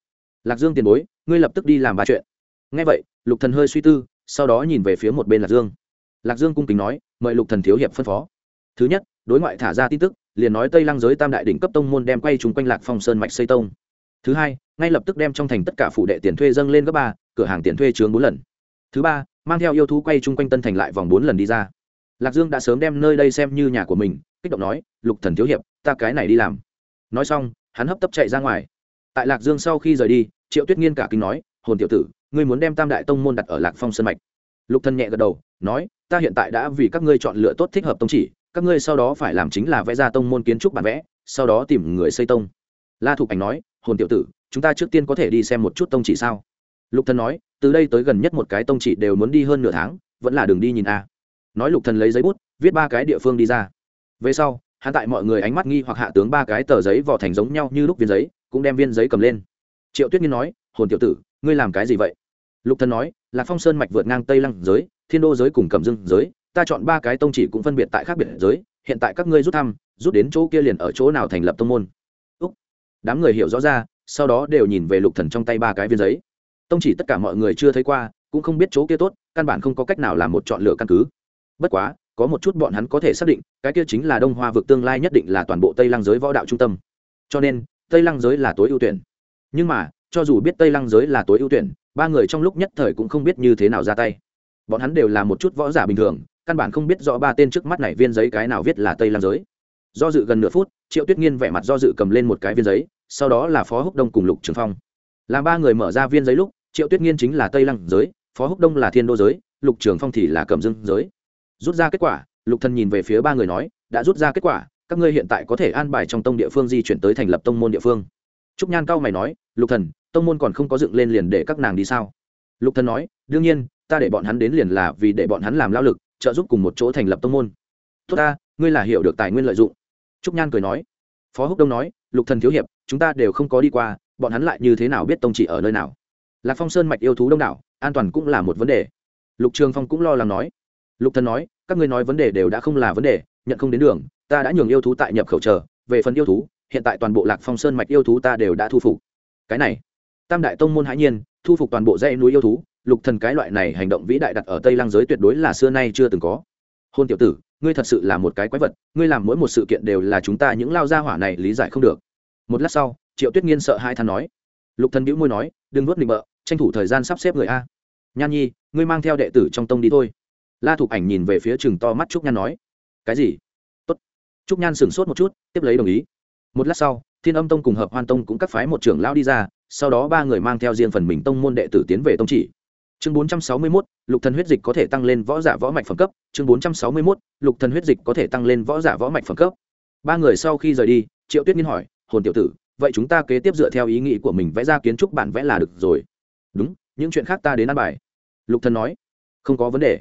Lạc dương tiền bối, ngươi lập tức đi làm ba chuyện. Ngay vậy, lục thần hơi suy tư, sau đó nhìn về phía một bên lạc dương. Lạc dương cung kính nói, mời lục thần thiếu hiệp phân phó. Thứ nhất, đối ngoại thả ra tin tức liền nói tây lăng giới tam đại đỉnh cấp tông môn đem quay chúng quanh lạc phong sơn mạch xây tông. Thứ hai, ngay lập tức đem trong thành tất cả phụ đệ tiền thuê dâng lên gấp ba, cửa hàng tiền thuê chướng bốn lần. Thứ ba, mang theo yêu thú quay chung quanh tân thành lại vòng bốn lần đi ra. Lạc dương đã sớm đem nơi đây xem như nhà của mình, kích động nói, lục thần thiếu hiệp, ta cái này đi làm. Nói xong, hắn hấp tấp chạy ra ngoài. Tại lạc dương sau khi rời đi, triệu tuyết nghiên cả kinh nói, hồn tiểu tử, ngươi muốn đem tam đại tông môn đặt ở lạc phong sơn mạch. Lục thần nhẹ gật đầu, nói, ta hiện tại đã vì các ngươi chọn lựa tốt thích hợp tông chỉ các ngươi sau đó phải làm chính là vẽ ra tông môn kiến trúc bản vẽ, sau đó tìm người xây tông. La thục ảnh nói, hồn tiểu tử, chúng ta trước tiên có thể đi xem một chút tông chỉ sao? Lục thần nói, từ đây tới gần nhất một cái tông chỉ đều muốn đi hơn nửa tháng, vẫn là đường đi nhìn a. Nói lục thần lấy giấy bút, viết ba cái địa phương đi ra. Về sau, hắn tại mọi người ánh mắt nghi hoặc hạ tướng ba cái tờ giấy vỏ thành giống nhau như lúc viên giấy, cũng đem viên giấy cầm lên. Triệu tuyết nghiên nói, hồn tiểu tử, ngươi làm cái gì vậy? Lục thần nói, lạc phong sơn mạch vượt ngang tây lăng giới, thiên đô giới cùng cầm dương giới ta chọn ba cái tông chỉ cũng phân biệt tại khác biệt giới, hiện tại các ngươi rút thăm, rút đến chỗ kia liền ở chỗ nào thành lập tông môn. Úc. đám người hiểu rõ ra, sau đó đều nhìn về lục thần trong tay ba cái viên giấy. Tông chỉ tất cả mọi người chưa thấy qua, cũng không biết chỗ kia tốt, căn bản không có cách nào làm một chọn lựa căn cứ. Bất quá, có một chút bọn hắn có thể xác định, cái kia chính là đông hoa vực tương lai nhất định là toàn bộ tây lăng giới võ đạo trung tâm. Cho nên, tây lăng giới là tối ưu tuyển. Nhưng mà, cho dù biết tây lăng giới là tối ưu tuyển, ba người trong lúc nhất thời cũng không biết như thế nào ra tay. Bọn hắn đều là một chút võ giả bình thường căn bản không biết rõ ba tên trước mắt này viên giấy cái nào viết là tây lam giới. Do dự gần nửa phút, triệu tuyết nghiên vẻ mặt do dự cầm lên một cái viên giấy, sau đó là phó húc đông cùng lục trường phong. Làm ba người mở ra viên giấy lúc, triệu tuyết nghiên chính là tây lăng giới, phó húc đông là thiên đô giới, lục trường phong thì là cầm dương giới. Rút ra kết quả, lục thần nhìn về phía ba người nói, đã rút ra kết quả, các ngươi hiện tại có thể an bài trong tông địa phương di chuyển tới thành lập tông môn địa phương. Trúc nhan cao mày nói, lục thần, tông môn còn không có dựng lên liền để các nàng đi sao? Lục thần nói, đương nhiên, ta để bọn hắn đến liền là vì để bọn hắn làm lao lực trợ giúp cùng một chỗ thành lập tông môn. Tốt ta, ngươi là hiểu được tài nguyên lợi dụng. Trúc nhan cười nói. Phó húc đông nói, lục thần thiếu hiệp, chúng ta đều không có đi qua, bọn hắn lại như thế nào biết tông chỉ ở nơi nào? Lạc phong sơn mạch yêu thú đông đảo, an toàn cũng là một vấn đề. Lục trường phong cũng lo lắng nói. Lục thần nói, các ngươi nói vấn đề đều đã không là vấn đề, nhận không đến đường, ta đã nhường yêu thú tại nhập khẩu chờ, về phần yêu thú, hiện tại toàn bộ lạc phong sơn mạch yêu thú ta đều đã thu phục. Cái này, tam đại tông môn hãi nhiên, thu phục toàn bộ dãy núi yêu thú lục thần cái loại này hành động vĩ đại đặt ở tây lăng giới tuyệt đối là xưa nay chưa từng có. Hôn tiểu tử, ngươi thật sự là một cái quái vật, ngươi làm mỗi một sự kiện đều là chúng ta những lao gia hỏa này lý giải không được. Một lát sau, triệu tuyết nghiên sợ hai than nói. Lục thần bĩu môi nói, đừng nuốt nịnh bợ, tranh thủ thời gian sắp xếp người a. Nhan nhi, ngươi mang theo đệ tử trong tông đi thôi. La thục ảnh nhìn về phía chừng to mắt trúc nhan nói. Cái gì? Tốt. Trúc nhan sửng sốt một chút, tiếp lấy đồng ý. Một lát sau, thiên âm tông cùng hợp hoan tông cũng cắt phái một trưởng lão đi ra, sau đó ba người mang theo riêng phần mình tông môn đệ tử tiến về tông chỉ chương 461, lục thần huyết dịch có thể tăng lên võ giả võ mạch phẩm cấp. chương 461, lục thần huyết dịch có thể tăng lên võ giả võ mạch phẩm cấp. ba người sau khi rời đi triệu tuyết nghiên hỏi hồn tiểu tử vậy chúng ta kế tiếp dựa theo ý nghĩ của mình vẽ ra kiến trúc bản vẽ là được rồi. Đúng những chuyện khác ta đến ăn bài. Lục thần nói. Không có vấn đề.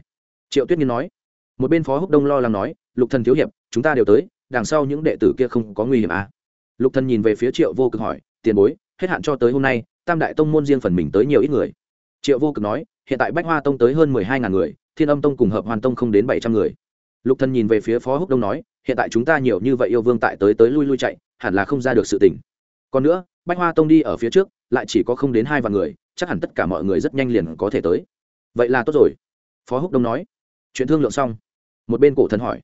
Triệu tuyết nghiên nói. Một bên phó húc đông lo lắng nói lục thần thiếu hiệp chúng ta đều tới đằng sau những đệ tử kia không có nguy hiểm à? Lục thần nhìn về phía triệu vô cực hỏi tiền bối hết hạn cho tới hôm nay tam đại tông môn riêng phần mình tới nhiều ít người? Triệu vô cực nói hiện tại bách hoa tông tới hơn mười hai ngàn người, thiên âm tông cùng hợp hoàn tông không đến bảy trăm người. Lục thần nhìn về phía phó húc đông nói, hiện tại chúng ta nhiều như vậy yêu vương tại tới tới lui lui chạy, hẳn là không ra được sự tình. còn nữa, bách hoa tông đi ở phía trước, lại chỉ có không đến hai vạn người, chắc hẳn tất cả mọi người rất nhanh liền có thể tới. Vậy là tốt rồi. Phó húc đông nói. Chuyện thương lượng xong. Một bên cổ thần hỏi.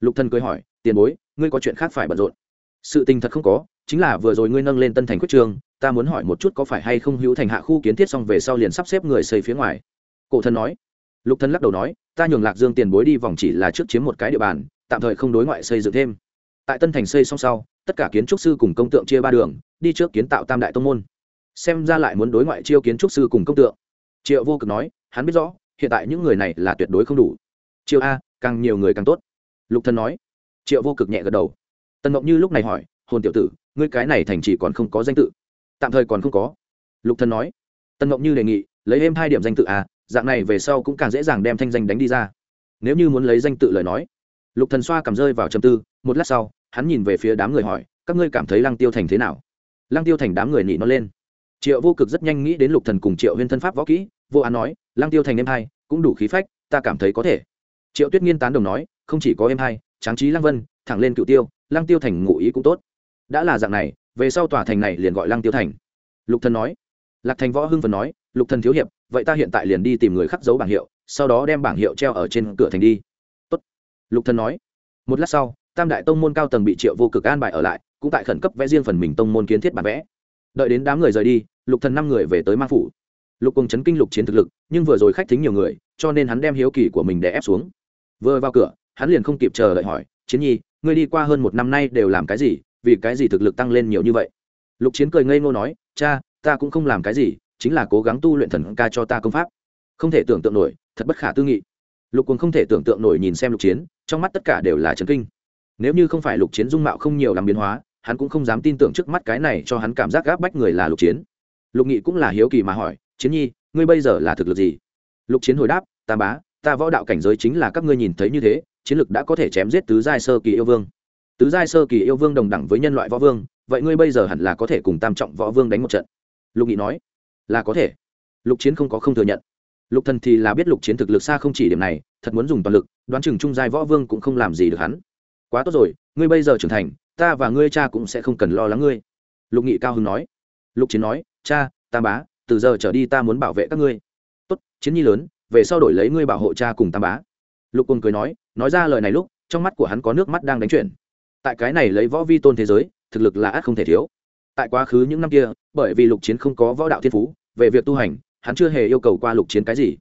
Lục thần cười hỏi, tiền bối, ngươi có chuyện khác phải bận rộn? Sự tình thật không có, chính là vừa rồi ngươi nâng lên tân thành quyết trường ta muốn hỏi một chút có phải hay không hữu thành hạ khu kiến thiết xong về sau liền sắp xếp người xây phía ngoài? Cổ thần nói. Lục thân lắc đầu nói, ta nhường lạc dương tiền bối đi vòng chỉ là trước chiếm một cái địa bàn, tạm thời không đối ngoại xây dựng thêm. Tại tân thành xây xong sau, tất cả kiến trúc sư cùng công tượng chia ba đường, đi trước kiến tạo tam đại tông môn. Xem ra lại muốn đối ngoại chiêu kiến trúc sư cùng công tượng. Triệu vô cực nói, hắn biết rõ, hiện tại những người này là tuyệt đối không đủ. Triệu a, càng nhiều người càng tốt. Lục thân nói. Triệu vô cực nhẹ gật đầu. Tần mộng như lúc này hỏi, hồn tiểu tử, ngươi cái này thành chỉ còn không có danh tự tạm thời còn không có. Lục thần nói. Tân ngọc như đề nghị lấy thêm hai điểm danh tự à, dạng này về sau cũng càng dễ dàng đem thanh danh đánh đi ra. Nếu như muốn lấy danh tự lời nói lục thần xoa cầm rơi vào trầm tư một lát sau hắn nhìn về phía đám người hỏi các ngươi cảm thấy lăng tiêu thành thế nào? Lăng tiêu thành đám người nhịn nó lên. Triệu vô cực rất nhanh nghĩ đến lục thần cùng triệu huyên thân pháp võ kỹ vô án nói lăng tiêu thành em hai cũng đủ khí phách ta cảm thấy có thể. Triệu tuyết nghiên tán đồng nói không chỉ có em hai tráng trí lăng vân thẳng lên cựu tiêu lăng tiêu thành ngụ ý cũng tốt. Đã là dạng này về sau tòa thành này liền gọi lăng tiêu thành. Lục thần nói. Lạc thành võ hưng phần nói, lục thần thiếu hiệp, vậy ta hiện tại liền đi tìm người khắc dấu bảng hiệu, sau đó đem bảng hiệu treo ở trên cửa thành đi. Tốt. lục thần nói. Một lát sau, tam đại tông môn cao tầng bị triệu vô cực an bài ở lại, cũng tại khẩn cấp vẽ riêng phần mình tông môn kiến thiết bản vẽ. Đợi đến đám người rời đi, lục thần năm người về tới mang phủ. Lục cùng chấn kinh lục chiến thực lực, nhưng vừa rồi khách thính nhiều người, cho nên hắn đem hiếu kỳ của mình để ép xuống. Vừa vào cửa, hắn liền không kịp chờ đợi hỏi, chiến nhi, ngươi đi qua hơn một năm nay đều làm cái gì? Vì cái gì thực lực tăng lên nhiều như vậy? Lục chiến cười ngây ngô nói, cha, ta cũng không làm cái gì, chính là cố gắng tu luyện thần ca cho ta công pháp. Không thể tưởng tượng nổi, thật bất khả tư nghị. Lục quân không thể tưởng tượng nổi nhìn xem lục chiến, trong mắt tất cả đều là trấn kinh. Nếu như không phải lục chiến dung mạo không nhiều làm biến hóa, hắn cũng không dám tin tưởng trước mắt cái này cho hắn cảm giác gáp bách người là lục chiến. Lục nghị cũng là hiếu kỳ mà hỏi, chiến nhi, ngươi bây giờ là thực lực gì? Lục chiến hồi đáp, ta bá, ta võ đạo cảnh giới chính là các ngươi nhìn thấy như thế, chiến lực đã có thể chém giết tứ giai sơ kỳ yêu vương tứ giai sơ kỳ yêu vương đồng đẳng với nhân loại võ vương, vậy ngươi bây giờ hẳn là có thể cùng tam trọng võ vương đánh một trận. Lục nghị nói, là có thể. Lục chiến không có không thừa nhận. Lục thần thì là biết lục chiến thực lực xa không chỉ điểm này, thật muốn dùng toàn lực, đoán chừng trung giai võ vương cũng không làm gì được hắn. Quá tốt rồi, ngươi bây giờ trưởng thành, ta và ngươi cha cũng sẽ không cần lo lắng ngươi. Lục nghị cao hứng nói. Lục chiến nói, cha tam bá, từ giờ trở đi ta muốn bảo vệ các ngươi. Tốt, chiến nhi lớn, về sau đổi lấy ngươi bảo hộ cha cùng tam bá. Lục quân cười nói nói ra lời này lúc, trong mắt của hắn có nước mắt đang đánh chuyển tại cái này lấy võ vi tôn thế giới, thực lực là ác không thể thiếu. Tại quá khứ những năm kia, bởi vì lục chiến không có võ đạo thiên phú, về việc tu hành, hắn chưa hề yêu cầu qua lục chiến cái gì.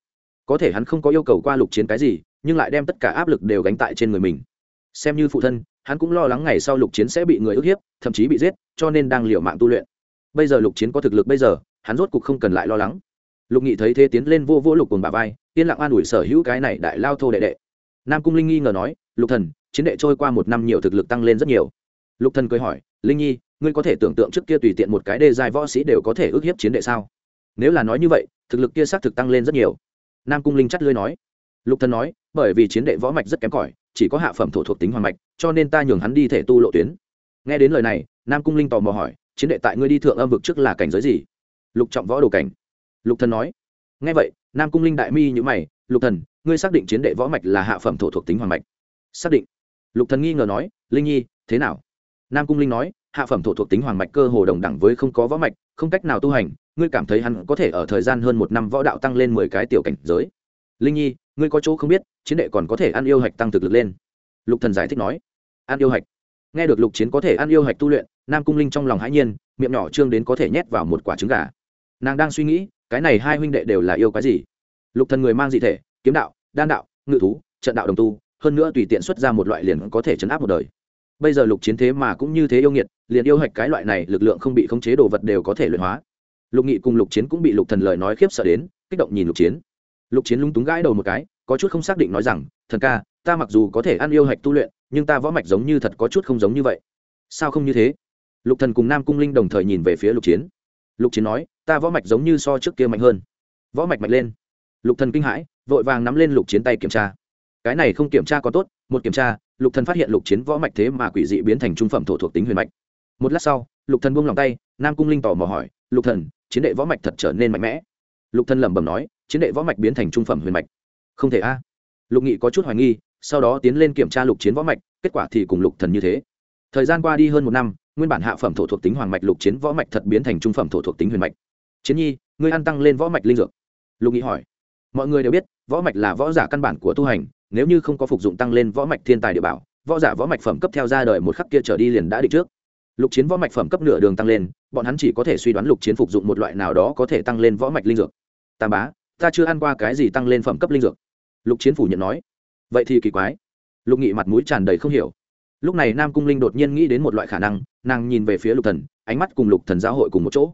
Có thể hắn không có yêu cầu qua lục chiến cái gì, nhưng lại đem tất cả áp lực đều gánh tại trên người mình. Xem như phụ thân, hắn cũng lo lắng ngày sau lục chiến sẽ bị người ức hiếp, thậm chí bị giết, cho nên đang liều mạng tu luyện. Bây giờ lục chiến có thực lực bây giờ, hắn rốt cục không cần lại lo lắng. Lục nghị thấy thế tiến lên vô vô lục cùng bà vai, yên lặng an ủi sở hữu cái này đại lao thô đệ đệ. Nam cung linh nghi ngờ nói, lục thần chiến đệ trôi qua một năm nhiều thực lực tăng lên rất nhiều. Lục thần cười hỏi, linh nhi, ngươi có thể tưởng tượng trước kia tùy tiện một cái đề dài võ sĩ đều có thể ức hiếp chiến đệ sao? Nếu là nói như vậy, thực lực kia xác thực tăng lên rất nhiều. Nam cung linh chắt lưới nói. Lục thần nói, bởi vì chiến đệ võ mạch rất kém cỏi, chỉ có hạ phẩm thổ thuộc tính hoàng mạch, cho nên ta nhường hắn đi thể tu lộ tuyến. Nghe đến lời này, nam cung linh tò mò hỏi, chiến đệ tại ngươi đi thượng âm vực trước là cảnh giới gì? Lục trọng võ đồ cảnh. Lục thần nói, nghe vậy, nam cung linh đại mi như mày, lục thần, ngươi xác định chiến đệ võ mạch là hạ phẩm thổ thuộc tính hoàng mạch? Xác định lục thần nghi ngờ nói, linh nhi, thế nào? Nam cung linh nói, hạ phẩm thổ thuộc tính hoàng mạch cơ hồ đồng đẳng với không có võ mạch, không cách nào tu hành, ngươi cảm thấy hắn có thể ở thời gian hơn một năm võ đạo tăng lên mười cái tiểu cảnh giới? Linh nhi, ngươi có chỗ không biết, chiến đệ còn có thể ăn yêu hạch tăng thực lực lên. Lục thần giải thích nói, ăn yêu hạch. Nghe được lục chiến có thể ăn yêu hạch tu luyện, nam cung linh trong lòng hãi nhiên, miệng nhỏ trương đến có thể nhét vào một quả trứng gà. Nàng đang suy nghĩ, cái này hai huynh đệ đều là yêu cái gì? Lục thần người mang dị thể, kiếm đạo, đan đạo, ngự thú, trận đạo đồng tu hơn nữa tùy tiện xuất ra một loại liền có thể chấn áp một đời. Bây giờ lục chiến thế mà cũng như thế yêu nghiệt, liền yêu hạch cái loại này, lực lượng không bị khống chế đồ vật đều có thể luyện hóa. Lục nghị cùng lục chiến cũng bị lục thần lời nói khiếp sợ đến, kích động nhìn lục chiến. Lục chiến lúng túng gãi đầu một cái, có chút không xác định nói rằng, thần ca, ta mặc dù có thể ăn yêu hạch tu luyện, nhưng ta võ mạch giống như thật có chút không giống như vậy. Sao không như thế? Lục thần cùng nam cung linh đồng thời nhìn về phía lục chiến. Lục chiến nói, ta võ mạch giống như so trước kia mạnh hơn. Võ mạch mạnh lên. Lục thần kinh hãi, vội vàng nắm lên lục chiến tay kiểm tra cái này không kiểm tra có tốt, một kiểm tra, lục thần phát hiện lục chiến võ mạch thế mà quỷ dị biến thành trung phẩm thổ thuộc tính huyền mạch. Một lát sau, lục thần buông lòng tay, nam cung linh tỏ mò hỏi, lục thần, chiến đệ võ mạch thật trở nên mạnh mẽ? Lục thần lẩm bẩm nói, chiến đệ võ mạch biến thành trung phẩm huyền mạch. Không thể a. Lục nghị có chút hoài nghi, sau đó tiến lên kiểm tra lục chiến võ mạch, kết quả thì cùng lục thần như thế. Thời gian qua đi hơn một năm, nguyên bản hạ phẩm thổ thuộc tính hoàng mạch lục chiến võ mạch thật biến thành trung phẩm thổ thuộc tính huyền mạch. Chiến nhi, ngươi ăn tăng lên võ mạch linh dược. Lục nghị hỏi. Mọi người đều biết, võ mạch là võ giả căn bản của tu hành nếu như không có phục dụng tăng lên võ mạch thiên tài địa bảo, võ giả võ mạch phẩm cấp theo ra đời một khắc kia trở đi liền đã định trước. Lục chiến võ mạch phẩm cấp nửa đường tăng lên, bọn hắn chỉ có thể suy đoán lục chiến phục dụng một loại nào đó có thể tăng lên võ mạch linh dược. Tam bá, ta chưa ăn qua cái gì tăng lên phẩm cấp linh dược. Lục chiến phủ nhận nói. Vậy thì kỳ quái. Lục nghị mặt mũi tràn đầy không hiểu. Lúc này nam cung linh đột nhiên nghĩ đến một loại khả năng, nàng nhìn về phía lục thần, ánh mắt cùng lục thần giáo hội cùng một chỗ.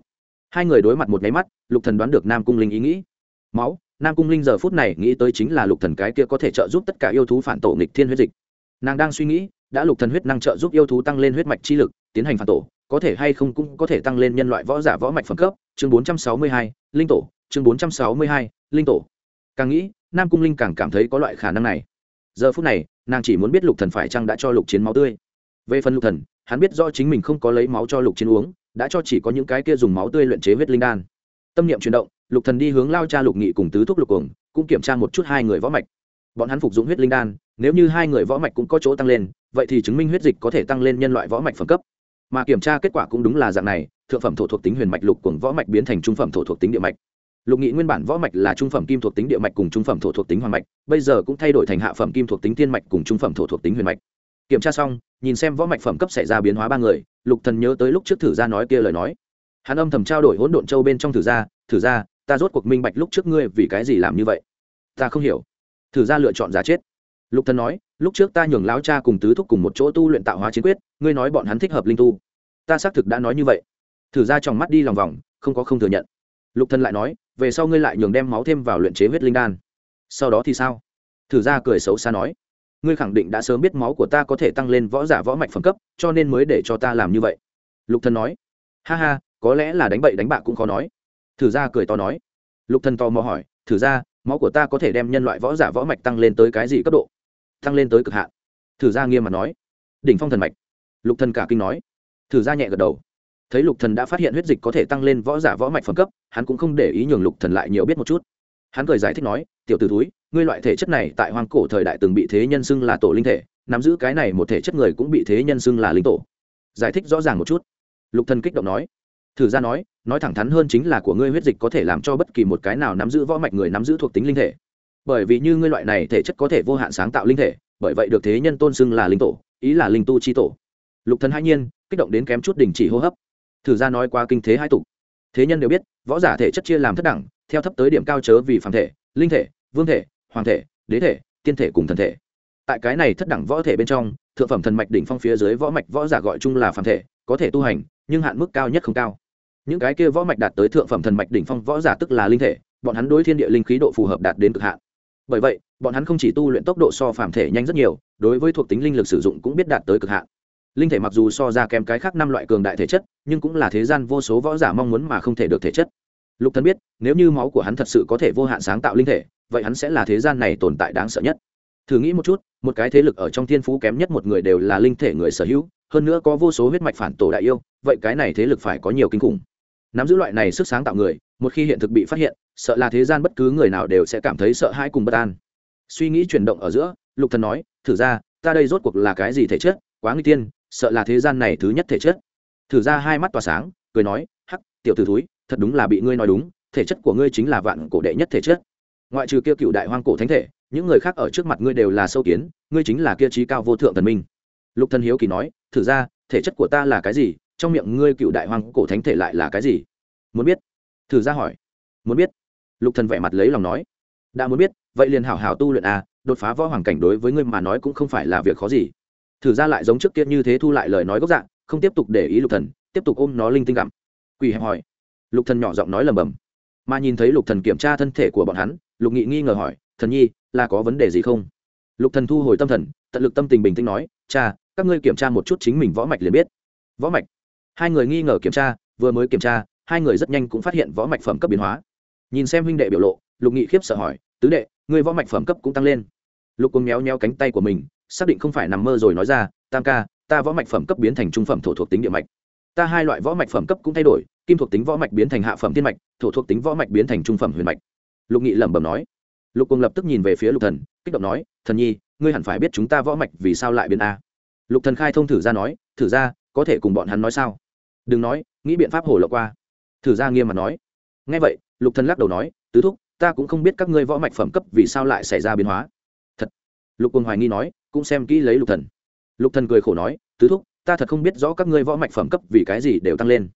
Hai người đối mặt một nháy mắt, lục thần đoán được nam cung linh ý nghĩ. Máu nam cung linh giờ phút này nghĩ tới chính là lục thần cái kia có thể trợ giúp tất cả yêu thú phản tổ nghịch thiên huyết dịch. Nàng đang suy nghĩ đã lục thần huyết năng trợ giúp yêu thú tăng lên huyết mạch chi lực tiến hành phản tổ có thể hay không cũng có thể tăng lên nhân loại võ giả võ mạch phẩm cấp. Chương 462, linh tổ chương 462, linh tổ. Càng nghĩ nam cung linh càng cảm thấy có loại khả năng này. Giờ phút này nàng chỉ muốn biết lục thần phải chăng đã cho lục chiến máu tươi. Về phần lục thần hắn biết do chính mình không có lấy máu cho lục chiến uống đã cho chỉ có những cái kia dùng máu tươi luyện chế huyết linh đan. Tâm niệm chuyển động lục thần đi hướng lao cha lục nghị cùng tứ thúc lục cuồng, cũng kiểm tra một chút hai người võ mạch. Bọn hắn phục dụng huyết linh đan, nếu như hai người võ mạch cũng có chỗ tăng lên, vậy thì chứng minh huyết dịch có thể tăng lên nhân loại võ mạch phẩm cấp. Mà kiểm tra kết quả cũng đúng là dạng này, thượng phẩm thổ thuộc tính huyền mạch lục cuồng võ mạch biến thành trung phẩm thổ thuộc tính địa mạch. Lục nghị nguyên bản võ mạch là trung phẩm kim thuộc tính địa mạch cùng trung phẩm thổ thuộc tính hoàng mạch, bây giờ cũng thay đổi thành hạ phẩm kim thuộc tính thiên mạch cùng trung phẩm thổ thuộc tính huyền mạch. Kiểm tra xong, nhìn xem võ mạch phẩm cấp xảy ra biến hóa ba người, lục thần nhớ tới lúc trước thử ra nói kia lời nói. Hắn âm thầm trao đổi hỗn độn châu bên trong thử ra thử ra ta rốt cuộc minh bạch lúc trước ngươi vì cái gì làm như vậy. Ta không hiểu. Thử ra lựa chọn giả chết. Lục thần nói, lúc trước ta nhường lão cha cùng tứ thúc cùng một chỗ tu luyện tạo hóa chiến quyết, ngươi nói bọn hắn thích hợp linh tu. Ta xác thực đã nói như vậy. Thử ra trong mắt đi lòng vòng, không có không thừa nhận. Lục thần lại nói, về sau ngươi lại nhường đem máu thêm vào luyện chế huyết linh đan. Sau đó thì sao? Thử ra cười xấu xa nói, ngươi khẳng định đã sớm biết máu của ta có thể tăng lên võ giả võ mạch phẩm cấp, cho nên mới để cho ta làm như vậy. Lục thần nói, ha ha, có lẽ là đánh bậy đánh bạ cũng khó nói thử ra cười to nói. Lục thần to mò hỏi, thử ra, máu của ta có thể đem nhân loại võ giả võ mạch tăng lên tới cái gì cấp độ? Tăng lên tới cực hạn. Thử ra nghiêm mặt nói. Đỉnh phong thần mạch. Lục thần cả kinh nói. Thử ra nhẹ gật đầu. Thấy lục thần đã phát hiện huyết dịch có thể tăng lên võ giả võ mạch phẩm cấp, hắn cũng không để ý nhường lục thần lại nhiều biết một chút. Hắn cười giải thích nói, tiểu tử túi ngươi loại thể chất này tại hoang cổ thời đại từng bị thế nhân xưng là tổ linh thể, nắm giữ cái này một thể chất người cũng bị thế nhân xưng là linh tổ. Giải thích rõ ràng một chút. Lục thần kích động nói thử ra nói nói thẳng thắn hơn chính là của ngươi huyết dịch có thể làm cho bất kỳ một cái nào nắm giữ võ mạch người nắm giữ thuộc tính linh thể. Bởi vì như ngươi loại này thể chất có thể vô hạn sáng tạo linh thể, bởi vậy được thế nhân tôn xưng là linh tổ, ý là linh tu chi tổ. Lục thần hai nhiên, kích động đến kém chút đình chỉ hô hấp. Thử ra nói qua kinh thế hai tục. Thế nhân đều biết, võ giả thể chất chia làm thất đẳng, theo thấp tới điểm cao chớ vì phàm thể, linh thể, vương thể, hoàng thể, đế thể, tiên thể cùng thần thể. Tại cái này thất đẳng võ thể bên trong, thượng phẩm thần mạch đỉnh phong phía dưới võ mạch võ giả gọi chung là phàm thể, có thể tu hành, nhưng hạn mức cao nhất không cao những cái kia võ mạch đạt tới thượng phẩm thần mạch đỉnh phong võ giả tức là linh thể, bọn hắn đối thiên địa linh khí độ phù hợp đạt đến cực hạn. Bởi vậy, bọn hắn không chỉ tu luyện tốc độ so phàm thể nhanh rất nhiều, đối với thuộc tính linh lực sử dụng cũng biết đạt tới cực hạn. Linh thể mặc dù so ra kém cái khác năm loại cường đại thể chất, nhưng cũng là thế gian vô số võ giả mong muốn mà không thể được thể chất. Lục thần biết, nếu như máu của hắn thật sự có thể vô hạn sáng tạo linh thể, vậy hắn sẽ là thế gian này tồn tại đáng sợ nhất. Thử nghĩ một chút, một cái thế lực ở trong thiên phú kém nhất một người đều là linh thể người sở hữu, hơn nữa có vô số huyết mạch phản tổ đại yêu, vậy cái này thế lực phải có nhiều kinh khủng nắm giữ loại này sức sáng tạo người, một khi hiện thực bị phát hiện, sợ là thế gian bất cứ người nào đều sẽ cảm thấy sợ hãi cùng bất an. Suy nghĩ chuyển động ở giữa, lục thần nói, thử ra, ta đây rốt cuộc là cái gì thể chất? Quá nguy tiên, sợ là thế gian này thứ nhất thể chất. Thử ra hai mắt tỏa sáng, cười nói, hắc, tiểu t ử thúi, thật đúng là bị ngươi nói đúng, thể chất của ngươi chính là vạn cổ đệ nhất thể chất. Ngoại trừ kia cựu đại hoang cổ thánh thể, những người khác ở trước mặt ngươi đều là sâu kiến, ngươi chính là kia trí cao vô thượng thần minh. Lục thần hiếu kỳ nói, thử ra, thể chất của ta là cái gì? Trong miệng ngươi cựu đại hoàng cổ thánh thể lại là cái gì? Muốn biết? Thử ra hỏi. Muốn biết? Lục thần vẻ mặt lấy lòng nói. Đã muốn biết, vậy liền hảo hảo tu luyện à đột phá võ hoàng cảnh đối với ngươi mà nói cũng không phải là việc khó gì. Thử ra lại giống trước kia như thế thu lại lời nói gốc dạng, không tiếp tục để ý lục thần, tiếp tục ôm nó linh tinh gặm. Quỳ hẹp hỏi. Lục thần nhỏ giọng nói lầm bầm. Mà nhìn thấy lục thần kiểm tra thân thể của bọn hắn, lục nghị nghi ngờ hỏi, thần nhi, là có vấn đề gì không? Lục thần thu hồi tâm thần, tận lực tâm tình bình tĩnh nói, cha, các ngươi kiểm tra một chút chính mình võ mạch liền biết. Võ mạch? Hai người nghi ngờ kiểm tra, vừa mới kiểm tra, hai người rất nhanh cũng phát hiện võ mạch phẩm cấp biến hóa. Nhìn xem huynh đệ biểu lộ, lục nghị khiếp sợ hỏi, tứ đệ người võ mạch phẩm cấp cũng tăng lên? Lục cùng méo méo cánh tay của mình, xác định không phải nằm mơ rồi nói ra, tam ca, ta võ mạch phẩm cấp biến thành trung phẩm thổ thuộc tính địa mạch. Ta hai loại võ mạch phẩm cấp cũng thay đổi, kim thuộc tính võ mạch biến thành hạ phẩm thiên mạch, thổ thuộc tính võ mạch biến thành trung phẩm huyền mạch. Lục nghị lẩm bẩm nói. Lục cùng lập tức nhìn về phía lục thần, kích động nói, thần nhi, ngươi hẳn phải biết chúng ta võ mạch vì sao lại biến a. Lục thần khai thông thử ra nói, thử ra, có thể cùng bọn hắn nói sao? Đừng nói, nghĩ biện pháp hồ lộ qua. Thử ra nghiêm mặt nói. Nghe vậy, lục thần lắc đầu nói, tứ thúc, ta cũng không biết các ngươi võ mạch phẩm cấp vì sao lại xảy ra biến hóa. Thật. Lục quân hoài nghi nói, cũng xem kỹ lấy lục thần. Lục thần cười khổ nói, tứ thúc, ta thật không biết rõ các ngươi võ mạch phẩm cấp vì cái gì đều tăng lên.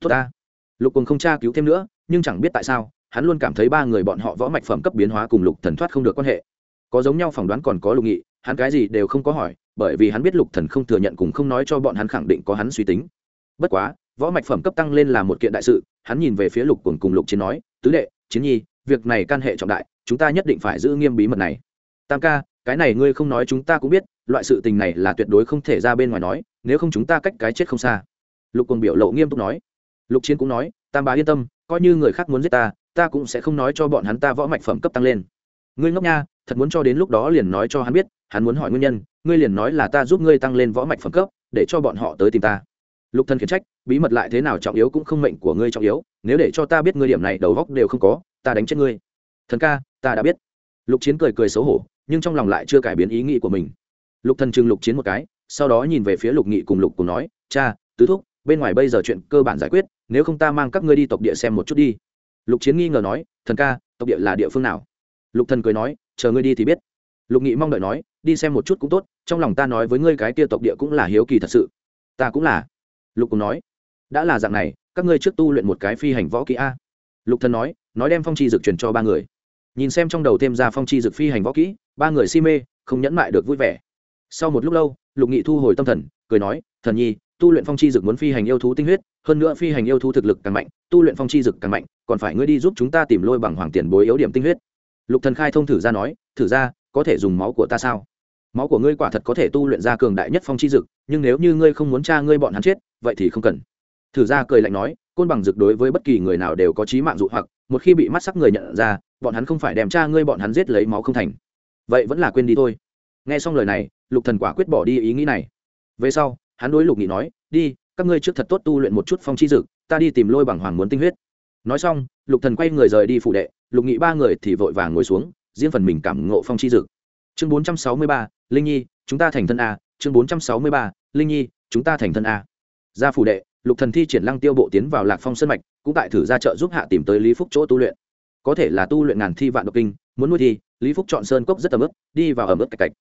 Tốt ta. Lục quân không tra cứu thêm nữa, nhưng chẳng biết tại sao, hắn luôn cảm thấy ba người bọn họ võ mạch phẩm cấp biến hóa cùng lục thần thoát không được quan hệ. Có giống nhau phỏng đoán còn có lục nghị, hắn cái gì đều không có hỏi, bởi vì hắn biết lục thần không thừa nhận cùng không nói cho bọn hắn khẳng định có hắn suy tính bất quá, võ mạch phẩm cấp tăng lên là một kiện đại sự, hắn nhìn về phía lục cùng cùng lục chiến nói, tứ đệ, chiến nhi, việc này can hệ trọng đại, chúng ta nhất định phải giữ nghiêm bí mật này. Tam ca, cái này ngươi không nói chúng ta cũng biết, loại sự tình này là tuyệt đối không thể ra bên ngoài nói, nếu không chúng ta cách cái chết không xa. Lục cùng biểu lộ nghiêm túc nói. Lục chiến cũng nói, tam bá yên tâm, coi như người khác muốn giết ta ta cũng sẽ không nói cho bọn hắn ta võ mạch phẩm cấp tăng lên. Ngươi ngốc nha, thật muốn cho đến lúc đó liền nói cho hắn biết, hắn muốn hỏi nguyên nhân, ngươi liền nói là ta giúp ngươi tăng lên võ mạch phẩm cấp, để cho bọn họ tới tìm ta lục thần khiển trách, bí mật lại thế nào trọng yếu cũng không mệnh của ngươi trọng yếu, nếu để cho ta biết ngươi điểm này đầu góc đều không có, ta đánh chết ngươi. Thần ca, ta đã biết. Lục chiến cười cười xấu hổ, nhưng trong lòng lại chưa cải biến ý nghĩ của mình. Lục thần chừng lục chiến một cái, sau đó nhìn về phía lục nghị cùng lục cùng nói, cha, tứ thúc, bên ngoài bây giờ chuyện cơ bản giải quyết, nếu không ta mang các ngươi đi tộc địa xem một chút đi. Lục chiến nghi ngờ nói, thần ca, tộc địa là địa phương nào? Lục thần cười nói, chờ ngươi đi thì biết. Lục nghị mong đợi nói, đi xem một chút cũng tốt, trong lòng ta nói với ngươi cái kia tộc địa cũng là hiếu kỳ thật sự. Ta cũng là lục cùng nói, đã là dạng này, các ngươi trước tu luyện một cái phi hành võ kỹ a. Lục thần nói nói đem phong chi dược truyền cho ba người. Nhìn xem trong đầu thêm ra phong chi dược phi hành võ kỹ, ba người si mê, không nhẫn mại được vui vẻ. Sau một lúc lâu, lục nghị thu hồi tâm thần, cười nói, thần nhi, tu luyện phong chi dực muốn phi hành yêu thú tinh huyết, hơn nữa phi hành yêu thú thực lực càng mạnh, tu luyện phong chi dực càng mạnh, còn phải ngươi đi giúp chúng ta tìm lôi bằng hoàng tiền bối yếu điểm tinh huyết. Lục thần khai thông thử ra nói, thử ra, có thể dùng máu của ta sao? Máu của ngươi quả thật có thể tu luyện ra cường đại nhất phong chi dực, nhưng nếu như ngươi không muốn cha ngươi bọn hắn chết, vậy thì không cần. Thử ra cười lạnh nói, côn bằng dực đối với bất kỳ người nào đều có trí mạng dụ hoặc, một khi bị mắt sắc người nhận ra, bọn hắn không phải đem cha ngươi bọn hắn giết lấy máu không thành. Vậy vẫn là quên đi thôi. Nghe xong lời này, lục thần quả quyết bỏ đi ý nghĩ này. Về sau, hắn đối lục nghị nói, đi, các ngươi trước thật tốt tu luyện một chút phong chi dực, ta đi tìm lôi bằng hoàng muốn tinh huyết. Nói xong, lục thần quay người rời đi phụ đệ, lục nghị ba người thì vội vàng ngồi xuống, riêng phần mình cảm ngộ phong chi dực chương bốn trăm sáu mươi ba, linh nhi, chúng ta thành thân a, chương bốn trăm sáu mươi ba, linh nhi, chúng ta thành thân a. Gia phủ đệ, lục thần thi triển lăng tiêu bộ tiến vào lạc phong sân mạch, cũng tại thử ra chợ giúp hạ tìm tới lý phúc chỗ tu luyện. Có thể là tu luyện ngàn thi vạn độc kinh, muốn nuôi thi lý phúc chọn sơn cốc rất ấm ức đi vào ẩm ướt cạch cạch.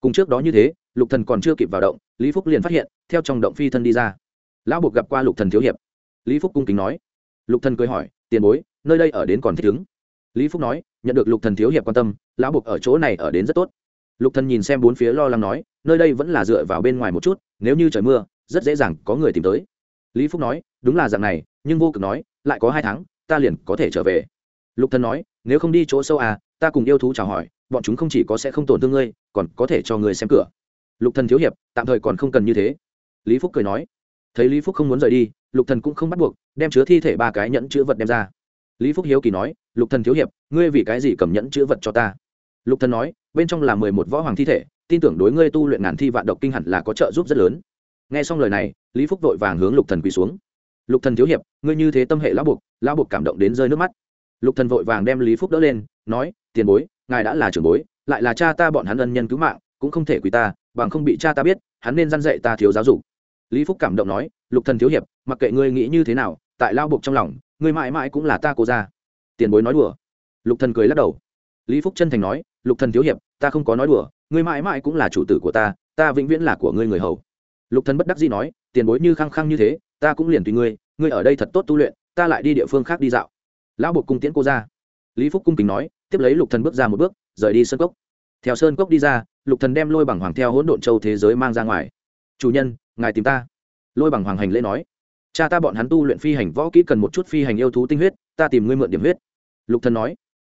Cùng trước đó như thế, lục thần còn chưa kịp vào động, lý phúc liền phát hiện, theo trong động phi thân đi ra. Lão buộc gặp qua lục thần thiếu hiệp. Lý phúc cung kính nói. Lục thần cười hỏi, tiền bối, nơi đây ở đến còn thích ứng? Lý phúc nói nhận được lục thần thiếu hiệp quan tâm, lão buộc ở chỗ này ở đến rất tốt. Lục thần nhìn xem bốn phía lo lắng nói, nơi đây vẫn là dựa vào bên ngoài một chút, nếu như trời mưa, rất dễ dàng có người tìm tới. Lý phúc nói, đúng là dạng này, nhưng vô cực nói, lại có hai tháng, ta liền có thể trở về. Lục thần nói, nếu không đi chỗ sâu à ta cùng yêu thú chào hỏi, bọn chúng không chỉ có sẽ không tổn thương ngươi, còn có thể cho ngươi xem cửa. Lục thần thiếu hiệp, tạm thời còn không cần như thế. Lý phúc cười nói, thấy lý phúc không muốn rời đi, lục thần cũng không bắt buộc, đem chứa thi thể ba cái nhẫn chứa vật đem ra lý phúc hiếu kỳ nói, lục thần thiếu hiệp, ngươi vì cái gì cầm nhẫn chữ vật cho ta? Lục thần nói, bên trong là mười một võ hoàng thi thể, tin tưởng đối ngươi tu luyện ngàn thi vạn độc kinh hẳn là có trợ giúp rất lớn. Nghe xong lời này, lý phúc vội vàng hướng lục thần quỳ xuống. Lục thần thiếu hiệp, ngươi như thế tâm hệ lão buộc lão buộc cảm động đến rơi nước mắt. Lục thần vội vàng đem lý phúc đỡ lên, nói, tiền bối, ngài đã là trưởng bối, lại là cha ta bọn hắn ân nhân cứu mạng, cũng không thể quỳ ta, bằng không bị cha ta biết, hắn nên dăn dạy ta thiếu giáo dục. Lý phúc cảm động nói, lục thần thiếu hiệp, mặc kệ ngươi nghĩ như thế nào, tại lao buộc trong lòng ngươi mãi mãi cũng là ta cố ra tiền bối nói đùa. Lục thần cười lắc đầu. Lý phúc chân thành nói, lục thần thiếu hiệp, ta không có nói đùa, ngươi mãi mãi cũng là chủ tử của ta ta vĩnh viễn là của ngươi người hầu. Lục thần bất đắc dĩ nói, tiền bối như khăng khăng như thế, ta cũng liền tùy ngươi ngươi ở đây thật tốt tu luyện, ta lại đi địa phương khác đi dạo. Lão buộc cung tiễn cô ra lý phúc cung kính nói, tiếp lấy lục thần bước ra một bước, rời đi sơn cốc. Theo sơn cốc đi ra, lục thần đem lôi bằng hoàng theo hỗn độn châu thế giới mang ra ngoài. Chủ nhân, ngài tìm ta. Lôi bằng hoàng hành lễ nói cha ta bọn hắn tu luyện phi hành võ kỹ cần một chút phi hành yêu thú tinh huyết, ta tìm ngươi mượn điểm huyết. Lục thần nói.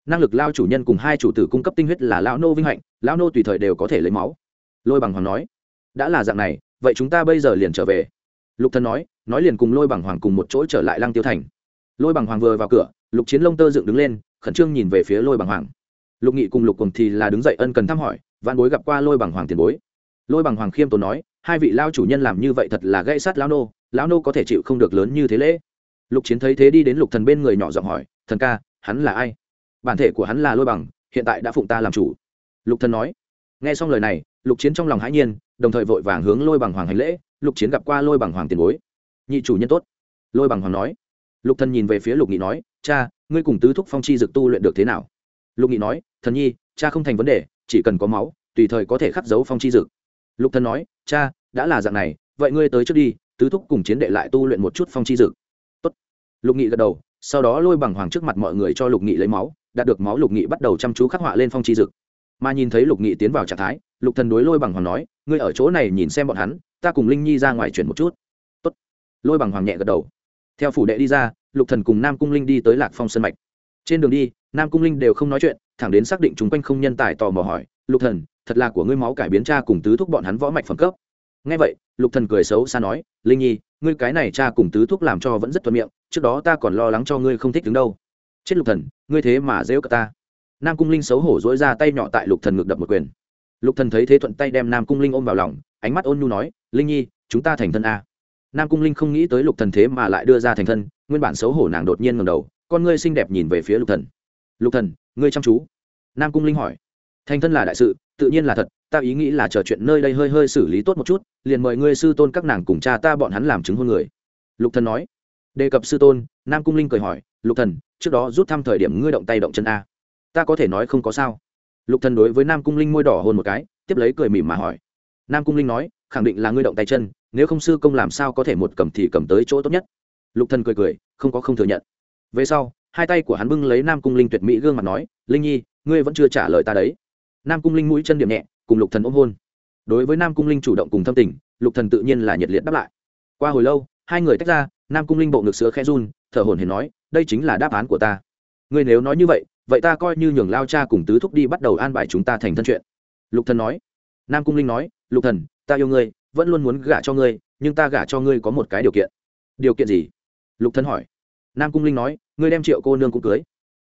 Năng lực lao chủ nhân cùng hai chủ tử cung cấp tinh huyết là lão nô vinh hạnh, lão nô tùy thời đều có thể lấy máu. Lôi bằng hoàng nói. Đã là dạng này, vậy chúng ta bây giờ liền trở về. Lục thần nói. Nói liền cùng lôi bằng hoàng cùng một chỗ trở lại lăng tiêu thành. Lôi bằng hoàng vừa vào cửa, lục chiến lông tơ dựng đứng lên, khẩn trương nhìn về phía lôi bằng hoàng. Lục nghị cùng lục cùng thì là đứng dậy ân cần thăm hỏi văn bối gặp qua lôi bằng hoàng tiền bối. Lôi bằng hoàng khiêm tốn nói hai vị lao chủ nhân làm như vậy thật là gây sát lão nô lão nô có thể chịu không được lớn như thế lễ. Lục chiến thấy thế đi đến lục thần bên người nhỏ giọng hỏi, thần ca, hắn là ai? Bản thể của hắn là lôi bằng, hiện tại đã phụng ta làm chủ. Lục thần nói. Nghe xong lời này, lục chiến trong lòng hãi nhiên, đồng thời vội vàng hướng lôi bằng hoàng hành lễ, lục chiến gặp qua lôi bằng hoàng tiền bối. Nhị chủ nhân tốt. Lôi bằng hoàng nói. Lục thần nhìn về phía lục nghị nói, cha, ngươi cùng tứ thúc phong chi dực tu luyện được thế nào? Lục nghị nói, thần nhi, cha không thành vấn đề, chỉ cần có máu, tùy thời có thể khắc dấu phong chi dực. Lục thần nói cha, đã là dạng này, vậy ngươi tới trước đi, tứ thúc cùng chiến đệ lại tu luyện một chút phong chi dực. Tốt. Lục nghị gật đầu, sau đó lôi bằng hoàng trước mặt mọi người cho lục nghị lấy máu, đạt được máu lục nghị bắt đầu chăm chú khắc họa lên phong chi dực. Mà nhìn thấy lục nghị tiến vào trạng thái, lục thần đối lôi bằng hoàng nói, ngươi ở chỗ này nhìn xem bọn hắn, ta cùng linh nhi ra ngoài chuyển một chút. Tốt. Lôi bằng hoàng nhẹ gật đầu. Theo phủ đệ đi ra, lục thần cùng nam cung linh đi tới lạc phong sân mạch. Trên đường đi, nam cung linh đều không nói chuyện, thẳng đến xác định chúng quanh không nhân tài tò mò hỏi, lục thần thật là của ngươi máu cải biến cha cùng tứ thúc bọn hắn võ mạch phẩm cấp. Nghe vậy, lục thần cười xấu xa nói, linh nhi, ngươi cái này cha cùng tứ thúc làm cho vẫn rất thuận miệng, trước đó ta còn lo lắng cho ngươi không thích đứng đâu. Chết lục thần, ngươi thế mà dễ cả ta. Nam cung linh xấu hổ dỗi ra tay nhỏ tại lục thần ngược đập một quyền. Lục thần thấy thế thuận tay đem nam cung linh ôm vào lòng, ánh mắt ôn nhu nói, linh nhi, chúng ta thành thân a. Nam cung linh không nghĩ tới lục thần thế mà lại đưa ra thành thân, nguyên bản xấu hổ nàng đột nhiên ngẩng đầu, con ngươi xinh đẹp nhìn về phía lục thần. Lục thần, ngươi chăm chú. Nam cung linh hỏi thành thân là đại sự, tự nhiên là thật, ta ý nghĩ là chờ chuyện nơi đây hơi hơi xử lý tốt một chút, liền mời ngươi sư tôn các nàng cùng cha ta bọn hắn làm chứng hôn người. Lục thần nói. Đề cập sư tôn, nam cung linh cười hỏi, lục thần, trước đó rút thăm thời điểm ngươi động tay động chân a. Ta có thể nói không có sao. Lục thần đối với nam cung linh môi đỏ hôn một cái, tiếp lấy cười mỉm mà hỏi. Nam cung linh nói, khẳng định là ngươi động tay chân, nếu không sư công làm sao có thể một cầm thì cầm tới chỗ tốt nhất. Lục thần cười cười, không có không thừa nhận. Về sau, hai tay của hắn bưng lấy nam cung linh tuyệt mỹ gương mặt nói, linh nhi, ngươi vẫn chưa trả lời ta đấy nam cung linh mũi chân điểm nhẹ, cùng lục thần ôm hôn. Đối với nam cung linh chủ động cùng thâm tình, lục thần tự nhiên là nhiệt liệt đáp lại. Qua hồi lâu, hai người tách ra, nam cung linh bộ ngực sữa khẽ run, thở hổn hển nói, đây chính là đáp án của ta. Ngươi nếu nói như vậy vậy ta coi như nhường lao cha cùng tứ thúc đi bắt đầu an bài chúng ta thành thân chuyện. Lục thần nói. Nam cung linh nói, lục thần, ta yêu ngươi, vẫn luôn muốn gả cho ngươi, nhưng ta gả cho ngươi có một cái điều kiện. Điều kiện gì? Lục thần hỏi. Nam cung linh nói, ngươi đem triệu cô nương cũng cưới.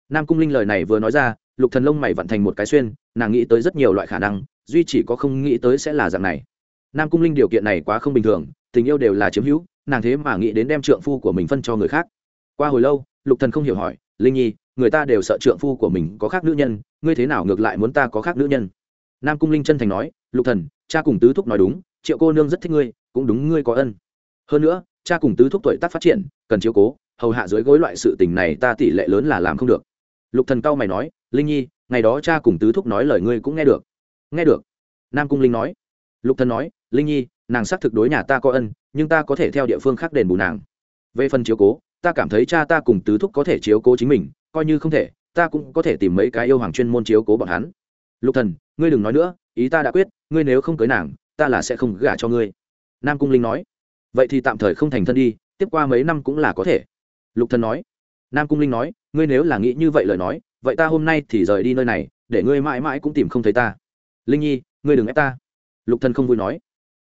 Nam cung linh lời này vừa nói ra lục thần lông mày vận thành một cái xuyên, nàng nghĩ tới rất nhiều loại khả năng, duy chỉ có không nghĩ tới sẽ là dạng này. Nam cung linh điều kiện này quá không bình thường, tình yêu đều là chiếm hữu, nàng thế mà nghĩ đến đem trượng phu của mình phân cho người khác. Qua hồi lâu, lục thần không hiểu hỏi, linh nhi, người ta đều sợ trượng phu của mình có khác nữ nhân, ngươi thế nào ngược lại muốn ta có khác nữ nhân? Nam cung linh chân thành nói, lục thần, cha cùng tứ thúc nói đúng, triệu cô nương rất thích ngươi, cũng đúng ngươi có ân. Hơn nữa, cha cùng tứ thúc tuổi tác phát triển, cần chiếu cố, hầu hạ dưới gối loại sự tình này ta tỷ lệ lớn là làm không được. Lục thần cao mày nói linh nhi, ngày đó cha cùng tứ thúc nói lời ngươi cũng nghe được. Nghe được. Nam cung linh nói. Lục thần nói, linh nhi, nàng xác thực đối nhà ta có ân, nhưng ta có thể theo địa phương khác đền bù nàng. Về phần chiếu cố, ta cảm thấy cha ta cùng tứ thúc có thể chiếu cố chính mình, coi như không thể, ta cũng có thể tìm mấy cái yêu hoàng chuyên môn chiếu cố bọn hắn. Lục thần, ngươi đừng nói nữa, ý ta đã quyết, ngươi nếu không cưới nàng, ta là sẽ không gả cho ngươi. Nam cung linh nói. Vậy thì tạm thời không thành thân đi, tiếp qua mấy năm cũng là có thể. Lục thần nói. Nam cung linh nói, ngươi nếu là nghĩ như vậy lời nói vậy ta hôm nay thì rời đi nơi này để ngươi mãi mãi cũng tìm không thấy ta. Linh nhi ngươi đừng ép ta. Lục thần không vui nói.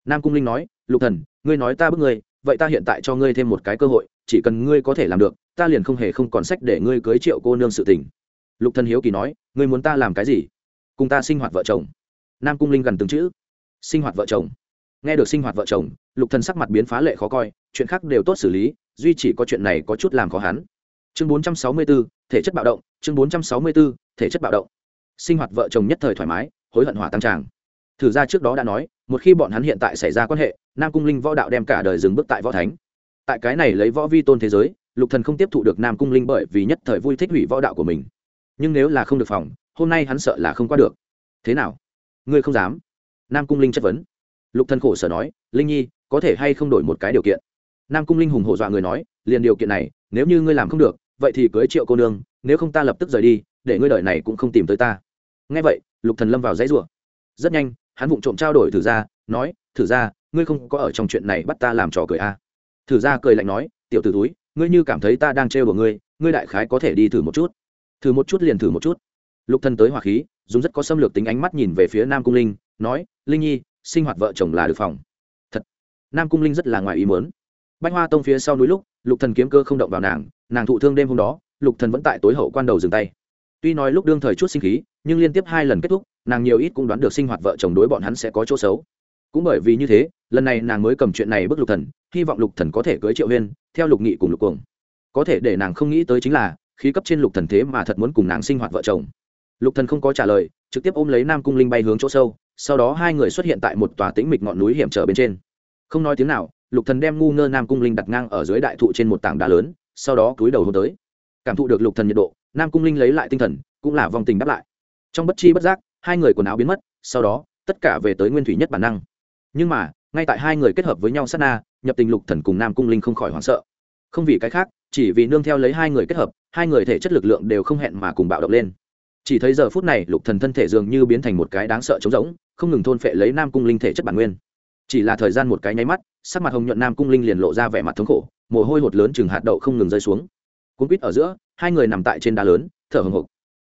Nam cung linh nói lục thần ngươi nói ta bức ngươi vậy ta hiện tại cho ngươi thêm một cái cơ hội chỉ cần ngươi có thể làm được ta liền không hề không còn sách để ngươi cưới triệu cô nương sự tình. Lục thần hiếu kỳ nói ngươi muốn ta làm cái gì? Cùng ta sinh hoạt vợ chồng. Nam cung linh gần từng chữ. Sinh hoạt vợ chồng. Nghe được sinh hoạt vợ chồng lục thần sắc mặt biến phá lệ khó coi chuyện khác đều tốt xử lý duy chỉ có chuyện này có chút làm khó hắn. Chương 464, thể chất bạo động chương 464, thể chất bạo động. Sinh hoạt vợ chồng nhất thời thoải mái hối hận hỏa tăng tràng. Thử ra trước đó đã nói một khi bọn hắn hiện tại xảy ra quan hệ nam cung linh võ đạo đem cả đời dừng bước tại võ thánh. Tại cái này lấy võ vi tôn thế giới lục thần không tiếp thụ được nam cung linh bởi vì nhất thời vui thích hủy võ đạo của mình. Nhưng nếu là không được phòng hôm nay hắn sợ là không qua được. Thế nào? Ngươi không dám? Nam cung linh chất vấn. Lục thần khổ sở nói linh nhi có thể hay không đổi một cái điều kiện? Nam cung linh hùng hổ dọa người nói liền điều kiện này nếu như ngươi làm không được vậy thì cưới triệu cô nương nếu không ta lập tức rời đi, để ngươi đợi này cũng không tìm tới ta. Nghe vậy, lục thần lâm vào dãy rủa. Rất nhanh, hắn vụng trộm trao đổi thử ra, nói, thử ra, ngươi không có ở trong chuyện này bắt ta làm trò cười a à. thử ra cười lạnh nói, tiểu t ử túi ngươi như cảm thấy ta đang trêu của ngươi ngươi đại khái có thể đi thử một chút. Thử một chút liền thử một chút. Lục thân tới hỏa khí, dùng rất có xâm lược tính ánh mắt nhìn về phía nam cung linh, nói, linh nhi, sinh hoạt vợ chồng là được phòng. Thật, nam cung linh rất là ngoài ý mớn bách hoa tông phía sau núi lúc, lục thần kiếm cơ không động vào nàng nàng thụ thương đêm hôm đó lục thần vẫn tại tối hậu quan đầu dừng tay. Tuy nói lúc đương thời chút sinh khí, nhưng liên tiếp hai lần kết thúc, nàng nhiều ít cũng đoán được sinh hoạt vợ chồng đối bọn hắn sẽ có chỗ xấu. Cũng bởi vì như thế, lần này nàng mới cầm chuyện này bức lục thần, hy vọng lục thần có thể cưới triệu huyên, theo lục nghị cùng lục cuồng. Có thể để nàng không nghĩ tới chính là, khí cấp trên lục thần thế mà thật muốn cùng nàng sinh hoạt vợ chồng. Lục thần không có trả lời, trực tiếp ôm lấy nam cung linh bay hướng chỗ sâu, sau đó hai người xuất hiện tại một tòa tĩnh mịch ngọn núi hiểm trở bên trên. Không nói tiếng nào, lục thần đem ngu ngơ nam cung linh đặt ngang ở dưới đại thụ trên một tảng đá lớn, sau đó cúi đầu hôn tới cảm thụ được lục thần nhiệt độ, nam cung linh lấy lại tinh thần, cũng là vòng tình đáp lại. Trong bất chi bất giác, hai người quần áo biến mất, sau đó, tất cả về tới nguyên thủy nhất bản năng. Nhưng mà, ngay tại hai người kết hợp với nhau sát na, nhập tình lục thần cùng nam cung linh không khỏi hoảng sợ. Không vì cái khác, chỉ vì nương theo lấy hai người kết hợp, hai người thể chất lực lượng đều không hẹn mà cùng bạo động lên. Chỉ thấy giờ phút này, lục thần thân thể dường như biến thành một cái đáng sợ trống rỗng, không ngừng thôn phệ lấy nam cung linh thể chất bản nguyên. Chỉ là thời gian một cái nháy mắt, sắc mặt hồng nhuận nam cung linh liền lộ ra vẻ mặt thống khổ, mồ hôi hột lớn chừng hạt đậu không ngừng rơi xuống cuốn quýt ở giữa hai người nằm tại trên đá lớn thở hồng hộc.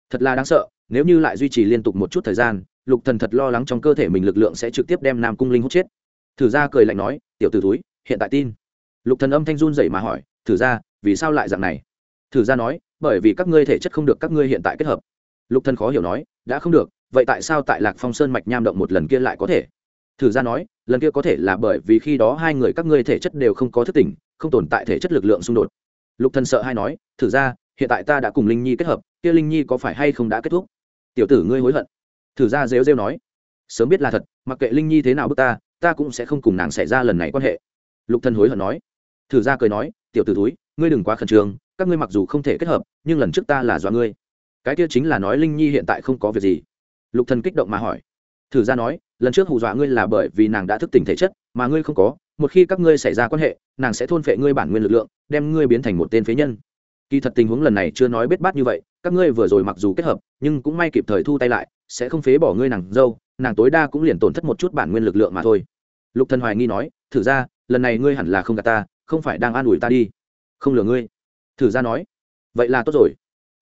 Thật là đáng sợ nếu như lại duy trì liên tục một chút thời gian lục thần thật lo lắng trong cơ thể mình lực lượng sẽ trực tiếp đem nam cung linh hút chết. Thử ra cười lạnh nói tiểu tử thúi, hiện tại tin. Lục thần âm thanh run rẩy mà hỏi thử ra vì sao lại dạng này? Thử ra nói bởi vì các ngươi thể chất không được các ngươi hiện tại kết hợp. Lục thần khó hiểu nói đã không được vậy tại sao tại lạc phong sơn mạch nham động một lần kia lại có thể? Thử ra nói lần kia có thể là bởi vì khi đó hai người các ngươi thể chất đều không có thức tỉnh không tồn tại thể chất lực lượng xung đột lục thần sợ hay nói, thử ra, hiện tại ta đã cùng linh nhi kết hợp, kia linh nhi có phải hay không đã kết thúc? Tiểu tử ngươi hối hận. Thử ra rêu rêu nói, sớm biết là thật, mặc kệ linh nhi thế nào bước ta ta cũng sẽ không cùng nàng xảy ra lần này quan hệ. Lục thần hối hận nói, thử ra cười nói, tiểu tử túi ngươi đừng quá khẩn trương, các ngươi mặc dù không thể kết hợp, nhưng lần trước ta là do ngươi. Cái kia chính là nói linh nhi hiện tại không có việc gì. Lục thần kích động mà hỏi, thử ra nói, lần trước hù dọa ngươi là bởi vì nàng đã thức tỉnh thể chất, mà ngươi không có một khi các ngươi xảy ra quan hệ, nàng sẽ thôn phệ ngươi bản nguyên lực lượng, đem ngươi biến thành một tên phế nhân. Kỳ thật tình huống lần này chưa nói bết bát như vậy, các ngươi vừa rồi mặc dù kết hợp, nhưng cũng may kịp thời thu tay lại, sẽ không phế bỏ ngươi nàng dâu, nàng tối đa cũng liền tổn thất một chút bản nguyên lực lượng mà thôi. Lục thần hoài nghi nói, thử ra, lần này ngươi hẳn là không gạt ta, không phải đang an ủi ta đi. Không lừa ngươi. Thử ra nói, vậy là tốt rồi.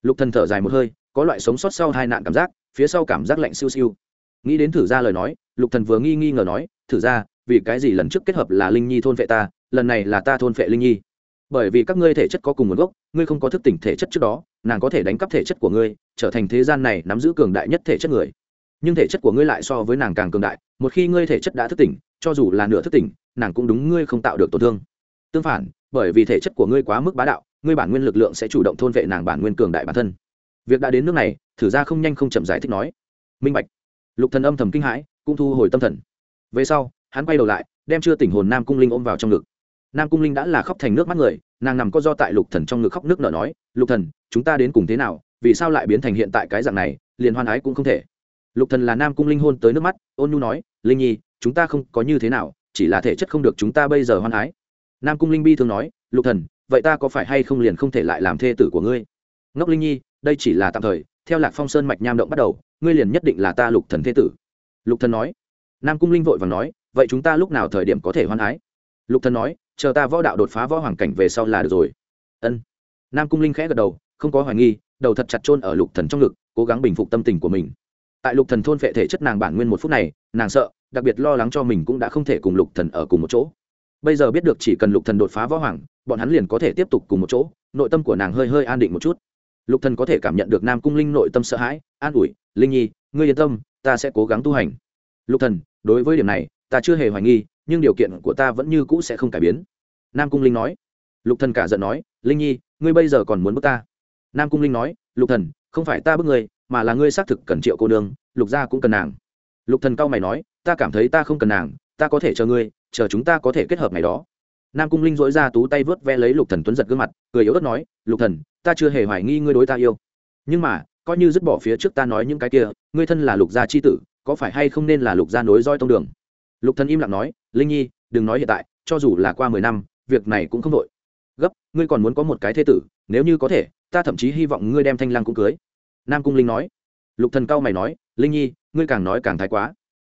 Lục thần thở dài một hơi, có loại sống sót sau hai nạn cảm giác, phía sau cảm giác lạnh siêu siêu. Nghĩ đến thử ra lời nói, lục thần vừa nghi nghi ngờ nói, thử ra vì cái gì lần trước kết hợp là linh nhi thôn vệ ta, lần này là ta thôn vệ linh nhi. Bởi vì các ngươi thể chất có cùng nguồn gốc, ngươi không có thức tỉnh thể chất trước đó, nàng có thể đánh cắp thể chất của ngươi, trở thành thế gian này nắm giữ cường đại nhất thể chất người. Nhưng thể chất của ngươi lại so với nàng càng cường đại, một khi ngươi thể chất đã thức tỉnh, cho dù là nửa thức tỉnh, nàng cũng đúng ngươi không tạo được tổn thương. Tương phản, bởi vì thể chất của ngươi quá mức bá đạo, ngươi bản nguyên lực lượng sẽ chủ động thôn vệ nàng bản nguyên cường đại bản thân. Việc đã đến nước này, thử ra không nhanh không chậm giải thích nói. Minh bạch. Lục thần âm thầm kinh hãi, cũng thu hồi tâm thần. Về sau hắn quay đầu lại, đem chưa tỉnh hồn nam cung linh ôm vào trong ngực. Nam cung linh đã là khóc thành nước mắt người, nàng nằm co do tại lục thần trong ngực khóc nước nở nói, lục thần, chúng ta đến cùng thế nào, vì sao lại biến thành hiện tại cái dạng này, liền hoan ái cũng không thể. Lục thần là nam cung linh hôn tới nước mắt, ôn nhu nói, linh nhi, chúng ta không có như thế nào, chỉ là thể chất không được chúng ta bây giờ hoan ái. Nam cung linh bi thường nói, lục thần, vậy ta có phải hay không liền không thể lại làm thê tử của ngươi? Ngốc linh nhi, đây chỉ là tạm thời, theo lạc phong sơn mạch nham động bắt đầu, ngươi liền nhất định là ta lục thần thế tử. Lục thần nói. Nam cung linh vội vàng nói vậy chúng ta lúc nào thời điểm có thể hoan hái? Lục thần nói, chờ ta võ đạo đột phá võ hoàng cảnh về sau là được rồi. Ân. Nam cung linh khẽ gật đầu, không có hoài nghi, đầu thật chặt chôn ở lục thần trong ngực, cố gắng bình phục tâm tình của mình. Tại lục thần thôn phệ thể chất nàng bản nguyên một phút này, nàng sợ, đặc biệt lo lắng cho mình cũng đã không thể cùng lục thần ở cùng một chỗ. Bây giờ biết được chỉ cần lục thần đột phá võ hoàng, bọn hắn liền có thể tiếp tục cùng một chỗ, nội tâm của nàng hơi hơi an định một chút. Lục thần có thể cảm nhận được nam cung linh nội tâm sợ hãi, an ủi, linh nhi, ngươi yên tâm, ta sẽ cố gắng tu hành. Lục thần, đối với điểm này ta chưa hề hoài nghi, nhưng điều kiện của ta vẫn như cũ sẽ không cải biến. Nam cung linh nói. Lục thần cả giận nói, linh nhi, ngươi bây giờ còn muốn bước ta? Nam cung linh nói, lục thần, không phải ta bước ngươi, mà là ngươi xác thực cần triệu cô nương, lục gia cũng cần nàng. Lục thần cao mày nói, ta cảm thấy ta không cần nàng, ta có thể chờ ngươi, chờ chúng ta có thể kết hợp ngày đó. Nam cung linh dỗi ra tú tay vớt ve lấy lục thần tuấn giật gương mặt, cười yếu ớt nói, lục thần, ta chưa hề hoài nghi ngươi đối ta yêu. Nhưng mà, coi như dứt bỏ phía trước ta nói những cái kia, ngươi thân là lục gia chi tử, có phải hay không nên là lục gia nối roi tông đường? Lục thần im lặng nói, linh nhi, đừng nói hiện tại, cho dù là qua mười năm, việc này cũng không đổi. gấp, ngươi còn muốn có một cái thế tử, nếu như có thể, ta thậm chí hy vọng ngươi đem thanh Lang cũng cưới. Nam cung linh nói. Lục thần cao mày nói, linh nhi, ngươi càng nói càng thái quá.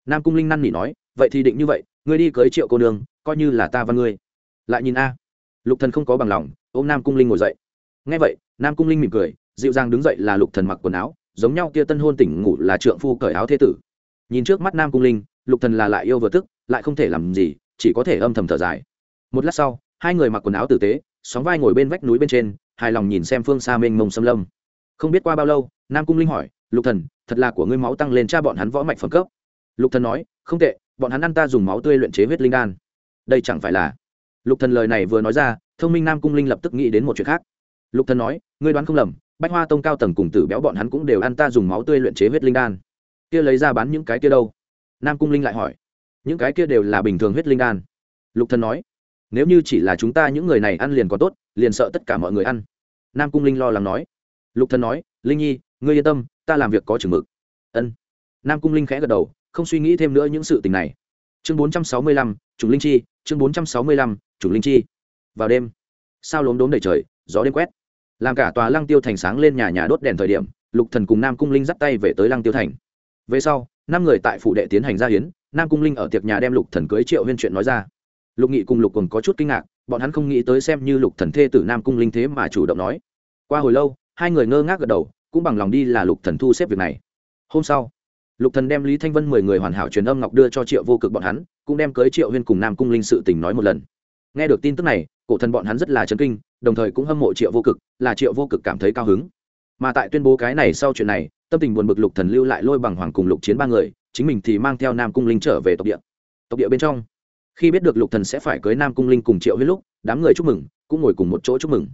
Nam cung linh năn nỉ nói, vậy thì định như vậy, ngươi đi cưới triệu cô nương, coi như là ta và ngươi. Lại nhìn a. Lục thần không có bằng lòng, ôm nam cung linh ngồi dậy. Nghe vậy, nam cung linh mỉm cười, dịu dàng đứng dậy là lục thần mặc quần áo, giống nhau kia tân hôn tỉnh ngủ là trượng phu cởi áo thế tử. Nhìn trước mắt nam cung linh lục thần là lại yêu vừa tức, lại không thể làm gì, chỉ có thể âm thầm thở dài. Một lát sau, hai người mặc quần áo tử tế, sóng vai ngồi bên vách núi bên trên, hài lòng nhìn xem phương xa mênh mông xâm lâm. Không biết qua bao lâu, nam cung linh hỏi, lục thần, thật là của ngươi máu tăng lên cha bọn hắn võ mạch phẩm cấp? Lục thần nói, không tệ, bọn hắn ăn ta dùng máu tươi luyện chế huyết linh đan. Đây chẳng phải là lục thần lời này vừa nói ra, thông minh nam cung linh lập tức nghĩ đến một chuyện khác. Lục thần nói, ngươi đoán không lầm, bách hoa tông cao tầng cùng tử béo bọn hắn cũng đều ăn ta dùng máu tươi luyện chế huyết linh đan. Kia lấy ra bán những cái kia đâu? Nam cung linh lại hỏi, những cái kia đều là bình thường huyết linh đan. Lục thần nói, nếu như chỉ là chúng ta những người này ăn liền có tốt, liền sợ tất cả mọi người ăn. Nam cung linh lo lắng nói. Lục thần nói, linh nhi, ngươi yên tâm, ta làm việc có chừng mực. Ân. Nam cung linh khẽ gật đầu, không suy nghĩ thêm nữa những sự tình này. Chương bốn trăm sáu mươi lăm, Trùng linh chi, chương bốn trăm sáu mươi lăm, Trùng linh chi. Vào đêm, sao lốm đốm đầy trời, gió đêm quét. Làm cả tòa lăng tiêu thành sáng lên nhà nhà đốt đèn thời điểm, lục thần cùng nam cung linh dắt tay về tới lăng tiêu thành. Về sau năm người tại phủ đệ tiến hành gia hiến, nam cung linh ở tiệc nhà đem lục thần cưới triệu huyên chuyện nói ra. Lục nghị cùng lục cùng có chút kinh ngạc, bọn hắn không nghĩ tới xem như lục thần thê tử nam cung linh thế mà chủ động nói. Qua hồi lâu, hai người ngơ ngác gật đầu, cũng bằng lòng đi là lục thần thu xếp việc này. Hôm sau, lục thần đem lý thanh vân mười người hoàn hảo truyền âm ngọc đưa cho triệu vô cực bọn hắn, cũng đem cưới triệu huyên cùng nam cung linh sự tình nói một lần. Nghe được tin tức này, cổ thần bọn hắn rất là chấn kinh, đồng thời cũng hâm mộ triệu vô cực, là triệu vô cực cảm thấy cao hứng. Mà tại tuyên bố cái này sau chuyện này tâm tình buồn bực lục thần lưu lại lôi bằng hoàng cùng lục chiến ba người, chính mình thì mang theo nam cung linh trở về tộc địa. Tộc địa bên trong. Khi biết được lục thần sẽ phải cưới nam cung linh cùng triệu huyết lúc, đám người chúc mừng, cũng ngồi cùng một chỗ chúc mừng.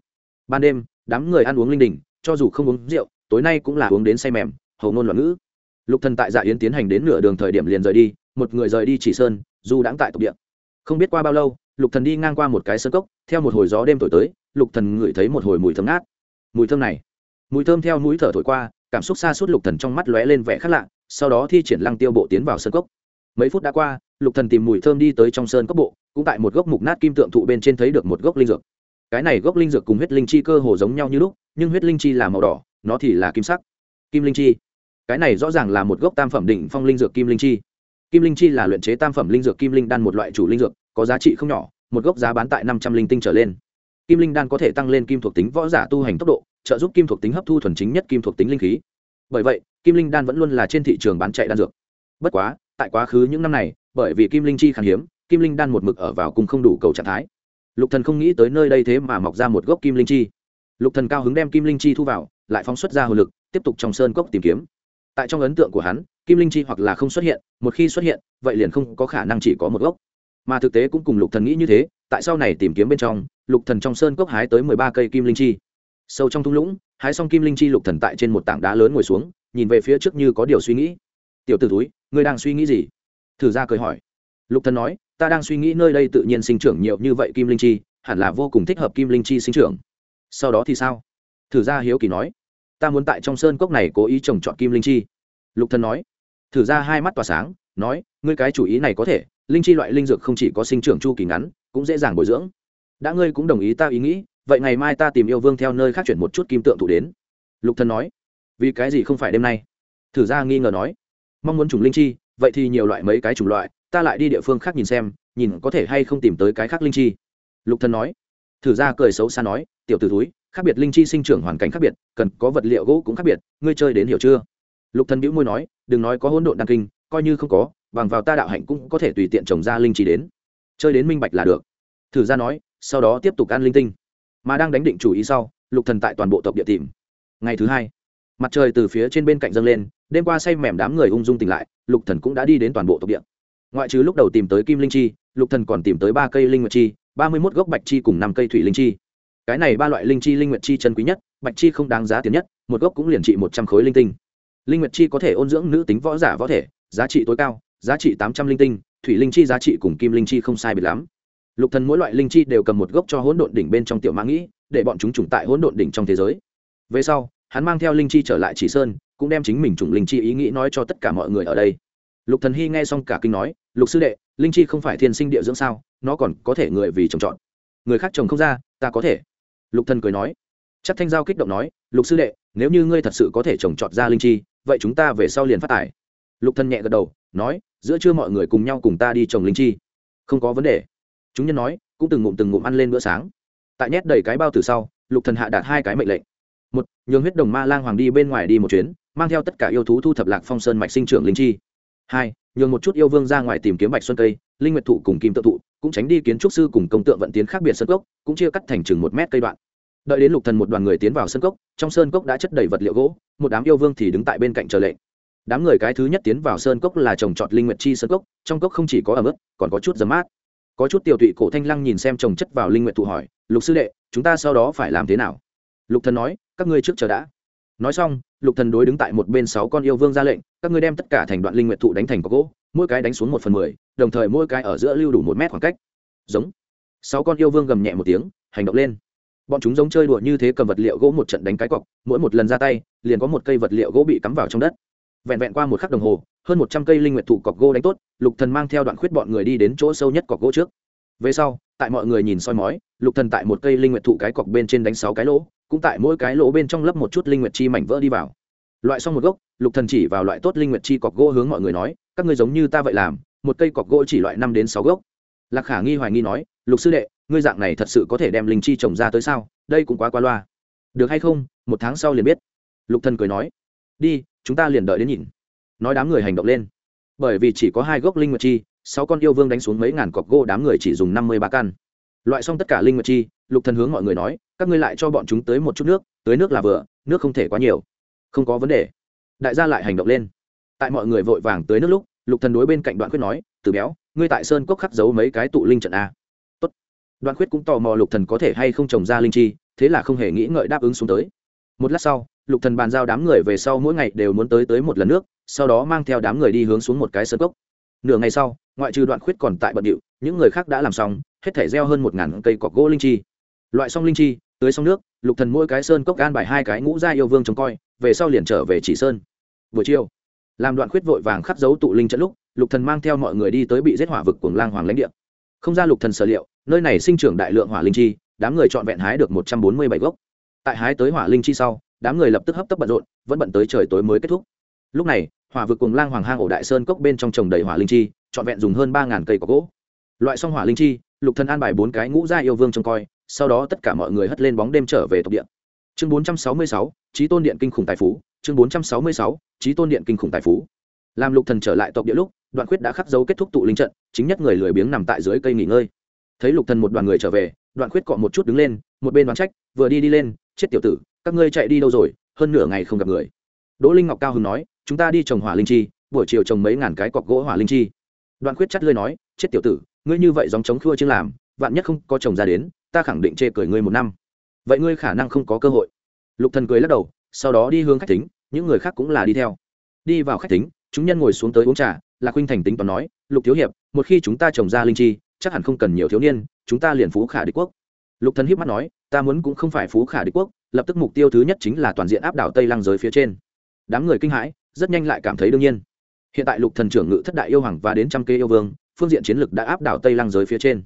Ban đêm, đám người ăn uống linh đình, cho dù không uống rượu, tối nay cũng là uống đến say mềm, hầu ngôn loạn ngữ. Lục thần tại dạ yến tiến hành đến nửa đường thời điểm liền rời đi, một người rời đi chỉ sơn, du đãng tại tộc địa. Không biết qua bao lâu, lục thần đi ngang qua một cái sơn cốc, theo một hồi gió đêm thổi tới, lục thần ngửi thấy một hồi mùi thơm ngát. Mùi thơm này. Mùi thơm theo mũi thở thổi qua cảm xúc xa suốt lục thần trong mắt lóe lên vẻ khác lạ, sau đó thi triển lăng tiêu bộ tiến vào sơn cốc. Mấy phút đã qua, lục thần tìm mùi thơm đi tới trong sơn cốc bộ, cũng tại một gốc mục nát kim tượng thụ bên trên thấy được một gốc linh dược. Cái này gốc linh dược cùng huyết linh chi cơ hồ giống nhau như lúc, nhưng huyết linh chi là màu đỏ, nó thì là kim sắc. Kim linh chi. Cái này rõ ràng là một gốc tam phẩm đỉnh phong linh dược kim linh chi. Kim linh chi là luyện chế tam phẩm linh dược kim linh đan một loại chủ linh dược, có giá trị không nhỏ, một gốc giá bán tại năm trăm linh tinh trở lên. Kim linh đan có thể tăng lên kim thuộc tính võ giả tu hành tốc độ trợ giúp kim thuộc tính hấp thu thuần chính nhất kim thuộc tính linh khí. Bởi vậy, kim linh đan vẫn luôn là trên thị trường bán chạy đan dược. Bất quá, tại quá khứ những năm này, bởi vì kim linh chi khan hiếm, kim linh đan một mực ở vào cùng không đủ cầu trạng thái. Lục thần không nghĩ tới nơi đây thế mà mọc ra một gốc kim linh chi. Lục thần cao hứng đem kim linh chi thu vào, lại phóng xuất ra hồ lực, tiếp tục trong sơn cốc tìm kiếm. Tại trong ấn tượng của hắn, kim linh chi hoặc là không xuất hiện, một khi xuất hiện, vậy liền không có khả năng chỉ có một gốc. Mà thực tế cũng cùng lục thần nghĩ như thế, tại sau này tìm kiếm bên trong, lục thần trong sơn cốc hái tới mười ba cây kim linh chi sâu trong thung lũng, hái xong kim linh chi lục thần tại trên một tảng đá lớn ngồi xuống, nhìn về phía trước như có điều suy nghĩ. Tiểu tử túi ngươi đang suy nghĩ gì? Thử ra cười hỏi. Lục thần nói, ta đang suy nghĩ nơi đây tự nhiên sinh trưởng nhiều như vậy kim linh chi, hẳn là vô cùng thích hợp kim linh chi sinh trưởng. Sau đó thì sao? Thử ra hiếu kỳ nói. Ta muốn tại trong sơn cốc này cố ý trồng trọt kim linh chi. Lục thần nói. Thử ra hai mắt tỏa sáng, nói, ngươi cái chủ ý này có thể, linh chi loại linh dược không chỉ có sinh trưởng chu kỳ ngắn, cũng dễ dàng bồi dưỡng. Đã ngươi cũng đồng ý ta ý nghĩ vậy ngày mai ta tìm yêu vương theo nơi khác chuyển một chút kim tượng thụ đến. Lục thần nói, vì cái gì không phải đêm nay? Thử ra nghi ngờ nói, mong muốn trùng linh chi, vậy thì nhiều loại mấy cái chủng loại, ta lại đi địa phương khác nhìn xem, nhìn có thể hay không tìm tới cái khác linh chi. Lục thần nói, thử ra cười xấu xa nói, tiểu tử túi khác biệt linh chi sinh trưởng hoàn cảnh khác biệt, cần có vật liệu gỗ cũng khác biệt, ngươi chơi đến hiểu chưa? Lục thần bĩu môi nói, đừng nói có hỗn độn đăng kinh, coi như không có, bằng vào ta đạo hạnh cũng có thể tùy tiện trồng ra linh chi đến. Chơi đến minh bạch là được. Thử ra nói, sau đó tiếp tục ăn linh tinh mà đang đánh định chủ ý sau, lục thần tại toàn bộ tộc địa tìm. Ngày thứ hai, mặt trời từ phía trên bên cạnh dâng lên, đêm qua say mềm đám người ung dung tỉnh lại, lục thần cũng đã đi đến toàn bộ tộc địa. Ngoại trừ lúc đầu tìm tới kim linh chi, lục thần còn tìm tới ba cây linh nguyệt chi, ba mươi một gốc bạch chi cùng năm cây thủy linh chi. Cái này ba loại linh chi linh nguyệt chi chân quý nhất, bạch chi không đáng giá tiền nhất, một gốc cũng liền trị một trăm khối linh tinh. Linh nguyệt chi có thể ôn dưỡng nữ tính võ giả võ thể, giá trị tối cao, giá trị tám trăm linh tinh, thủy linh chi giá trị cùng kim linh chi không sai biệt lắm lục thần mỗi loại linh chi đều cầm một gốc cho hỗn độn đỉnh bên trong tiểu mã nghĩ, để bọn chúng trùng tại hỗn độn đỉnh trong thế giới. Về sau, hắn mang theo linh chi trở lại chỉ sơn, cũng đem chính mình trùng linh chi ý nghĩ nói cho tất cả mọi người ở đây. Lục thần hy nghe xong cả kinh nói, lục sư đệ, linh chi không phải thiên sinh địa dưỡng sao, nó còn có thể người vì trồng trọt. Người khác trồng không ra, ta có thể. Lục thần cười nói. Chắc thanh giao kích động nói, lục sư đệ, nếu như ngươi thật sự có thể trồng trọt ra linh chi, vậy chúng ta về sau liền phát tài. Lục thần nhẹ gật đầu, nói, giữa trưa mọi người cùng nhau cùng ta đi trồng linh chi. Không có vấn đề chúng nhân nói, cũng từng ngụm từng ngụm ăn lên bữa sáng. Tại nhét đầy cái bao từ sau, lục thần hạ đạt hai cái mệnh lệnh. Một, nhường huyết đồng ma lang hoàng đi bên ngoài đi một chuyến, mang theo tất cả yêu thú thu thập lạc phong sơn mạch sinh trưởng linh chi. Hai, nhường một chút yêu vương ra ngoài tìm kiếm bạch xuân cây linh nguyệt thụ cùng kim tự thụ, cũng tránh đi kiến trúc sư cùng công tượng vận tiến khác biệt sân cốc, cũng chia cắt thành chừng một mét cây đoạn. Đợi đến lục thần một đoàn người tiến vào sân cốc, trong sơn cốc đã chất đầy vật liệu gỗ, một đám yêu vương thì đứng tại bên cạnh chờ lệnh. Đám người cái thứ nhất tiến vào sơn cốc là trồng trọt linh nguyệt chi sơn cốc, trong cốc không chỉ có ẩm ướt, còn có chút dấm mát có chút tiểu tụy cổ thanh lăng nhìn xem trồng chất vào linh nguyện thụ hỏi, lục sư đệ, chúng ta sau đó phải làm thế nào? Lục thần nói, các ngươi trước chờ đã. Nói xong, lục thần đối đứng tại một bên sáu con yêu vương ra lệnh, các ngươi đem tất cả thành đoạn linh nguyện thụ đánh thành có gỗ, mỗi cái đánh xuống một phần mười, đồng thời mỗi cái ở giữa lưu đủ một mét khoảng cách. Giống. Sáu con yêu vương gầm nhẹ một tiếng, hành động lên. Bọn chúng giống chơi đùa như thế cầm vật liệu gỗ một trận đánh cái cọc, mỗi một lần ra tay, liền có một cây vật liệu gỗ bị cắm vào trong đất vẹn vẹn qua một khắc đồng hồ, hơn một trăm cây linh nguyệt thụ cọc gỗ đánh tốt, lục thần mang theo đoạn khuyết bọn người đi đến chỗ sâu nhất cọc gỗ trước. Về sau, tại mọi người nhìn soi mói, lục thần tại một cây linh nguyệt thụ cái cọc bên trên đánh sáu cái lỗ, cũng tại mỗi cái lỗ bên trong lấp một chút linh nguyệt chi mảnh vỡ đi vào. Loại xong một gốc, lục thần chỉ vào loại tốt linh nguyệt chi cọc gỗ hướng mọi người nói, các ngươi giống như ta vậy làm, một cây cọc gỗ chỉ loại năm đến sáu gốc. Lạc khả nghi hoài nghi nói, lục sư đệ, ngươi dạng này thật sự có thể đem linh chi trồng ra tới sao? Đây cũng quá qua loa. Được hay không? Một tháng sau liền biết. Lục thần cười nói, đi chúng ta liền đợi đến nhìn. Nói đám người hành động lên. Bởi vì chỉ có hai gốc linh nguyệt chi, sáu con yêu vương đánh xuống mấy ngàn cọc gỗ đám người chỉ dùng năm mươi ba căn. Loại xong tất cả linh nguyệt chi, lục thần hướng mọi người nói, các ngươi lại cho bọn chúng tới một chút nước, tới nước là vừa, nước không thể quá nhiều. Không có vấn đề. Đại gia lại hành động lên. Tại mọi người vội vàng tới nước lúc, lục thần đối bên cạnh đoạn quyết nói, từ béo, ngươi tại sơn cốc khắc giấu mấy cái tụ linh trận a? Tốt. Đoạn quyết cũng tò mò lục thần có thể hay không trồng ra linh chi, thế là không hề nghĩ ngợi đáp ứng xuống tới. Một lát sau lục thần bàn giao đám người về sau mỗi ngày đều muốn tới tới một lần nước, sau đó mang theo đám người đi hướng xuống một cái sơn cốc. Nửa ngày sau, ngoại trừ đoạn khuyết còn tại bận điệu, những người khác đã làm xong, hết thể gieo hơn một ngàn cây cọc gỗ linh chi. Loại xong linh chi, tưới xong nước, lục thần mỗi cái sơn cốc gan bài hai cái ngũ gia yêu vương trông coi, về sau liền trở về chỉ sơn. Buổi chiều, làm đoạn khuyết vội vàng khắc dấu tụ linh trận lúc, lục thần mang theo mọi người đi tới bị giết hỏa vực cuồng lang hoàng lãnh địa. Không ra lục thần sở liệu, nơi này sinh trưởng đại lượng hỏa linh chi, đám người chọn vẹn hái được một trăm bốn mươi bảy gốc. Tại hái tới hỏa linh chi sau đám người lập tức hấp tấp bận rộn, vẫn bận tới trời tối mới kết thúc. Lúc này, hỏa vực cùng lang hoàng hang ổ đại sơn cốc bên trong trồng đầy hỏa linh chi, trọn vẹn dùng hơn ba ngàn cây có gỗ. Loại xong hỏa linh chi, lục thần an bài bốn cái ngũ gia yêu vương trông coi, sau đó tất cả mọi người hất lên bóng đêm trở về tộc điện chương bốn trăm sáu mươi sáu trí tôn điện kinh khủng tài phú, chương bốn trăm sáu mươi sáu trí tôn điện kinh khủng tài phú. Làm lục thần trở lại tộc địa lúc, đoạn quyết đã khắc dấu kết thúc tụ linh trận, chính nhất người lười biếng nằm tại dưới cây nghỉ ngơi. Thấy lục thần một đoàn người trở về, đoạn quyết cọ một chút đứng lên, một bên đoán trách, vừa đi đi lên, chết tiểu tử các ngươi chạy đi đâu rồi, hơn nửa ngày không gặp người. Đỗ linh ngọc cao hưng nói, chúng ta đi trồng hỏa linh chi, buổi chiều trồng mấy ngàn cái cọc gỗ hỏa linh chi. Đoạn Khuyết chắt lưới nói, chết tiểu tử, ngươi như vậy dòng chống khua chưa làm, vạn nhất không có chồng ra đến, ta khẳng định chê cười ngươi một năm. Vậy ngươi khả năng không có cơ hội. Lục thần cười lắc đầu, sau đó đi hướng khách tính những người khác cũng là đi theo. Đi vào khách tính chúng nhân ngồi xuống tới uống trà, lạc huynh thành tính toán nói, lục thiếu hiệp, một khi chúng ta trồng ra linh chi, chắc hẳn không cần nhiều thiếu niên, chúng ta liền phú khả đế quốc. Lục thần hiếp mắt nói, ta muốn cũng không phải phú khả đế quốc lập tức mục tiêu thứ nhất chính là toàn diện áp đảo tây lăng giới phía trên. Đám người kinh hãi, rất nhanh lại cảm thấy đương nhiên. Hiện tại lục thần trưởng ngự thất đại yêu hoàng và đến trăm kê yêu vương, phương diện chiến lược đã áp đảo tây lăng giới phía trên.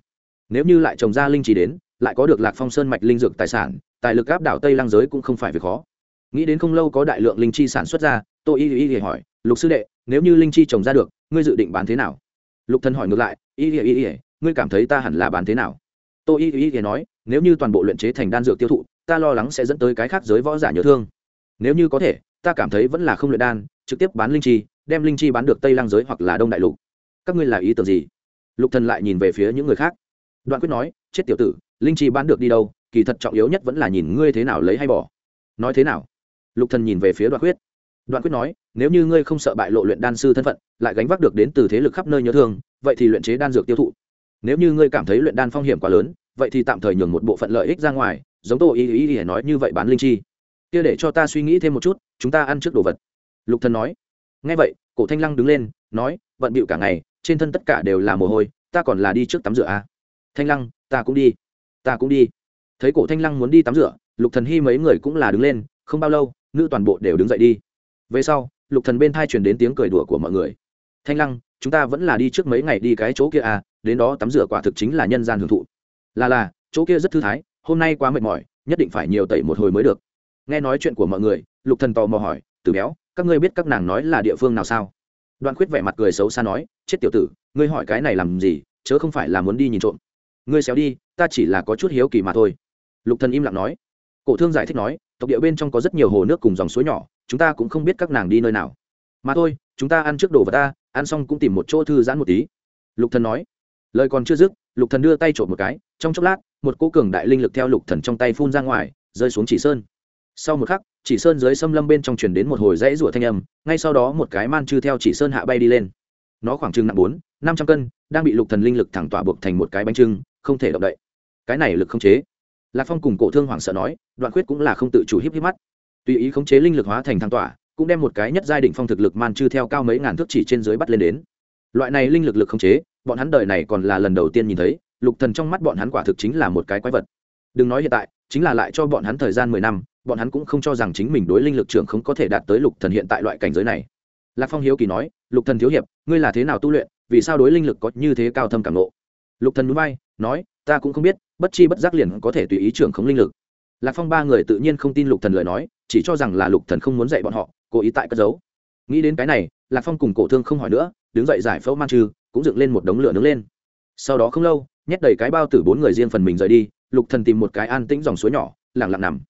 Nếu như lại trồng ra linh chỉ đến, lại có được lạc phong sơn mạch linh dược tài sản, tài lực áp đảo tây lăng giới cũng không phải việc khó. Nghĩ đến không lâu có đại lượng linh chi sản xuất ra tô y y y hỏi, lục sư đệ, nếu như linh chi trồng ra được, ngươi dự định bán thế nào? Lục thần hỏi ngược lại, y y y y, ngươi cảm thấy ta hẳn là bán thế nào? Tô y y y nói, nếu như toàn bộ luyện chế thành đan dược tiêu thụ ta lo lắng sẽ dẫn tới cái khác giới võ giả nhớ thương. Nếu như có thể, ta cảm thấy vẫn là không luyện đan, trực tiếp bán linh chi, đem linh chi bán được tây lang giới hoặc là đông đại lục. Các ngươi là ý tưởng gì? Lục thần lại nhìn về phía những người khác. Đoạn quyết nói, chết tiểu tử, linh chi bán được đi đâu, kỳ thật trọng yếu nhất vẫn là nhìn ngươi thế nào lấy hay bỏ. Nói thế nào? Lục thần nhìn về phía đoạn quyết. Đoạn quyết nói, nếu như ngươi không sợ bại lộ luyện đan sư thân phận, lại gánh vác được đến từ thế lực khắp nơi nhớ thương, vậy thì luyện chế đan dược tiêu thụ. Nếu như ngươi cảm thấy luyện đan phong hiểm quá lớn, vậy thì tạm thời nhường một bộ phận lợi ích ra ngoài giống tô ý ý ý nói như vậy bán linh chi. Kia để cho ta suy nghĩ thêm một chút, chúng ta ăn trước đồ vật. Lục thần nói. Nghe vậy, cổ thanh lăng đứng lên, nói vận bịu cả ngày, trên thân tất cả đều là mồ hôi, ta còn là đi trước tắm rửa à. thanh lăng, ta cũng đi. Ta cũng đi. Thấy cổ thanh lăng muốn đi tắm rửa, lục thần hy mấy người cũng là đứng lên, không bao lâu, nữ toàn bộ đều đứng dậy đi. Về sau, lục thần bên thai truyền đến tiếng cười đùa của mọi người. Thanh lăng, chúng ta vẫn là đi trước mấy ngày đi cái chỗ kia à? Đến đó tắm rửa quả thực chính là nhân gian hưởng thụ. Là là, chỗ kia rất thư thái hôm nay quá mệt mỏi, nhất định phải nhiều tẩy một hồi mới được. Nghe nói chuyện của mọi người, lục thần tò mò hỏi từ béo, các ngươi biết các nàng nói là địa phương nào sao? Đoạn khuyết vẻ mặt cười xấu xa nói, chết tiểu tử, ngươi hỏi cái này làm gì, chớ không phải là muốn đi nhìn trộm. Ngươi xéo đi, ta chỉ là có chút hiếu kỳ mà thôi. Lục thần im lặng nói. Cổ thương giải thích nói, tộc địa bên trong có rất nhiều hồ nước cùng dòng suối nhỏ, chúng ta cũng không biết các nàng đi nơi nào. Mà thôi, chúng ta ăn trước đồ vật ta, ăn xong cũng tìm một chỗ thư giãn một tí. Lục thần nói. Lời còn chưa dứt, lục thần đưa tay trộm một cái, trong chốc lát một cỗ cường đại linh lực theo lục thần trong tay phun ra ngoài, rơi xuống chỉ sơn. Sau một khắc, chỉ sơn dưới xâm lâm bên trong truyền đến một hồi dãy rủa thanh âm, ngay sau đó một cái man chư theo chỉ sơn hạ bay đi lên. Nó khoảng chừng nặng bốn, năm trăm cân, đang bị lục thần linh lực thẳng tỏa buộc thành một cái bánh trưng, không thể động đậy. Cái này lực không chế. Lạc phong cùng cổ thương hoảng sợ nói, đoạn quyết cũng là không tự chủ híp híp mắt. Tùy ý khống chế linh lực hóa thành thang tỏa, cũng đem một cái nhất giai đỉnh phong thực lực man chư theo cao mấy ngàn thước chỉ trên dưới bắt lên đến. Loại này linh lực lực khống chế, bọn hắn đời này còn là lần đầu tiên nhìn thấy lục thần trong mắt bọn hắn quả thực chính là một cái quái vật. Đừng nói hiện tại, chính là lại cho bọn hắn thời gian mười năm, bọn hắn cũng không cho rằng chính mình đối linh lực trưởng không có thể đạt tới lục thần hiện tại loại cảnh giới này. Lạc phong hiếu kỳ nói, lục thần thiếu hiệp, ngươi là thế nào tu luyện, vì sao đối linh lực có như thế cao thâm cảm ngộ? lục thần núi bay, nói, ta cũng không biết, bất chi bất giác liền có thể tùy ý trưởng khống linh lực. Lạc phong ba người tự nhiên không tin lục thần lời nói, chỉ cho rằng là lục thần không muốn dạy bọn họ, cố ý tại cất giấu. Nghĩ đến cái này, lạc phong cùng cổ thương không hỏi nữa, đứng dậy giải phẫu man trừ, cũng dựng lên một đống lửa nướng lên. Sau đó không lâu nhét đầy cái bao tử bốn người riêng phần mình rời đi, lục thần tìm một cái an tĩnh dòng suối nhỏ lặng lặng nằm.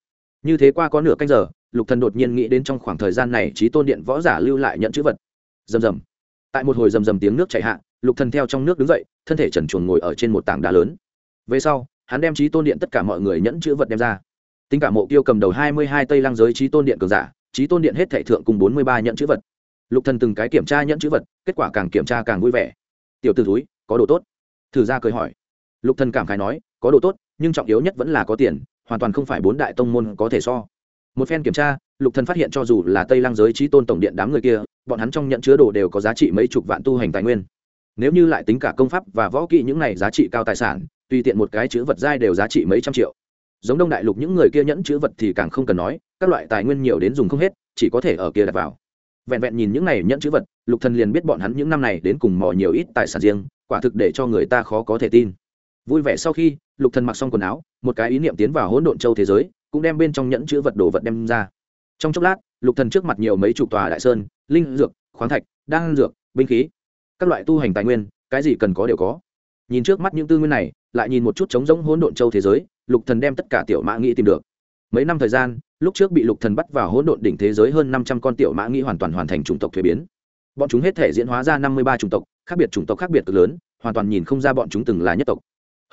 Như thế qua có nửa canh giờ, lục thần đột nhiên nghĩ đến trong khoảng thời gian này trí tôn điện võ giả lưu lại nhận chữ vật. Rầm rầm. Tại một hồi rầm rầm tiếng nước chảy hạ, lục thần theo trong nước đứng dậy, thân thể trần truồng ngồi ở trên một tảng đá lớn. Về sau, hắn đem trí tôn điện tất cả mọi người nhẫn chữ vật đem ra. Tính cả mộ tiêu cầm đầu hai mươi hai tây lang giới trí tôn điện cường giả, trí tôn điện hết thể thượng cùng bốn mươi ba nhận chữ vật. Lục thần từng cái kiểm tra nhẫn chữ vật, kết quả càng kiểm tra càng vui vẻ. Tiểu t ử túi có đồ tốt. Thử ra cười hỏi lục thần cảm khái nói, có đồ tốt, nhưng trọng yếu nhất vẫn là có tiền, hoàn toàn không phải bốn đại tông môn có thể so. Một phen kiểm tra, lục thần phát hiện cho dù là tây lang giới trí tôn tổng điện đám người kia, bọn hắn trong nhận chứa đồ đều có giá trị mấy chục vạn tu hành tài nguyên. Nếu như lại tính cả công pháp và võ kỹ những này giá trị cao tài sản, tùy tiện một cái chữ vật giai đều giá trị mấy trăm triệu. Giống đông đại lục những người kia nhẫn chữ vật thì càng không cần nói, các loại tài nguyên nhiều đến dùng không hết, chỉ có thể ở kia đặt vào. Vẹn vẹn nhìn những này nhẫn chữ vật, lục thần liền biết bọn hắn những năm này đến cùng mò nhiều ít tài sản riêng, quả thực để cho người ta khó có thể tin vui vẻ sau khi, lục thần mặc xong quần áo, một cái ý niệm tiến vào hỗn độn châu thế giới, cũng đem bên trong nhẫn chữ vật đồ vật đem ra. Trong chốc lát, lục thần trước mặt nhiều mấy chục tòa đại sơn, linh dược, khoáng thạch, đan dược, binh khí, các loại tu hành tài nguyên, cái gì cần có đều có. Nhìn trước mắt những tư nguyên này, lại nhìn một chút trống rỗng hỗn độn châu thế giới, lục thần đem tất cả tiểu mã nghĩ tìm được. Mấy năm thời gian, lúc trước bị lục thần bắt vào hỗn độn đỉnh thế giới hơn năm trăm con tiểu mã nghĩ hoàn toàn hoàn thành chủng tộc thuế biến. Bọn chúng hết thể diễn hóa ra năm mươi ba chủng tộc, khác biệt chủng tộc khác biệt cực lớn, hoàn toàn nhìn không ra bọn chúng từng là nhất tộc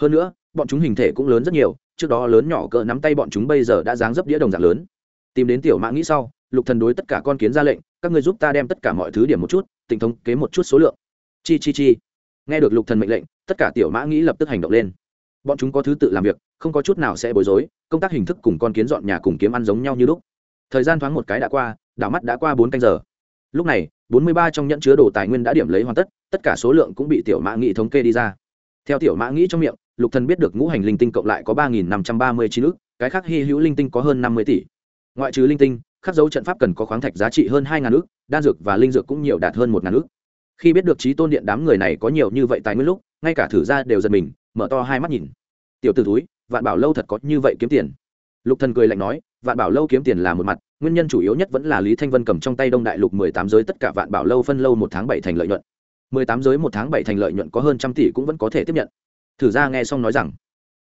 hơn nữa, bọn chúng hình thể cũng lớn rất nhiều, trước đó lớn nhỏ cỡ nắm tay bọn chúng bây giờ đã dáng dấp đĩa đồng dạng lớn. Tìm đến tiểu mã nghĩ sau, lục thần đối tất cả con kiến ra lệnh, các ngươi giúp ta đem tất cả mọi thứ điểm một chút tỉnh thống kế một chút số lượng. Chi chi chi. Nghe được lục thần mệnh lệnh, tất cả tiểu mã nghĩ lập tức hành động lên. Bọn chúng có thứ tự làm việc, không có chút nào sẽ bối rối, công tác hình thức cùng con kiến dọn nhà cùng kiếm ăn giống nhau như lúc. Thời gian thoáng một cái đã qua, đảo mắt đã qua bốn canh giờ. Lúc này, bốn mươi ba trong nhẫn chứa đồ tài nguyên đã điểm lấy hoàn tất tất cả số lượng cũng bị tiểu mã nghĩ thống kê đi ra. Theo tiểu mã nghĩ trong miệng lục thần biết được ngũ hành linh tinh cộng lại có ba nghìn năm trăm ba mươi chín ước, cái khác hy hữu linh tinh có hơn năm mươi tỷ. Ngoại trừ linh tinh, khắc dấu trận pháp cần có khoáng thạch giá trị hơn hai ngàn ước, đan dược và linh dược cũng nhiều đạt hơn một ngàn ước. Khi biết được trí tôn điện đám người này có nhiều như vậy tài nguyên lúc, ngay cả thử ra đều giật mình, mở to hai mắt nhìn. Tiểu t ử túi vạn bảo lâu thật có như vậy kiếm tiền. Lục thần cười lạnh nói, vạn bảo lâu kiếm tiền là một mặt, nguyên nhân chủ yếu nhất vẫn là lý thanh vân cầm trong tay đông đại lục mười tám giới tất cả vạn bảo lâu phân lâu một tháng bảy thành lợi nhuận. Mười tám giới một tháng bảy thành lợi nhuận có hơn trăm tỷ cũng vẫn có thể tiếp nhận thử ra nghe xong nói rằng,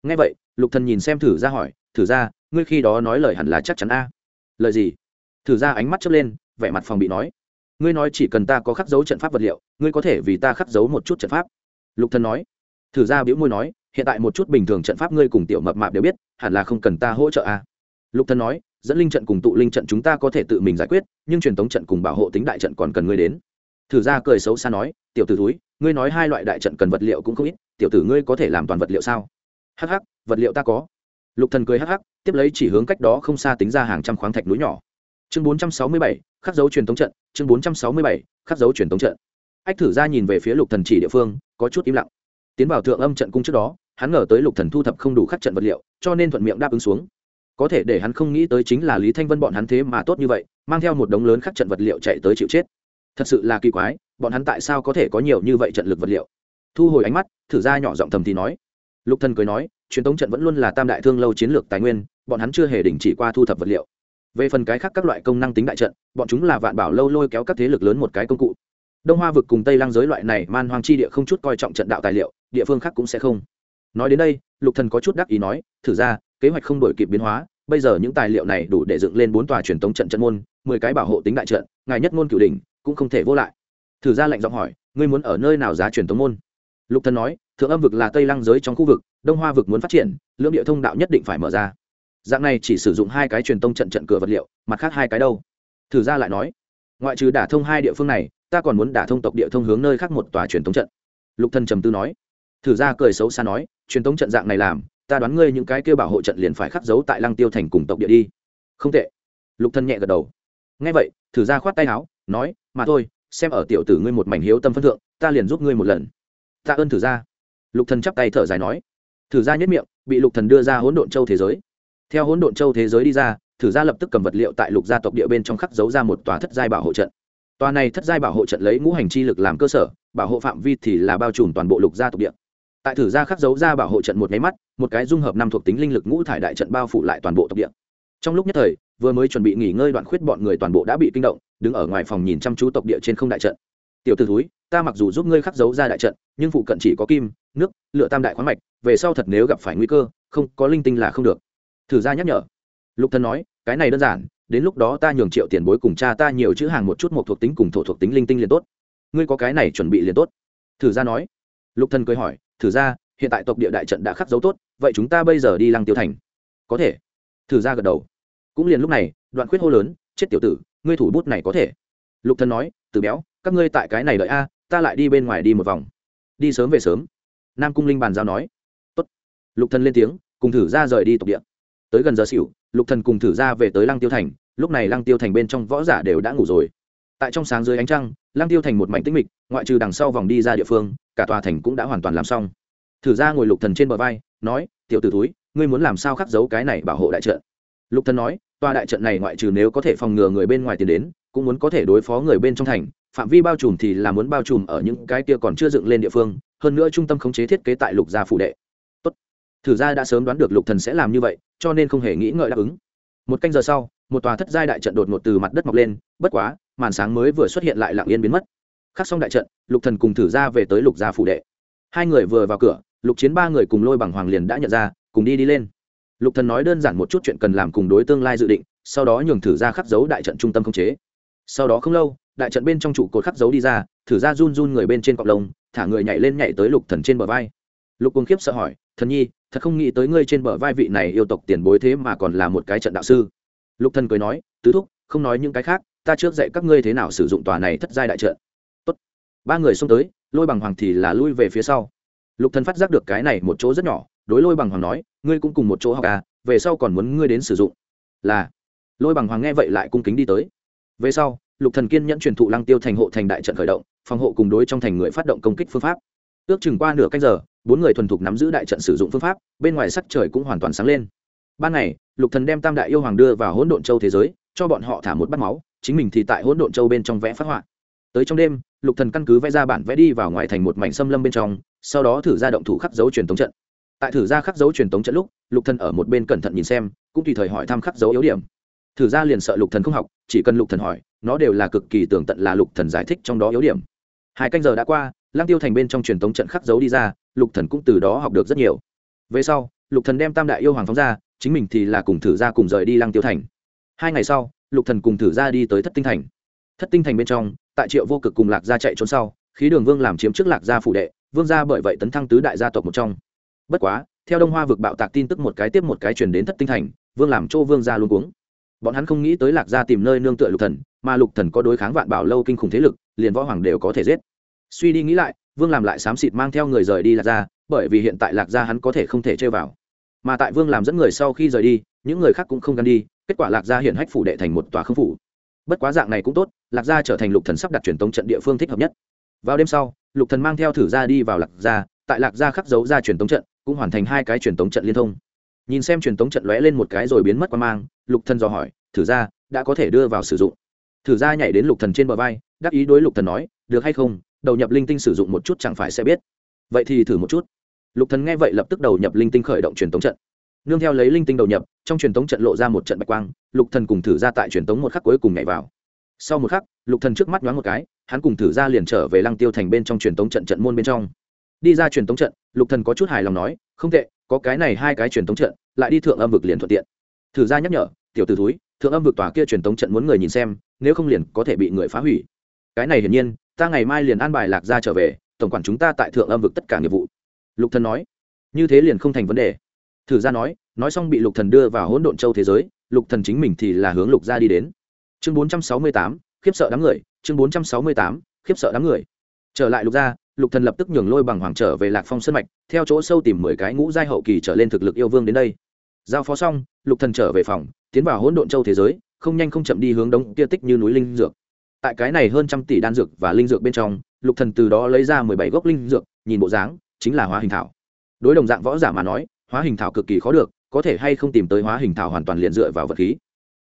nghe vậy, lục thần nhìn xem thử ra hỏi, thử ra, ngươi khi đó nói lời hẳn là chắc chắn a? Lời gì? Thử ra ánh mắt chớp lên, vẻ mặt phòng bị nói, ngươi nói chỉ cần ta có khắc dấu trận pháp vật liệu, ngươi có thể vì ta khắc dấu một chút trận pháp. Lục thần nói, thử ra biểu môi nói, hiện tại một chút bình thường trận pháp ngươi cùng tiểu mập mạp đều biết, hẳn là không cần ta hỗ trợ a. Lục thần nói, dẫn linh trận cùng tụ linh trận chúng ta có thể tự mình giải quyết, nhưng truyền thống trận cùng bảo hộ tính đại trận còn cần ngươi đến. Thử ra cười xấu xa nói, tiểu tử túi ngươi nói hai loại đại trận cần vật liệu cũng không ít tiểu tử ngươi có thể làm toàn vật liệu sao? Hắc hắc, vật liệu ta có. Lục thần cười hắc hắc, tiếp lấy chỉ hướng cách đó không xa tính ra hàng trăm khoáng thạch núi nhỏ. Chương bốn trăm sáu mươi bảy, khắc dấu truyền tống trận, chương bốn trăm sáu mươi bảy, khắc dấu truyền tống trận. Ách thử ra nhìn về phía lục thần chỉ địa phương, có chút im lặng. Tiến vào thượng âm trận cung trước đó, hắn ngờ tới lục thần thu thập không đủ khắc trận vật liệu, cho nên thuận miệng đáp ứng xuống. Có thể để hắn không nghĩ tới chính là lý thanh vân bọn hắn thế mà tốt như vậy, mang theo một đống lớn khắc trận vật liệu chạy tới chịu chết. Thật sự là kỳ quái, bọn hắn tại sao có thể có nhiều như vậy trận lực vật liệu? Thu hồi ánh mắt, thử ra nhỏ giọng thầm thì nói. Lục thần cười nói, truyền thống trận vẫn luôn là tam đại thương lâu chiến lược tài nguyên, bọn hắn chưa hề đình chỉ qua thu thập vật liệu. Về phần cái khác các loại công năng tính đại trận, bọn chúng là vạn bảo lâu lôi kéo các thế lực lớn một cái công cụ. Đông hoa vực cùng tây lang giới loại này man hoang chi địa không chút coi trọng trận đạo tài liệu, địa phương khác cũng sẽ không. Nói đến đây, lục thần có chút đắc ý nói, thử ra, kế hoạch không đổi kịp biến hóa, bây giờ những tài liệu này đủ để dựng lên bốn tòa truyền thống trận trận môn, mười cái bảo hộ tính đại trận, ngài nhất ngôn cửu đỉnh cũng không thể vô lại. Thử ra lệnh giọng hỏi, ngươi muốn ở nơi nào giá truyền thống môn? Lục thần nói, thượng âm vực là tây lăng giới trong khu vực, đông hoa vực muốn phát triển, lưỡng địa thông đạo nhất định phải mở ra. Dạng này chỉ sử dụng hai cái truyền tông trận trận cửa vật liệu, mặt khác hai cái đâu? Thử ra lại nói, ngoại trừ đả thông hai địa phương này, ta còn muốn đả thông tộc địa thông hướng nơi khác một tòa truyền tống trận. Lục thần trầm tư nói, thử ra cười xấu xa nói, truyền tống trận dạng này làm, ta đoán ngươi những cái kêu bảo hộ trận liền phải khắc dấu tại lăng tiêu thành cùng tộc địa đi. Không tệ. Lục thần nhẹ gật đầu. Nghe vậy, thử ra khoát tay áo, nói, mà thôi, xem ở tiểu tử ngươi một mảnh hiếu tâm phân thượng, ta liền giúp ngươi một lần ta ơn thử ra lục thần chắp tay thở dài nói. Thử ra nhất miệng, bị lục thần đưa ra hỗn độn châu thế giới. Theo hỗn độn châu thế giới đi ra, thử ra lập tức cầm vật liệu tại lục gia tộc địa bên trong khắc giấu ra một tòa thất giai bảo hộ trận. Tòa này thất giai bảo hộ trận lấy ngũ hành chi lực làm cơ sở, bảo hộ phạm vi thì là bao trùm toàn bộ lục gia tộc địa. Tại thử gia khắc giấu ra bảo hộ trận một máy mắt, một cái dung hợp năm thuộc tính linh lực ngũ thải đại trận bao phủ lại toàn bộ tộc địa. Trong lúc nhất thời, vừa mới chuẩn bị nghỉ ngơi đoạn khuyết bọn người toàn bộ đã bị kinh động, đứng ở ngoài phòng nhìn chăm chú tộc địa trên không đại trận tiểu t ử thúi, ta mặc dù giúp ngươi khắc giấu ra đại trận, nhưng phụ cận chỉ có kim, nước lựa tam đại khoáng mạch, về sau thật nếu gặp phải nguy cơ, không, có linh tinh là không được. Thử ra nhắc nhở. Lục thân nói, cái này đơn giản, đến lúc đó ta nhường triệu tiền bối cùng cha ta nhiều chữ hàng một chút một thuộc tính cùng thổ thuộc tính linh tinh liền tốt. Ngươi có cái này chuẩn bị liền tốt. Thử ra nói. Lục thân cười hỏi, thử ra, hiện tại tộc địa đại trận đã khắc dấu tốt, vậy chúng ta bây giờ đi lăng tiêu thành. Có thể. Thử ra gật đầu. Cũng liền lúc này, đoạn khuyết hô lớn, chết tiểu tử, ngươi thủ bút này có thể lục thần nói từ béo, các ngươi tại cái này đợi a, ta lại đi bên ngoài đi một vòng. Đi sớm về sớm. Nam cung linh bàn giao nói. Tốt. lục thần lên tiếng, cùng thử ra rời đi tộc địa. Tới gần giờ xỉu, lục thần cùng thử ra về tới lăng tiêu thành, lúc này lăng tiêu thành bên trong võ giả đều đã ngủ rồi. Tại trong sáng dưới ánh trăng, lăng tiêu thành một mảnh tĩnh mịch, ngoại trừ đằng sau vòng đi ra địa phương, cả tòa thành cũng đã hoàn toàn làm xong. Thử ra ngồi lục thần trên bờ vai, nói, tiểu tử túi ngươi muốn làm sao khắc dấu cái này bảo hộ đại trận? Lục thần nói, tòa đại trận này ngoại trừ nếu có thể phòng ngừa người bên ngoài tiến đến cũng muốn có thể đối phó người bên trong thành, phạm vi bao trùm thì là muốn bao trùm ở những cái kia còn chưa dựng lên địa phương, hơn nữa trung tâm khống chế thiết kế tại lục gia phủ đệ. Tốt. thử gia đã sớm đoán được lục thần sẽ làm như vậy, cho nên không hề nghĩ ngợi đáp ứng. Một canh giờ sau, một tòa thất giai đại trận đột ngột từ mặt đất mọc lên, bất quá, màn sáng mới vừa xuất hiện lại lặng yên biến mất. Khắc xong đại trận, lục thần cùng thử gia về tới lục gia phủ đệ. Hai người vừa vào cửa, lục chiến ba người cùng lôi bằng hoàng liền đã nhận ra, cùng đi đi lên. Lục thần nói đơn giản một chút chuyện cần làm cùng đối tương lai dự định, sau đó nhường thử gia khắc dấu đại trận trung tâm khống chế sau đó không lâu, đại trận bên trong trụ cột khắc dấu đi ra, thử ra run run người bên trên cọc lông, thả người nhảy lên nhảy tới lục thần trên bờ vai. Lục cuồng khiếp sợ hỏi, thần nhi, thật không nghĩ tới ngươi trên bờ vai vị này yêu tộc tiền bối thế mà còn là một cái trận đạo sư? Lục thần cười nói, tứ thúc, không nói những cái khác, ta trước dạy các ngươi thế nào sử dụng tòa này thất giai đại trận. Tốt. ba người xông tới, lôi bằng hoàng thì là lui về phía sau. Lục thần phát giác được cái này một chỗ rất nhỏ, đối lôi bằng hoàng nói, ngươi cũng cùng một chỗ học à về sau còn muốn ngươi đến sử dụng. Là. Lôi bằng hoàng nghe vậy lại cung kính đi tới về sau, lục thần kiên nhẫn truyền thụ lăng tiêu thành hộ thành đại trận khởi động, phòng hộ cùng đối trong thành người phát động công kích phương pháp. Ước chừng qua nửa canh giờ, bốn người thuần thục nắm giữ đại trận sử dụng phương pháp, bên ngoài sắc trời cũng hoàn toàn sáng lên. Ban ngày, lục thần đem tam đại yêu hoàng đưa vào hỗn độn châu thế giới, cho bọn họ thả một bát máu, chính mình thì tại hỗn độn châu bên trong vẽ phát họa. Tới trong đêm, lục thần căn cứ vẽ ra bản vẽ đi vào ngoài thành một mảnh xâm lâm bên trong, sau đó thử ra động thủ khắc dấu truyền tống trận. Tại thử ra khắc dấu truyền tống trận lúc, lục thần ở một bên cẩn thận nhìn xem, cũng tùy thời hỏi thăm khắc dấu yếu điểm. Thử ra liền sợ lục thần không học chỉ cần lục thần hỏi, nó đều là cực kỳ tường tận là lục thần giải thích trong đó yếu điểm. Hai canh giờ đã qua lang tiêu thành bên trong truyền tống trận khắc dấu đi ra, lục thần cũng từ đó học được rất nhiều. Về sau, lục thần đem tam đại yêu hoàng phóng ra, chính mình thì là cùng thử ra cùng rời đi lang tiêu thành. Hai ngày sau, lục thần cùng thử ra đi tới thất tinh thành. Thất tinh thành bên trong, tại triệu vô cực cùng lạc gia chạy trốn sau, khí đường vương làm chiếm trước lạc gia phủ đệ, vương gia bởi vậy tấn thăng tứ đại gia tộc một trong. Bất quá, theo đông hoa vực bạo tạc tin tức một cái tiếp một cái chuyển đến thất tinh thành, vương làm chỗ vương gia luôn cuống bọn hắn không nghĩ tới lạc gia tìm nơi nương tựa lục thần, mà lục thần có đối kháng vạn bảo lâu kinh khủng thế lực, liền võ hoàng đều có thể giết. Suy đi nghĩ lại, vương làm lại xám xịt mang theo người rời đi lạc gia, bởi vì hiện tại lạc gia hắn có thể không thể chơi vào. Mà tại vương làm dẫn người sau khi rời đi, những người khác cũng không gan đi, kết quả lạc gia hiện hách phủ đệ thành một tòa khương phủ. Bất quá dạng này cũng tốt, lạc gia trở thành lục thần sắp đặt truyền tống trận địa phương thích hợp nhất. Vào đêm sau, lục thần mang theo thử gia đi vào lạc gia, tại lạc gia khắc dấu ra truyền tống trận, cũng hoàn thành hai cái truyền tống trận liên thông. Nhìn xem truyền tống trận lóe lên một cái rồi biến mất qua mang lục thần dò hỏi, thử gia đã có thể đưa vào sử dụng. Thử gia nhảy đến lục thần trên bờ vai đáp ý đối lục thần nói, được hay không? Đầu nhập linh tinh sử dụng một chút chẳng phải sẽ biết. Vậy thì thử một chút. Lục thần nghe vậy lập tức đầu nhập linh tinh khởi động truyền tống trận. Nương theo lấy linh tinh đầu nhập, trong truyền tống trận lộ ra một trận bạch quang, lục thần cùng thử ra tại truyền tống một khắc cuối cùng nhảy vào. Sau một khắc, lục thần trước mắt nhoáng một cái, hắn cùng thử ra liền trở về lăng tiêu thành bên trong truyền tống trận trận môn bên trong. Đi ra truyền tống trận, lục thần có chút hài lòng nói, không tệ, có cái này hai cái truyền tống trận, lại đi thượng âm vực liền thuận tiện thử ra nhắc nhở tiểu tử thúi thượng âm vực tòa kia truyền tống trận muốn người nhìn xem nếu không liền có thể bị người phá hủy. Cái này hiển nhiên ta ngày mai liền an bài lạc ra trở về tổng quản chúng ta tại thượng âm vực tất cả nghiệp vụ. Lục thần nói. Như thế liền không thành vấn đề. Thử ra nói nói xong bị lục thần đưa vào hỗn độn châu thế giới lục thần chính mình thì là hướng lục gia đi đến. Chương 468, khiếp sợ đám người chương 468, khiếp sợ đám người. Trở lại lục gia lục thần lập tức nhường lôi bằng hoàng trở về lạc phong sơn mạch theo chỗ sâu tìm mười cái ngũ giai hậu kỳ trở lên thực lực yêu vương đến đây giao phó xong, lục thần trở về phòng, tiến vào hỗn độn châu thế giới, không nhanh không chậm đi hướng đông kia tích như núi linh dược. Tại cái này hơn trăm tỷ đan dược và linh dược bên trong, lục thần từ đó lấy ra mười bảy gốc linh dược, nhìn bộ dáng, chính là hóa hình thảo. Đối đồng dạng võ giả mà nói, hóa hình thảo cực kỳ khó được, có thể hay không tìm tới hóa hình thảo hoàn toàn liền dựa vào vật khí.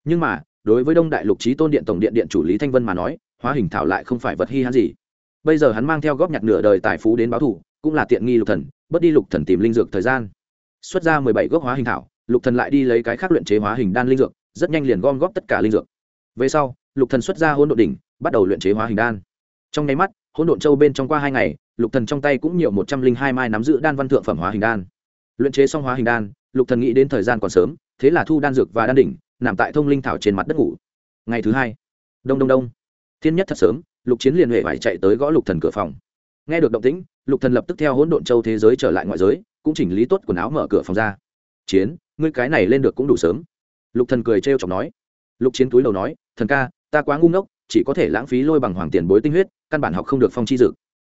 Nhưng mà, đối với đông đại lục trí tôn điện tổng điện điện chủ lý thanh vân mà nói, hóa hình thảo lại không phải vật hi hắn gì. Bây giờ hắn mang theo góp nhặt nửa đời tài phú đến báo thủ cũng là tiện nghi lục thần bất đi lục thần tìm linh dược thời gian. Xuất ra mười bảy gốc hóa hình thảo lục thần lại đi lấy cái khác luyện chế hóa hình đan linh dược, rất nhanh liền gom góp tất cả linh dược. Về sau, lục thần xuất ra hỗn độn đỉnh, bắt đầu luyện chế hóa hình đan. Trong nháy mắt, hỗn độn châu bên trong qua hai ngày, lục thần trong tay cũng nhiều một trăm linh hai mai nắm giữ đan văn thượng phẩm hóa hình đan. Luyện chế xong hóa hình đan, lục thần nghĩ đến thời gian còn sớm, thế là thu đan dược và đan đỉnh, nằm tại thông linh thảo trên mặt đất ngủ. Ngày thứ hai, đông đông đông. Thiên nhất thật sớm, lục chiến liền huệ phải chạy tới gõ lục thần cửa phòng. Nghe được động tĩnh, lục thần lập tức theo hỗn độn châu thế giới trở lại ngoại giới, cũng chỉnh lý tốt quần áo mở cửa phòng ra. Chiến ngươi cái này lên được cũng đủ sớm. Lục thần cười trêu chọc nói. Lục chiến túi đầu nói, thần ca, ta quá ngu ngốc, chỉ có thể lãng phí lôi bằng hoàng tiền bối tinh huyết, căn bản học không được phong chi dực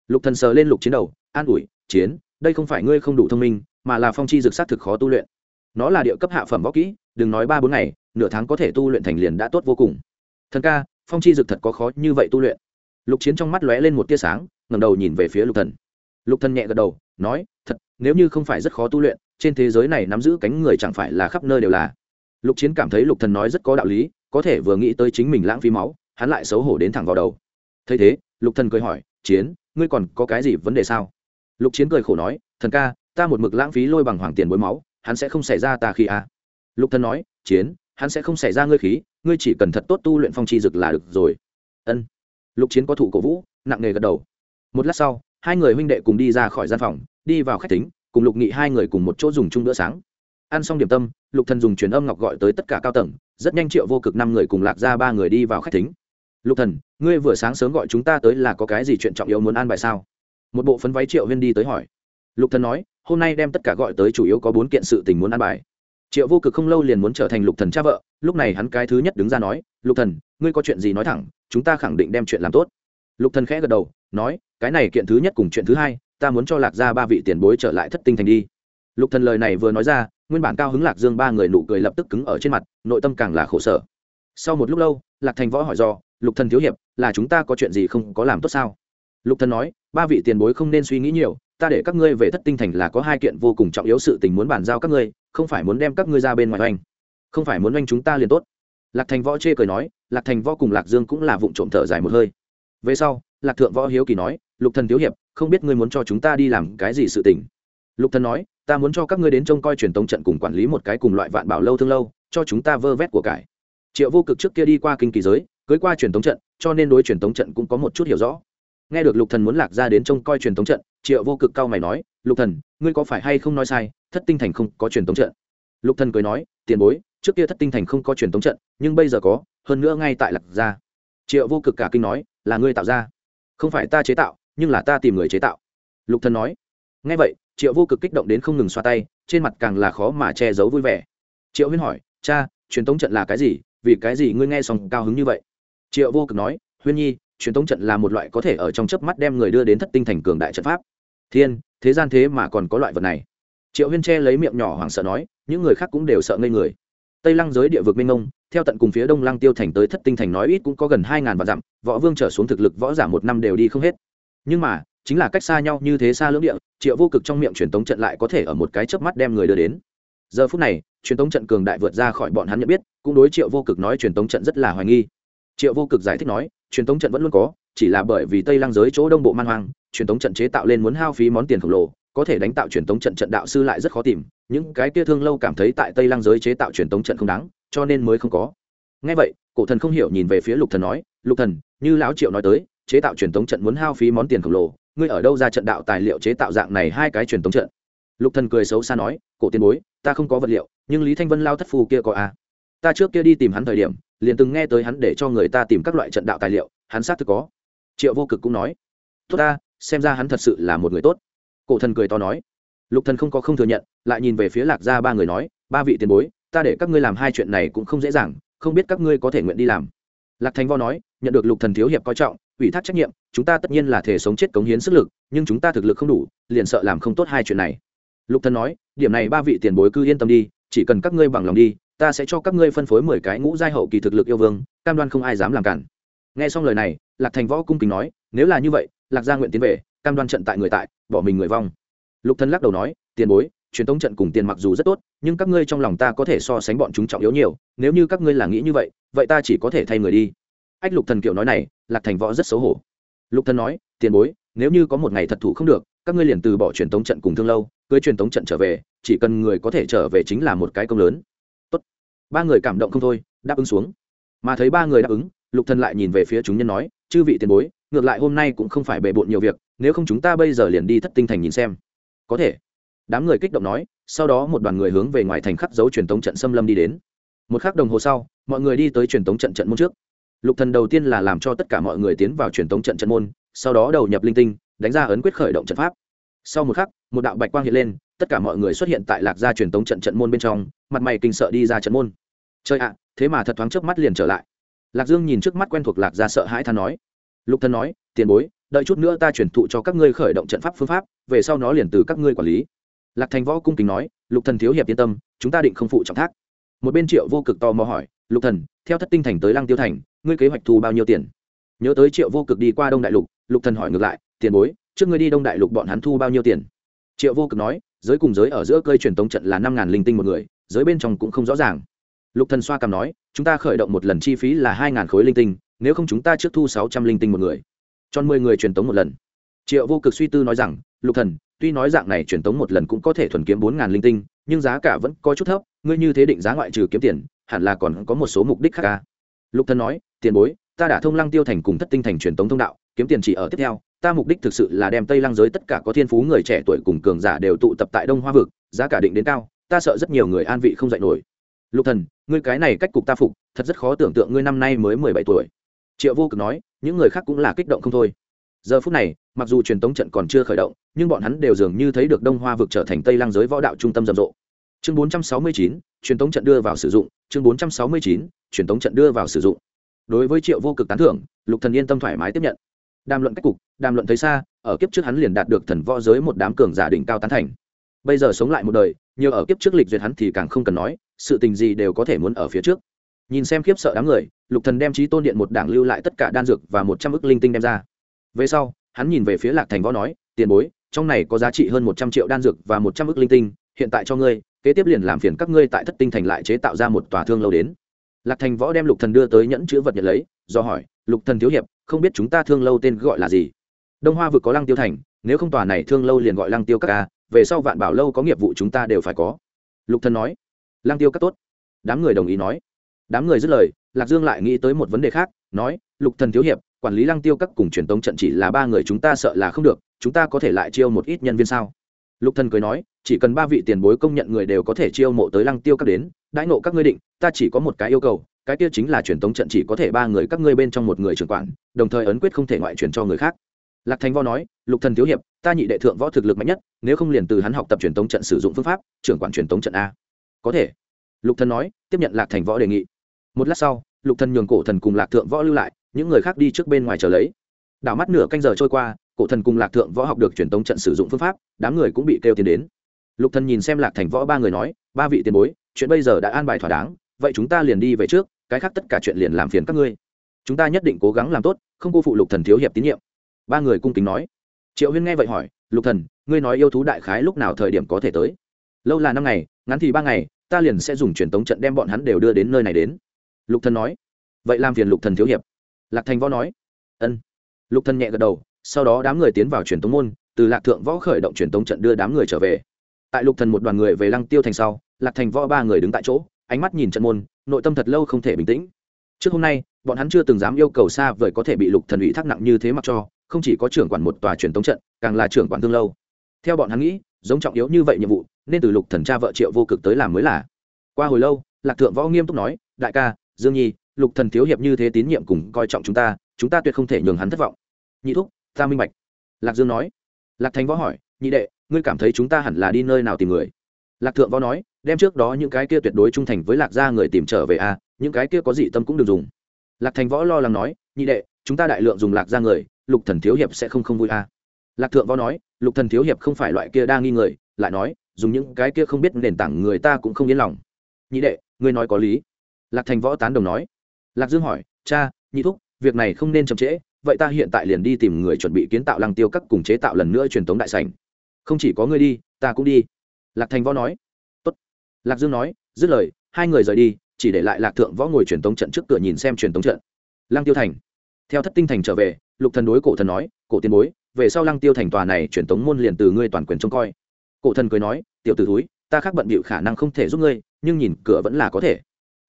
lục thần sờ lên lục chiến đầu, an ủi, chiến, đây không phải ngươi không đủ thông minh, mà là phong chi dực xác thực khó tu luyện. Nó là địa cấp hạ phẩm võ kỹ, đừng nói ba bốn ngày, nửa tháng có thể tu luyện thành liền đã tốt vô cùng. Thần ca, phong chi dực thật có khó như vậy tu luyện. Lục chiến trong mắt lóe lên một tia sáng, ngẩng đầu nhìn về phía lục thần. Lục thần nhẹ gật đầu, nói, thật, nếu như không phải rất khó tu luyện trên thế giới này nắm giữ cánh người chẳng phải là khắp nơi đều là. Lục chiến cảm thấy lục thần nói rất có đạo lý, có thể vừa nghĩ tới chính mình lãng phí máu, hắn lại xấu hổ đến thẳng vào đầu. Thấy thế, lục thần cười hỏi, chiến, ngươi còn có cái gì vấn đề sao? Lục chiến cười khổ nói, thần ca, ta một mực lãng phí lôi bằng hoàng tiền bối máu, hắn sẽ không xảy ra ta khi a lục thần nói, chiến, hắn sẽ không xảy ra ngươi khí, ngươi chỉ cần thật tốt tu luyện phong chi dực là được rồi. Ân. Lục chiến có thủ cổ vũ, nặng nề gật đầu. Một lát sau, hai người huynh đệ cùng đi ra khỏi gian phòng, đi vào khách tính cùng lục nghị hai người cùng một chỗ dùng chung bữa sáng. Ăn xong điểm tâm, lục thần dùng truyền âm ngọc gọi tới tất cả cao tầng, rất nhanh triệu vô cực năm người cùng lạc ra ba người đi vào khách thính. Lục thần, ngươi vừa sáng sớm gọi chúng ta tới là có cái gì chuyện trọng yếu muốn ăn bài sao? Một bộ phấn váy triệu viên đi tới hỏi. Lục thần nói, hôm nay đem tất cả gọi tới chủ yếu có bốn kiện sự tình muốn ăn bài. Triệu vô cực không lâu liền muốn trở thành lục thần cha vợ, lúc này hắn cái thứ nhất đứng ra nói, lục thần, ngươi có chuyện gì nói thẳng, chúng ta khẳng định đem chuyện làm tốt. Lục thần khẽ gật đầu, nói, cái này kiện thứ nhất cùng chuyện thứ hai ta muốn cho lạc gia ba vị tiền bối trở lại thất tinh thành đi. Lục thần lời này vừa nói ra, nguyên bản cao hứng lạc dương ba người nụ cười lập tức cứng ở trên mặt, nội tâm càng là khổ sở. Sau một lúc lâu, lạc thành võ hỏi do, lục thần thiếu hiệp, là chúng ta có chuyện gì không, có làm tốt sao? Lục thần nói, ba vị tiền bối không nên suy nghĩ nhiều, ta để các ngươi về thất tinh thành là có hai kiện vô cùng trọng yếu sự tình muốn bàn giao các ngươi, không phải muốn đem các ngươi ra bên ngoài oanh. Không phải muốn oanh chúng ta liền tốt. Lạc thành võ chê cười nói, lạc thành võ cùng lạc dương cũng là vụng trộm thở dài một hơi. Về sau, lạc thượng võ hiếu kỳ nói, lục thần thiếu hiệp không biết ngươi muốn cho chúng ta đi làm cái gì sự tình. Lục thần nói, ta muốn cho các ngươi đến trông coi truyền tống trận cùng quản lý một cái cùng loại vạn bảo lâu thương lâu, cho chúng ta vơ vét của cải. Triệu vô cực trước kia đi qua kinh kỳ giới, cưới qua truyền tống trận, cho nên đối truyền tống trận cũng có một chút hiểu rõ. Nghe được lục thần muốn lạc ra đến trông coi truyền tống trận, triệu vô cực cao mày nói, lục thần, ngươi có phải hay không nói sai, thất tinh thành không có truyền tống trận? Lục thần cười nói, tiền bối, trước kia thất tinh thành không có truyền tống trận, nhưng bây giờ có, hơn nữa ngay tại lạc gia. Triệu vô cực cả kinh nói, là ngươi tạo ra, không phải ta chế tạo nhưng là ta tìm người chế tạo. Lục thần nói. Nghe vậy triệu vô cực kích động đến không ngừng xoa tay trên mặt càng là khó mà che giấu vui vẻ. Triệu huyên hỏi cha truyền tống trận là cái gì? Vì cái gì ngươi nghe xong cao hứng như vậy? Triệu vô cực nói huyên nhi truyền tống trận là một loại có thể ở trong chớp mắt đem người đưa đến thất tinh thành cường đại trận pháp. Thiên thế gian thế mà còn có loại vật này. Triệu huyên che lấy miệng nhỏ hoảng sợ nói những người khác cũng đều sợ ngây người. Tây lăng giới địa vực minh ngông, theo tận cùng phía đông lăng tiêu thành tới thất tinh thành nói ít cũng có gần hai ngàn vạn dặm võ vương trở xuống thực lực võ giả một năm đều đi không hết nhưng mà, chính là cách xa nhau như thế xa lưỡng địa, triệu vô cực trong miệng truyền tống trận lại có thể ở một cái chớp mắt đem người đưa đến. Giờ phút này, truyền tống trận cường đại vượt ra khỏi bọn hắn nhận biết, cũng đối triệu vô cực nói truyền tống trận rất là hoài nghi. Triệu vô cực giải thích nói, truyền tống trận vẫn luôn có, chỉ là bởi vì tây lăng giới chỗ đông bộ man hoang, truyền tống trận chế tạo lên muốn hao phí món tiền khổng lồ, có thể đánh tạo truyền tống trận trận đạo sư lại rất khó tìm, những cái kia thương lâu cảm thấy tại tây lăng giới chế tạo truyền tống trận không đáng, cho nên mới không có. Ngay vậy, cổ thần không hiểu nhìn về phía lục thần nói, lục thần, như lão triệu nói tới chế tạo truyền tống trận muốn hao phí món tiền khổng lồ, ngươi ở đâu ra trận đạo tài liệu chế tạo dạng này hai cái truyền tống trận? Lục thần cười xấu xa nói, cổ tiền bối, ta không có vật liệu, nhưng lý thanh vân lao thất phù kia có a à. ta trước kia đi tìm hắn thời điểm, liền từng nghe tới hắn để cho người ta tìm các loại trận đạo tài liệu, hắn xác thực có. Triệu vô cực cũng nói, tốt ta, xem ra hắn thật sự là một người tốt. Cổ thần cười to nói, lục thần không có không thừa nhận, lại nhìn về phía lạc gia ba người nói, ba vị tiền bối, ta để các ngươi làm hai chuyện này cũng không dễ dàng, không biết các ngươi có thể nguyện đi làm. Lạc thành vo nói nhận được lục thần thiếu hiệp coi trọng, ủy thác trách nhiệm, chúng ta tất nhiên là thể sống chết cống hiến sức lực, nhưng chúng ta thực lực không đủ, liền sợ làm không tốt hai chuyện này. Lục thần nói, điểm này ba vị tiền bối cứ yên tâm đi, chỉ cần các ngươi bằng lòng đi, ta sẽ cho các ngươi phân phối mười cái ngũ giai hậu kỳ thực lực yêu vương, cam đoan không ai dám làm cản. Nghe xong lời này, lạc thành võ cung kính nói, nếu là như vậy, lạc gia nguyện tiến về, cam đoan trận tại người tại, bỏ mình người vong. Lục thần lắc đầu nói, tiền bối, truyền tống trận cùng tiền mặc dù rất tốt, nhưng các ngươi trong lòng ta có thể so sánh bọn chúng trọng yếu nhiều, nếu như các ngươi là nghĩ như vậy vậy ta chỉ có thể thay người đi ách, lục thần kiểu nói này, lạc thành võ rất xấu hổ. Lục thần nói, tiền bối, nếu như có một ngày thật thủ không được, các ngươi liền từ bỏ truyền tống trận cùng thương lâu, cưới truyền tống trận trở về, chỉ cần người có thể trở về chính là một cái công lớn. Tốt. Ba người cảm động không thôi, đáp ứng xuống. Mà thấy ba người đáp ứng, lục thần lại nhìn về phía chúng nhân nói, chư vị tiền bối, ngược lại hôm nay cũng không phải bề bộn nhiều việc, nếu không chúng ta bây giờ liền đi thất tinh thành nhìn xem. Có thể. Đám người kích động nói, sau đó một đoàn người hướng về ngoài thành khắc dấu truyền tống trận xâm lâm đi đến. Một khắc đồng hồ sau, mọi người đi tới truyền tống trận trận môn trước lục thần đầu tiên là làm cho tất cả mọi người tiến vào truyền tống trận trận môn, sau đó đầu nhập linh tinh, đánh ra ấn quyết khởi động trận pháp. Sau một khắc, một đạo bạch quang hiện lên, tất cả mọi người xuất hiện tại lạc gia truyền tống trận trận môn bên trong, mặt mày kinh sợ đi ra trận môn. Chơi ạ, thế mà thật thoáng trước mắt liền trở lại. Lạc dương nhìn trước mắt quen thuộc lạc gia sợ hãi than nói. Lục thần nói, tiền bối, đợi chút nữa ta chuyển thụ cho các ngươi khởi động trận pháp phương pháp, về sau nó liền từ các ngươi quản lý. Lạc thành võ cung kính nói, lục thần thiếu hiệp yên tâm, chúng ta định không phụ trọng thác. Một bên triệu vô cực to mò hỏi, lục thần, theo thất tinh thành tới lăng tiêu thành ngươi kế hoạch thu bao nhiêu tiền? Nhớ tới triệu vô cực đi qua đông đại lục lục thần hỏi ngược lại, tiền bối, trước ngươi đi đông đại lục bọn hắn thu bao nhiêu tiền? Triệu vô cực nói, giới cùng giới ở giữa cây truyền tống trận là năm ngàn linh tinh một người, giới bên trong cũng không rõ ràng. Lục thần xoa cằm nói, chúng ta khởi động một lần chi phí là hai ngàn khối linh tinh, nếu không chúng ta trước thu sáu trăm linh tinh một người, cho mười người truyền tống một lần. Triệu vô cực suy tư nói rằng, lục thần, tuy nói dạng này truyền tống một lần cũng có thể thuần kiếm bốn ngàn linh tinh, nhưng giá cả vẫn có chút thấp, ngươi như thế định giá ngoại trừ kiếm tiền, hẳn là còn có một số mục đích khác ca? Lục thần nói tiền bối ta đã thông lăng tiêu thành cùng thất tinh thành truyền tống thông đạo kiếm tiền chỉ ở tiếp theo ta mục đích thực sự là đem tây lăng giới tất cả có thiên phú người trẻ tuổi cùng cường giả đều tụ tập tại đông hoa vực giá cả định đến cao ta sợ rất nhiều người an vị không dạy nổi. Lục thần ngươi cái này cách cục ta phục thật rất khó tưởng tượng ngươi năm nay mới mười bảy tuổi. Triệu vô cực nói những người khác cũng là kích động không thôi. Giờ phút này mặc dù truyền tống trận còn chưa khởi động nhưng bọn hắn đều dường như thấy được đông hoa vực trở thành tây lăng giới võ đạo trung tâm rầm rộ. Chương 469, truyền tống trận đưa vào sử dụng chương 469, truyền tống trận đưa vào sử dụng. Đối với triệu vô cực tán thưởng, lục thần yên tâm thoải mái tiếp nhận. Đàm luận cách cục, đàm luận thấy xa, ở kiếp trước hắn liền đạt được thần võ giới một đám cường giả đỉnh cao tán thành. Bây giờ sống lại một đời, nhiều ở kiếp trước lịch duyệt hắn thì càng không cần nói, sự tình gì đều có thể muốn ở phía trước. Nhìn xem khiếp sợ đám người, lục thần đem trí tôn điện một đảng lưu lại tất cả đan dược và một trăm ức linh tinh đem ra. Về sau, hắn nhìn về phía lạc thành võ nói, tiền bối, trong này có giá trị hơn một trăm triệu đan dược và một trăm ức linh tinh, hiện tại cho ngươi, kế tiếp liền làm phiền các ngươi tại thất tinh thành lại chế tạo ra một tòa thương lâu đến lạc thành võ đem lục thần đưa tới nhẫn chữ vật nhận lấy, do hỏi, lục thần thiếu hiệp, không biết chúng ta thương lâu tên gọi là gì? Đông hoa vực có lăng tiêu thành, nếu không tòa này thương lâu liền gọi lăng tiêu các ca về sau vạn bảo lâu có nghiệp vụ chúng ta đều phải có. Lục thần nói. Lăng tiêu các tốt. Đám người đồng ý nói. Đám người dứt lời, lạc dương lại nghĩ tới một vấn đề khác, nói, lục thần thiếu hiệp, quản lý lăng tiêu các cùng truyền tống trận chỉ là ba người chúng ta sợ là không được, chúng ta có thể lại chiêu một ít nhân viên sao? Lục thần cười nói chỉ cần ba vị tiền bối công nhận người đều có thể chiêu mộ tới lăng tiêu các đến, đãi nộ các ngươi định, ta chỉ có một cái yêu cầu, cái kia chính là truyền tống trận chỉ có thể ba người các ngươi bên trong một người trưởng quản, đồng thời ấn quyết không thể ngoại truyền cho người khác. Lạc thành võ nói, lục thần thiếu hiệp, ta nhị đệ thượng võ thực lực mạnh nhất, nếu không liền từ hắn học tập truyền tống trận sử dụng phương pháp, trưởng quản truyền tống trận a. Có thể. Lục thần nói, tiếp nhận lạc thành võ đề nghị. Một lát sau, lục thần nhường cổ thần cùng lạc thượng võ lưu lại, những người khác đi trước bên ngoài chờ lấy. Đảo mắt nửa canh giờ trôi qua, cổ thần cùng lạc thượng võ học được truyền tống trận sử dụng phương pháp, đám người cũng bị kêu tiền đến lục thần nhìn xem lạc thành võ ba người nói, ba vị tiền bối, chuyện bây giờ đã an bài thỏa đáng, vậy chúng ta liền đi về trước, cái khác tất cả chuyện liền làm phiền các ngươi. Chúng ta nhất định cố gắng làm tốt, không cô phụ lục thần thiếu hiệp tín nhiệm. Ba người cung kính nói. Triệu huyên nghe vậy hỏi, lục thần, ngươi nói yêu thú đại khái lúc nào thời điểm có thể tới? Lâu là năm ngày, ngắn thì ba ngày, ta liền sẽ dùng truyền tống trận đem bọn hắn đều đưa đến nơi này đến. Lục thần nói. Vậy làm phiền lục thần thiếu hiệp. Lạc thành võ nói. Ân. Lục thần nhẹ gật đầu, sau đó đám người tiến vào truyền tống môn, từ lạc thượng võ khởi động truyền tống trận đưa đám người trở về tại lục thần một đoàn người về lăng tiêu thành sau, lạc thành võ ba người đứng tại chỗ, ánh mắt nhìn trận môn, nội tâm thật lâu không thể bình tĩnh. Trước hôm nay, bọn hắn chưa từng dám yêu cầu xa vời có thể bị lục thần ủy thác nặng như thế mặc cho, không chỉ có trưởng quản một tòa truyền thống trận, càng là trưởng quản thương lâu. Theo bọn hắn nghĩ, giống trọng yếu như vậy nhiệm vụ, nên từ lục thần cha vợ triệu vô cực tới làm mới là. Qua hồi lâu, lạc thượng võ nghiêm túc nói, đại ca, dương nhi, lục thần thiếu hiệp như thế tín nhiệm cùng coi trọng chúng ta chúng ta tuyệt không thể nhường hắn thất vọng. Nhị thúc, ta minh bạch. Lạc dương nói. Lạc thành võ hỏi, nhị đệ ngươi cảm thấy chúng ta hẳn là đi nơi nào tìm người? Lạc thượng võ nói đem trước đó những cái kia tuyệt đối trung thành với lạc gia người tìm trở về a à, những cái kia có gì tâm cũng được dùng. Lạc thành võ lo lắng nói nhị đệ chúng ta đại lượng dùng lạc gia người lục thần thiếu hiệp sẽ không không vui a à. lạc thượng võ nói lục thần thiếu hiệp không phải loại kia đa nghi người lại nói dùng những cái kia không biết nền tảng người ta cũng không yên lòng. Nhị đệ ngươi nói có lý. Lạc thành võ tán đồng nói. Lạc dương hỏi cha nhị thúc việc này không nên chậm trễ vậy ta hiện tại liền đi tìm người chuẩn bị kiến tạo lăng tiêu các cùng chế tạo lần nữa truyền thống đại sảnh không chỉ có ngươi đi, ta cũng đi. Lạc thành võ nói. Tốt. lạc dương nói, dứt lời, hai người rời đi, chỉ để lại lạc thượng võ ngồi truyền thống trận trước cửa nhìn xem truyền thống trận. Lăng tiêu thành. Theo thất tinh thành trở về, lục thần đối cổ thần nói, cổ tiền bối, về sau lăng tiêu thành tòa này truyền thống môn liền từ ngươi toàn quyền trông coi. Cổ thần cười nói, tiểu tử túi ta khác bận bịu khả năng không thể giúp ngươi, nhưng nhìn cửa vẫn là có thể.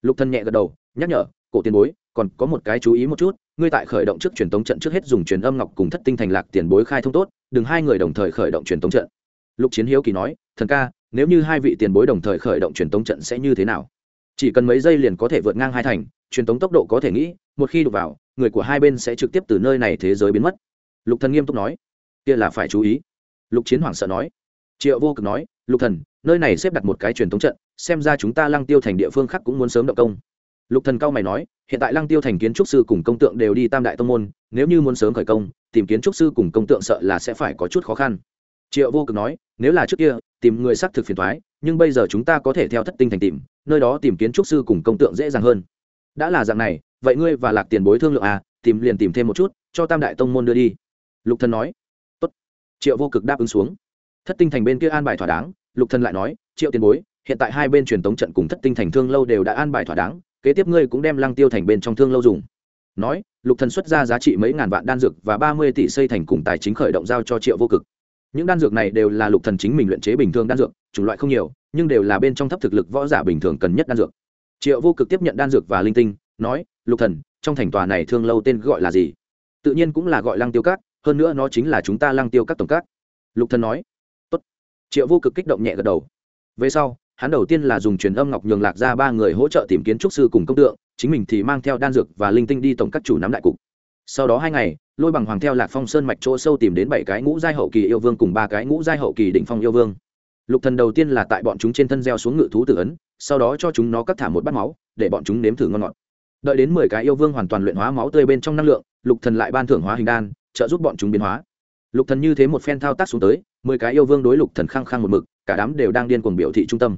Lục thần nhẹ gật đầu, nhắc nhở, cổ tiền bối, còn có một cái chú ý một chút ngươi tại khởi động trước truyền tống trận trước hết dùng truyền âm ngọc cùng thất tinh thành lạc tiền bối khai thông tốt, đừng hai người đồng thời khởi động truyền tống trận. Lục chiến hiếu kỳ nói, thần ca, nếu như hai vị tiền bối đồng thời khởi động truyền tống trận sẽ như thế nào? Chỉ cần mấy giây liền có thể vượt ngang hai thành, truyền tống tốc độ có thể nghĩ, một khi đụng vào, người của hai bên sẽ trực tiếp từ nơi này thế giới biến mất. Lục thần nghiêm túc nói, kia là phải chú ý. Lục chiến hoảng sợ nói, triệu vô cực nói, lục thần, nơi này xếp đặt một cái truyền tống trận, xem ra chúng ta lăng tiêu thành địa phương khác cũng muốn sớm động công lục thần cao mày nói, hiện tại lăng tiêu thành kiến trúc sư cùng công tượng đều đi tam đại tông môn, nếu như muốn sớm khởi công, tìm kiến trúc sư cùng công tượng sợ là sẽ phải có chút khó khăn. Triệu vô cực nói, nếu là trước kia, tìm người xác thực phiền thoái nhưng bây giờ chúng ta có thể theo thất tinh thành tìm, nơi đó tìm kiến trúc sư cùng công tượng dễ dàng hơn. Đã là dạng này, vậy ngươi và lạc tiền bối thương lượng à tìm liền tìm thêm một chút, cho tam đại tông môn đưa đi. Lục thần nói, tốt. Triệu vô cực đáp ứng xuống. Thất tinh thành bên kia an bài thỏa đáng, lục thần lại nói, triệu tiền bối, hiện tại hai bên truyền tống trận cùng thất tinh thành thương lâu đều đã an bài thỏa đáng kế tiếp ngươi cũng đem lăng tiêu thành bên trong thương lâu dùng. Nói, lục thần xuất ra giá trị mấy ngàn vạn đan dược và ba mươi tỷ xây thành cùng tài chính khởi động giao cho triệu vô cực. Những đan dược này đều là lục thần chính mình luyện chế bình thường đan dược, chủng loại không nhiều, nhưng đều là bên trong thấp thực lực võ giả bình thường cần nhất đan dược. Triệu vô cực tiếp nhận đan dược và linh tinh, nói, lục thần, trong thành tòa này thương lâu tên gọi là gì? Tự nhiên cũng là gọi lăng tiêu cát hơn nữa nó chính là chúng ta lăng tiêu các tổng cát lục thần nói, tốt. Triệu vô cực kích động nhẹ gật đầu. Về sau hắn đầu tiên là dùng truyền âm ngọc nhường lạc ra ba người hỗ trợ tìm kiến trúc sư cùng công tượng, chính mình thì mang theo đan dược và linh tinh đi tổng các chủ nắm đại cục. Sau đó hai ngày, lôi bằng hoàng theo lạc phong sơn mạch chỗ sâu tìm đến bảy cái ngũ giai hậu kỳ yêu vương cùng ba cái ngũ giai hậu kỳ đỉnh phong yêu vương. Lục thần đầu tiên là tại bọn chúng trên thân gieo xuống ngự thú tử ấn, sau đó cho chúng nó cắt thả một bát máu, để bọn chúng nếm thử ngon ngọt. Đợi đến mười cái yêu vương hoàn toàn luyện hóa máu tươi bên trong năng lượng, lục thần lại ban thưởng hóa hình đan, trợ giúp bọn chúng biến hóa. Lục thần như thế một phen thao tác xuống tới, mười cái yêu vương đối lục thần khăng khăng một mực, cả đám đều đang điên cuồng biểu thị trung tâm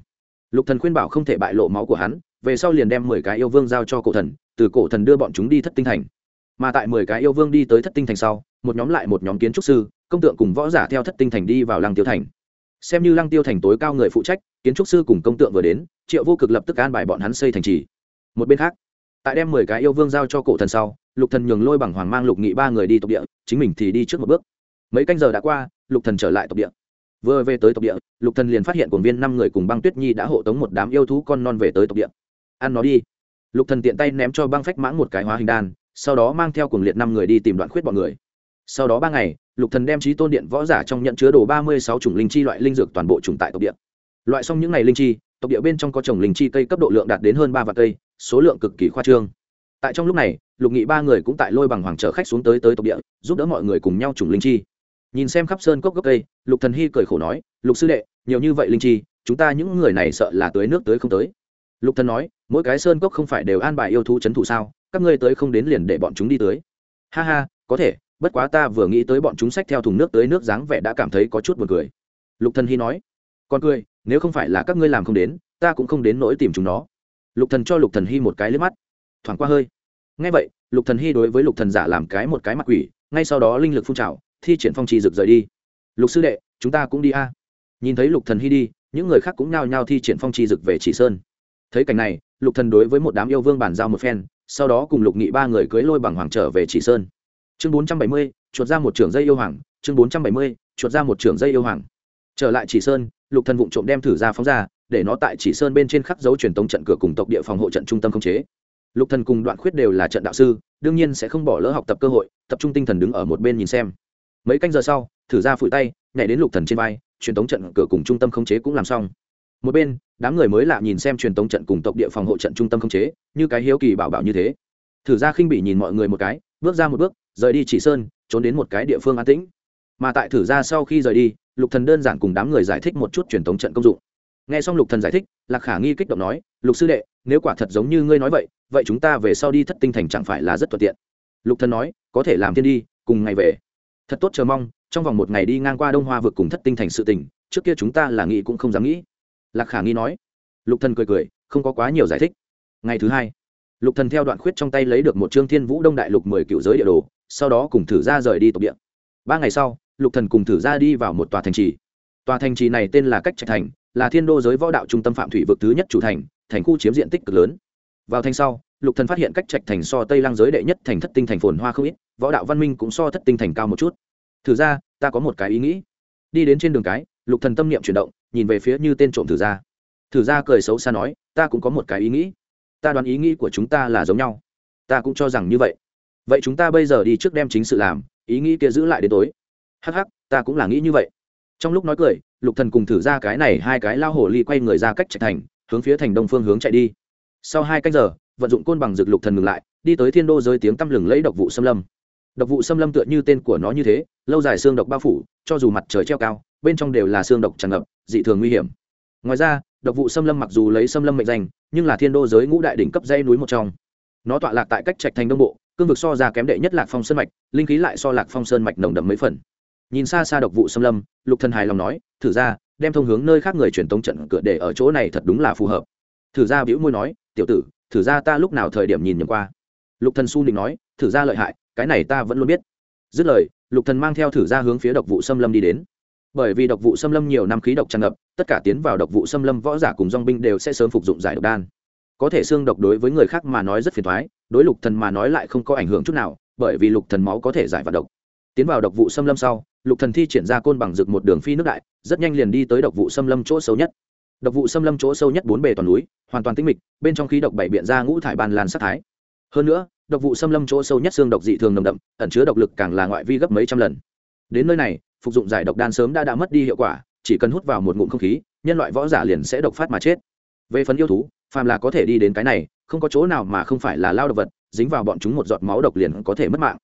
lục thần khuyên bảo không thể bại lộ máu của hắn, về sau liền đem mười cái yêu vương giao cho cổ thần, từ cổ thần đưa bọn chúng đi thất tinh thành. Mà tại mười cái yêu vương đi tới thất tinh thành sau, một nhóm lại một nhóm kiến trúc sư, công tượng cùng võ giả theo thất tinh thành đi vào lăng tiêu thành. Xem như lăng tiêu thành tối cao người phụ trách, kiến trúc sư cùng công tượng vừa đến, triệu vô cực lập tức an bài bọn hắn xây thành trì. Một bên khác, tại đem mười cái yêu vương giao cho cổ thần sau, lục thần nhường lôi bằng hoàng mang lục nghị ba người đi tộc địa, chính mình thì đi trước một bước. Mấy canh giờ đã qua, lục thần trở lại tộc địa vừa về tới tộc địa, lục thần liền phát hiện cuồng viên năm người cùng băng tuyết nhi đã hộ tống một đám yêu thú con non về tới tộc địa. Ăn nó đi. Lục thần tiện tay ném cho băng phách mãng một cái hóa hình đan, sau đó mang theo cuồng liệt năm người đi tìm đoạn khuyết bọn người. Sau đó ba ngày, lục thần đem trí tôn điện võ giả trong nhận chứa đồ ba mươi sáu chủng linh chi loại linh dược toàn bộ chủng tại tộc địa. Loại xong những ngày linh chi, tộc địa bên trong có trồng linh chi cây cấp độ lượng đạt đến hơn ba vạn cây, số lượng cực kỳ khoa trương. Tại trong lúc này, lục nghị ba người cũng tại lôi bằng hoàng trở khách xuống tới tới tộc địa, giúp đỡ mọi người cùng nhau trùng linh chi nhìn xem khắp sơn cốc gốc cây, lục thần hy cười khổ nói, lục sư đệ, nhiều như vậy linh chi, chúng ta những người này sợ là tưới nước tới không tới. Lục thần nói, mỗi cái sơn cốc không phải đều an bài yêu thú chấn thủ sao? Các ngươi tới không đến liền để bọn chúng đi tới. Ha ha, có thể, bất quá ta vừa nghĩ tới bọn chúng sách theo thùng nước tới nước dáng vẻ đã cảm thấy có chút buồn cười. Lục thần hy nói, còn cười, nếu không phải là các ngươi làm không đến, ta cũng không đến nỗi tìm chúng nó. Lục thần cho lục thần hy một cái liếc mắt, thoảng qua hơi. Ngay vậy, lục thần hy đối với lục thần giả làm cái một cái mặt quỷ, ngay sau đó linh lực phun trào thi triển phong trì rực rời đi. Lục sư đệ, chúng ta cũng đi a. Nhìn thấy lục thần hy đi, những người khác cũng nhao nhao thi triển phong trì rực về chỉ sơn. Thấy cảnh này, lục thần đối với một đám yêu vương bàn giao một phen, sau đó cùng lục nghị ba người cưới lôi bằng hoàng trở về chỉ sơn. Chương bốn trăm bảy mươi, chuột ra một trưởng dây yêu hoàng. Chương bốn trăm bảy mươi, chuột ra một trưởng dây yêu hoàng. Trở lại chỉ sơn, lục thần vụng trộm đem thử ra phóng ra, để nó tại chỉ sơn bên trên khắc dấu truyền tống trận cửa cùng tộc địa phòng hộ trận trung tâm không chế. Lục thần cùng đoạn khuyết đều là trận đạo sư, đương nhiên sẽ không bỏ lỡ học tập cơ hội, tập trung tinh thần đứng ở một bên nhìn xem mấy canh giờ sau, thử ra phủi tay, nhảy đến lục thần trên vai, truyền tống trận cửa cùng trung tâm khống chế cũng làm xong. Một bên, đám người mới lạ nhìn xem truyền tống trận cùng tộc địa phòng hộ trận trung tâm khống chế, như cái hiếu kỳ bảo bảo như thế. Thử ra khinh bị nhìn mọi người một cái, bước ra một bước, rời đi chỉ sơn, trốn đến một cái địa phương an tĩnh. Mà tại thử ra sau khi rời đi, lục thần đơn giản cùng đám người giải thích một chút truyền tống trận công dụng. Nghe xong lục thần giải thích, lạc khả nghi kích động nói, lục sư đệ, nếu quả thật giống như ngươi nói vậy vậy chúng ta về sau đi thất tinh thành chẳng phải là rất thuận tiện. Lục thần nói, có thể làm thiên đi, cùng ngày về thật tốt, chờ mong, trong vòng một ngày đi ngang qua đông hoa vực cùng thất tinh thành sự tình, trước kia chúng ta là nghĩ cũng không dám nghĩ. Lạc khả nghi nói. Lục thần cười cười, không có quá nhiều giải thích. Ngày thứ hai, lục thần theo đoạn khuyết trong tay lấy được một trương thiên vũ đông đại lục mười cựu giới địa đồ, sau đó cùng thử ra rời đi tộc địa. Ba ngày sau, lục thần cùng thử ra đi vào một tòa thành trì. Tòa thành trì này tên là cách trạch thành, là thiên đô giới võ đạo trung tâm phạm thủy vực thứ nhất chủ thành thành khu chiếm diện tích cực lớn. Vào thành sau lục thần phát hiện cách trạch thành so tây lang giới đệ nhất thành thất tinh thành phồn hoa không ít, võ đạo văn minh cũng so thất tinh thành cao một chút. Thử ra, ta có một cái ý nghĩ. Đi đến trên đường cái, lục thần tâm niệm chuyển động, nhìn về phía như tên trộm thử ra. Thử ra cười xấu xa nói, ta cũng có một cái ý nghĩ. Ta đoán ý nghĩ của chúng ta là giống nhau. Ta cũng cho rằng như vậy. Vậy chúng ta bây giờ đi trước đem chính sự làm, ý nghĩ kia giữ lại đến tối. Hắc hắc, ta cũng là nghĩ như vậy. Trong lúc nói cười, lục thần cùng thử ra cái này hai cái lao hồ ly quay người ra cách trạch thành, hướng phía thành đông phương hướng chạy đi. Sau hai canh giờ vận dụng côn bằng dược lục thần ngừng lại, đi tới thiên đô giới tiếng tăm lừng lấy độc vụ xâm lâm. Độc vụ xâm lâm tựa như tên của nó như thế, lâu dài xương độc bao phủ, cho dù mặt trời treo cao, bên trong đều là xương độc tràn ngập, dị thường nguy hiểm. Ngoài ra, độc vụ xâm lâm mặc dù lấy xâm lâm mệnh danh, nhưng là thiên đô giới ngũ đại đỉnh cấp dây núi một trong. Nó tọa lạc tại cách trạch thành đông bộ, cương vực so ra kém đệ nhất lạc phong sơn mạch, linh khí lại so lạc phong sơn mạch nồng đậm mấy phần. Nhìn xa xa độc vụ xâm lâm, lục thần hài lòng nói, thử ra, đem thông hướng nơi khác người truyền tống trận cửa để ở chỗ này thật đúng là phù hợp. Thử ra bĩu môi nói, tiểu tử thử ra ta lúc nào thời điểm nhìn nhầm qua. Lục thần su định nói, thử ra lợi hại, cái này ta vẫn luôn biết. Dứt lời, lục thần mang theo thử ra hướng phía độc vụ xâm lâm đi đến. Bởi vì độc vụ xâm lâm nhiều năm khí độc tràn ngập, tất cả tiến vào độc vụ xâm lâm võ giả cùng dong binh đều sẽ sớm phục dụng giải độc đan. Có thể xương độc đối với người khác mà nói rất phiền toái, đối lục thần mà nói lại không có ảnh hưởng chút nào, bởi vì lục thần máu có thể giải và độc. Tiến vào độc vụ xâm lâm sau, lục thần thi triển ra côn bằng rực một đường phi nước đại, rất nhanh liền đi tới độc vụ xâm lâm chỗ sâu nhất độc vụ xâm lâm chỗ sâu nhất bốn bề toàn núi, hoàn toàn tĩnh mịch, bên trong khí độc bảy biện ra ngũ thải ban lan sát thái. Hơn nữa, độc vụ xâm lâm chỗ sâu nhất xương độc dị thường nồng đậm, ẩn chứa độc lực càng là ngoại vi gấp mấy trăm lần. Đến nơi này, phục dụng giải độc đan sớm đã đã mất đi hiệu quả, chỉ cần hút vào một ngụm không khí, nhân loại võ giả liền sẽ độc phát mà chết. Về phần yêu thú, phàm là có thể đi đến cái này, không có chỗ nào mà không phải là lao độc vật, dính vào bọn chúng một giọt máu độc liền có thể mất mạng.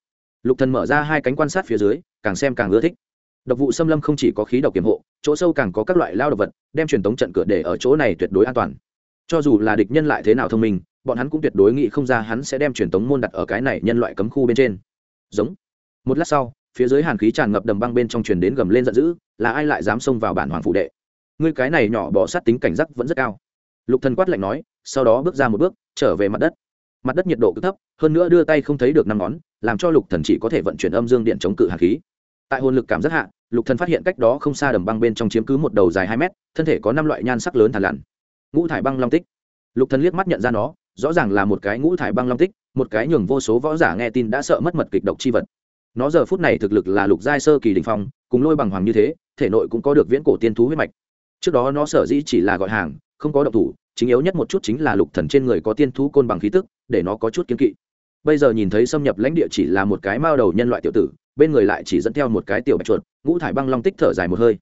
Lục thần mở ra hai cánh quan sát phía dưới, càng xem càng ưa thích độc vụ xâm lâm không chỉ có khí độc kiểm hộ, chỗ sâu càng có các loại lao độc vật, đem truyền tống trận cửa để ở chỗ này tuyệt đối an toàn. Cho dù là địch nhân lại thế nào thông minh, bọn hắn cũng tuyệt đối nghĩ không ra hắn sẽ đem truyền tống môn đặt ở cái này nhân loại cấm khu bên trên. Giống. Một lát sau, phía dưới hàn khí tràn ngập đầm băng bên trong truyền đến gầm lên giận dữ, là ai lại dám xông vào bản hoàng phụ đệ? Ngươi cái này nhỏ bỏ sát tính cảnh giác vẫn rất cao. Lục thần quát lạnh nói, sau đó bước ra một bước, trở về mặt đất. Mặt đất nhiệt độ cực thấp, hơn nữa đưa tay không thấy được năm ngón, làm cho lục thần chỉ có thể vận chuyển âm dương điện chống cự hàn khí tại hồn lực cảm giác hạ, lục thần phát hiện cách đó không xa đầm băng bên trong chiếm cứ một đầu dài hai mét, thân thể có năm loại nhan sắc lớn thàn lằn. Ngũ thải băng long tích. Lục thần liếc mắt nhận ra nó, rõ ràng là một cái ngũ thải băng long tích, một cái nhường vô số võ giả nghe tin đã sợ mất mật kịch độc chi vật. Nó giờ phút này thực lực là lục giai sơ kỳ đình phong, cùng lôi bằng hoàng như thế, thể nội cũng có được viễn cổ tiên thú huyết mạch. Trước đó nó sở dĩ chỉ là gọi hàng, không có động thủ, chính yếu nhất một chút chính là lục thần trên người có tiên thú côn bằng khí tức, để nó có chút kiên kỵ. Bây giờ nhìn thấy xâm nhập lãnh địa chỉ là một cái mao đầu nhân loại tiểu tử bên người lại chỉ dẫn theo một cái tiểu bạch chuột, ngũ thải băng long tích thở dài một hơi.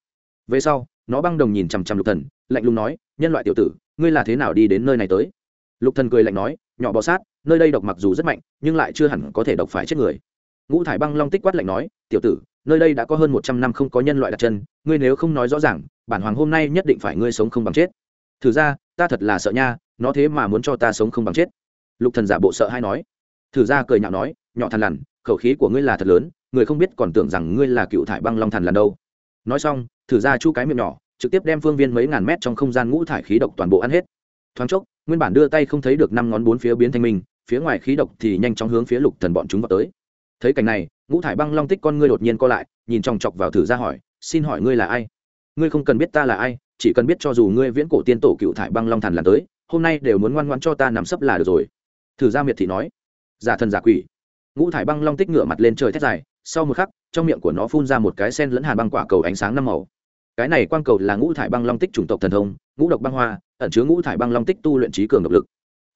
Về sau, nó băng đồng nhìn chằm chằm lục thần, lạnh lùng nói, nhân loại tiểu tử, ngươi là thế nào đi đến nơi này tới? Lục thần cười lạnh nói, nhỏ bò sát, nơi đây độc mặc dù rất mạnh, nhưng lại chưa hẳn có thể độc phải chết người. Ngũ thải băng long tích quát lạnh nói, tiểu tử, nơi đây đã có hơn một trăm năm không có nhân loại đặt chân, ngươi nếu không nói rõ ràng, bản hoàng hôm nay nhất định phải ngươi sống không bằng chết. Thử ra, ta thật là sợ nha, nó thế mà muốn cho ta sống không bằng chết. Lục thần giả bộ sợ hay nói. Thử ra cười nhạo nói, nhỏ thằn lằn, khẩu khí của ngươi là thật lớn người không biết còn tưởng rằng ngươi là cựu thải băng long thần lần đâu. Nói xong, thử ra chu cái miệng nhỏ, trực tiếp đem phương viên mấy ngàn mét trong không gian ngũ thải khí độc toàn bộ ăn hết. Thoáng chốc, nguyên bản đưa tay không thấy được năm ngón bốn phía biến thanh minh phía ngoài khí độc thì nhanh chóng hướng phía lục thần bọn chúng vào tới. Thấy cảnh này, ngũ thải băng long tích con ngươi đột nhiên co lại, nhìn chòng chọc vào thử ra hỏi, xin hỏi ngươi là ai? Ngươi không cần biết ta là ai, chỉ cần biết cho dù ngươi viễn cổ tiên tổ cựu thải băng long thần là tới, hôm nay đều muốn ngoan ngoãn cho ta nằm sấp là được rồi. Thử ra miệt thị nói, giả thần giả quỷ. Ngũ thải băng long tích ngửa mặt lên trời thét dài sau một khắc, trong miệng của nó phun ra một cái sen lẫn hàn băng quả cầu ánh sáng năm màu. Cái này quang cầu là ngũ thải băng long tích chủng tộc thần thông, ngũ độc băng hoa, ẩn chứa ngũ thải băng long tích tu luyện trí cường độc lực.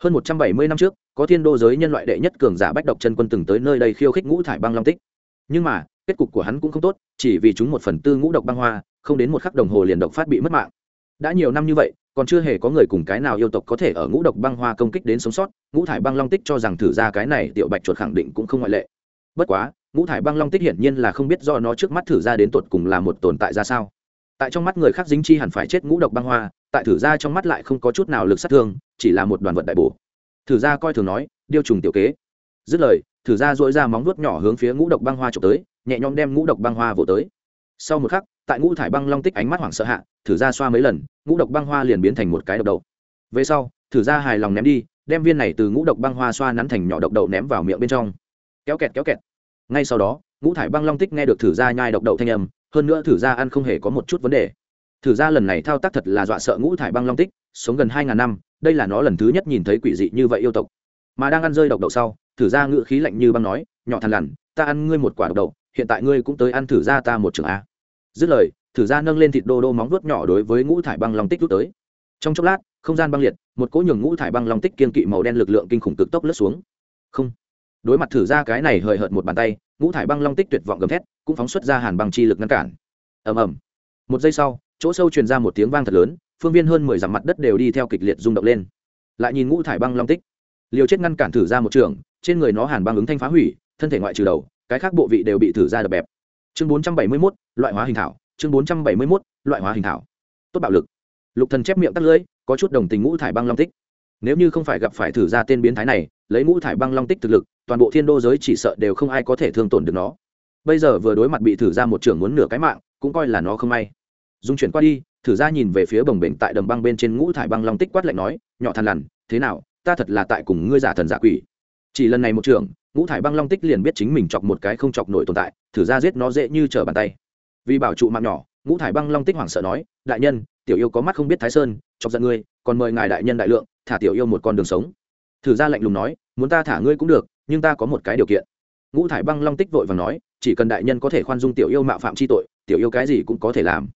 Hơn một trăm bảy mươi năm trước, có thiên đô giới nhân loại đệ nhất cường giả bách độc chân quân từng tới nơi đây khiêu khích ngũ thải băng long tích. Nhưng mà, kết cục của hắn cũng không tốt, chỉ vì chúng một phần tư ngũ độc băng hoa, không đến một khắc đồng hồ liền độc phát bị mất mạng. Đã nhiều năm như vậy, còn chưa hề có người cùng cái nào yêu tộc có thể ở ngũ độc băng hoa công kích đến sống sót, ngũ thải băng long tích cho rằng thử ra cái này tiểu bạch chuột khẳng định cũng không ngoại lệ. Bất quá ngũ thải băng long tích hiển nhiên là không biết do nó trước mắt thử ra đến tột cùng là một tồn tại ra sao. Tại trong mắt người khác dính chi hẳn phải chết ngũ độc băng hoa, tại thử ra trong mắt lại không có chút nào lực sát thương, chỉ là một đoàn vật đại bổ. Thử ra coi thường nói, điêu trùng tiểu kế. Dứt lời, thử ra dỗi ra móng vuốt nhỏ hướng phía ngũ độc băng hoa trộm tới, nhẹ nhõm đem ngũ độc băng hoa vỗ tới. Sau một khắc, tại ngũ thải băng long tích ánh mắt hoảng sợ hạ, thử ra xoa mấy lần, ngũ độc băng hoa liền biến thành một cái độc đầu. Về sau, thử ra hài lòng ném đi, đem viên này từ ngũ độc băng hoa xoa nắn thành nhỏ độc đậu ném vào miệng bên trong. Kéo kẹt kéo kẹt ngay sau đó, ngũ thải băng long tích nghe được thử ra nhai độc đậu thanh âm, hơn nữa thử ra ăn không hề có một chút vấn đề. Thử ra lần này thao tác thật là dọa sợ ngũ thải băng long tích, sống gần hai ngàn năm, đây là nó lần thứ nhất nhìn thấy quỷ dị như vậy yêu tộc. Mà đang ăn rơi độc đậu sau, thử ra ngự khí lạnh như băng nói, nhỏ thằn lằn, ta ăn ngươi một quả độc đậu, hiện tại ngươi cũng tới ăn thử ra ta một trường a. Dứt lời, thử ra nâng lên thịt đô đô móng vuốt nhỏ đối với ngũ thải băng long tích rút tới. Trong chốc lát, không gian băng liệt, một cỗ nhường ngũ thải băng long tích kiên kỵ màu đen lực lượng kinh khủng cực tốc lướt xuống. Không đối mặt thử ra cái này hời hợt một bàn tay, ngũ thải băng long tích tuyệt vọng gầm thét, cũng phóng xuất ra hàn băng chi lực ngăn cản. Ầm ầm. Một giây sau, chỗ sâu truyền ra một tiếng vang thật lớn, phương viên hơn mười dặm mặt đất đều đi theo kịch liệt rung động lên. Lại nhìn ngũ thải băng long tích. Liều chết ngăn cản thử ra một trường, trên người nó hàn băng ứng thanh phá hủy, thân thể ngoại trừ đầu, cái khác bộ vị đều bị thử ra đập bẹp. Chương bốn trăm bảy mươi mốt, loại hóa hình thảo, chương bốn trăm bảy mươi mốt, loại hóa hình thảo. Tốt bạo lực. Lục thần chép miệng tắt lưỡi, có chút đồng tình ngũ thải băng long tích nếu như không phải gặp phải thử ra tên biến thái này, lấy ngũ thải băng long tích thực lực, toàn bộ thiên đô giới chỉ sợ đều không ai có thể thương tổn được nó. Bây giờ vừa đối mặt bị thử ra một trưởng muốn nửa cái mạng, cũng coi là nó không may. Dung chuyển qua đi, thử ra nhìn về phía bồng bềnh tại đầm băng bên trên ngũ thải băng long tích quát lạnh nói, nhỏ thằn lằn, thế nào, ta thật là tại cùng ngươi giả thần giả quỷ. Chỉ lần này một trưởng, ngũ thải băng long tích liền biết chính mình chọc một cái không chọc nổi tồn tại, thử ra giết nó dễ như trở bàn tay. Vì bảo trụ mạng nhỏ, ngũ thải băng long tích hoảng sợ nói, đại nhân, tiểu yêu có mắt không biết thái sơn, chọc giận ngươi, còn mời ngài đại nhân đại lượng thả tiểu yêu một con đường sống. Thử ra lạnh lùng nói, muốn ta thả ngươi cũng được, nhưng ta có một cái điều kiện. Ngũ thải băng long tích vội và nói, chỉ cần đại nhân có thể khoan dung tiểu yêu mạo phạm c h i tội, tiểu yêu cái gì cũng có thể làm.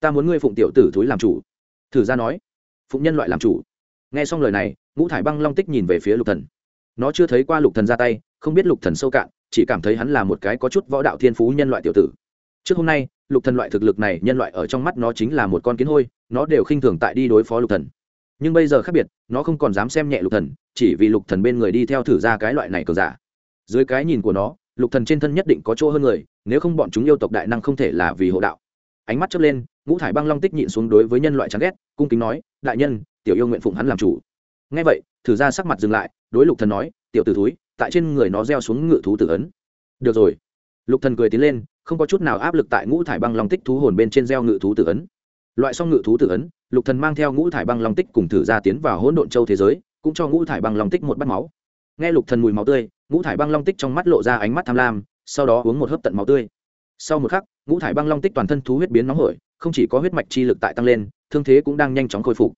Ta muốn ngươi phụng tiểu tử thúi làm chủ. Thử ra nói, phụng nhân loại làm chủ. Nghe xong lời này, ngũ thải băng long tích nhìn về phía lục thần. Nó chưa thấy qua lục thần ra tay, không biết lục thần sâu cạn, chỉ cảm thấy hắn là một cái có chút võ đạo thiên phú nhân loại tiểu tử. Trước hôm nay, lục thần loại thực lực này, nhân loại ở trong mắt nó chính là một con kiến hôi, nó đều khinh thường tại đi đối phó lục thần nhưng bây giờ khác biệt, nó không còn dám xem nhẹ lục thần, chỉ vì lục thần bên người đi theo thử ra cái loại này cờ giả. Dưới cái nhìn của nó, lục thần trên thân nhất định có chỗ hơn người, nếu không bọn chúng yêu tộc đại năng không thể là vì hộ đạo. Ánh mắt chớp lên, ngũ thải băng long tích nhịn xuống đối với nhân loại chán ghét, cung kính nói, đại nhân, tiểu yêu nguyện phụng hắn làm chủ. Nghe vậy, thử ra sắc mặt dừng lại, đối lục thần nói, tiểu tử thúi, tại trên người nó gieo xuống ngự thú tử ấn. Được rồi. Lục thần cười tiến lên, không có chút nào áp lực tại ngũ thải băng long tích thú hồn bên trên gieo ngự thú tử ấn. Loại xong ngự thú tử ấn lục thần mang theo ngũ thải băng long tích cùng thử ra tiến vào hỗn độn châu thế giới, cũng cho ngũ thải băng long tích một bát máu. Nghe lục thần mùi máu tươi, ngũ thải băng long tích trong mắt lộ ra ánh mắt tham lam, sau đó uống một hớp tận máu tươi. Sau một khắc, ngũ thải băng long tích toàn thân thú huyết biến nóng hổi, không chỉ có huyết mạch chi lực tại tăng lên, thương thế cũng đang nhanh chóng khôi phục.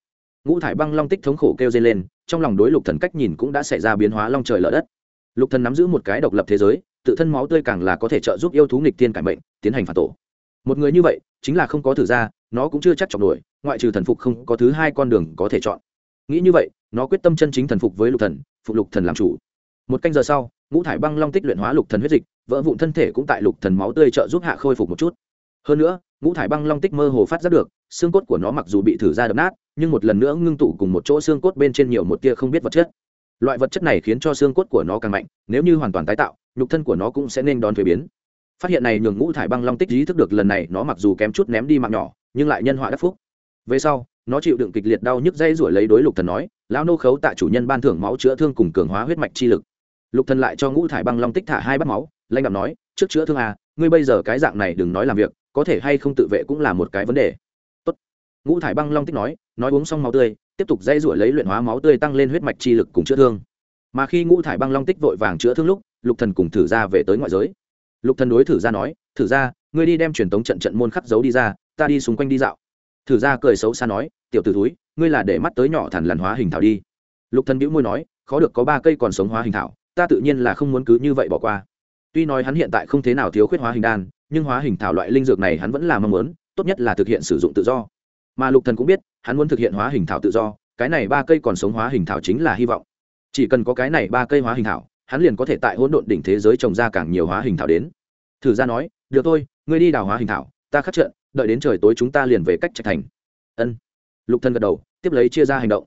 Ngũ thải băng long tích thống khổ kêu dây lên, trong lòng đối lục thần cách nhìn cũng đã xảy ra biến hóa long trời lở đất. Lục thần nắm giữ một cái độc lập thế giới, tự thân máu tươi càng là có thể trợ giúp yêu thú nghịch tiên cải mệnh, tiến hành phản tổ. Một người như vậy, chính là không có thử ra nó cũng chưa chắc chọc nổi, ngoại trừ thần phục không có thứ hai con đường có thể chọn. Nghĩ như vậy, nó quyết tâm chân chính thần phục với lục thần, phục lục thần làm chủ. Một canh giờ sau, ngũ thải băng long tích luyện hóa lục thần huyết dịch, vỡ vụn thân thể cũng tại lục thần máu tươi trợ giúp hạ khôi phục một chút. Hơn nữa, ngũ thải băng long tích mơ hồ phát giác được, xương cốt của nó mặc dù bị thử ra đập nát, nhưng một lần nữa ngưng tụ cùng một chỗ xương cốt bên trên nhiều một tia không biết vật chất. Loại vật chất này khiến cho xương cốt của nó càng mạnh, nếu như hoàn toàn tái tạo, nhục thân của nó cũng sẽ nên đón thuế biến. Phát hiện này nhường ngũ thải băng long tích ý thức được lần này nó mặc dù kém chút ném đi mạng nhỏ nhưng lại nhân họa đắc phúc. Về sau, nó chịu đựng kịch liệt đau nhức dây rủi lấy đối lục thần nói, lão nô khấu tại chủ nhân ban thưởng máu chữa thương cùng cường hóa huyết mạch chi lực. Lục thần lại cho ngũ thải băng long tích thả hai bát máu lanh đạm nói, trước chữa thương à ngươi bây giờ cái dạng này đừng nói làm việc, có thể hay không tự vệ cũng là một cái vấn đề. Tốt. Ngũ thải băng long tích nói nói uống xong máu tươi, tiếp tục dây rủi lấy luyện hóa máu tươi tăng lên huyết mạch chi lực cùng chữa thương. Mà khi ngũ thải băng long tích vội vàng chữa thương lúc, lục thần cùng thử ra về tới ngoại giới. Lục thần đối thử ra nói, thử ra ngươi đi đem truyền tống trận trận môn khắc dấu đi ra, ta đi xung quanh đi dạo. Thử ra cười xấu xa nói, tiểu tử túi ngươi là để mắt tới nhỏ thần lằn hóa hình thảo đi. Lục thần bĩu môi nói, khó được có ba cây còn sống hóa hình thảo, ta tự nhiên là không muốn cứ như vậy bỏ qua. Tuy nói hắn hiện tại không thế nào thiếu khuyết hóa hình đan, nhưng hóa hình thảo loại linh dược này hắn vẫn là mong muốn, tốt nhất là thực hiện sử dụng tự do. Mà lục thần cũng biết, hắn muốn thực hiện hóa hình thảo tự do, cái này ba cây còn sống hóa hình thảo chính là hy vọng. Chỉ cần có cái này ba cây hóa hình thảo, hắn liền có thể tại hỗn độn đỉnh thế giới trồng ra càng nhiều hóa hình thảo đến. Thử ra nói được thôi, ngươi đi đào hóa hình thảo, ta khắc trận, đợi đến trời tối chúng ta liền về cách trạch thành. Ân. Lục thần gật đầu, tiếp lấy chia ra hành động.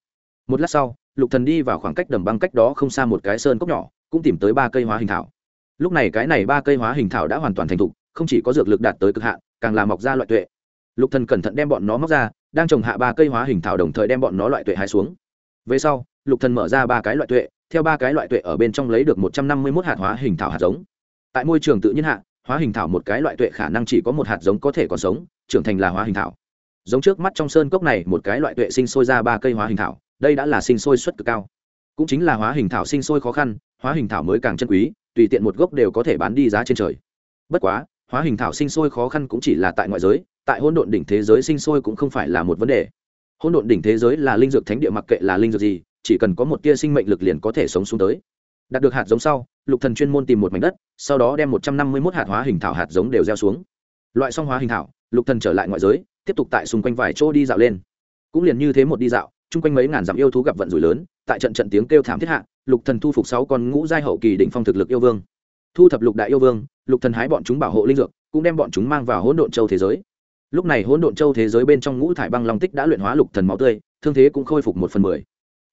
Một lát sau, lục thần đi vào khoảng cách đầm băng cách đó không xa một cái sơn cốc nhỏ, cũng tìm tới ba cây hóa hình thảo. Lúc này cái này ba cây hóa hình thảo đã hoàn toàn thành thục, không chỉ có dược lực đạt tới cực hạn, càng là mọc ra loại tuệ. Lục thần cẩn thận đem bọn nó móc ra, đang trồng hạ ba cây hóa hình thảo đồng thời đem bọn nó loại tuệ hái xuống. Về sau, lục thần mở ra ba cái loại tuệ, theo ba cái loại tuệ ở bên trong lấy được một trăm năm mươi 151 hạt hóa hình thảo hạt giống. Tại môi trường tự nhiên hạ hóa hình thảo một cái loại tuệ khả năng chỉ có một hạt giống có thể còn sống, trưởng thành là hóa hình thảo. Giống trước mắt trong sơn cốc này, một cái loại tuệ sinh sôi ra ba cây hóa hình thảo, đây đã là sinh sôi suất cực cao. Cũng chính là hóa hình thảo sinh sôi khó khăn, hóa hình thảo mới càng chân quý, tùy tiện một gốc đều có thể bán đi giá trên trời. Bất quá, hóa hình thảo sinh sôi khó khăn cũng chỉ là tại ngoại giới, tại hôn độn đỉnh thế giới sinh sôi cũng không phải là một vấn đề. Hôn độn đỉnh thế giới là linh dược thánh địa mặc kệ là linh dược gì, chỉ cần có một tia sinh mệnh lực liền có thể sống xuống tới. Đạt được hạt giống sau lục thần chuyên môn tìm một mảnh đất, sau đó đem một trăm năm mươi 151 hạt hóa hình thảo hạt giống đều gieo xuống. Loại xong hóa hình thảo, lục thần trở lại ngoại giới, tiếp tục tại xung quanh vài chỗ đi dạo lên. Cũng liền như thế một đi dạo, chung quanh mấy ngàn dặm yêu thú gặp vận rủi lớn, tại trận trận tiếng kêu thảm thiết hạ, lục thần thu phục sáu con ngũ giai hậu kỳ đỉnh phong thực lực yêu vương. Thu thập lục đại yêu vương, lục thần hái bọn chúng bảo hộ linh dược, cũng đem bọn chúng mang vào hỗn độn châu thế giới. Lúc này hỗn độn châu thế giới bên trong ngũ thải băng long tích đã luyện hóa lục thần máu tươi, thương thế cũng khôi phục một phần mười.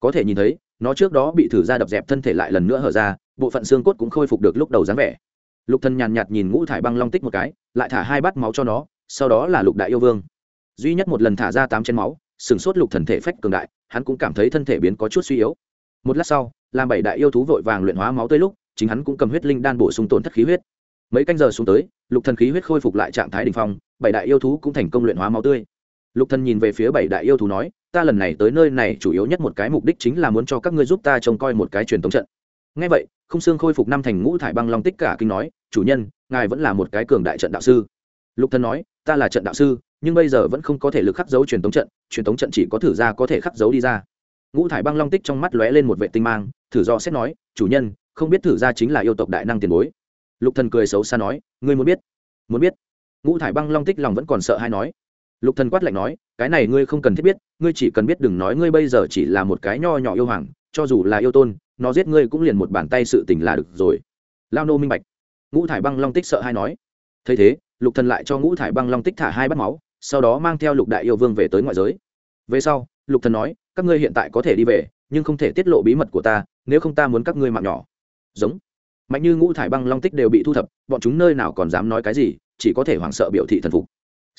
Có thể nhìn thấy nó trước đó bị thử ra đập dẹp thân thể lại lần nữa hở ra, bộ phận xương cốt cũng khôi phục được lúc đầu dáng vẻ. Lục thần nhàn nhạt nhìn ngũ thải băng long tích một cái, lại thả hai bát máu cho nó, sau đó là lục đại yêu vương. Duy nhất một lần thả ra tám chén máu, sừng sốt lục thần thể phách cường đại, hắn cũng cảm thấy thân thể biến có chút suy yếu. Một lát sau, làm bảy đại yêu thú vội vàng luyện hóa máu tươi lúc, chính hắn cũng cầm huyết linh đan bổ sung tổn thất khí huyết. Mấy canh giờ xuống tới, lục thần khí huyết khôi phục lại trạng thái đỉnh phong, bảy đại yêu thú cũng thành công luyện hóa máu tươi lục thần nhìn về phía bảy đại yêu thú nói, ta lần này tới nơi này chủ yếu nhất một cái mục đích chính là muốn cho các ngươi giúp ta trông coi một cái truyền thống trận. Ngay vậy không xương khôi phục năm thành ngũ thải băng long tích cả kinh nói, chủ nhân, ngài vẫn là một cái cường đại trận đạo sư. Lục thần nói, ta là trận đạo sư, nhưng bây giờ vẫn không có thể lực khắc dấu truyền thống trận, truyền thống trận chỉ có thử ra có thể khắc dấu đi ra. Ngũ thải băng long tích trong mắt lóe lên một vệ tinh mang, thử do xét nói, chủ nhân, không biết thử ra chính là yêu tộc đại năng tiền bối. Lục thần cười xấu xa nói, ngươi muốn biết muốn biết. Ngũ thải băng long tích lòng vẫn còn sợ hay nói lục thần quát lạnh nói, cái này ngươi không cần thiết biết, ngươi chỉ cần biết đừng nói ngươi bây giờ chỉ là một cái nho nhỏ yêu hoàng, cho dù là yêu tôn, nó giết ngươi cũng liền một bàn tay sự tình là được rồi. Lao nô minh bạch. Ngũ thải băng long tích sợ hai nói. Thấy thế, lục thần lại cho ngũ thải băng long tích thả hai bát máu, sau đó mang theo lục đại yêu vương về tới ngoại giới. Về sau, lục thần nói, các ngươi hiện tại có thể đi về, nhưng không thể tiết lộ bí mật của ta, nếu không ta muốn các ngươi mạng nhỏ. Giống. Mạnh như ngũ thải băng long tích đều bị thu thập, bọn chúng nơi nào còn dám nói cái gì, chỉ có thể hoảng sợ biểu thị thần phục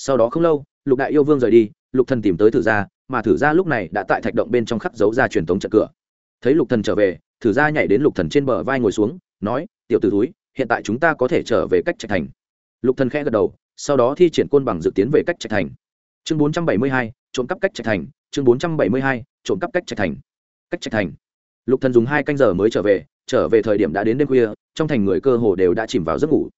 sau đó không lâu lục đại yêu vương rời đi lục thần tìm tới thử gia mà thử gia lúc này đã tại thạch động bên trong khắp dấu ra truyền thống trận cửa. Thấy lục thần trở về thử gia nhảy đến lục thần trên bờ vai ngồi xuống nói tiểu tử túi hiện tại chúng ta có thể trở về cách trạch thành. Lục thần khẽ gật đầu sau đó thi triển côn bằng dự tiến về cách trạch thành. Chương 472, trộm cắp cách trạch thành chương 472, trộm cắp cách trạch thành cách trạch thành. Lục thần dùng hai canh giờ mới trở về trở về thời điểm đã đến đêm khuya trong thành người cơ hồ đều đã chìm vào giấc ngủ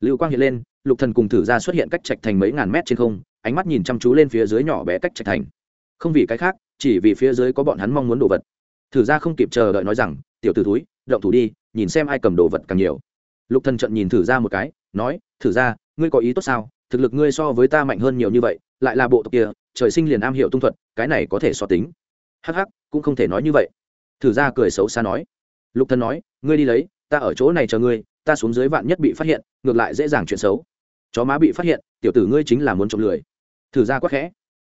lưu quang hiện lên, lục thần cùng thử ra xuất hiện cách trạch thành mấy ngàn mét trên không, ánh mắt nhìn chăm chú lên phía dưới nhỏ bé cách trạch thành. Không vì cái khác, chỉ vì phía dưới có bọn hắn mong muốn đồ vật. Thử ra không kịp chờ đợi nói rằng, tiểu tử túi động thủ đi, nhìn xem ai cầm đồ vật càng nhiều. Lục thần trận nhìn thử ra một cái, nói, thử ra, ngươi có ý tốt sao? Thực lực ngươi so với ta mạnh hơn nhiều như vậy, lại là bộ tộc kia, trời sinh liền am hiểu tung thuật, cái này có thể so tính. Hắc hắc, cũng không thể nói như vậy. Thử ra cười xấu xa nói. Lục thần nói, ngươi đi lấy, ta ở chỗ này chờ ngươi ta xuống dưới vạn nhất bị phát hiện, ngược lại dễ dàng chuyện xấu. Chó má bị phát hiện, tiểu tử ngươi chính là muốn trộm lười. Thử ra quắc khẽ.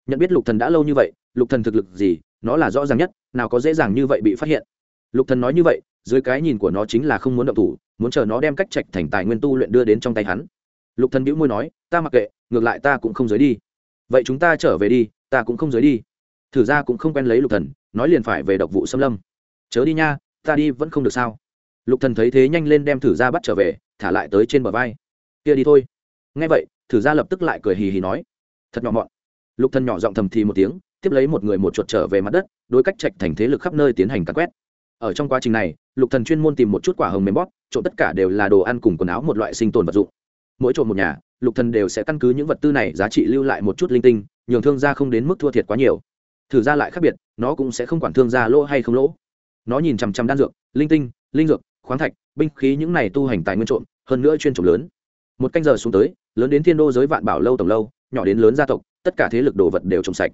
Nhận biết lục thần đã lâu như vậy, lục thần thực lực gì, nó là rõ ràng nhất, nào có dễ dàng như vậy bị phát hiện. Lục thần nói như vậy, dưới cái nhìn của nó chính là không muốn động thủ, muốn chờ nó đem cách trạch thành tài nguyên tu luyện đưa đến trong tay hắn. Lục thần bĩu môi nói, ta mặc kệ, ngược lại ta cũng không giới đi. Vậy chúng ta trở về đi, ta cũng không giới đi. Thử ra cũng không quen lấy lục thần, nói liền phải về độc vụ xâm lâm. Chớ đi nha, ta đi vẫn không được sao? Lục thần thấy thế nhanh lên đem thử ra bắt trở về, thả lại tới trên bờ vai. Kia đi thôi. Nghe vậy, thử ra lập tức lại cười hì hì nói, thật nhỏ mọn. Lục thần nhỏ giọng thầm thì một tiếng, tiếp lấy một người một chuột trở về mặt đất, đối cách trạch thành thế lực khắp nơi tiến hành càn quét. Ở trong quá trình này, lục thần chuyên môn tìm một chút quả hồng mềm bóp, trộn tất cả đều là đồ ăn cùng quần áo một loại sinh tồn vật dụng. Mỗi trộn một nhà, lục thần đều sẽ căn cứ những vật tư này giá trị lưu lại một chút linh tinh, nhường thương gia không đến mức thua thiệt quá nhiều. Thử ra lại khác biệt, nó cũng sẽ không quản thương gia lỗ hay không lỗ. Nó nhìn chằm chằm đan dược, linh tinh, linh dược khoáng thạch, binh khí những này tu hành tài nguyên trộm, hơn nữa chuyên trộm lớn. Một canh giờ xuống tới, lớn đến thiên đô giới vạn bảo lâu tổng lâu, nhỏ đến lớn gia tộc, tất cả thế lực đồ vật đều trộm sạch.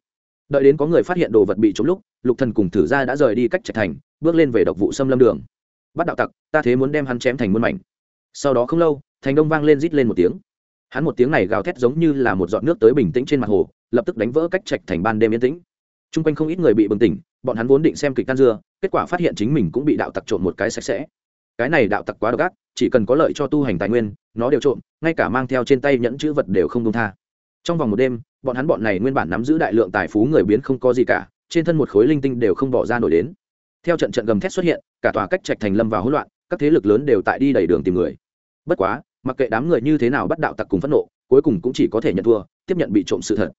Đợi đến có người phát hiện đồ vật bị trộm lúc, lục thần cùng thử gia đã rời đi cách trạch thành, bước lên về độc vụ xâm lâm đường. Bắt đạo tặc, ta thế muốn đem hắn chém thành muôn mảnh. Sau đó không lâu, thành đông vang lên rít lên một tiếng. Hắn một tiếng này gào thét giống như là một giọt nước tới bình tĩnh trên mặt hồ, lập tức đánh vỡ cách trạch thành ban đêm yên tĩnh. T r u n g quanh không ít người bị bừng tỉnh, bọn hắn vốn định xem kịch tan dưa, kết quả phát hiện chính mình cũng bị đạo tặc trộm một cái sạch sẽ cái này đạo tặc quá độc ác, chỉ cần có lợi cho tu hành tài nguyên, nó đều trộm, ngay cả mang theo trên tay nhẫn chữ vật đều không công tha. Trong vòng một đêm, bọn hắn bọn này nguyên bản nắm giữ đại lượng tài phú người biến không có gì cả, trên thân một khối linh tinh đều không bỏ ra nổi đến. Theo trận trận gầm thét xuất hiện, cả tòa cách trạch thành lâm vào hỗn loạn, các thế lực lớn đều tại đi đầy đường tìm người. Bất quá, mặc kệ đám người như thế nào bắt đạo tặc cùng phẫn nộ, cuối cùng cũng chỉ có thể nhận thua, tiếp nhận bị trộm sự thật.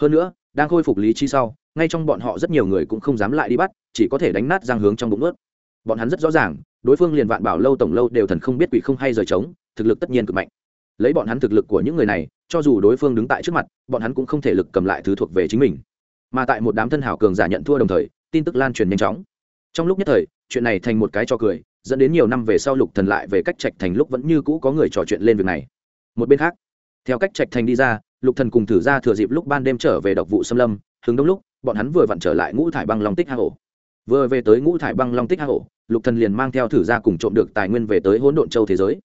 Hơn nữa, đang khôi phục lý trí sau, ngay trong bọn họ rất nhiều người cũng không dám lại đi bắt, chỉ có thể đánh nát giang hướng trong bụng ướt bọn hắn rất rõ ràng đối phương liền vạn bảo lâu tổng lâu đều thần không biết quỷ không hay rời trống, thực lực tất nhiên cực mạnh. Lấy bọn hắn thực lực của những người này, cho dù đối phương đứng tại trước mặt, bọn hắn cũng không thể lực cầm lại thứ thuộc về chính mình. Mà tại một đám thân hảo cường giả nhận thua đồng thời, tin tức lan truyền nhanh chóng. Trong lúc nhất thời, chuyện này thành một cái cho cười, dẫn đến nhiều năm về sau lục thần lại về cách trạch thành lúc vẫn như cũ có người trò chuyện lên việc này. Một bên khác, theo cách trạch thành đi ra, lục thần cùng thử ra thừa dịp lúc ban đêm trở về độc vụ xâm lâm, hướng đông lúc, bọn hắn vừa vặn trở lại ngũ thải băng long tích hang ổ. Vừa về tới ngũ thải băng long tích hang ổ lục thần liền mang theo thử ra cùng trộm được tài nguyên về tới hỗn độn châu thế giới.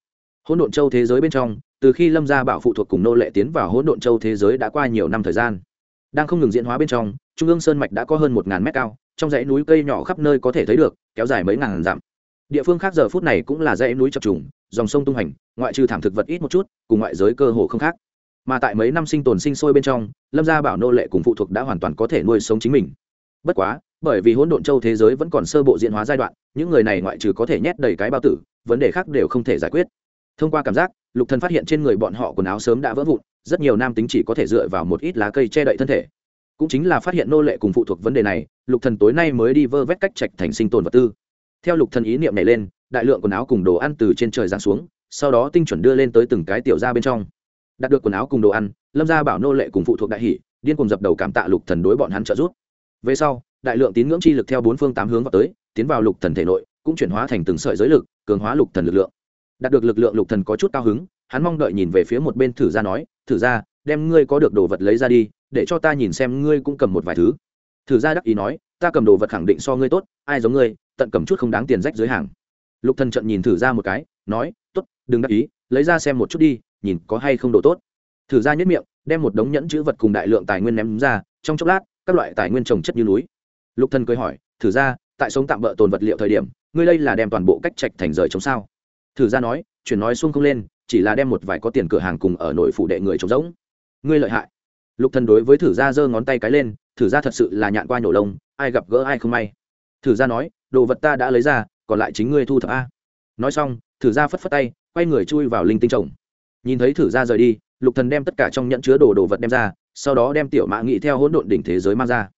Hỗn độn châu thế giới bên trong, từ khi lâm gia bảo phụ thuộc cùng nô lệ tiến vào hỗn độn châu thế giới đã qua nhiều năm thời gian. Đang không ngừng diễn hóa bên trong, trung ương sơn mạch đã có hơn một ngàn mét cao, trong dãy núi cây nhỏ khắp nơi có thể thấy được, kéo dài mấy ngàn dặm. Địa phương khác giờ phút này cũng là dãy núi chập trùng, dòng sông tung hành, ngoại trừ thảm thực vật ít một chút, cùng ngoại giới cơ hồ không khác. Mà tại mấy năm sinh tồn sinh sôi bên trong, lâm gia bảo nô lệ cùng phụ thuộc đã hoàn toàn có thể nuôi sống chính mình. Bất quá bởi vì hỗn độn châu thế giới vẫn còn sơ bộ diễn hóa giai đoạn, những người này ngoại trừ có thể nhét đầy cái bao tử, vấn đề khác đều không thể giải quyết. Thông qua cảm giác, lục thần phát hiện trên người bọn họ quần áo sớm đã vỡ vụn, rất nhiều nam tính chỉ có thể dựa vào một ít lá cây che đậy thân thể. Cũng chính là phát hiện nô lệ cùng phụ thuộc vấn đề này, lục thần tối nay mới đi vơ vét cách trạch thành sinh tồn vật tư. Theo lục thần ý niệm này lên, đại lượng quần áo cùng đồ ăn từ trên trời giáng xuống, sau đó tinh chuẩn đưa lên tới từng cái tiểu ra bên trong. Đạt được quần áo cùng đồ ăn, lâm gia bảo nô lệ cùng phụ thuộc đại hỷ điên cùng dập đầu cảm tạ lục thần đối bọn hắn trợ giúp về sau, đại lượng tín ngưỡng chi lực theo bốn phương tám hướng vào tới, tiến vào lục thần thể nội, cũng chuyển hóa thành từng sợi giới lực, cường hóa lục thần lực lượng. Đạt được lực lượng lục thần có chút cao hứng, hắn mong đợi nhìn về phía một bên thử ra nói, thử ra đem ngươi có được đồ vật lấy ra đi, để cho ta nhìn xem ngươi cũng cầm một vài thứ. Thử ra đắc ý nói, ta cầm đồ vật khẳng định so ngươi tốt, ai giống ngươi, tận cầm chút không đáng tiền rách dưới hàng. Lục thần trận nhìn thử ra một cái, nói, tốt, đừng đắc ý, lấy ra xem một chút đi, nhìn có hay không đồ tốt. Thử ra nhất miệng, đem một đống nhẫn chữ vật cùng đại lượng tài nguyên ném ra, trong chốc lát các loại tài nguyên trồng chất như núi. Lục thần cười hỏi, thử ra, tại sống tạm bỡ tồn vật liệu thời điểm, ngươi đây là đem toàn bộ cách trạch thành rời chống sao? Thử ra nói, chuyển nói xuông không lên, chỉ là đem một vài có tiền cửa hàng cùng ở nội phủ đệ người trống rỗng. Ngươi lợi hại. Lục thần đối với thử ra giơ ngón tay cái lên, thử ra thật sự là nhạn qua nhổ lông, ai gặp gỡ ai không may. Thử ra nói, đồ vật ta đã lấy ra, còn lại chính ngươi thu thập a. Nói xong, thử ra phất phất tay, quay người chui vào linh tinh trồng. Nhìn thấy thử ra rời đi, lục thần đem tất cả trong nhẫn chứa đồ đồ vật đem ra sau đó đem tiểu mã nghị theo hỗn độn đỉnh thế giới mang ra.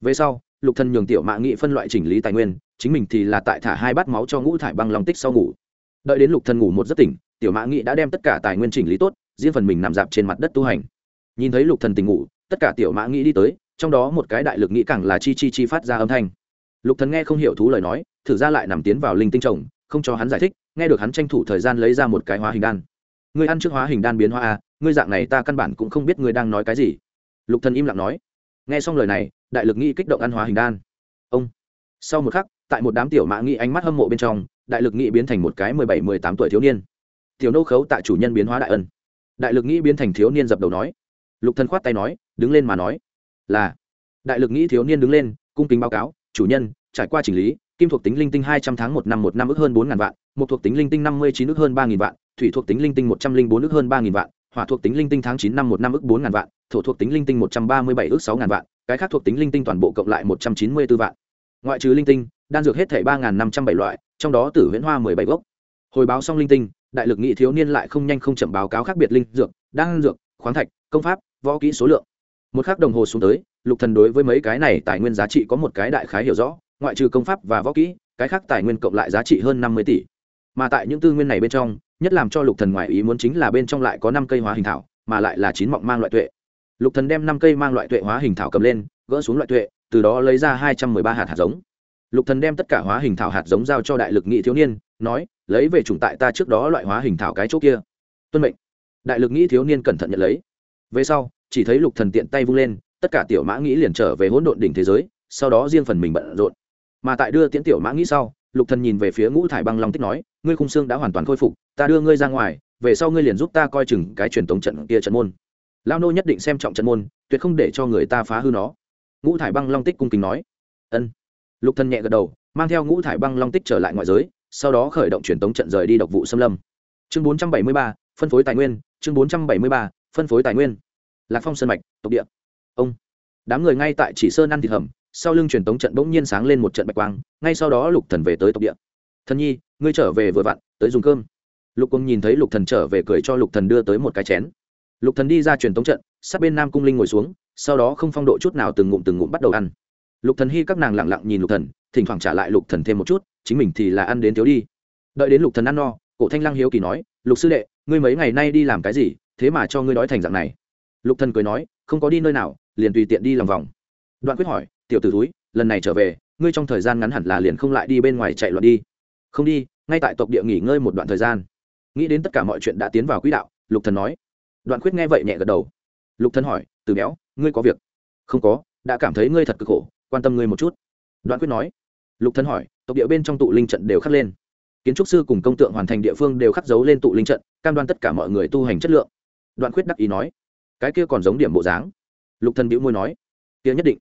Về sau, lục thần nhường tiểu mã nghị phân loại chỉnh lý tài nguyên, chính mình thì là tại thả hai bát máu cho ngũ thải băng long tích sau ngủ. Đợi đến lục thần ngủ một giấc tỉnh, tiểu mã nghị đã đem tất cả tài nguyên chỉnh lý tốt, riêng phần mình nằm dạp trên mặt đất tu hành. Nhìn thấy lục thần tỉnh ngủ, tất cả tiểu mã nghị đi tới, trong đó một cái đại lực nghĩ càng là chi chi chi phát ra âm thanh. Lục thần nghe không hiểu thú lời nói, thử ra lại nằm tiến vào linh tinh chồng không cho hắn giải thích, nghe được hắn tranh thủ thời gian lấy ra một cái hóa hình đan ngươi ăn trước hóa hình đan biến hóa a, ngươi dạng này ta căn bản cũng không biết ngươi đang nói cái gì. Lục thần im lặng nói. Nghe xong lời này, đại lực nghĩ kích động ăn hóa hình đan. Ông. Sau một khắc, tại một đám tiểu mã nghĩ ánh mắt hâm mộ bên trong, đại lực nghĩ biến thành một cái mười bảy, mười tám tuổi thiếu niên. Tiểu nô khấu tại chủ nhân biến hóa đại ân. Đại lực nghĩ biến thành thiếu niên dập đầu nói. Lục thần khoát tay nói, đứng lên mà nói. Là. Đại lực nghĩ thiếu niên đứng lên, cung kính báo cáo, chủ nhân, trải qua chỉnh lý, kim thuộc tính linh tinh hai trăm tháng một năm một năm ước hơn bốn ngàn vạn một thuộc tính linh tinh năm mươi chín ước hơn ba nghìn vạn thủy thuộc tính linh tinh một trăm linh bốn ước hơn ba nghìn vạn, hỏa thuộc tính linh tinh tháng chín năm một năm ước bốn ngàn vạn, thổ thuộc tính linh tinh một trăm ba mươi bảy ước sáu ngàn vạn, cái khác thuộc tính linh tinh toàn bộ cộng lại một trăm chín mươi b ố vạn. Ngoại trừ linh tinh, đan dược hết thảy ba năm trăm bảy loại, trong đó tử huyễn hoa mười bảy gốc. Hồi báo xong linh tinh, đại lực nghị thiếu niên lại không nhanh không chậm báo cáo khác biệt linh dược, đan dược, khoáng thạch, công pháp, võ kỹ số lượng. Một khắc đồng hồ xuống tới, lục thần đối với mấy cái này tài nguyên giá trị có một cái đại khái hiểu rõ, ngoại trừ công pháp và võ kỹ, cái khác tài nguyên cộng lại giá trị hơn năm mươi tỷ. Mà tại những tư nguyên này bên trong nhất làm cho lục thần ngoại ý muốn chính là bên trong lại có năm cây hóa hình thảo, mà lại là chín mọng mang loại tuệ. Lục thần đem năm cây mang loại tuệ hóa hình thảo cầm lên, gỡ xuống loại tuệ, từ đó lấy ra hai trăm mười ba hạt hạt giống. Lục thần đem tất cả hóa hình thảo hạt giống giao cho đại lực nghị thiếu niên, nói, lấy về chủng tại ta trước đó loại hóa hình thảo cái chỗ kia. Tuân mệnh. Đại lực nghị thiếu niên cẩn thận nhận lấy. Về sau, chỉ thấy lục thần tiện tay vung lên, tất cả tiểu mã nghĩ liền trở về hỗn độn đỉnh thế giới, sau đó riêng phần mình bận rộn. Mà tại đưa tiễn tiểu mã nghĩ sau lục thần nhìn về phía ngũ thải băng long tích nói ngươi khung xương đã hoàn toàn khôi phục ta đưa ngươi ra ngoài về sau ngươi liền giúp ta coi chừng cái truyền thống trận kia trận môn. Lao nô nhất định xem trọng trận môn tuyệt không để cho người ta phá hư nó. Ngũ thải băng long tích cung kính nói ân. Lục thần nhẹ gật đầu mang theo ngũ thải băng long tích trở lại ngoại giới sau đó khởi động truyền tống trận rời đi độc vụ xâm lâm. Chương 473, phân phối tài nguyên chương 473, phân phối tài nguyên. Lạc phong sơn mạch tộc địa. Ông. Đám người ngay tại chỉ sơn ăn thịt hầm sau lưng truyền tống trận bỗng nhiên sáng lên một trận bạch quang, ngay sau đó lục thần về tới tộc địa. Thần nhi, ngươi trở về vừa vặn, tới dùng cơm. Lục cung nhìn thấy lục thần trở về cười cho lục thần đưa tới một cái chén. Lục thần đi ra truyền tống trận, sát bên nam cung linh ngồi xuống, sau đó không phong độ chút nào từng ngụm từng ngụm bắt đầu ăn. Lục thần hy các nàng lặng lặng nhìn lục thần, thỉnh thoảng trả lại lục thần thêm một chút, chính mình thì là ăn đến thiếu đi. Đợi đến lục thần ăn no, cổ thanh lăng hiếu kỳ nói, lục sư đệ, ngươi mấy ngày nay đi làm cái gì, thế mà cho ngươi đói thành dạng này? Lục thần cười nói, không có đi nơi nào, liền tùy tiện đi lòng vòng. Đoạn quyết hỏi tiểu tử túi lần này trở về, ngươi trong thời gian ngắn hẳn là liền không lại đi bên ngoài chạy loạn đi. Không đi, ngay tại tộc địa nghỉ ngơi một đoạn thời gian. Nghĩ đến tất cả mọi chuyện đã tiến vào quỹ đạo, lục thần nói. Đoạn Khuyết nghe vậy nhẹ gật đầu. Lục thần hỏi, từ béo, ngươi có việc? Không có, đã cảm thấy ngươi thật cực khổ, quan tâm ngươi một chút. Đoạn quyết nói. Lục thần hỏi, tộc địa bên trong tụ linh trận đều khắc lên. Kiến trúc sư cùng công tượng hoàn thành địa phương đều khắc dấu lên tụ linh trận, cam đoan tất cả mọi người tu hành chất lượng. Đoạn quyết đắc ý nói. Cái kia còn giống điểm bộ dáng. Lục thần bĩu môi nói. Kia nhất định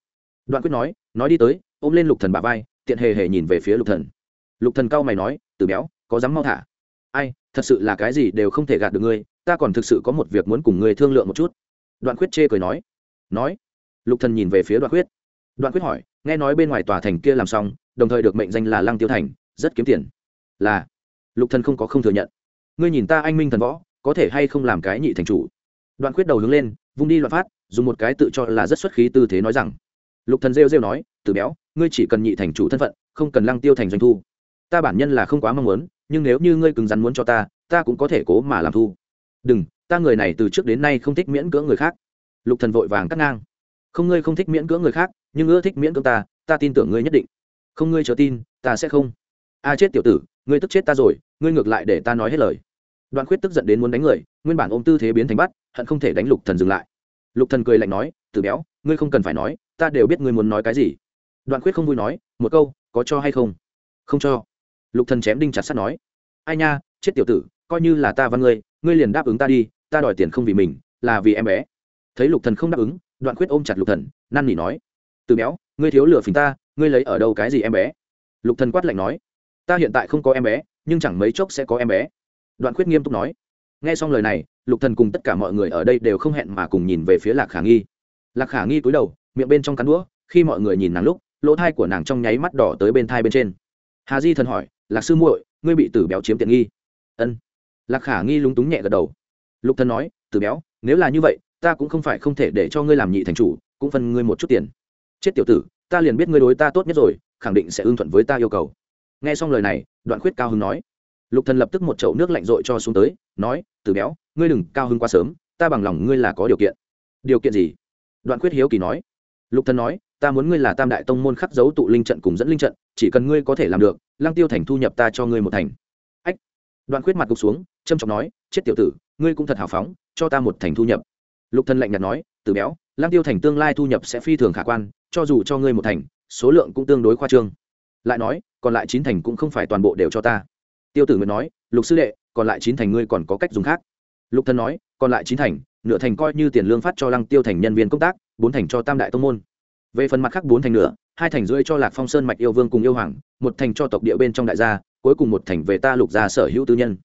đoạn quyết nói nói đi tới, ôm lên lục thần bả vai, tiện hề hề nhìn về phía lục thần. Lục thần cao mày nói, từ béo, có dám mau thả? Ai, thật sự là cái gì đều không thể gạt được ngươi, ta còn thực sự có một việc muốn cùng ngươi thương lượng một chút. Đoạn quyết chê cười nói. Nói? Lục thần nhìn về phía đoạn quyết. Đoạn quyết hỏi, nghe nói bên ngoài tòa thành kia làm xong, đồng thời được mệnh danh là lăng tiêu thành, rất kiếm tiền. Là. Lục thần không có không thừa nhận. Ngươi nhìn ta anh minh thần võ, có thể hay không làm cái nhị thành chủ? Đoạn quyết đầu hướng lên, vung đi loạn phát, dùng một cái tự cho là rất xuất khí tư thế nói rằng lục thần rêu rêu nói Tử béo, ngươi chỉ cần nhị thành chủ thân phận, không cần lăng tiêu thành doanh thu. Ta bản nhân là không quá mong muốn, nhưng nếu như ngươi cứng rắn muốn cho ta ta cũng có thể cố mà làm thu. Đừng, ta người này từ trước đến nay không thích miễn cưỡng người khác. Lục thần vội vàng cắt ngang. Không, ngươi không thích miễn cưỡng người khác, nhưng ưa thích miễn cưỡng ta ta tin tưởng ngươi nhất định. Không, ngươi chờ tin, ta sẽ không. A chết tiểu tử, ngươi tức chết ta rồi, ngươi ngược lại để ta nói hết lời. Đoạn khuyết tức giận đến muốn đánh người, nguyên bản ôm tư thế biến thành bắt, hận không thể đánh lục thần dừng lại. Lục thần cười lạnh nói từ béo, ngươi không cần phải nói, ta đều biết ngươi muốn nói cái gì. Đoạn khuyết không vui nói, một câu, có cho hay không? Không cho. Lục thần chém đinh chặt sắt nói, ai nha, chết tiểu tử, coi như là ta văn ngươi ngươi liền đáp ứng ta đi, ta đòi tiền không vì mình, là vì em bé. Thấy lục thần không đáp ứng, đoạn khuyết ôm chặt lục thần, năn nỉ nói, từ béo, ngươi thiếu lửa phình ta, ngươi lấy ở đâu cái gì em bé? Lục thần quát lạnh nói, ta hiện tại không có em bé, nhưng chẳng mấy chốc sẽ có em bé. Đoạn khuyết nghiêm túc nói. Nghe xong lời này, lục thần cùng tất cả mọi người ở đây đều không hẹn mà cùng nhìn về phía lạc khả nghi lạc khả nghi cúi đầu, miệng bên trong cắn đũa, khi mọi người nhìn nàng lúc, lỗ thai của nàng trong nháy mắt đỏ tới bên thai bên trên. Hà di thần hỏi, lạc sư muội, ngươi bị tử béo chiếm tiện nghi? Ân. Lạc khả nghi lúng túng nhẹ gật đầu. Lục thần nói, tử béo, nếu là như vậy, ta cũng không phải không thể để cho ngươi làm nhị thành chủ, cũng phân ngươi một chút tiền. Chết tiểu tử, ta liền biết ngươi đối ta tốt nhất rồi, khẳng định sẽ ưng thuận với ta yêu cầu. Nghe xong lời này, đoạn khuyết cao hứng nói. Lục thần lập tức một chậu nước lạnh rội cho xuống tới, nói, tử béo, ngươi đừng cao hứng quá sớm, ta bằng lòng ngươi là có điều kiện. Điều kiện gì? Đoạn khuyết hiếu kỳ nói, lục thần nói, ta muốn ngươi là tam đại tông môn khắc dấu tụ linh trận cùng dẫn linh trận, chỉ cần ngươi có thể làm được, lăng tiêu thành thu nhập ta cho ngươi một thành. Ách. Đoạn khuyết mặt gục xuống trâm trọng nói, chết tiểu tử, ngươi cũng thật hào phóng, cho ta một thành thu nhập. Lục thần lạnh nhạt nói, từ béo, lăng tiêu thành tương lai thu nhập sẽ phi thường khả quan, cho dù cho ngươi một thành, số lượng cũng tương đối khoa trương. Lại nói, còn lại chín thành cũng không phải toàn bộ đều cho ta. Tiêu tử nguyện nói, lục sư đệ, còn lại chín thành ngươi còn có cách dùng khác. Lục thần nói, còn lại chín thành nửa thành coi như tiền lương phát cho lăng tiêu thành nhân viên công tác, bốn thành cho tam đại tông môn. Về phần mặt khác bốn thành nữa, hai thành rưỡi cho lạc phong sơn mạch yêu vương cùng yêu hoàng, một thành cho tộc địa bên trong đại gia, cuối cùng một thành về ta lục gia sở hữu tư nhân.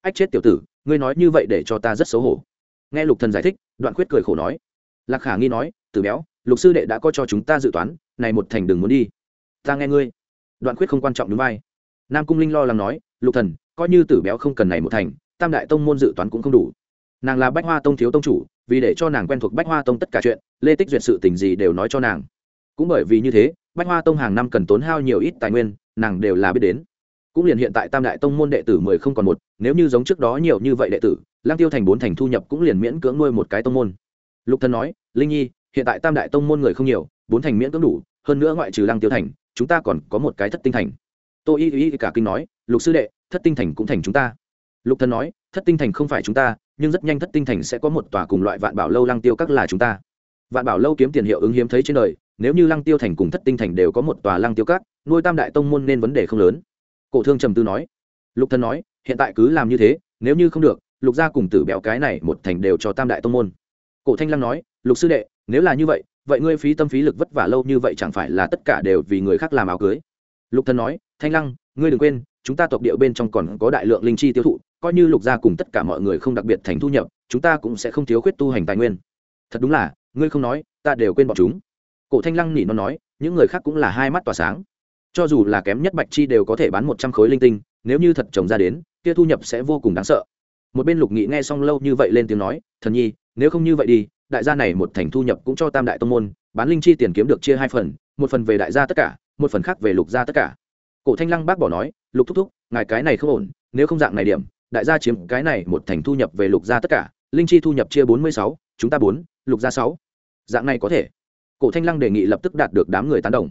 Ách chết tiểu tử, ngươi nói như vậy để cho ta rất xấu hổ. Nghe lục thần giải thích, đoạn khuyết cười khổ nói. Lạc khả nghi nói từ béo, lục sư đệ đã có cho chúng ta dự toán, này một thành đừng muốn đi. Ta nghe ngươi. Đoạn khuyết không quan trọng đúng vai. Nam cung linh lo lắng nói, lục thần, coi như tử béo không cần này một thành, tam đại tông môn dự toán cũng không đủ nàng là bách hoa tông thiếu tông chủ, vì để cho nàng quen thuộc bách hoa tông tất cả chuyện, lê tích duyệt sự tình gì đều nói cho nàng. Cũng bởi vì như thế, bách hoa tông hàng năm cần tốn hao nhiều ít tài nguyên, nàng đều là biết đến. Cũng liền hiện tại tam đại tông môn đệ tử mười không còn một, nếu như giống trước đó nhiều như vậy đệ tử lang tiêu thành bốn thành thu nhập cũng liền miễn cưỡng nuôi một cái tông môn. Lục thần nói, linh nhi, hiện tại tam đại tông môn người không nhiều, bốn thành miễn cưỡng đủ, hơn nữa ngoại trừ lang tiêu thành, chúng ta còn có một cái thất tinh thành. Tô y y cả kinh nói, lục sư đệ, thất tinh thành cũng thành chúng ta. Lục thần nói, thất tinh thành không phải chúng ta nhưng rất nhanh thất tinh thành sẽ có một tòa cùng loại vạn bảo lâu lăng tiêu các là chúng ta. Vạn bảo lâu kiếm tiền hiệu ứng hiếm thấy trên đời, nếu như lăng tiêu thành cùng thất tinh thành đều có một tòa lăng tiêu các, nuôi tam đại tông môn nên vấn đề không lớn. Cổ thương trầm tư nói. Lục thân nói, hiện tại cứ làm như thế, nếu như không được, lục gia cùng tử bẹo cái này một thành đều cho tam đại tông môn. Cổ thanh lăng nói, lục sư đệ, nếu là như vậy vậy ngươi phí tâm phí lực vất vả lâu như vậy chẳng phải là tất cả đều vì người khác làm áo cưới. Lục thân nói, thanh lăng, ngươi đừng quên chúng ta tộc địa bên trong còn có đại lượng linh chi tiêu thụ, coi như lục gia cùng tất cả mọi người không đặc biệt thành thu nhập, chúng ta cũng sẽ không thiếu khuyết tu hành tài nguyên. Thật đúng là, ngươi không nói, ta đều quên bọn chúng. Cổ thanh lăng nỉ nó nói, những người khác cũng là hai mắt tỏa sáng. Cho dù là kém nhất bạch chi đều có thể bán một trăm khối linh tinh, nếu như thật trồng ra đến, kia thu nhập sẽ vô cùng đáng sợ. Một bên lục nghị nghe xong lâu như vậy lên tiếng nói, thần nhi, nếu không như vậy đi, đại gia này một thành thu nhập cũng cho tam đại tông môn, bán linh chi tiền kiếm được chia hai phần, một phần về đại gia tất cả, một phần khác về lục gia tất cả cổ thanh lăng bác bỏ nói, lục thúc thúc, ngài cái này không ổn, nếu không dạng này điểm, đại gia chiếm cái này một thành thu nhập về lục gia tất cả, linh chi thu nhập chia bốn mươi sáu, chúng ta bốn, lục gia sáu. Dạng này có thể. Cổ thanh lăng đề nghị lập tức đạt được đám người tán đồng.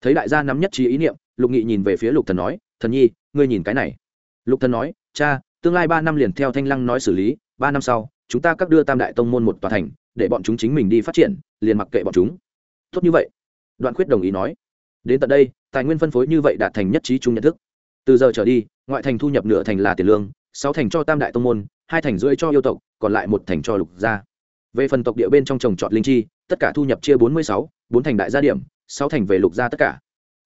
Thấy đại gia nắm nhất trí ý niệm, lục nghị nhìn về phía lục thần nói, thần nhi, ngươi nhìn cái này. Lục thần nói, cha, tương lai ba năm liền theo thanh lăng nói xử lý, ba năm sau, chúng ta các đưa tam đại tông môn một tòa thành, để bọn chúng chính mình đi phát triển, liền mặc kệ bọn chúng. Tốt như vậy. Đoạn khuyết đồng ý nói. Đến tận đây tài nguyên phân phối như vậy đạt thành nhất trí chung nhận thức. Từ giờ trở đi, ngoại thành thu nhập nửa thành là tiền lương, sáu thành cho tam đại tông môn, hai thành rưỡi cho yêu tộc, còn lại một thành cho lục gia. Về phần tộc địa bên trong trồng trọt linh chi, tất cả thu nhập chia bốn mươi sáu, bốn thành đại gia điểm, sáu thành về lục gia tất cả.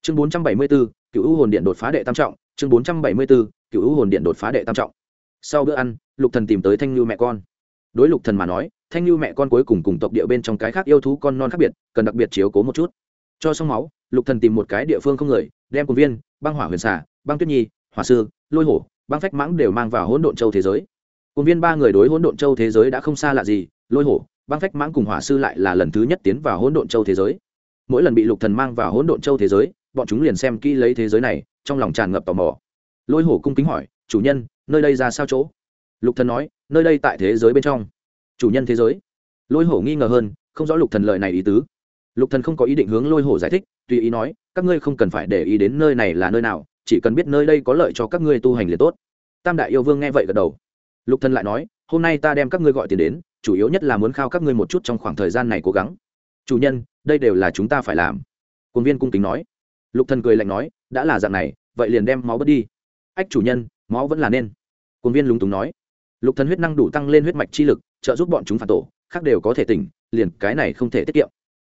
Chương bốn trăm bảy mươi bốn cựu u hồn điện đột phá đệ tam trọng. Chương bốn trăm bảy mươi bốn cựu u hồn điện đột phá đệ tam trọng. Sau bữa ăn, lục thần tìm tới thanh lưu mẹ con. Đối lục thần mà nói, thanh lưu mẹ con cuối cùng cùng tộc địa bên trong cái khác yêu thú con non khác biệt, cần đặc biệt chiếu cố một chút cho xong máu, lục thần tìm một cái địa phương không người, đem cùng viên, băng hỏa huyền xà, băng tuyết nhi, hỏa sư, lôi hổ, băng phách mãng đều mang vào hỗn độn châu thế giới. Cùng viên ba người đối hỗn độn châu thế giới đã không xa lạ gì, lôi hổ, băng phách mãng cùng hỏa sư lại là lần thứ nhất tiến vào hỗn độn châu thế giới. Mỗi lần bị lục thần mang vào hỗn độn châu thế giới, bọn chúng liền xem kỹ lấy thế giới này, trong lòng tràn ngập tò mò. Lôi hổ cung kính hỏi, chủ nhân, nơi đây ra sao chỗ? Lục thần nói, nơi đây tại thế giới bên trong. Chủ nhân thế giới? Lôi hổ nghi ngờ hơn, không rõ lục thần lời này ý tứ lục thần không có ý định hướng lôi hổ giải thích, tùy ý nói, các ngươi không cần phải để ý đến nơi này là nơi nào, chỉ cần biết nơi đây có lợi cho các ngươi tu hành liền tốt. Tam đại yêu vương nghe vậy gật đầu. Lục thần lại nói, hôm nay ta đem các ngươi gọi tiền đến, chủ yếu nhất là muốn khao các ngươi một chút trong khoảng thời gian này cố gắng. Chủ nhân, đây đều là chúng ta phải làm. Quân viên cung kính nói. Lục thần cười lạnh nói, đã là dạng này, vậy liền đem máu bớt đi. Ách chủ nhân, máu vẫn là nên. Quân viên lúng túng nói. Lục thần huyết năng đủ tăng lên huyết mạch chi lực, trợ giúp bọn chúng phản tổ, khác đều có thể tỉnh, liền cái này không thể tiết kiệm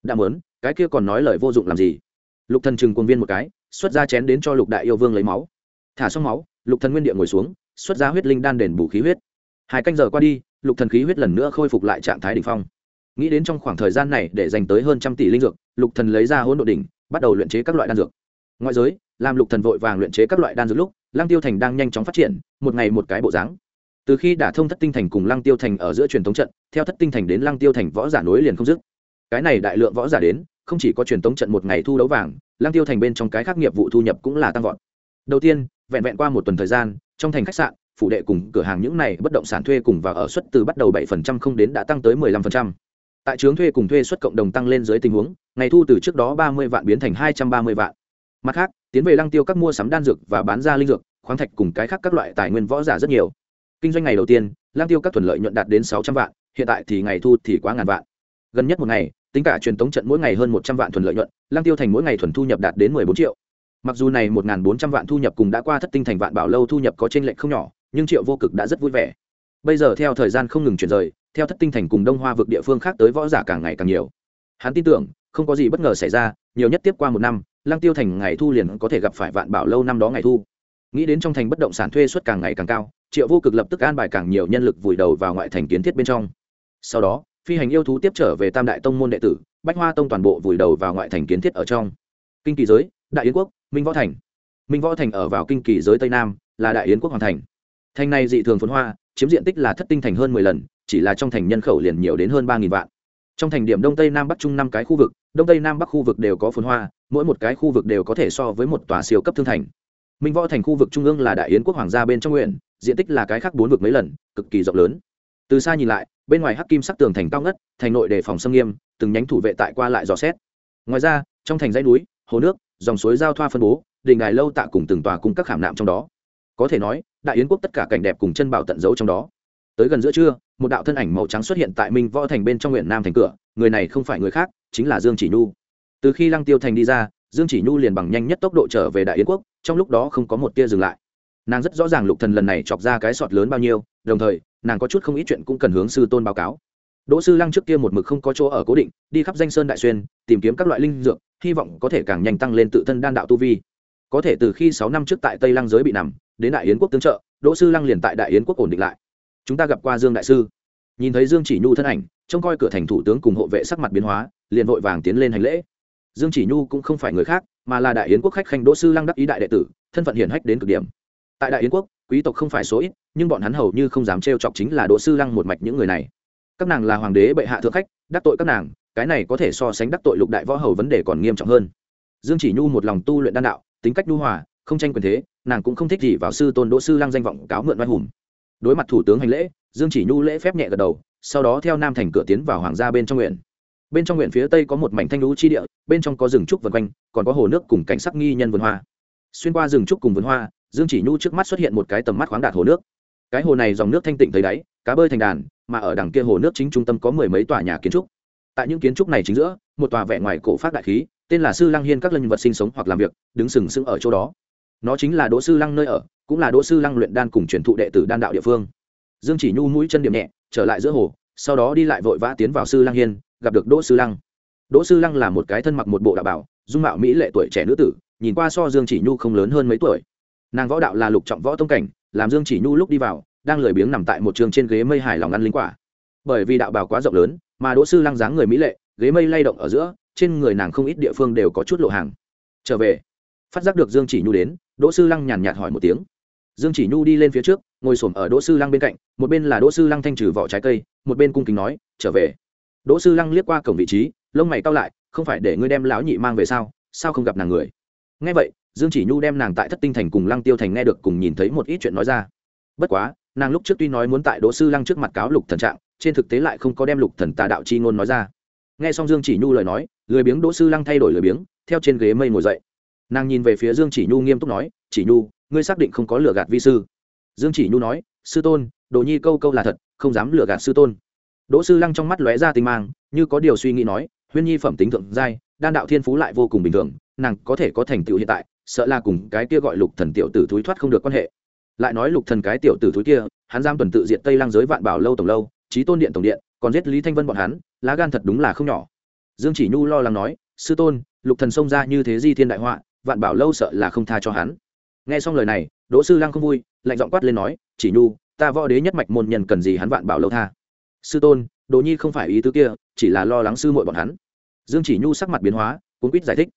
đã muốn, cái kia còn nói lời vô dụng làm gì? Lục thần chừng quân viên một cái, xuất ra chén đến cho lục đại yêu vương lấy máu. Thả xong máu, lục thần nguyên địa ngồi xuống, xuất ra huyết linh đan đền bù khí huyết. Hai canh giờ qua đi, lục thần khí huyết lần nữa khôi phục lại trạng thái đỉnh phong. Nghĩ đến trong khoảng thời gian này để dành tới hơn trăm tỷ linh dược, lục thần lấy ra hỗn độ đỉnh, bắt đầu luyện chế các loại đan dược. Ngoại giới, làm lục thần vội vàng luyện chế các loại đan dược lúc lang tiêu thành đang nhanh chóng phát triển, một ngày một cái bộ dáng. Từ khi đả thông thất tinh thành cùng lăng tiêu thành ở giữa truyền thống trận, theo thất tinh thành đến lăng tiêu thành võ giả nối liền không dứt cái này đại lượng võ giả đến không chỉ có truyền thống trận một ngày thu đấu vàng Lang tiêu thành bên trong cái khác nghiệp vụ thu nhập cũng là tăng vọt đầu tiên vẹn vẹn qua một tuần thời gian trong thành khách sạn phụ đệ cùng cửa hàng những này bất động sản thuê cùng và ở suất từ bắt đầu 7% không đến đã tăng tới 15%. Tại trướng thuê cùng thuê suất cộng đồng tăng lên dưới tình huống, ngày thu từ trước đó 30 vạn biến thành 230 vạn. Mặt khác, tiến về lăng tiêu các mua sắm đan dược và bán ra linh dược, khoáng thạch cùng cái khác các loại tài nguyên võ giả rất nhiều. Kinh doanh ngày đầu tiên, lăng tiêu các thuần lợi nhuận đạt đến 600 vạn, hiện tại thì ngày thu thì quá ngàn vạn. Gần nhất một ngày, tính cả truyền tống trận mỗi ngày hơn 100 vạn thuần lợi nhuận, lăng tiêu thành mỗi ngày thuần thu nhập đạt đến 14 triệu. Mặc dù này 1400 vạn thu nhập cùng đã qua thất tinh thành vạn bảo lâu thu nhập có chênh lệch không nhỏ, nhưng triệu vô cực đã rất vui vẻ. Bây giờ theo thời gian không ngừng chuyển rời theo thất tinh thành cùng đông hoa vực địa phương khác tới võ giả càng ngày càng nhiều. Hắn tin tưởng không có gì bất ngờ xảy ra nhiều nhất tiếp qua một năm lăng tiêu thành ngày thu liền có thể gặp phải vạn bảo lâu năm đó ngày thu. Nghĩ đến trong thành bất động sản thuê suất càng ngày càng cao triệu vô cực lập tức an bài càng nhiều nhân lực vùi đầu vào ngoại thành kiến thiết bên trong. Sau đó phi hành yêu thú tiếp trở về tam đại tông môn đệ tử, bách hoa tông toàn bộ vùi đầu vào ngoại thành kiến thiết ở trong. Kinh kỳ giới, đại yến quốc, minh võ thành. Minh võ thành ở vào kinh kỳ giới tây nam, là đại yến quốc hoàng thành. Thành này dị thường phồn hoa, chiếm diện tích là thất tinh thành hơn mười lần, chỉ là trong thành nhân khẩu liền nhiều đến hơn ba nghìn vạn. Trong thành điểm đông tây nam bắc trung năm cái khu vực, đông tây nam bắc khu vực đều có phồn hoa, mỗi một cái khu vực đều có thể so với một tòa siêu cấp thương thành. Minh võ thành khu vực trung ương là đại yến quốc hoàng gia bên trong nguyện diện tích là cái khác bốn vực mấy lần, cực kỳ rộng lớn từ xa nhìn lại, bên ngoài hắc kim sắc tường thành cao ngất, thành nội đề phòng xâm nghiêm, từng nhánh thủ vệ tại qua lại dò xét. Ngoài ra, trong thành dãy núi, hồ nước, dòng suối giao thoa phân bố, đình đài lâu tạ cùng từng tòa cung các khảm nạm trong đó. Có thể nói, đại yến quốc tất cả cảnh đẹp cùng chân bảo tận giấu trong đó. Tới gần giữa trưa, một đạo thân ảnh màu trắng xuất hiện tại minh võ thành bên trong huyện nam thành cửa, người này không phải người khác, chính là dương chỉ nhu. Từ khi lăng tiêu thành đi ra, dương chỉ nhu liền bằng nhanh nhất tốc độ trở về đại yến quốc, trong lúc đó không có một tia dừng lại nàng rất rõ ràng lục thần lần này chọc ra cái sọt lớn bao nhiêu, đồng thời, nàng có chút không ít chuyện cũng cần hướng sư tôn báo cáo. Đỗ sư lăng trước kia một mực không có chỗ ở cố định, đi khắp danh sơn đại xuyên, tìm kiếm các loại linh dược, hy vọng có thể càng nhanh tăng lên tự thân đan đạo tu vi. Có thể từ khi sáu năm trước tại tây lăng giới bị nằm, đến đại yến quốc tương trợ, đỗ sư lăng liền tại đại yến quốc ổn định lại. Chúng ta gặp qua dương đại sư. Nhìn thấy dương chỉ nhu thân ảnh, trông coi cửa thành thủ tướng cùng hộ vệ sắc mặt biến hóa, liền vội vàng tiến lên hành lễ. Dương chỉ nhu cũng không phải người khác, mà là đại yến quốc khách khanh đỗ sư lăng đắc ý đại đệ tử, thân phận hiển hách đến cực điểm tại đại yến quốc, quý tộc không phải số ít, nhưng bọn hắn hầu như không dám trêu chọc chính là đỗ sư lăng một mạch những người này. Các nàng là hoàng đế bệ hạ thượng khách, đắc tội các nàng, cái này có thể so sánh đắc tội lục đại võ hầu vấn đề còn nghiêm trọng hơn. Dương chỉ nhu một lòng tu luyện đan đạo, tính cách nhu hòa, không tranh quyền thế, nàng cũng không thích gì vào sư tôn đỗ sư lăng danh vọng cáo mượn oai hùng. Đối mặt thủ tướng hành lễ, dương chỉ nhu lễ phép nhẹ gật đầu, sau đó theo nam thành cửa tiến vào hoàng gia bên trong nguyện bên trong nguyện phía tây có một mảnh thanh lũ chi địa, bên trong có rừng trúc vân quanh, còn có hồ nước cùng cảnh sắc nghi nhân vườn hoa. Xuyên qua rừng trúc cùng vườn hoa dương chỉ nhu trước mắt xuất hiện một cái tầm mắt khoáng đạt hồ nước. Cái hồ này dòng nước thanh tịnh thấy đáy, cá bơi thành đàn, mà ở đằng kia hồ nước chính trung tâm có mười mấy tòa nhà kiến trúc. Tại những kiến trúc này chính giữa, một tòa vẽ ngoài cổ phát đại khí, tên là sư lăng hiên các linh vật sinh sống hoặc làm việc, đứng sừng sững ở chỗ đó. Nó chính là đỗ sư lăng nơi ở, cũng là đỗ sư lăng luyện đan cùng truyền thụ đệ tử đan đạo địa phương. Dương chỉ nhu mũi chân điểm nhẹ, trở lại giữa hồ, sau đó đi lại vội vã tiến vào sư lăng hiên, gặp được đỗ sư lăng. Đỗ sư lăng là một cái thân mặc một bộ đạo bảo, dung mạo mỹ lệ tuổi trẻ nữ tử, nhìn qua so dương chỉ nhu không lớn hơn mấy tuổi nàng võ đạo là lục trọng võ tông cảnh, làm dương chỉ nhu lúc đi vào, đang lười biếng nằm tại một trường trên ghế mây hài lòng ăn linh quả. Bởi vì đạo bào quá rộng lớn, mà đỗ sư lăng dáng người mỹ lệ, ghế mây lay động ở giữa, trên người nàng không ít địa phương đều có chút lộ hàng. Trở về, phát giác được dương chỉ nhu đến, đỗ sư lăng nhàn nhạt hỏi một tiếng. Dương chỉ nhu đi lên phía trước, ngồi s ổ m ở đỗ sư lăng bên cạnh, một bên là đỗ sư lăng thanh trừ vỏ trái cây, một bên cung kính nói, trở về. Đỗ sư lăng liếc qua cổng vị trí, lông mày cao lại, không phải để ngươi đem lão nhị mang về sao? Sao không gặp nàng người? Ngay vậy dương chỉ nhu đem nàng tại thất tinh thành cùng lăng tiêu thành nghe được cùng nhìn thấy một ít chuyện nói ra. Bất quá, nàng lúc trước tuy nói muốn tại đỗ sư lăng trước mặt cáo lục thần trạng, trên thực tế lại không có đem lục thần tà đạo chi ngôn nói ra. Nghe xong dương chỉ nhu lời nói, lười biếng đỗ sư lăng thay đổi lười biếng, theo trên ghế mây ngồi dậy. Nàng nhìn về phía dương chỉ nhu nghiêm túc nói, chỉ nhu, ngươi xác định không có lừa gạt vi sư? Dương chỉ nhu nói, sư tôn, đồ nhi câu câu là thật, không dám lừa gạt sư tôn. Đỗ sư lăng trong mắt lóe ra tinh mang, như có điều suy nghĩ nói, huyên nhi phẩm tính thượng giai, đan đạo thiên phú lại vô cùng bình thường, nàng có thể có thành tựu hiện tại sợ là cùng cái kia gọi lục thần tiểu tử thúi thoát không được quan hệ. Lại nói lục thần cái tiểu tử thúi kia, hắn giam tuần tự diện tây lang giới vạn bảo lâu tổng lâu trí tôn điện tổng điện, còn giết lý thanh vân bọn hắn, lá gan thật đúng là không nhỏ. Dương chỉ nhu lo lắng nói, sư tôn, lục thần xông ra như thế di thiên đại họa, vạn bảo lâu sợ là không tha cho hắn. Nghe xong lời này, đỗ sư lang không vui, lạnh giọng quát lên nói, chỉ nhu, ta võ đế nhất mạch môn nhân cần gì hắn vạn bảo lâu tha? Sư tôn, đỗ nhi không phải ý tứ kia, chỉ là lo lắng sư muội bọn hắn. Dương chỉ nhu sắc mặt biến hóa cuốn quýt giải thích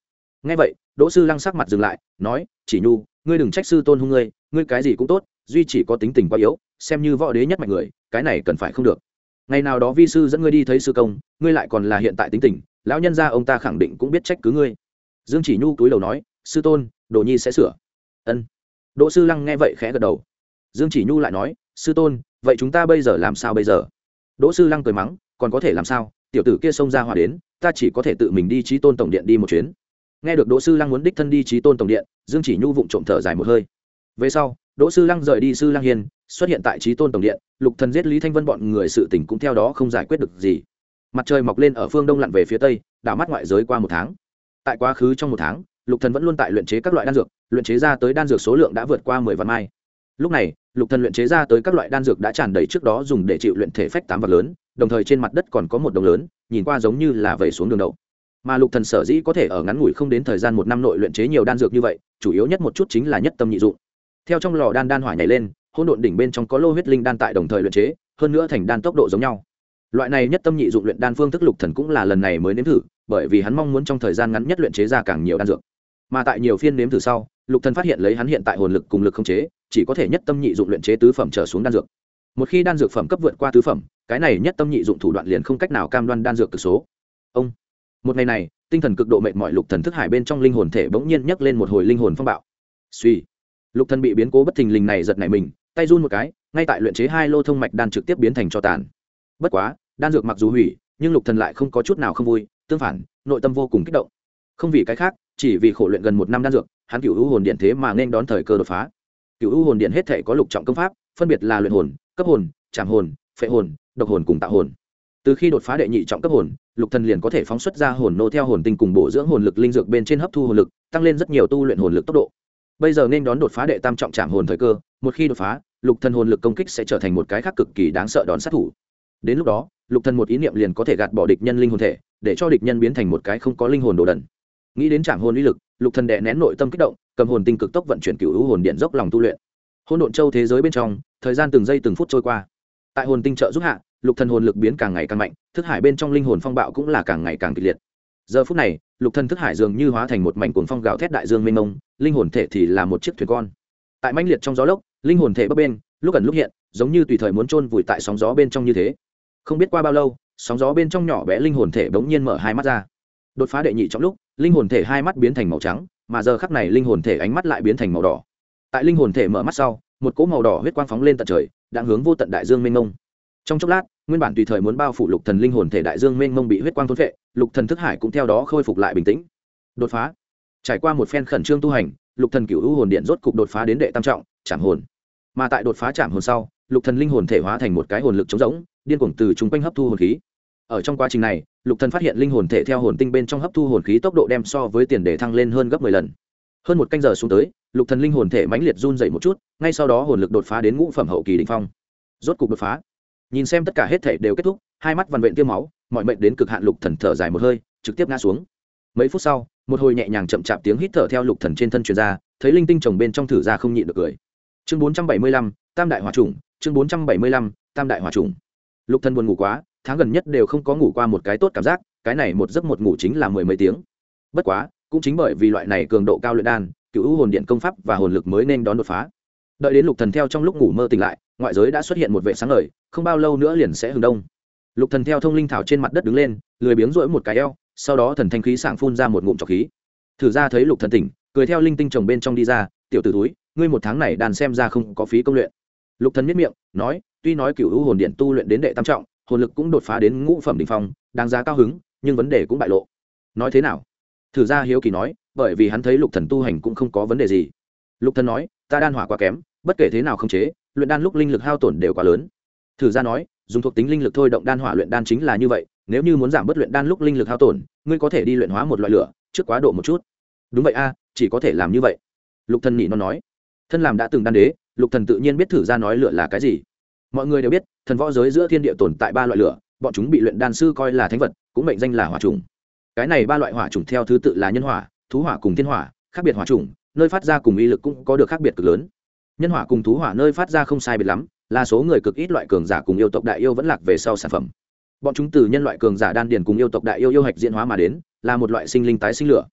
nghe vậy, đỗ sư lăng sắc mặt dừng lại, nói, chỉ nhu, ngươi đừng trách sư tôn hung ngươi ngươi cái gì cũng tốt, duy chỉ có tính tình quá yếu, xem như võ đế nhất mạnh người, cái này cần phải không được. Ngày nào đó vi sư dẫn ngươi đi thấy sư công, ngươi lại còn là hiện tại tính tình, lão nhân gia ông ta khẳng định cũng biết trách cứ ngươi. Dương chỉ nhu túi đầu nói, sư tôn, đồ nhi sẽ sửa. Ân. Đỗ sư lăng nghe vậy khẽ gật đầu. Dương chỉ nhu lại nói, sư tôn, vậy chúng ta bây giờ làm sao bây giờ? Đỗ sư lăng cười mắng, còn có thể làm sao? Tiểu tử kia xông ra hòa đến, ta chỉ có thể tự mình đi trí tôn tổng điện đi một chuyến nghe được đỗ sư lăng muốn đích thân đi trí tôn tổng điện, dương chỉ nhu vụng trộm thở dài một hơi. Về sau, đỗ sư lăng rời đi sư lăng hiền xuất hiện tại trí tôn tổng điện, lục thần giết lý thanh vân bọn người sự tình cũng theo đó không giải quyết được gì. Mặt trời mọc lên ở phương đông lặn về phía tây, đảo mắt ngoại giới qua một tháng. Tại quá khứ trong một tháng, lục thần vẫn luôn tại luyện chế các loại đan dược, luyện chế ra tới đan dược số lượng đã vượt qua mười vạn mai. Lúc này, lục thần luyện chế ra tới các loại đan dược đã tràn đầy trước đó dùng để chịu luyện thể phách tám vật lớn, đồng thời trên mặt đất còn có một đồng lớn, nhìn qua giống như là vẩy xuống đường đậu mà lục thần sở dĩ có thể ở ngắn ngủi không đến thời gian một năm nội luyện chế nhiều đan dược như vậy, chủ yếu nhất một chút chính là nhất tâm nhị dụng. Theo trong lò đan đan hỏa nhảy lên, hỗn độn đỉnh bên trong có lô huyết linh đan tại đồng thời luyện chế, hơn nữa thành đan tốc độ giống nhau. Loại này nhất tâm nhị dụng luyện đan phương thức lục thần cũng là lần này mới nếm thử, bởi vì hắn mong muốn trong thời gian ngắn nhất luyện chế ra càng nhiều đan dược. Mà tại nhiều phiên nếm thử sau, lục thần phát hiện lấy hắn hiện tại hồn lực cùng lực không chế, chỉ có thể nhất tâm nhị dụng luyện chế tứ phẩm trở xuống đan dược. Một khi đan dược phẩm cấp vượt qua tứ phẩm, cái này nhất tâm nhị dụng thủ đoạn liền không cách nào cam đoan đan dược cực số. Ông một ngày này, tinh thần cực độ mệt mỏi lục thần thức hải bên trong linh hồn thể bỗng nhiên nhấc lên một hồi linh hồn phong bạo. Suy. Lục thần bị biến cố bất thình lình này giật nảy mình, tay run một cái, ngay tại luyện chế hai lô thông mạch đan trực tiếp biến thành cho tàn. Bất quá, đan dược mặc dù hủy, nhưng lục thần lại không có chút nào không vui, tương phản, nội tâm vô cùng kích động. Không vì cái khác, chỉ vì khổ luyện gần một năm đan dược, hắn cựu u hồn điện thế mà nên đón thời cơ đột phá. Cựu u hồn điện hết thể có lục trọng công pháp, phân biệt là luyện hồn, cấp hồn trảm hồn, phệ hồn, độc hồn cùng tạo hồn từ khi đột phá đệ nhị trọng cấp hồn, lục thần liền có thể phóng xuất ra hồn nô theo hồn tinh cùng bổ dưỡng hồn lực linh dược bên trên hấp thu hồn lực, tăng lên rất nhiều tu luyện hồn lực tốc độ. Bây giờ nên đón đột phá đệ tam trọng trảm hồn thời cơ, một khi đột phá, lục thần hồn lực công kích sẽ trở thành một cái khác cực kỳ đáng sợ đón sát thủ. Đến lúc đó, lục thần một ý niệm liền có thể gạt bỏ địch nhân linh hồn thể, để cho địch nhân biến thành một cái không có linh hồn đồ đần. Nghĩ đến trảm hồn uy lực, lục thần đệ nén nội tâm kích động, cầm hồn tinh cực tốc vận chuyển cửu hồn điện dốc lòng tu luyện. Hôn độn châu thế giới bên trong, thời gian từng giây từng phút trôi qua. Tại hồn tinh trợ giúp hạ lục thần hồn lực biến càng ngày càng mạnh, thức hải bên trong linh hồn phong bạo cũng là càng ngày càng kịch liệt. Giờ phút này, lục thần thức hải dường như hóa thành một mảnh cuồng phong gào thét đại dương mênh mông, linh hồn thể thì là một chiếc thuyền con. Tại mãnh liệt trong gió lốc, linh hồn thể bấp bên lúc ẩn lúc hiện, giống như tùy thời muốn chôn vùi tại sóng gió bên trong như thế. Không biết qua bao lâu, sóng gió bên trong nhỏ bé linh hồn thể bỗng nhiên mở hai mắt ra. Đột phá đệ nhị trong lúc, linh hồn thể hai mắt biến thành màu trắng, mà giờ khắc này linh hồn thể ánh mắt lại biến thành màu đỏ. Tại linh hồn thể mở mắt sau, một cỗ màu đỏ huyết quang phóng lên tận trời, đang hướng vô tận đại dương mênh mông trong chốc lát nguyên bản tùy thời muốn bao phủ lục thần linh hồn thể đại dương mênh mông bị huyết quang thôn phệ, lục thần thức hải cũng theo đó khôi phục lại bình tĩnh. Đột phá. Trải qua một phen khẩn trương tu hành lục thần cửu u hồn điện rốt cục đột phá đến đệ tam trọng chạm hồn. Mà tại đột phá chạm hồn sau lục thần linh hồn thể hóa thành một cái hồn lực trống rỗng điên cuồng từ chúng quanh hấp thu hồn khí. Ở trong quá trình này lục thần phát hiện linh hồn thể theo hồn tinh bên trong hấp thu hồn khí tốc độ đem so với tiền đề thăng lên hơn gấp mười lần. Hơn một canh giờ xuống tới lục thần linh hồn thể mãnh liệt run dậy một chút ngay sau đó hồn lực đột phá đến ngũ phẩm hậu kỳ đỉnh phong. Rốt cục đột phá nhìn xem tất cả hết thể đều kết thúc, hai mắt vằn vện tiêu máu, mọi mệnh đến cực hạn lục thần thở dài một hơi, trực tiếp ngã xuống. Mấy phút sau, một hồi nhẹ nhàng chậm chạp tiếng hít thở theo lục thần trên thân truyền ra, thấy linh tinh chồng bên trong thử ra không nhịn được cười. Chương bốn trăm bảy mươi lăm, tam đại hỏa trùng chương bốn trăm bảy mươi lăm, tam đại hỏa trùng lục thần buồn ngủ quá, tháng gần nhất đều không có ngủ qua một cái tốt cảm giác, cái này một giấc một ngủ chính là mười mấy tiếng. Bất quá, cũng chính bởi vì loại này cường độ cao luyện đan, cựu hồn điện công pháp và hồn lực mới nên đón đột phá đợi đến lục thần theo trong lúc ngủ mơ tỉnh lại, ngoại giới đã xuất hiện một vệ sáng ngời, không bao lâu nữa liền sẽ hừng đông. Lục thần theo thông linh thảo trên mặt đất đứng lên, lười biếng rỗi một cái eo, sau đó thần thanh khí sảng phun ra một ngụm trọc khí. Thử ra thấy lục thần tỉnh, cười theo linh tinh chồng bên trong đi ra, tiểu tử túi ngươi một tháng này đàn xem ra không có phí công luyện. Lục thần miết miệng, nói, tuy nói cựu hữu hồn điện tu luyện đến đệ tam trọng, hồn lực cũng đột phá đến ngũ phẩm đỉnh phong, đáng giá cao hứng, nhưng vấn đề cũng bại lộ. Nói thế nào? Thử ra hiếu kỳ nói, bởi vì hắn thấy lục thần tu hành cũng không có vấn đề gì. Lục thần nói, ta đan hỏa quá kém bất kể thế nào không chế, luyện đan lúc linh lực hao tổn đều quá lớn. Thử ra nói, dùng thuộc tính linh lực thôi động đan hỏa luyện đan chính là như vậy, nếu như muốn giảm bớt luyện đan lúc linh lực hao tổn, ngươi có thể đi luyện hóa một loại lửa, trước quá độ một chút. Đúng vậy a, chỉ có thể làm như vậy. Lục thần nhị nó nói. Thân làm đã từng đan đế, lục thần tự nhiên biết thử ra nói lửa là cái gì. Mọi người đều biết, thần võ giới giữa thiên địa tồn tại ba loại lửa, bọn chúng bị luyện đan sư coi là thánh vật, cũng mệnh danh là hỏa trùng. Cái này ba loại hỏa trùng theo thứ tự là nhân hỏa, thú hỏa cùng thiên hỏa, khác biệt hỏa trùng, nơi phát ra cùng uy lực cũng có được khác biệt cực lớn nhân hỏa cùng thú hỏa nơi phát ra không sai biệt lắm, là số người cực ít loại cường giả cùng yêu tộc đại yêu vẫn lạc về sau sản phẩm. Bọn chúng từ nhân loại cường giả đan điền cùng yêu tộc đại yêu yêu hạch diễn hóa mà đến, là một loại sinh linh tái sinh lửa.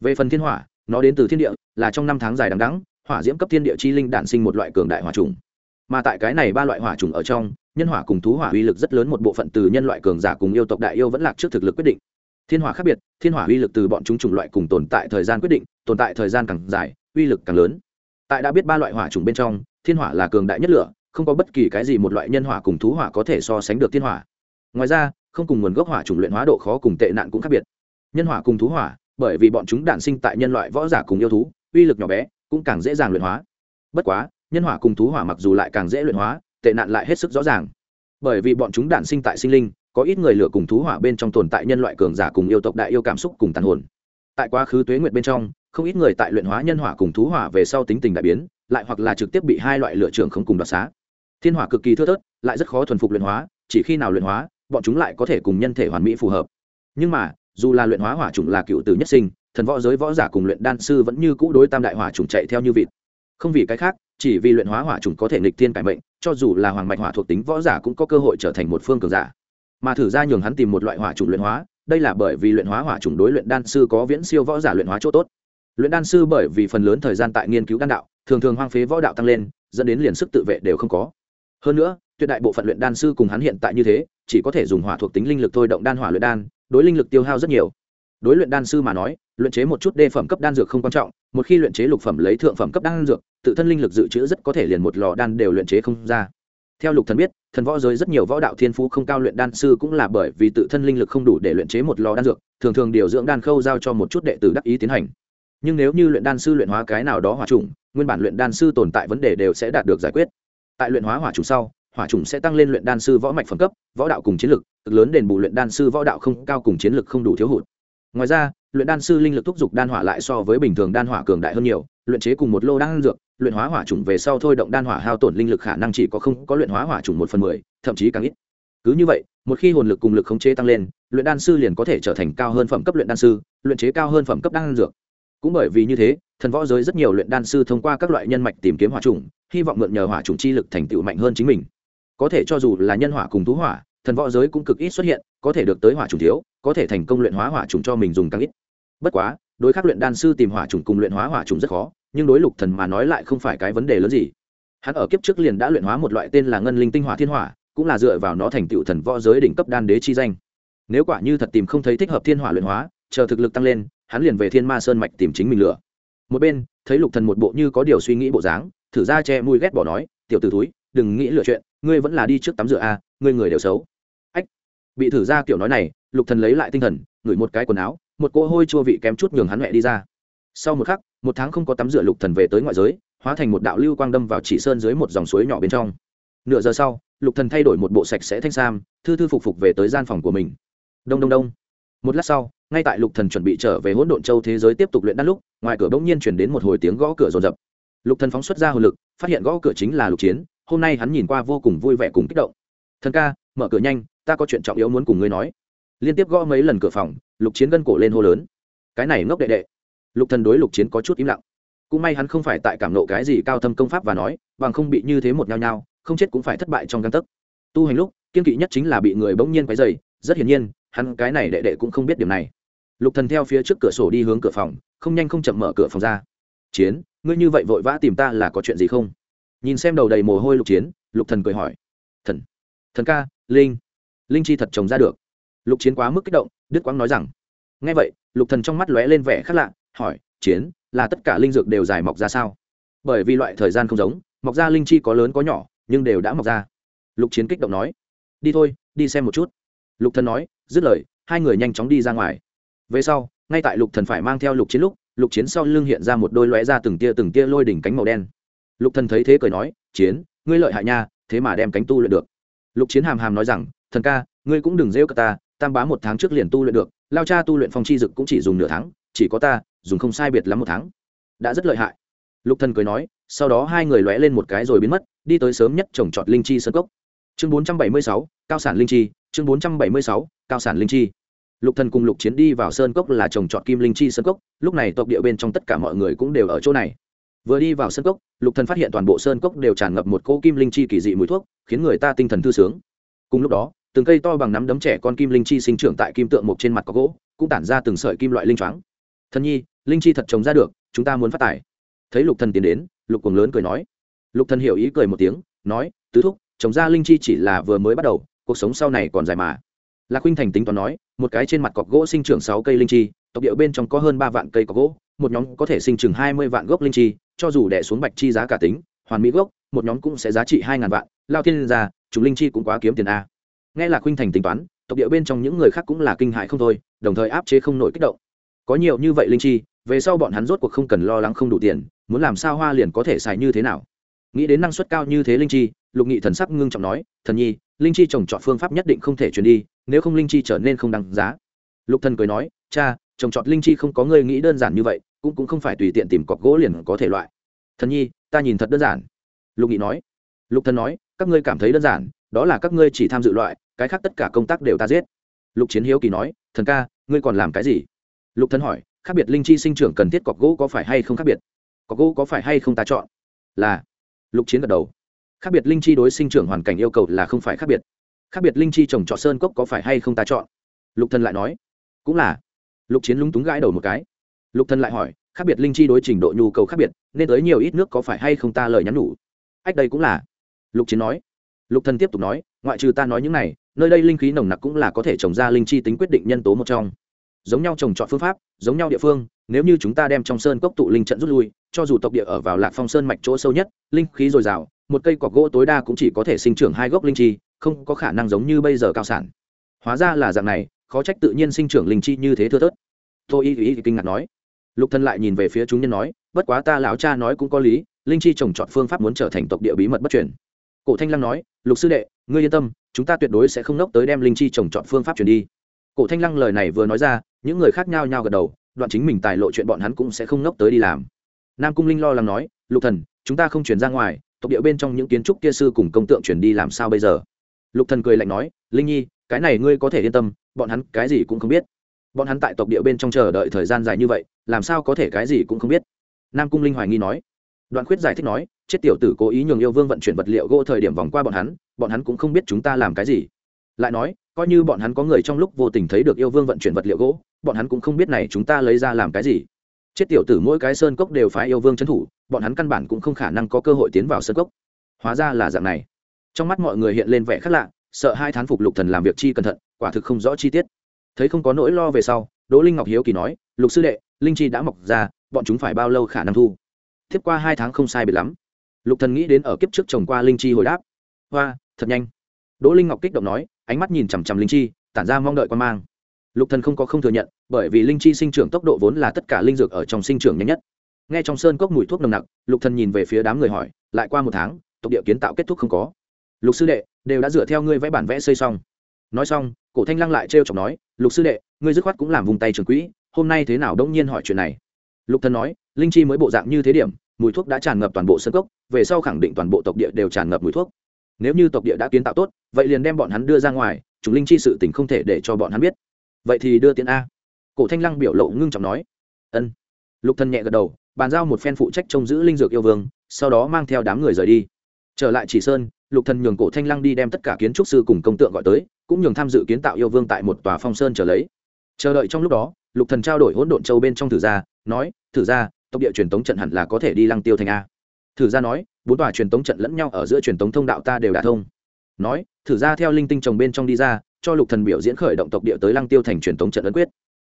Về phần thiên hỏa, nó đến từ thiên địa, là trong năm tháng dài đằng đẵng, hỏa diễm cấp thiên địa chi linh đản sinh một loại cường đại hỏa trùng mà tại cái này ba loại hỏa trùng ở trong, nhân hỏa cùng thú hỏa uy lực rất lớn một bộ phận từ nhân loại cường giả cùng yêu tộc đại yêu vẫn lạc trước thực lực quyết định. Thiên hỏa khác biệt, thiên hỏa uy lực từ bọn chúng chủng loại cùng tồn tại thời gian quyết định, tồn tại thời gian càng dài, uy lực càng lớn tại đã biết ba loại hỏa trùng bên trong, thiên hỏa là cường đại nhất lửa, không có bất kỳ cái gì một loại nhân hỏa cùng thú hỏa có thể so sánh được thiên hỏa. Ngoài ra, không cùng nguồn gốc hỏa chủng luyện hóa độ khó cùng tệ nạn cũng khác biệt. Nhân hỏa cùng thú hỏa, bởi vì bọn chúng đản sinh tại nhân loại võ giả cùng yêu thú, uy lực nhỏ bé, cũng càng dễ dàng luyện hóa. Bất quá, nhân hỏa cùng thú hỏa mặc dù lại càng dễ luyện hóa, tệ nạn lại hết sức rõ ràng. Bởi vì bọn chúng đản sinh tại sinh linh, có ít người lửa cùng thú hỏa bên trong tồn tại nhân loại cường giả cùng yêu tộc đại yêu cảm xúc cùng tàn hồn. Tại quá khứ tuế nguyệt bên trong không ít người tại luyện hóa nhân hỏa cùng thú hỏa về sau tính tình đại biến, lại hoặc là trực tiếp bị hai loại lựa trưởng không cùng đoạt xá. Thiên hỏa cực kỳ thưa thớt, lại rất khó thuần phục luyện hóa, chỉ khi nào luyện hóa, bọn chúng lại có thể cùng nhân thể hoàn mỹ phù hợp. Nhưng mà, dù là luyện hóa hỏa chủng là cựu tử nhất sinh, thần võ giới võ giả cùng luyện đan sư vẫn như cũ đối tam đại hỏa chủng chạy theo như vịt. Không vì cái khác, chỉ vì luyện hóa hỏa chủng có thể nghịch thiên cải mệnh, cho dù là hoàng mạch hỏa thuộc tính võ giả cũng có cơ hội trở thành một phương cường giả. Mà thử ra nhường hắn tìm một loại hỏa chủng luyện hóa, đây là bởi vì luyện hóa hỏa chủng đối luyện đan sư có viễn siêu võ giả luyện hóa chỗ tốt luyện đan sư bởi vì phần lớn thời gian tại nghiên cứu đan đạo, thường thường hoang phế võ đạo tăng lên, dẫn đến liền sức tự vệ đều không có. Hơn nữa, tuyệt đại bộ phận luyện đan sư cùng hắn hiện tại như thế, chỉ có thể dùng hỏa thuộc tính linh lực thôi động đan hỏa luyện đan, đối linh lực tiêu hao rất nhiều. Đối luyện đan sư mà nói, luyện chế một chút đê phẩm cấp đan dược không quan trọng, một khi luyện chế lục phẩm lấy thượng phẩm cấp đan dược, tự thân linh lực dự trữ rất có thể liền một lò đan đều luyện chế không ra. Theo lục thần biết, thần võ giới rất nhiều võ đạo thiên phú không cao luyện đan sư cũng là bởi vì tự thân linh lực không đủ để luyện chế một lò đan dược, thường thường điều dưỡng đan khâu giao cho một chút đệ tử đắc ý tiến hành nhưng nếu như luyện đan sư luyện hóa cái nào đó hỏa trùng, nguyên bản luyện đan sư tồn tại vấn đề đều sẽ đạt được giải quyết. Tại luyện hóa hỏa trùng sau, hỏa trùng sẽ tăng lên luyện đan sư võ mạch phẩm cấp, võ đạo cùng chiến lực, cực lớn đền bù luyện đan sư võ đạo không cao cùng chiến lực không đủ thiếu hụt. Ngoài ra, luyện đan sư linh lực thúc giục đan hỏa lại so với bình thường đan hỏa cường đại hơn nhiều, luyện chế cùng một lô đan dược, luyện hóa hỏa trùng về sau thôi động đan hỏa hao tổn linh lực khả năng chỉ có không có luyện hóa hỏa trùng một phần mười, thậm chí càng ít. Cứ như vậy, một khi hồn lực cùng lực khống chế tăng lên, luyện đan sư liền có thể trở thành cao hơn phẩm cấp luyện đan sư, luyện chế cao hơn phẩm cấp đan dược cũng bởi vì như thế, thần võ giới rất nhiều luyện đan sư thông qua các loại nhân mạch tìm kiếm hỏa trùng hy vọng mượn nhờ hỏa trùng chi lực thành tựu mạnh hơn chính mình. Có thể cho dù là nhân hỏa cùng thú hỏa, thần võ giới cũng cực ít xuất hiện, có thể được tới hỏa trùng thiếu, có thể thành công luyện hóa hỏa trùng cho mình dùng càng ít. Bất quá, đối khắc luyện đan sư tìm hỏa trùng cùng luyện hóa hỏa trùng rất khó, nhưng đối lục thần mà nói lại không phải cái vấn đề lớn gì. Hắn ở kiếp trước liền đã luyện hóa một loại tên là ngân linh tinh hỏa thiên hỏa, cũng là dựa vào nó thành tựu thần võ giới đỉnh cấp đan đế chi danh. Nếu quả như thật tìm không thấy thích hợp thiên hỏa luyện hóa, chờ thực lực tăng lên hắn liền về thiên ma sơn mạch tìm chính mình lửa. Một bên, thấy lục thần một bộ như có điều suy nghĩ bộ dáng, thử ra che mùi ghét bỏ nói, tiểu tử túi đừng nghĩ lựa chuyện, ngươi vẫn là đi trước tắm rửa a, ngươi người đều xấu. Ách. Bị thử ra kiểu nói này, lục thần lấy lại tinh thần, ngửi một cái quần áo, một cỗ hôi chua vị kém chút nhường hắn mẹ đi ra. Sau một khắc, một tháng không có tắm rửa lục thần về tới ngoại giới, hóa thành một đạo lưu quang đâm vào chỉ sơn dưới một dòng suối nhỏ bên trong. Nửa giờ sau, lục thần thay đổi một bộ sạch sẽ thanh sam, thư thư phục phục về tới gian phòng của mình. Đông đông đông. Một lát sau ngay tại lục thần chuẩn bị trở về hỗn độn châu thế giới tiếp tục luyện đan lúc, ngoài cửa bỗng nhiên chuyển đến một hồi tiếng gõ cửa rồn rập lục thần phóng xuất ra hồn lực, phát hiện gõ cửa chính là lục chiến, hôm nay hắn nhìn qua vô cùng vui vẻ cùng kích động. Thần ca, mở cửa nhanh, ta có chuyện trọng yếu muốn cùng ngươi nói. Liên tiếp gõ mấy lần cửa phòng, lục chiến gân cổ lên hô lớn. Cái này ngốc đệ đệ. Lục thần đối lục chiến có chút im lặng. Cũng may hắn không phải tại cảm nộ cái gì cao thâm công pháp và nói, bằng không bị như thế một nhao nhao, không chết cũng phải thất bại trong găng tấc. Tu hành lúc, kiên kỵ nhất chính là bị người bỗng nhiên quấy dày rất hiển nhiên hắn cái này đệ đệ cũng không biết điểm này. Lục thần theo phía trước cửa sổ đi hướng cửa phòng, không nhanh không chậm mở cửa phòng ra. Chiến, ngươi như vậy vội vã tìm ta là có chuyện gì không? Nhìn xem đầu đầy mồ hôi lục chiến, lục thần cười hỏi. Thần thần ca, linh linh chi thật trồng ra được. Lục chiến quá mức kích động đức quang nói rằng. Nghe vậy, lục thần trong mắt lóe lên vẻ khác lạ, hỏi, chiến, là tất cả linh dược đều dài mọc ra sao? Bởi vì loại thời gian không giống, mọc ra linh chi có lớn có nhỏ, nhưng đều đã mọc ra. Lục chiến kích động nói. Đi thôi, đi xem một chút. Lục thần nói dứt lời hai người nhanh chóng đi ra ngoài. Về sau ngay tại lục thần phải mang theo lục chiến lúc lục chiến sau lưng hiện ra một đôi lóe ra từng tia từng tia lôi đỉnh cánh màu đen. Lục thần thấy thế cười nói chiến ngươi lợi hại nha thế mà đem cánh tu luyện được. Lục chiến hàm hàm nói rằng thần ca ngươi cũng đừng rêu cả ta tam bá một tháng trước liền tu luyện được lao cha tu luyện phong chi dực cũng chỉ dùng nửa tháng chỉ có ta dùng không sai biệt lắm một tháng. Đã rất lợi hại. Lục thần cười nói sau đó hai người lóe lên một cái rồi biến mất đi tới sớm nhất trồng trọt linh chi sơn cốc. Chương 476, cao sản linh chi chương 476, cao sản linh chi. Lục thần cùng lục chiến đi vào sơn cốc là trồng trọt kim linh chi sơn cốc lúc này tộc địa bên trong tất cả mọi người cũng đều ở chỗ này. Vừa đi vào sơn cốc lục thần phát hiện toàn bộ sơn cốc đều tràn ngập một cỗ kim linh chi kỳ dị mùi thuốc khiến người ta tinh thần thư sướng. Cùng lúc đó từng cây to bằng nắm đấm trẻ con kim linh chi sinh trưởng tại kim tượng mục trên mặt có gỗ cũng tản ra từng sợi kim loại linh choáng. Thần nhi linh chi thật trồng ra được chúng ta muốn phát tài. Thấy lục thần tiến đến lục cuồng lớn cười nói. Lục thần hiểu ý cười một tiếng nói tứ thúc trồng ra linh chi chỉ là vừa mới bắt đầu cuộc sống sau này còn dài mà. Lạc huynh thành tính toán nói, một cái trên mặt cọc gỗ sinh trưởng sáu cây linh chi, tộc điệu bên trong có hơn ba vạn cây cọc gỗ, một nhóm có thể sinh trưởng hai mươi vạn gốc linh chi, cho dù đẻ xuống bạch chi giá cả tính, hoàn mỹ gốc, một nhóm cũng sẽ giá trị hai ngàn vạn, lao thiên ra chúng linh chi cũng quá kiếm tiền a. Nghe lạc huynh thành tính toán, tộc điệu bên trong những người khác cũng là kinh hại không thôi, đồng thời áp chế không nổi kích động. Có nhiều như vậy linh chi, về sau bọn hắn rốt cuộc không cần lo lắng không đủ tiền, muốn làm sao hoa liền có thể xài như thế nào. Nghĩ đến năng suất cao như thế linh chi, lục nghị thần sắc ngưng trọng nói, thần nhi linh chi trồng trọt phương pháp nhất định không thể truyền đi, nếu không linh chi trở nên không đáng giá. Lục thần cười nói, cha, trồng trọt linh chi không có ngươi nghĩ đơn giản như vậy, cũng cũng không phải tùy tiện tìm cọc gỗ liền có thể loại. Thần nhi, ta nhìn thật đơn giản. Lục nghị nói. Lục thần nói, các ngươi cảm thấy đơn giản, đó là các ngươi chỉ tham dự loại, cái khác tất cả công tác đều ta giết. Lục chiến hiếu kỳ nói, thần ca, ngươi còn làm cái gì? Lục thần hỏi, khác biệt linh chi sinh trưởng cần thiết cọc gỗ có phải hay không khác biệt? Cọc gỗ có phải hay không ta chọn? Là. Lục chiến gật đầu khác biệt linh chi đối sinh trưởng hoàn cảnh yêu cầu là không phải khác biệt. Khác biệt linh chi trồng trọt sơn cốc có phải hay không ta chọn? Lục thần lại nói. Cũng là. Lục chiến lúng túng gãi đầu một cái. Lục thần lại hỏi, khác biệt linh chi đối trình độ nhu cầu khác biệt, nên tới nhiều ít nước có phải hay không ta lời nhắn nhủ? Ách đây cũng là. Lục chiến nói. Lục thần tiếp tục nói, ngoại trừ ta nói những này, nơi đây linh khí nồng nặc cũng là có thể trồng ra linh chi tính quyết định nhân tố một trong. Giống nhau trồng trọt phương pháp, giống nhau địa phương, nếu như chúng ta đem trong sơn cốc tụ linh trận rút lui, cho dù tộc địa ở vào lạc phong sơn mạch chỗ sâu nhất, linh khí dồi dào một cây cọc gỗ tối đa cũng chỉ có thể sinh trưởng hai gốc linh chi, không có khả năng giống như bây giờ cao sản. Hóa ra là dạng này, khó trách tự nhiên sinh trưởng linh chi như thế thưa thớt. Tôi y ý kinh ngạc nói. Lục thân lại nhìn về phía chúng nhân nói, bất quá ta lão cha nói cũng có lý, linh chi trồng trọt phương pháp muốn trở thành tộc địa bí mật bất truyền. Cổ thanh lăng nói, lục sư đệ, ngươi yên tâm, chúng ta tuyệt đối sẽ không nốc tới đem linh chi trồng trọt phương pháp truyền đi. Cổ thanh lăng lời này vừa nói ra, những người khác nhau nhau gật đầu, đoạn chính mình tài lộ chuyện bọn hắn cũng sẽ không nốc tới đi làm. Nam cung linh lo lắng nói, lục thần, chúng ta không chuyển ra ngoài tộc địa bên trong những kiến trúc kia sư cùng công tượng chuyển đi làm sao bây giờ? Lục thần cười lạnh nói, linh nhi, cái này ngươi có thể yên tâm, bọn hắn cái gì cũng không biết. Bọn hắn tại tộc địa bên trong chờ đợi thời gian dài như vậy, làm sao có thể cái gì cũng không biết. Nam cung linh hoài nghi nói. Đoạn khuyết giải thích nói, chết tiểu tử cố ý nhường yêu vương vận chuyển vật liệu gỗ thời điểm vòng qua bọn hắn bọn hắn cũng không biết chúng ta làm cái gì. Lại nói, coi như bọn hắn có người trong lúc vô tình thấy được yêu vương vận chuyển vật liệu gỗ, bọn hắn cũng không biết này chúng ta lấy ra làm cái gì chết tiểu tử mỗi cái sơn cốc đều phái yêu vương trấn thủ, bọn hắn căn bản cũng không khả năng có cơ hội tiến vào sơn cốc. Hóa ra là dạng này. Trong mắt mọi người hiện lên vẻ khác lạ, sợ hai thán phục lục thần làm việc chi cẩn thận, quả thực không rõ chi tiết. Thấy không có nỗi lo về sau, đỗ linh ngọc hiếu kỳ nói, lục sư đệ, linh chi đã mọc ra, bọn chúng phải bao lâu khả năng thu? Tiếp qua hai tháng không sai biệt lắm. Lục thần nghĩ đến ở kiếp trước trồng qua linh chi hồi đáp. Hoa, thật nhanh. Đỗ linh ngọc kích động nói, ánh mắt nhìn chằm chằm linh chi, tản ra mong đợi quan mang lục thần không có không thừa nhận, bởi vì linh chi sinh trưởng tốc độ vốn là tất cả linh dược ở trong sinh trưởng nhanh nhất. Nghe trong sơn cốc mùi thuốc nồng nặc, lục thần nhìn về phía đám người hỏi, lại qua một tháng, tộc địa kiến tạo kết thúc không có? Lục sư đệ, đều đã dựa theo ngươi vẽ bản vẽ xây xong. Nói xong, cổ thanh lăng lại trêu chọc nói, lục sư đệ, ngươi dứt khoát cũng làm vùng tay trường quỹ, hôm nay thế nào đông nhiên hỏi chuyện này? Lục thần nói, linh chi mới bộ dạng như thế điểm, mùi thuốc đã tràn ngập toàn bộ sân cốc, về sau khẳng định toàn bộ tộc địa đều tràn ngập mùi thuốc. Nếu như tộc địa đã kiến tạo tốt, vậy liền đem bọn hắn đưa ra ngoài, chúng linh chi sự tình không thể để cho bọn hắn biết vậy thì đưa tiền a. Cổ thanh lăng biểu lộ ngưng trọng nói. Ân. Lục thần nhẹ gật đầu, bàn giao một phen phụ trách trông giữ linh dược yêu vương, sau đó mang theo đám người rời đi. Trở lại chỉ sơn, lục thần nhường cổ thanh lăng đi đem tất cả kiến trúc sư cùng công tượng gọi tới, cũng nhường tham dự kiến tạo yêu vương tại một tòa phong sơn trở lấy. Chờ đợi trong lúc đó, lục thần trao đổi hỗn độn châu bên trong thử gia, nói, thử gia, tộc địa truyền tống trận hẳn là có thể đi lăng tiêu thành a. Thử gia nói, bốn tòa truyền tống trận lẫn nhau ở giữa truyền tống thông đạo ta đều đã thông. Nói, thử gia theo linh tinh trồng bên trong đi ra cho lục thần biểu diễn khởi động tộc địa tới lăng tiêu thành truyền tống trận ấn quyết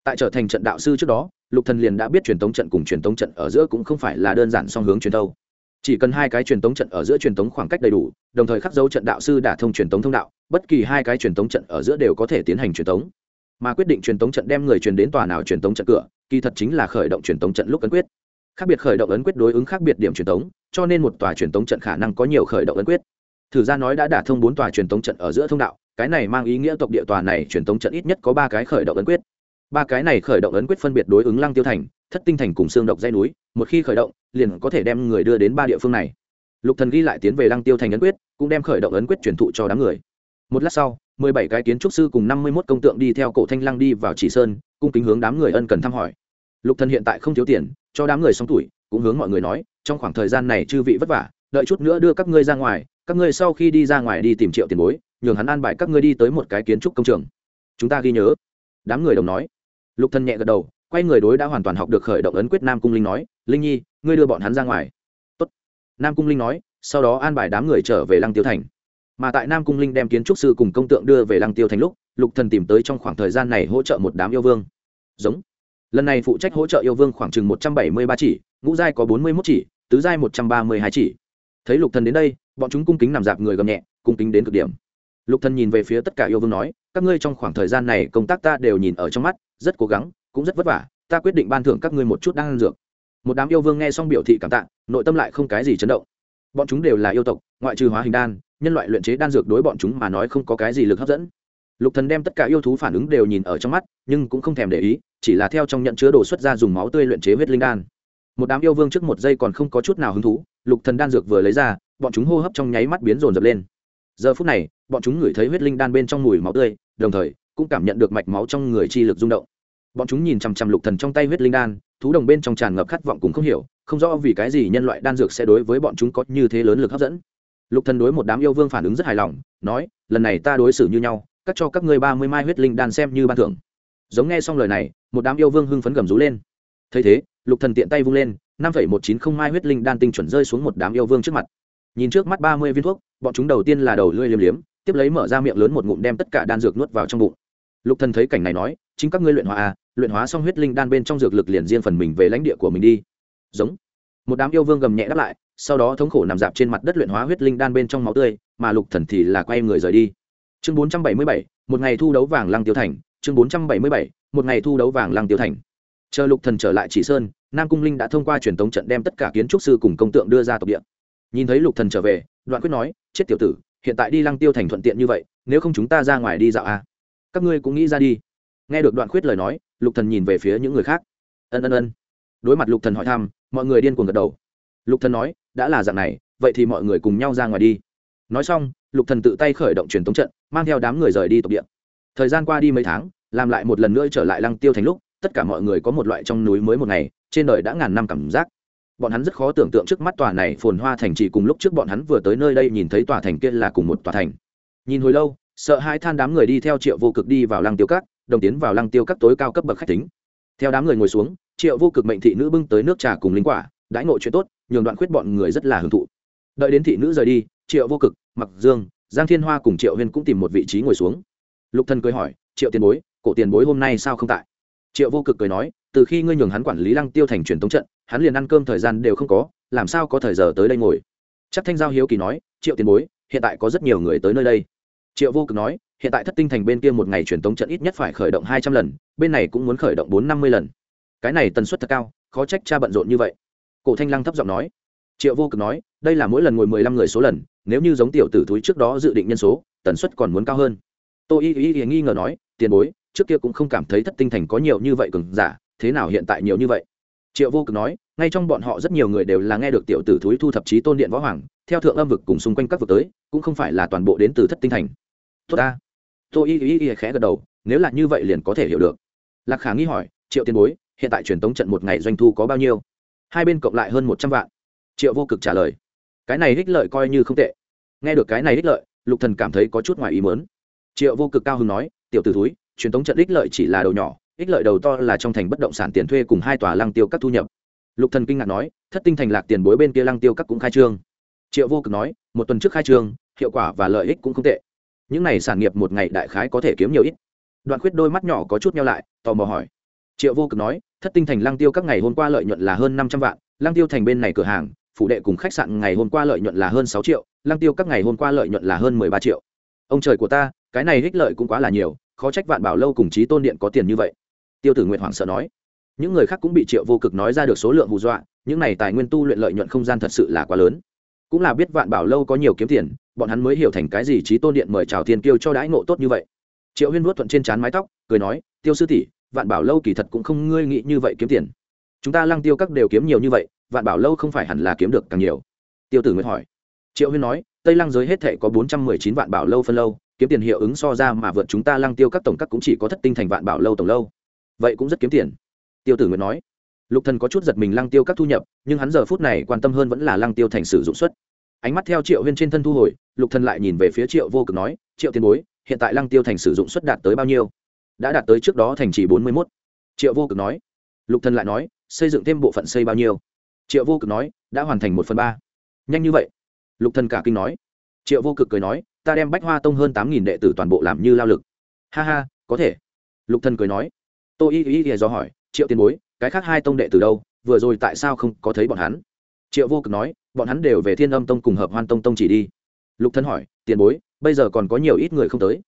tại trở thành trận đạo sư trước đó lục thần liền đã biết truyền tống trận cùng truyền tống trận ở giữa cũng không phải là đơn giản song hướng truyền thâu chỉ cần hai cái truyền tống trận ở giữa truyền tống khoảng cách đầy đủ đồng thời khắc dấu trận đạo sư đả thông truyền tống thông đạo bất kỳ hai cái truyền tống trận ở giữa đều có thể tiến hành truyền tống mà quyết định truyền tống trận đem người truyền đến tòa nào truyền tống trận cửa kỳ thật chính là khởi động truyền tống trận lúc ấn quyết khác biệt khởi động ấn quyết đối ứng khác biệt điểm truyền tống cho nên một tòa truyền tống trận khả năng có nhiều khởi động ấn quyết thử ra nói đã đả thông bốn tòa truyền tống trận ở giữa thông đạo cái này mang ý nghĩa tộc địa tòa này truyền tống trận ít nhất có ba cái khởi động ấn quyết. Ba cái này khởi động ấn quyết phân biệt đối ứng lăng tiêu thành, thất tinh thành cùng xương độc dây núi, một khi khởi động, liền có thể đem người đưa đến ba địa phương này. Lục thần ghi lại tiến về lăng tiêu thành ấn quyết, cũng đem khởi động ấn quyết truyền thụ cho đám người. Một lát sau, mười bảy cái kiến trúc sư cùng năm mươi 51 công tượng đi theo cổ thanh lăng đi vào chỉ sơn, cung kính hướng đám người ân cần thăm hỏi. Lục thần hiện tại không thiếu tiền, cho đám người xong tuổi, cũng hướng mọi người nói, trong khoảng thời gian này chư vị vất vả, đợi chút nữa đưa các ngươi ra ngoài, các ngươi sau khi đi ra ngoài đi tìm triệu tiền bối nhường hắn an bài các ngươi đi tới một cái kiến trúc công trường. Chúng ta ghi nhớ. Đám người đồng nói. Lục thần nhẹ gật đầu, quay người đối đã hoàn toàn học được khởi động ấn quyết nam cung linh nói, linh nhi, ngươi đưa bọn hắn ra ngoài. Tốt. nam cung linh nói, sau đó an bài đám người trở về lăng tiêu thành. Mà tại nam cung linh đem kiến trúc sư cùng công tượng đưa về lăng tiêu thành lúc, lục thần tìm tới trong khoảng thời gian này hỗ trợ một đám yêu vương. Giống. Lần này phụ trách hỗ trợ yêu vương khoảng chừng một trăm bảy mươi ba chỉ, ngũ giai có bốn mươi mốt chỉ, tứ giai một trăm ba mươi hai chỉ. Thấy lục thần đến đây, bọn chúng cung kính nằm dạp người gầm nhẹ, cung kính đến cực điểm lục thần nhìn về phía tất cả yêu vương nói, các ngươi trong khoảng thời gian này công tác ta đều nhìn ở trong mắt, rất cố gắng, cũng rất vất vả, ta quyết định ban thưởng các ngươi một chút đang dược. Một đám yêu vương nghe xong biểu thị cảm tạ, nội tâm lại không cái gì chấn động. Bọn chúng đều là yêu tộc, ngoại trừ hóa hình đan, nhân loại luyện chế đan dược đối bọn chúng mà nói không có cái gì lực hấp dẫn. Lục thần đem tất cả yêu thú phản ứng đều nhìn ở trong mắt, nhưng cũng không thèm để ý, chỉ là theo trong nhận chứa đồ xuất ra dùng máu tươi luyện chế huyết linh đan. Một đám yêu vương trước một giây còn không có chút nào hứng thú, lục thần đan dược vừa lấy ra, bọn chúng hô hấp trong nháy mắt biến rồn rập lên giờ phút này, bọn chúng ngửi thấy huyết linh đan bên trong mùi máu tươi, đồng thời, cũng cảm nhận được mạch máu trong người chi lực rung động. Bọn chúng nhìn chằm chằm lục thần trong tay huyết linh đan, thú đồng bên trong tràn ngập khát vọng cũng không hiểu, không rõ vì cái gì nhân loại đan dược sẽ đối với bọn chúng có như thế lớn lực hấp dẫn. Lục thần đối một đám yêu vương phản ứng rất hài lòng, nói, lần này ta đối xử như nhau cắt cho các ngươi ba mươi mai huyết linh đan xem như ban thưởng. Giống nghe xong lời này, một đám yêu vương hưng phấn gầm rú lên. Thấy thế, lục thần tiện tay vung lên, năm phẩy một chín không mai huyết linh đan tinh chuẩn rơi xuống một đám yêu vương trước mặt nhìn trước mắt ba mươi viên thuốc, bọn chúng đầu tiên là đầu lưỡi liếm liếm, tiếp lấy mở ra miệng lớn một ngụm đem tất cả đan dược nuốt vào trong bụng. Lục thần thấy cảnh này nói, chính các ngươi luyện hóa à luyện hóa xong huyết linh đan bên trong dược lực liền riêng phần mình về lãnh địa của mình đi. Giống. Một đám yêu vương gầm nhẹ đáp lại, sau đó thống khổ nằm dạp trên mặt đất luyện hóa huyết linh đan bên trong máu tươi, mà lục thần thì là quay người rời đi. Chương bốn trăm bảy mươi bảy, một ngày thu đấu vàng lăng tiêu thành, chương bốn trăm bảy mươi bảy, một ngày thu đấu vàng lăng tiêu thành. Chờ lục thần trở lại chỉ sơn, nam cung linh đã thông qua truyền tống trận đem tất cả kiến trúc sư cùng công tượng đưa ra tộc địa nhìn thấy lục thần trở về, đoạn quyết nói, chết tiểu tử, hiện tại đi lăng tiêu thành thuận tiện như vậy, nếu không chúng ta ra ngoài đi dạo à? các ngươi cũng nghĩ ra đi. Nghe được đoạn quyết lời nói, lục thần nhìn về phía những người khác. Ân ân ân. Đối mặt lục thần hỏi thăm, mọi người điên cuồng gật đầu. Lục thần nói, đã là dạng này, vậy thì mọi người cùng nhau ra ngoài đi. Nói xong, lục thần tự tay khởi động truyền tống trận, mang theo đám người rời đi tộc địa. Thời gian qua đi mấy tháng, làm lại một lần nữa trở lại lăng tiêu thành lúc, tất cả mọi người có một loại trong núi mới một ngày, trên đời đã ngàn năm cảm giác bọn hắn rất khó tưởng tượng trước mắt tòa này phồn hoa thành trì cùng lúc trước bọn hắn vừa tới nơi đây nhìn thấy tòa thành kia là cùng một tòa thành. Nhìn hồi lâu, sợ hai than đám người đi theo triệu vô cực đi vào lăng tiêu các, đồng tiến vào lăng tiêu các tối cao cấp bậc khách tính theo đám người ngồi xuống, triệu vô cực mệnh thị nữ bưng tới nước trà cùng linh quả, đãi ngộ chuyện tốt, nhường đoạn khuyết bọn người rất là hưởng thụ. Đợi đến thị nữ rời đi, triệu vô cực, mặc dương, giang thiên hoa cùng triệu huyên cũng tìm một vị trí ngồi xuống. Lục thần cười hỏi, triệu tiền bối, cổ tiền bối hôm nay sao không tại? Triệu vô cực cười nói từ khi ngươi nhường hắn quản lý lăng tiêu thành truyền tống trận, hắn liền ăn cơm thời gian đều không có, làm sao có thời giờ tới đây ngồi? Chắc thanh giao hiếu kỳ nói, triệu tiền bối, hiện tại có rất nhiều người tới nơi đây. Triệu vô cực nói, hiện tại thất tinh thành bên kia một ngày truyền tống trận ít nhất phải khởi động hai trăm lần, bên này cũng muốn khởi động bốn năm mươi lần. Cái này tần suất thật cao, khó trách cha bận rộn như vậy. Cổ thanh lăng thấp giọng nói. Triệu vô cực nói, đây là mỗi lần ngồi mười lăm người số lần, nếu như giống tiểu tử túi trước đó dự định nhân số, tần suất còn muốn cao hơn. Tô y y nghi ngờ nói, tiền bối, trước kia cũng không cảm thấy thất tinh thành có nhiều như vậy cường giả thế nào hiện tại nhiều như vậy? Triệu vô cực nói, ngay trong bọn họ rất nhiều người đều là nghe được tiểu tử thúi thu thập chí tôn điện võ hoàng, theo thượng âm vực cùng xung quanh các vực tới, cũng không phải là toàn bộ đến từ thất tinh thành. Tốt ta. Tôi y y y khẽ gật đầu, nếu là như vậy liền có thể hiểu được. Lạc khả nghi hỏi, triệu tiền bối, hiện tại truyền tống trận một ngày doanh thu có bao nhiêu? Hai bên cộng lại hơn một trăm vạn. Triệu vô cực trả lời, cái này ích lợi coi như không tệ. Nghe được cái này ích lợi, lục thần cảm thấy có chút ngoài ý mớn triệu vô cực cao hứng nói, tiểu tử thúi, truyền tống trận ích lợi chỉ là đầu nhỏ ích lợi đầu to là trong thành bất động sản tiền thuê cùng hai tòa lăng tiêu các thu nhập. Lục thần kinh ngạc nói, thất tinh thành lạc tiền bối bên kia lăng tiêu các cũng khai trương. Triệu vô cực nói, một tuần trước khai trương, hiệu quả và lợi ích cũng không tệ. Những này sản nghiệp một ngày đại khái có thể kiếm nhiều ít. Đoạn khuyết đôi mắt nhỏ có chút nhau lại, tò mò hỏi. Triệu vô cực nói, thất tinh thành lăng tiêu các ngày hôm qua lợi nhuận là hơn năm trăm vạn, lăng tiêu thành bên này cửa hàng phụ đệ cùng khách sạn ngày hôm qua lợi nhuận là hơn sáu triệu, lăng tiêu các ngày hôm qua lợi nhuận là hơn mười ba triệu. Ông trời của ta, cái này ích lợi cũng quá là nhiều, khó trách vạn bảo lâu cùng chí tôn điện có tiền như vậy tiêu tử nguyện hoảng sợ nói. Những người khác cũng bị triệu vô cực nói ra được số lượng hù dọa, những này tài nguyên tu luyện lợi nhuận không gian thật sự là quá lớn. Cũng là biết vạn bảo lâu có nhiều kiếm tiền, bọn hắn mới hiểu thành cái gì trí tôn điện mời chào thiên kiêu cho đãi ngộ tốt như vậy. Triệu huyên vuốt thuận trên trán mái tóc, cười nói, tiêu sư tỷ, vạn bảo lâu kỳ thật cũng không ngươi nghĩ như vậy kiếm tiền. Chúng ta lăng tiêu các đều kiếm nhiều như vậy, vạn bảo lâu không phải hẳn là kiếm được càng nhiều? Tiêu tử nguyệt hỏi. Triệu huyên nói, tây lăng giới hết thệ có bốn trăm mười chín vạn bảo lâu phân lâu, kiếm tiền hiệu ứng so ra mà vượt chúng ta lăng tiêu các tổng các cũng chỉ có thất tinh thành vạn bảo lâu tổng lâu vậy cũng rất kiếm tiền. Tiêu tử nguyệt nói, lục thần có chút giật mình lăng tiêu các thu nhập, nhưng hắn giờ phút này quan tâm hơn vẫn là lăng tiêu thành sử dụng suất. Ánh mắt theo triệu huyên trên thân thu hồi, lục thần lại nhìn về phía triệu vô cực nói, triệu tiền bối, hiện tại lăng tiêu thành sử dụng suất đạt tới bao nhiêu? Đã đạt tới trước đó thành chỉ bốn mươi 41. triệu vô cực nói. Lục thần lại nói, xây dựng thêm bộ phận xây bao nhiêu? Triệu vô cực nói, đã hoàn thành một phần ba. Nhanh như vậy? Lục thần cả kinh nói. Triệu vô cực cười nói, ta đem bách hoa tông hơn tám nghìn đệ tử toàn bộ làm như lao lực. Ha ha, có thể. Lục thần cười nói tô y y y do hỏi, triệu tiền bối, cái khác hai tông đệ từ đâu? Vừa rồi tại sao không có thấy bọn hắn? Triệu vô cực nói, bọn hắn đều về thiên âm tông cùng hợp hoan tông tông chỉ đi. Lục thân hỏi, tiền bối, bây giờ còn có nhiều ít người không tới?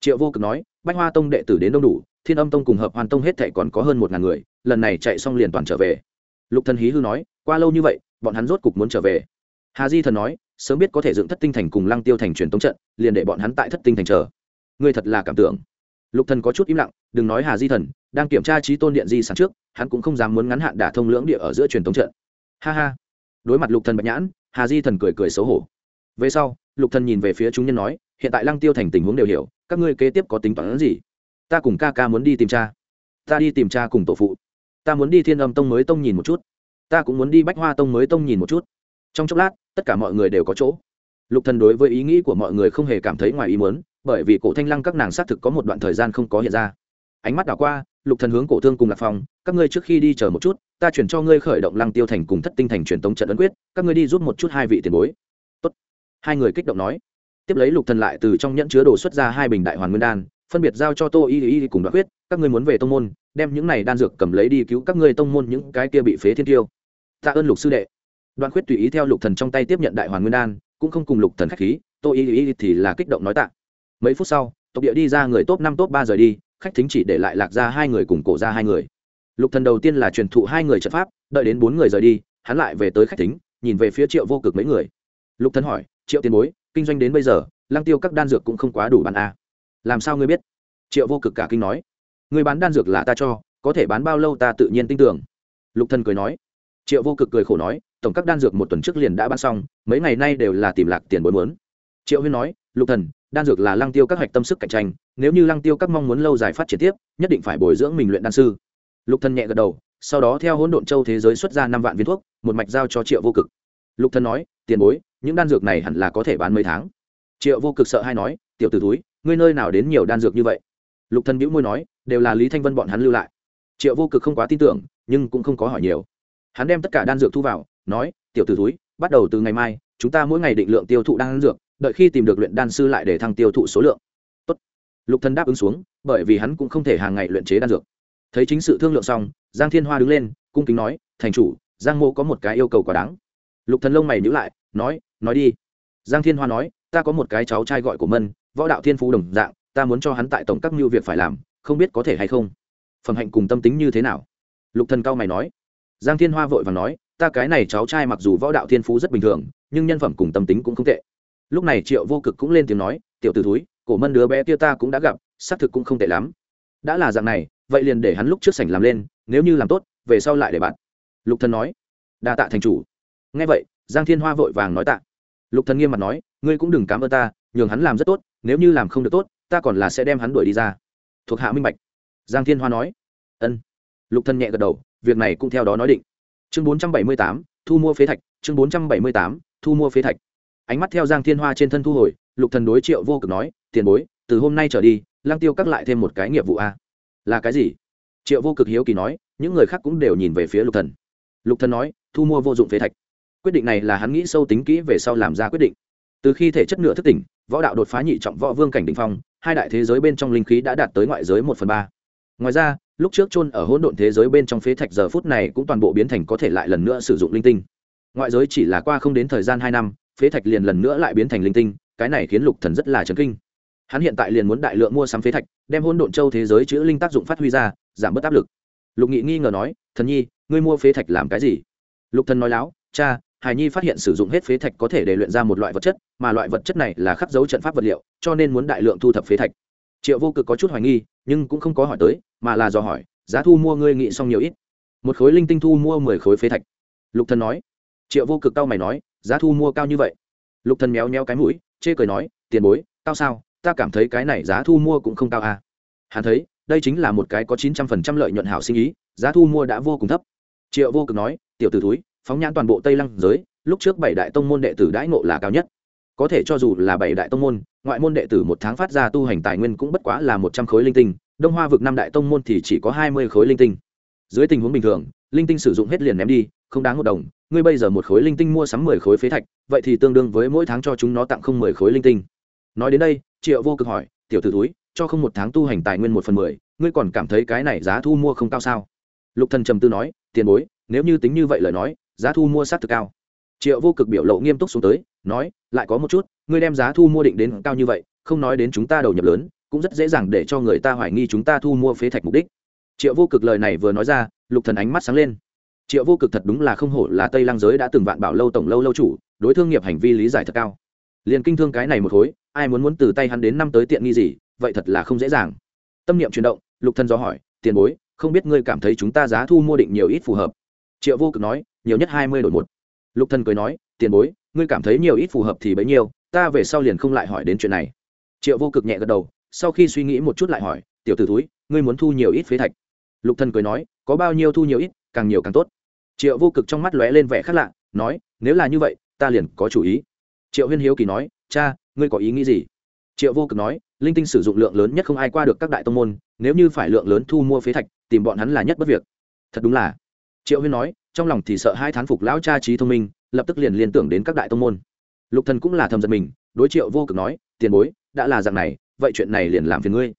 Triệu vô cực nói, bách hoa tông đệ tử đến đông đủ, thiên âm tông cùng hợp hoan tông hết thệ còn có hơn một ngàn người, lần này chạy xong liền toàn trở về. Lục thần hí hư nói, qua lâu như vậy, bọn hắn rốt cục muốn trở về. Hà di thần nói, sớm biết có thể dựng thất tinh thành cùng lăng tiêu thành truyền tống trận, liền để bọn hắn tại thất tinh thành chờ. Ngươi thật là cảm tưởng. Lục thần có chút im lặng, đừng nói hà di thần đang kiểm tra trí tôn điện di sản trước, hắn cũng không dám muốn ngắn hạn đả thông lưỡng địa ở giữa truyền thống trận. Ha ha. Đối mặt lục thần bạch nhãn, hà di thần cười cười xấu hổ. Về sau, lục thần nhìn về phía chúng nhân nói, hiện tại lăng tiêu thành tình huống đều hiểu, các ngươi kế tiếp có tính toán gì? Ta cùng ca ca muốn đi tìm cha. Ta đi tìm cha cùng tổ phụ. Ta muốn đi thiên âm tông mới tông nhìn một chút. Ta cũng muốn đi bách hoa tông mới tông nhìn một chút. Trong chốc lát, tất cả mọi người đều có chỗ. Lục thần đối với ý nghĩ của mọi người không hề cảm thấy ngoài ý muốn, bởi vì cổ thanh lăng các nàng xác thực có một đoạn thời gian không có hiện ra. Ánh mắt đảo qua lục thần hướng cổ thương cùng lạc phong, các ngươi trước khi đi chờ một chút, ta chuyển cho ngươi khởi động lăng tiêu thành cùng thất tinh thành truyền tống trận ấn quyết, các ngươi đi giúp một chút hai vị tiền bối. Tốt. Hai người kích động nói. Tiếp lấy lục thần lại từ trong nhẫn chứa đồ xuất ra hai bình đại hoàn nguyên đan, phân biệt giao cho tô y y cùng đoạn quyết, các ngươi muốn về tông môn, đem những này đan dược cầm lấy đi cứu các ngươi tông môn những cái kia bị phế thiên tiêu. Tạ ơn lục sư đệ. Đoạn quyết tùy ý theo lục thần trong tay tiếp nhận đại hoàn nguyên đan, cũng không cùng lục thần khách khí, tô y y thì là kích động nói tạ. Mấy phút sau, tộc địa đi ra người top năm, top ba rời đi khách thính chỉ để lại lạc ra hai người cùng cổ ra hai người. Lục thần đầu tiên là truyền thụ hai người trận pháp, đợi đến bốn người rời đi, hắn lại về tới khách thính, nhìn về phía triệu vô cực mấy người. Lục thần hỏi, triệu tiền bối, kinh doanh đến bây giờ, lăng tiêu các đan dược cũng không quá đủ bán a làm sao ngươi biết? Triệu vô cực cả kinh nói. Người bán đan dược là ta cho, có thể bán bao lâu ta tự nhiên tin tưởng. Lục thần cười nói. Triệu vô cực cười khổ nói, tổng các đan dược một tuần trước liền đã bán xong, mấy ngày nay đều là tìm lạc tiền bối muốn triệu huyên nói, lục thần, đan dược là lăng tiêu các hoạch tâm sức cạnh tranh, nếu như lăng tiêu các mong muốn lâu dài phát triển tiếp, nhất định phải bồi dưỡng mình luyện đan sư. Lục thần nhẹ gật đầu, sau đó theo hỗn độn châu thế giới xuất ra năm vạn viên thuốc, một mạch giao cho triệu vô cực. Lục thần nói, tiền bối, những đan dược này hẳn là có thể bán mấy tháng. Triệu vô cực sợ hay nói, tiểu tử túi ngươi nơi nào đến nhiều đan dược như vậy? Lục thần bĩu môi nói, đều là lý thanh vân bọn hắn lưu lại. Triệu vô cực không quá tin tưởng, nhưng cũng không có hỏi nhiều. Hắn đem tất cả đan dược thu vào, nói, tiểu tử túi bắt đầu từ ngày mai, chúng ta mỗi ngày định lượng tiêu thụ đan dược đợi khi tìm được luyện đan sư lại để thăng tiêu thụ số lượng. Tốt. lục thần đáp ứng xuống, bởi vì hắn cũng không thể hàng ngày luyện chế đan dược. Thấy chính sự thương lượng xong, giang thiên hoa đứng lên, cung kính nói, thành chủ, giang mô có một cái yêu cầu quá đáng. Lục thần lông mày nhíu lại, nói nói đi. Giang thiên hoa nói, ta có một cái cháu trai gọi của mân, võ đạo thiên phú đồng dạng, ta muốn cho hắn tại tổng các mưu việc phải làm, không biết có thể hay không? Phẩm hạnh cùng tâm tính như thế nào? Lục thần cao mày nói. Giang thiên hoa vội vàng nói, ta cái này cháu trai mặc dù võ đạo thiên phú rất bình thường, nhưng nhân phẩm cùng tâm tính cũng không tệ lúc này triệu vô cực cũng lên tiếng nói, tiểu t ử thúi, cổ mân đứa bé kia ta cũng đã gặp, xác thực cũng không tệ lắm. Đã là dạng này, vậy liền để hắn lúc trước sảnh làm lên, nếu như làm tốt, về sau lại để bạn. Lục thần nói, đa tạ thành chủ. Nghe vậy, giang thiên hoa vội vàng nói tạ. Lục thần nghiêm mặt nói, ngươi cũng đừng cám ơn ta, nhường hắn làm rất tốt, nếu như làm không được tốt, ta còn là sẽ đem hắn đuổi đi ra. Thuộc hạ minh bạch. Giang thiên hoa nói, ân. Lục thần nhẹ gật đầu, việc này cũng theo đó nói định. Chương bốn trăm bảy mươi tám, thu mua phế thạch, chương bốn trăm bảy mươi tám, thu mua phế thạch ánh mắt theo giang thiên hoa trên thân thu hồi, lục thần đối triệu vô cực nói, tiền bối, từ hôm nay trở đi lang tiêu cắt lại thêm một cái nghiệp vụ a. Là cái gì? Triệu vô cực hiếu kỳ nói, những người khác cũng đều nhìn về phía lục thần. Lục thần nói, thu mua vô dụng phế thạch. Quyết định này là hắn nghĩ sâu tính kỹ về sau làm ra quyết định. Từ khi thể chất nửa thức tỉnh, võ đạo đột phá nhị trọng võ vương cảnh đỉnh phong, hai đại thế giới bên trong linh khí đã đạt tới ngoại giới một phần ba. Ngoài ra, lúc trước chôn ở hỗn độn thế giới bên trong phế thạch giờ phút này cũng toàn bộ biến thành có thể lại lần nữa sử dụng linh tinh. Ngoại giới chỉ là qua không đến thời gian hai năm phế thạch liền lần nữa lại biến thành linh tinh, cái này khiến lục thần rất là chấn kinh. Hắn hiện tại liền muốn đại lượng mua sắm phế thạch, đem hỗn độn châu thế giới chữ linh tác dụng phát huy ra, giảm bớt áp lực. Lục nghị nghi ngờ nói, thần nhi, ngươi mua phế thạch làm cái gì? Lục thần nói láo, cha, hải nhi phát hiện sử dụng hết phế thạch có thể để luyện ra một loại vật chất, mà loại vật chất này là khắc dấu trận pháp vật liệu, cho nên muốn đại lượng thu thập phế thạch. Triệu vô cực có chút hoài nghi, nhưng cũng không có hỏi tới, mà là do hỏi, giá thu mua ngươi nghị xong nhiều ít? Một khối linh tinh thu mua mười khối phế thạch. Lục thần nói. Triệu vô cực cao mày nói giá thu mua cao như vậy. Lục thần méo méo cái mũi, chê cười nói, tiền bối, cao sao? Ta cảm thấy cái này giá thu mua cũng không cao à. Hắn thấy, đây chính là một cái có chín trăm phần trăm lợi nhuận hảo sinh ý, giá thu mua đã vô cùng thấp. Triệu vô cực nói, tiểu tử túi phóng nhãn toàn bộ tây lăng giới, lúc trước bảy đại tông môn đệ tử đãi ngộ là cao nhất. Có thể cho dù là bảy đại tông môn, ngoại môn đệ tử một tháng phát ra tu hành tài nguyên cũng bất quá là một trăm khối linh tinh, đông hoa vực năm đại tông môn thì chỉ có hai mươi khối linh tinh. Dưới tình huống bình thường, linh tinh sử dụng hết liền ném đi không đáng một đồng, ngươi bây giờ một khối linh tinh mua sắm mười khối phế thạch, vậy thì tương đương với mỗi tháng cho chúng nó tặng không mười khối linh tinh. Nói đến đây, triệu vô cực hỏi, tiểu t ử túi cho không một tháng tu hành tài nguyên một phần mười, ngươi còn cảm thấy cái này giá thu mua không cao sao? Lục thần trầm tư nói, tiền bối, nếu như tính như vậy lời nói, giá thu mua sát thực cao. Triệu vô cực biểu lộ nghiêm túc xuống tới, nói, lại có một chút, ngươi đem giá thu mua định đến cao như vậy, không nói đến chúng ta đầu nhập lớn, cũng rất dễ dàng để cho người ta hoài nghi chúng ta thu mua phế thạch mục đích. Triệu vô cực lời này vừa nói ra, lục thần ánh mắt sáng lên triệu vô cực thật đúng là không hổ là tây lang giới đã từng vạn bảo lâu tổng lâu lâu chủ, đối thương nghiệp hành vi lý giải thật cao. Liền kinh thương cái này một khối, ai muốn muốn từ tay hắn đến năm tới tiện nghi gì, vậy thật là không dễ dàng. Tâm niệm chuyển động, lục thân do hỏi, tiền bối, không biết ngươi cảm thấy chúng ta giá thu mua định nhiều ít phù hợp? Triệu vô cực nói, nhiều nhất hai mươi đổi một. Lục thân cười nói, tiền bối, ngươi cảm thấy nhiều ít phù hợp thì bấy nhiêu, ta về sau liền không lại hỏi đến chuyện này. Triệu vô cực nhẹ gật đầu, sau khi suy nghĩ một chút lại hỏi, tiểu t ử túi ngươi muốn thu nhiều ít phế thạch? Lục thân cười nói, có bao nhiêu thu nhiều ít, càng nhiều càng tốt triệu vô cực trong mắt lóe lên vẻ khác lạ, nói, nếu là như vậy, ta liền có chủ ý. Triệu huyên hiếu kỳ nói, cha, ngươi có ý nghĩ gì? Triệu vô cực nói, linh tinh sử dụng lượng lớn nhất không ai qua được các đại tông môn, nếu như phải lượng lớn thu mua phế thạch, tìm bọn hắn là nhất bất việc. Thật đúng là. Triệu huyên nói, trong lòng thì sợ hai thán phục lão cha trí thông minh, lập tức liền liên tưởng đến các đại tông môn. Lục thần cũng là thầm giật mình, đối triệu vô cực nói, tiền bối, đã là dạng này, vậy chuyện này liền làm phiền ngươi.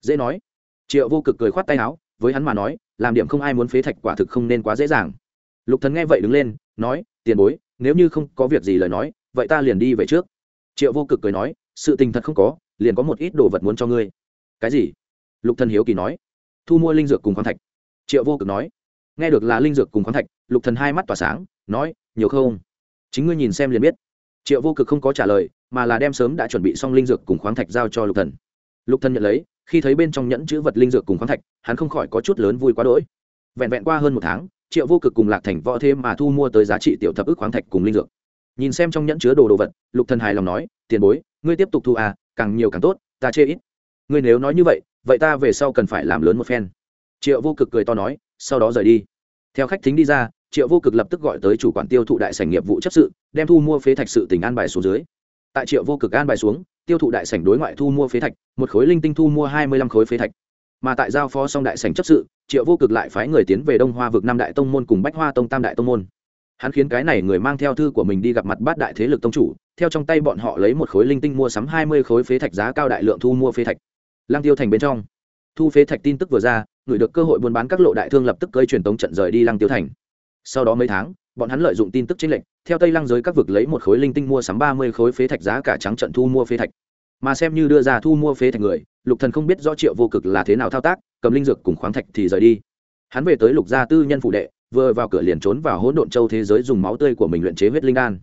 Dễ nói. Triệu vô cực cười khoát tay áo, với hắn mà nói, làm điểm không ai muốn phế thạch quả thực không nên quá dễ dàng lục thần nghe vậy đứng lên, nói, tiền bối, nếu như không có việc gì lời nói, vậy ta liền đi về trước. Triệu vô cực cười nói, sự tình thật không có, liền có một ít đồ vật muốn cho ngươi. Cái gì? Lục thần hiếu kỳ nói. Thu mua linh dược cùng khoáng thạch. Triệu vô cực nói. Nghe được là linh dược cùng khoáng thạch, lục thần hai mắt tỏa sáng, nói, nhiều không? Chính ngươi nhìn xem liền biết. Triệu vô cực không có trả lời, mà là đem sớm đã chuẩn bị xong linh dược cùng khoáng thạch giao cho lục thần. Lục thần nhận lấy, khi thấy bên trong nhẫn chữ vật linh dược cùng khoáng thạch, hắn không khỏi có chút lớn vui quá đỗi. Vẹn vẹn qua hơn một tháng triệu vô cực cùng lạc thành võ thêm mà thu mua tới giá trị tiểu thập ức khoáng thạch cùng linh dược. Nhìn xem trong nhẫn chứa đồ đồ vật, lục thần hài lòng nói, tiền bối, ngươi tiếp tục thu à càng nhiều càng tốt, ta chê ít. Ngươi nếu nói như vậy vậy ta về sau cần phải làm lớn một phen. Triệu vô cực cười to nói, sau đó rời đi. Theo khách thính đi ra, triệu vô cực lập tức gọi tới chủ quản tiêu thụ đại sảnh nghiệp vụ chấp sự, đem thu mua phế thạch sự tỉnh an bài xuống dưới. Tại triệu vô cực an bài xuống, tiêu thụ đại sảnh đối ngoại thu mua phế thạch, một khối linh tinh thu mua hai mươi lăm khối phế thạch mà tại giao phó xong đại sảnh chấp sự, triệu vô cực lại phái người tiến về đông hoa vực năm đại tông môn cùng bách hoa tông tam đại tông môn. Hắn khiến cái này người mang theo thư của mình đi gặp mặt bát đại thế lực tông chủ, theo trong tay bọn họ lấy một khối linh tinh mua sắm hai mươi khối phế thạch giá cao đại lượng thu mua phế thạch. Lang tiêu thành bên trong, thu phế thạch tin tức vừa ra, người được cơ hội buôn bán các lộ đại thương lập tức cơi truyền tống trận rời đi lang tiêu thành. Sau đó mấy tháng, bọn hắn lợi dụng tin tức chính lệnh theo tây lang giới các vực lấy một khối linh tinh mua sắm ba mươi khối phế thạch giá cả trắng trận thu mua phế thạch. Mà xem như đưa ra thu mua phế thạch người lục thần không biết rõ triệu vô cực là thế nào thao tác, cầm linh dược cùng khoáng thạch thì rời đi. Hắn về tới lục gia tư nhân phụ đệ, vừa vào cửa liền trốn vào hỗn độn châu thế giới dùng máu tươi của mình luyện chế huyết linh đan.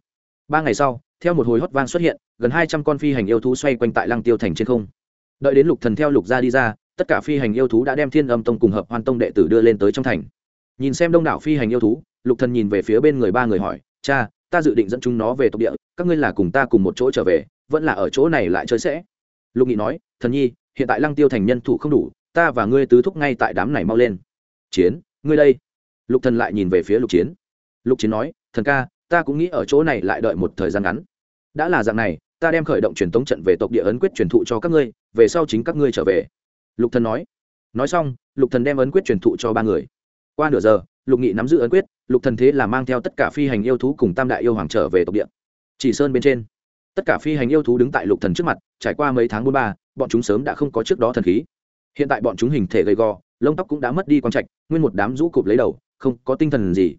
Ba ngày sau, theo một hồi hót vang xuất hiện, gần hai trăm con phi hành yêu thú xoay quanh tại lăng tiêu thành trên không. Đợi đến lục thần theo lục gia đi ra, tất cả phi hành yêu thú đã đem thiên âm tông cùng hợp hoan tông đệ tử đưa lên tới trong thành. Nhìn xem đông đảo phi hành yêu thú, lục thần nhìn về phía bên người ba người hỏi, cha, ta dự định dẫn chúng nó về tộc địa, các ngươi là cùng ta cùng một chỗ trở về, vẫn là ở chỗ này lại chơi sẽ? Lục nghị nói, thần nhi hiện tại lăng tiêu thành nhân thủ không đủ, ta và ngươi tứ thúc ngay tại đám này mau lên. Chiến, ngươi đây. Lục thần lại nhìn về phía lục chiến. Lục chiến nói, thần ca, ta cũng nghĩ ở chỗ này lại đợi một thời gian ngắn. Đã là dạng này, ta đem khởi động truyền tống trận về tộc địa ấn quyết truyền thụ cho các ngươi, về sau chính các ngươi trở về. Lục thần nói. Nói xong, lục thần đem ấn quyết truyền thụ cho ba người. Qua nửa giờ, lục nghị nắm giữ ấn quyết, lục thần thế là mang theo tất cả phi hành yêu thú cùng tam đại yêu hoàng trở về tộc địa. Chỉ sơn bên trên, tất cả phi hành yêu thú đứng tại lục thần trước mặt, trải qua mấy tháng buôn ba bọn chúng sớm đã không có trước đó thần khí. Hiện tại bọn chúng hình thể gầy gò, lông tóc cũng đã mất đi quang trạch, nguyên một đám rũ cụp lấy đầu, không có tinh thần gì.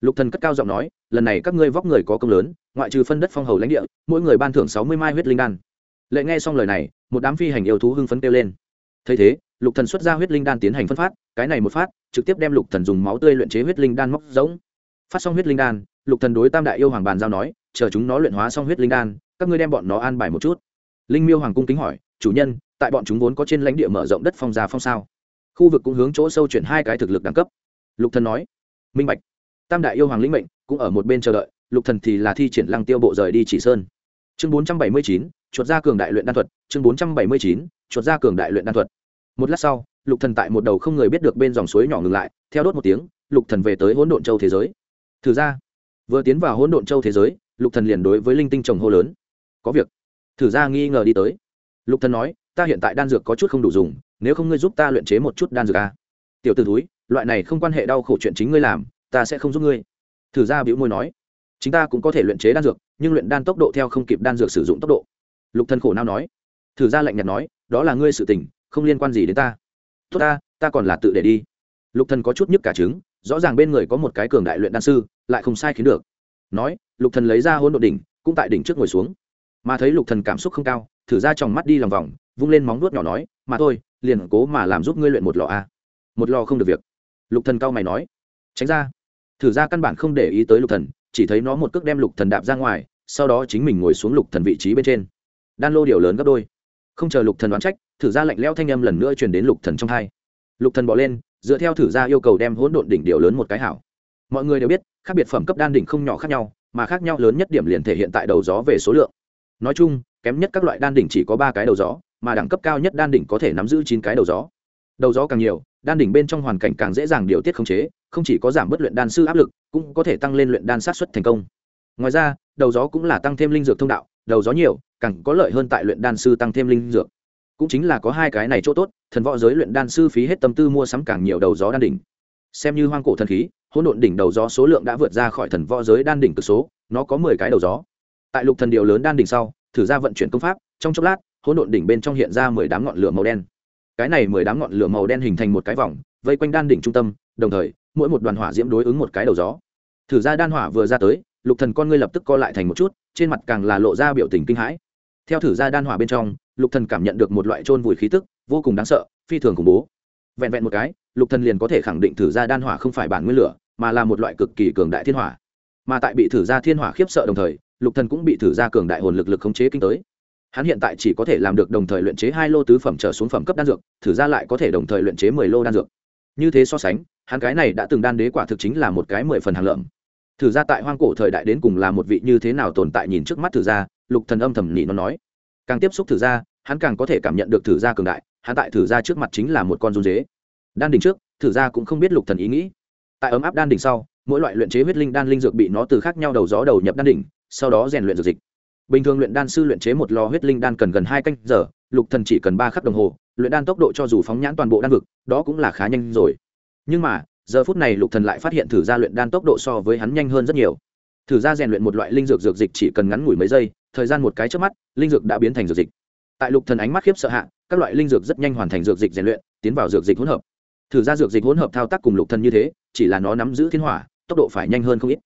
Lục thần cất cao giọng nói, lần này các ngươi vóc người có công lớn, ngoại trừ phân đất phong hầu lãnh địa, mỗi người ban thưởng sáu mươi mai huyết linh đan. Lệ nghe xong lời này, một đám phi hành yêu thú hưng phấn kêu lên. Thấy thế, lục thần xuất ra huyết linh đan tiến hành phân phát, cái này một phát, trực tiếp đem lục thần dùng máu tươi luyện chế huyết linh đan móc rỗng. Phát xong huyết linh đan, lục thần đối tam đại yêu hoàng bàn giao nói, chờ chúng nó luyện hóa xong huyết linh đan, các ngươi đem bọn nó an bài một chút. Linh miêu hoàng cung kính hỏi chủ nhân, tại bọn chúng vốn có trên lãnh địa mở rộng đất phong gia phong sao? Khu vực cũng hướng chỗ sâu chuyển hai cái thực lực đẳng cấp. Lục thần nói. Minh bạch. Tam đại yêu hoàng lĩnh mệnh cũng ở một bên chờ đợi, lục thần thì là thi triển lăng tiêu bộ rời đi chỉ sơn. Chương bốn trăm bảy mươi chín, chuột ra cường đại luyện đan thuật. Chương bốn trăm bảy mươi chín, chuột ra cường đại luyện đan thuật. Một lát sau, lục thần tại một đầu không người biết được bên dòng suối nhỏ ngừng lại, theo đốt một tiếng, lục thần về tới hỗn độn châu thế giới. Thử ra. Vừa tiến vào hỗn độn châu thế giới, lục thần liền đối với linh tinh chồng hô lớn. Có việc. Thử ra nghi ngờ đi tới lục thần nói, ta hiện tại đan dược có chút không đủ dùng, nếu không ngươi giúp ta luyện chế một chút đan dược a. Tiểu tử túi loại này không quan hệ đau khổ chuyện chính ngươi làm, ta sẽ không giúp ngươi. Thử ra bĩu môi nói chúng ta cũng có thể luyện chế đan dược, nhưng luyện đan tốc độ theo không kịp đan dược sử dụng tốc độ. Lục thần khổ não nói, thử ra lạnh nhạt nói, đó là ngươi sự tình, không liên quan gì đến ta. Tốt ta ta còn là tự để đi. Lục thần có chút nhức cả trứng, rõ ràng bên người có một cái cường đại luyện đan sư, lại không sai khiến được. Nói, lục thần lấy ra hôn độn đỉnh, cũng tại đỉnh trước ngồi xuống mà thấy lục thần cảm xúc không cao, thử ra trong mắt đi lòng vòng, vung lên móng vuốt nhỏ nói, mà thôi, liền cố mà làm giúp ngươi luyện một lò a. Một lò không được việc. Lục thần cao mày nói. Tránh ra. Thử ra căn bản không để ý tới lục thần, chỉ thấy nó một cước đem lục thần đạp ra ngoài, sau đó chính mình ngồi xuống lục thần vị trí bên trên. Đan lô điều lớn gấp đôi. Không chờ lục thần đoán trách, thử ra lạnh lẽo thanh âm lần nữa truyền đến lục thần trong hai. Lục thần bỏ lên, dựa theo thử ra yêu cầu đem hỗn độn đỉnh điều lớn một cái hảo. Mọi người đều biết, khác biệt phẩm cấp đan đỉnh không nhỏ khác nhau, mà khác nhau lớn nhất điểm liền thể hiện tại đầu gió về số lượng nói chung, kém nhất các loại đan đỉnh chỉ có ba cái đầu gió, mà đẳng cấp cao nhất đan đỉnh có thể nắm giữ chín cái đầu gió. Đầu gió càng nhiều, đan đỉnh bên trong hoàn cảnh càng dễ dàng điều tiết khống chế, không chỉ có giảm bớt luyện đan sư áp lực, cũng có thể tăng lên luyện đan sát xuất thành công. Ngoài ra, đầu gió cũng là tăng thêm linh dược thông đạo, đầu gió nhiều, càng có lợi hơn tại luyện đan sư tăng thêm linh dược. Cũng chính là có hai cái này chỗ tốt, thần võ giới luyện đan sư phí hết tâm tư mua sắm càng nhiều đầu gió đan đỉnh. Xem như hoang cổ thần khí, hỗn độn đỉnh đầu gió số lượng đã vượt ra khỏi thần võ giới đan đỉnh cực số, nó có mười cái đầu gió tại lục thần điều lớn đan đỉnh sau, thử ra vận chuyển công pháp, trong chốc lát, hỗn độn đỉnh bên trong hiện ra mười đám ngọn lửa màu đen. Cái này mười đám ngọn lửa màu đen hình thành một cái vòng, vây quanh đan đỉnh trung tâm, đồng thời, mỗi một đoàn hỏa diễm đối ứng một cái đầu gió. Thử ra đan hỏa vừa ra tới, lục thần con ngươi lập tức co lại thành một chút, trên mặt càng là lộ ra biểu tình kinh hãi. Theo thử ra đan hỏa bên trong, lục thần cảm nhận được một loại trôn vùi khí tức, vô cùng đáng sợ, phi thường khủng bố. Vẹn vẹn một cái, lục thần liền có thể khẳng định thử ra đan hỏa không phải bản nguyên lửa, mà là một loại cực kỳ cường đại thiên hỏa. Mà tại bị thử ra thiên hỏa khiếp sợ đồng thời lục thần cũng bị thử ra cường đại hồn lực lực khống chế kinh tới. Hắn hiện tại chỉ có thể làm được đồng thời luyện chế hai lô tứ phẩm trở xuống phẩm cấp đan dược, thử ra lại có thể đồng thời luyện chế mười lô đan dược. Như thế so sánh, hắn cái này đã từng đan đế quả thực chính là một cái mười phần hàng lợm. Thử ra tại hoang cổ thời đại đến cùng là một vị như thế nào tồn tại nhìn trước mắt thử ra, lục thần âm thầm nhị nó nói. Càng tiếp xúc thử ra, hắn càng có thể cảm nhận được thử ra cường đại, hắn tại thử ra trước mặt chính là một con run dế. Đan đỉnh trước, thử ra cũng không biết lục thần ý nghĩ. Tại ấm áp đan đỉnh sau, mỗi loại luyện chế huyết linh đan linh dược bị nó từ khác nhau đầu gió đầu nhập đan đỉnh sau đó rèn luyện dược dịch. Bình thường luyện đan sư luyện chế một lò huyết linh đan cần gần hai canh giờ, lục thần chỉ cần ba khắc đồng hồ, luyện đan tốc độ cho dù phóng nhãn toàn bộ đan vực, đó cũng là khá nhanh rồi. Nhưng mà, giờ phút này lục thần lại phát hiện thử ra luyện đan tốc độ so với hắn nhanh hơn rất nhiều. Thử ra rèn luyện một loại linh dược dược dịch chỉ cần ngắn ngủi mấy giây, thời gian một cái trước mắt, linh dược đã biến thành dược dịch. Tại lục thần ánh mắt khiếp sợ hạ, các loại linh dược rất nhanh hoàn thành dược dịch rèn luyện, tiến vào dược dịch hỗn hợp. Thử ra dược dịch hỗn hợp thao tác cùng lục thần như thế, chỉ là nó nắm giữ thiên hỏa, tốc độ phải nhanh hơn không ít.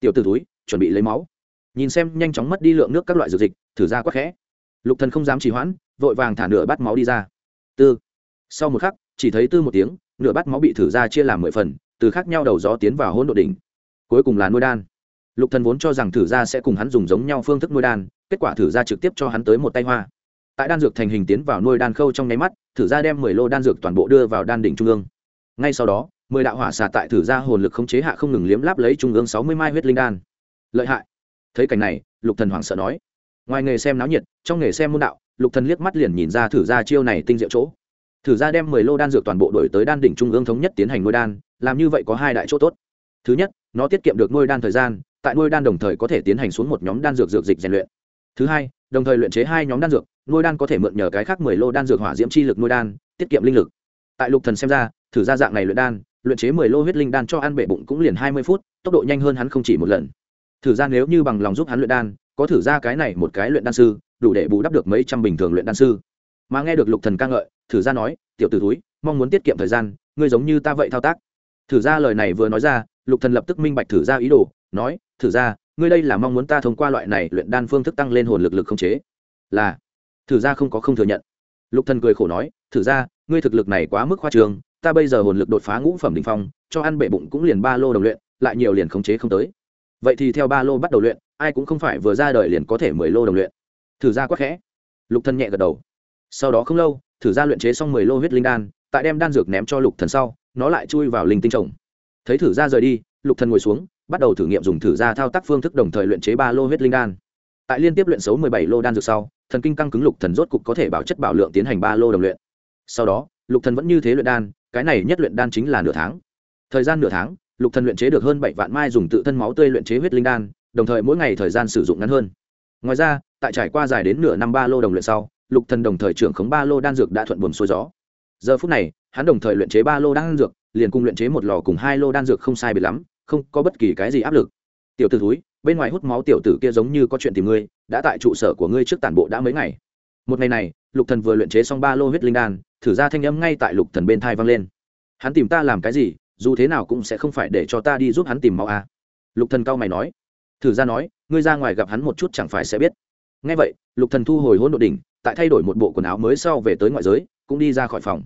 Tiểu tử túi chuẩn bị lấy máu nhìn xem nhanh chóng mất đi lượng nước các loại dược dịch, thử ra quắc khẽ. Lục thần không dám trì hoãn, vội vàng thả nửa bát máu đi ra. Tư. Sau một khắc, chỉ thấy tư một tiếng, nửa bát máu bị thử ra chia làm mười phần, từ khác nhau đầu gió tiến vào hỗn độ đỉnh. Cuối cùng là nuôi đan. Lục thần vốn cho rằng thử ra sẽ cùng hắn dùng giống nhau phương thức nuôi đan, kết quả thử ra trực tiếp cho hắn tới một tay hoa. Tại đan dược thành hình tiến vào nuôi đan khâu trong nháy mắt, thử ra đem mười lô đan dược toàn bộ đưa vào đan đỉnh trung ương. Ngay sau đó, mười đạo hỏa xà tại thử ra hồn lực khống chế hạ không ngừng liếm láp lấy trung ương sáu mươi mai huyết linh đan. Lợi hại thấy cảnh này, lục thần hoảng sợ nói, ngoài nghề xem náo nhiệt, trong nghề xem môn đạo, lục thần liếc mắt liền nhìn ra thử ra chiêu này tinh diệu chỗ. Thử ra đem mười lô đan dược toàn bộ đổi tới đan đỉnh trung ương thống nhất tiến hành nuôi đan, làm như vậy có hai đại chỗ tốt. Thứ nhất, nó tiết kiệm được nuôi đan thời gian, tại nuôi đan đồng thời có thể tiến hành xuống một nhóm đan dược dược dịch rèn luyện. Thứ hai, đồng thời luyện chế hai nhóm đan dược, nuôi đan có thể mượn nhờ cái khác mười lô đan dược hỏa diễm chi lực nuôi đan, tiết kiệm linh lực. Tại lục thần xem ra, thử ra dạng này luyện đan, luyện chế mười lô huyết linh đan cho ăn bể bụng cũng liền hai mươi phút, tốc độ nhanh hơn hắn không chỉ một lần thử ra nếu như bằng lòng giúp hắn luyện đan, có thử ra cái này một cái luyện đan sư, đủ để bù đắp được mấy trăm bình thường luyện đan sư. Mà nghe được lục thần ca ngợi, thử ra nói, tiểu t ử túi mong muốn tiết kiệm thời gian, ngươi giống như ta vậy thao tác. Thử ra lời này vừa nói ra, lục thần lập tức minh bạch thử ra ý đồ, nói, thử ra, ngươi đây là mong muốn ta thông qua loại này luyện đan phương thức tăng lên hồn lực lực không chế. Là. Thử ra không có không thừa nhận. Lục thần cười khổ nói, thử ra, ngươi thực lực này quá mức khoa trường ta bây giờ hồn lực đột phá ngũ phẩm đỉnh phong, cho ăn bệ bụng cũng liền ba lô đồng luyện, lại nhiều liền khống chế không tới vậy thì theo ba lô bắt đầu luyện, ai cũng không phải vừa ra đời liền có thể mười lô đồng luyện. Thử ra quắc khẽ. Lục thần nhẹ gật đầu. Sau đó không lâu, thử ra luyện chế xong mười lô huyết linh đan, tại đem đan dược ném cho lục thần sau, nó lại chui vào linh tinh trồng thấy thử ra rời đi, lục thần ngồi xuống, bắt đầu thử nghiệm dùng thử ra thao tác phương thức đồng thời luyện chế ba lô huyết linh đan. Tại liên tiếp luyện xấu mười bảy lô đan dược sau, thần kinh căng cứng lục thần rốt cục có thể bảo chất bảo lượng tiến hành ba lô đồng luyện. Sau đó, lục thần vẫn như thế luyện đan, cái này nhất luyện đan chính là nửa tháng. Thời gian nửa tháng lục thần luyện chế được hơn bảy vạn mai dùng tự thân máu tươi luyện chế huyết linh đan, đồng thời mỗi ngày thời gian sử dụng ngắn hơn. Ngoài ra, tại trải qua dài đến nửa năm ba lô đồng luyện sau, lục thần đồng thời trưởng khống ba lô đan dược đã thuận buồm xuôi gió. Giờ phút này, hắn đồng thời luyện chế ba lô đan dược, liền cùng luyện chế một lò cùng hai lô đan dược không sai biệt lắm, không có bất kỳ cái gì áp lực. Tiểu tử thúi túi bên ngoài hút máu tiểu tử kia giống như có chuyện tìm ngươi, đã tại trụ sở của ngươi trước tản bộ đã mấy ngày. Một ngày này, lục thần vừa luyện chế xong ba lô huyết linh đan, thử ra thanh âm ngay tại lục thần bên thai vang lên. Hắn tìm ta làm cái gì dù thế nào cũng sẽ không phải để cho ta đi giúp hắn tìm máu à. lục thần cao mày nói. Thử ra nói, ngươi ra ngoài gặp hắn một chút chẳng phải sẽ biết. Nghe vậy, lục thần thu hồi hỗn độ đỉnh, tại thay đổi một bộ quần áo mới sau về tới ngoại giới, cũng đi ra khỏi phòng.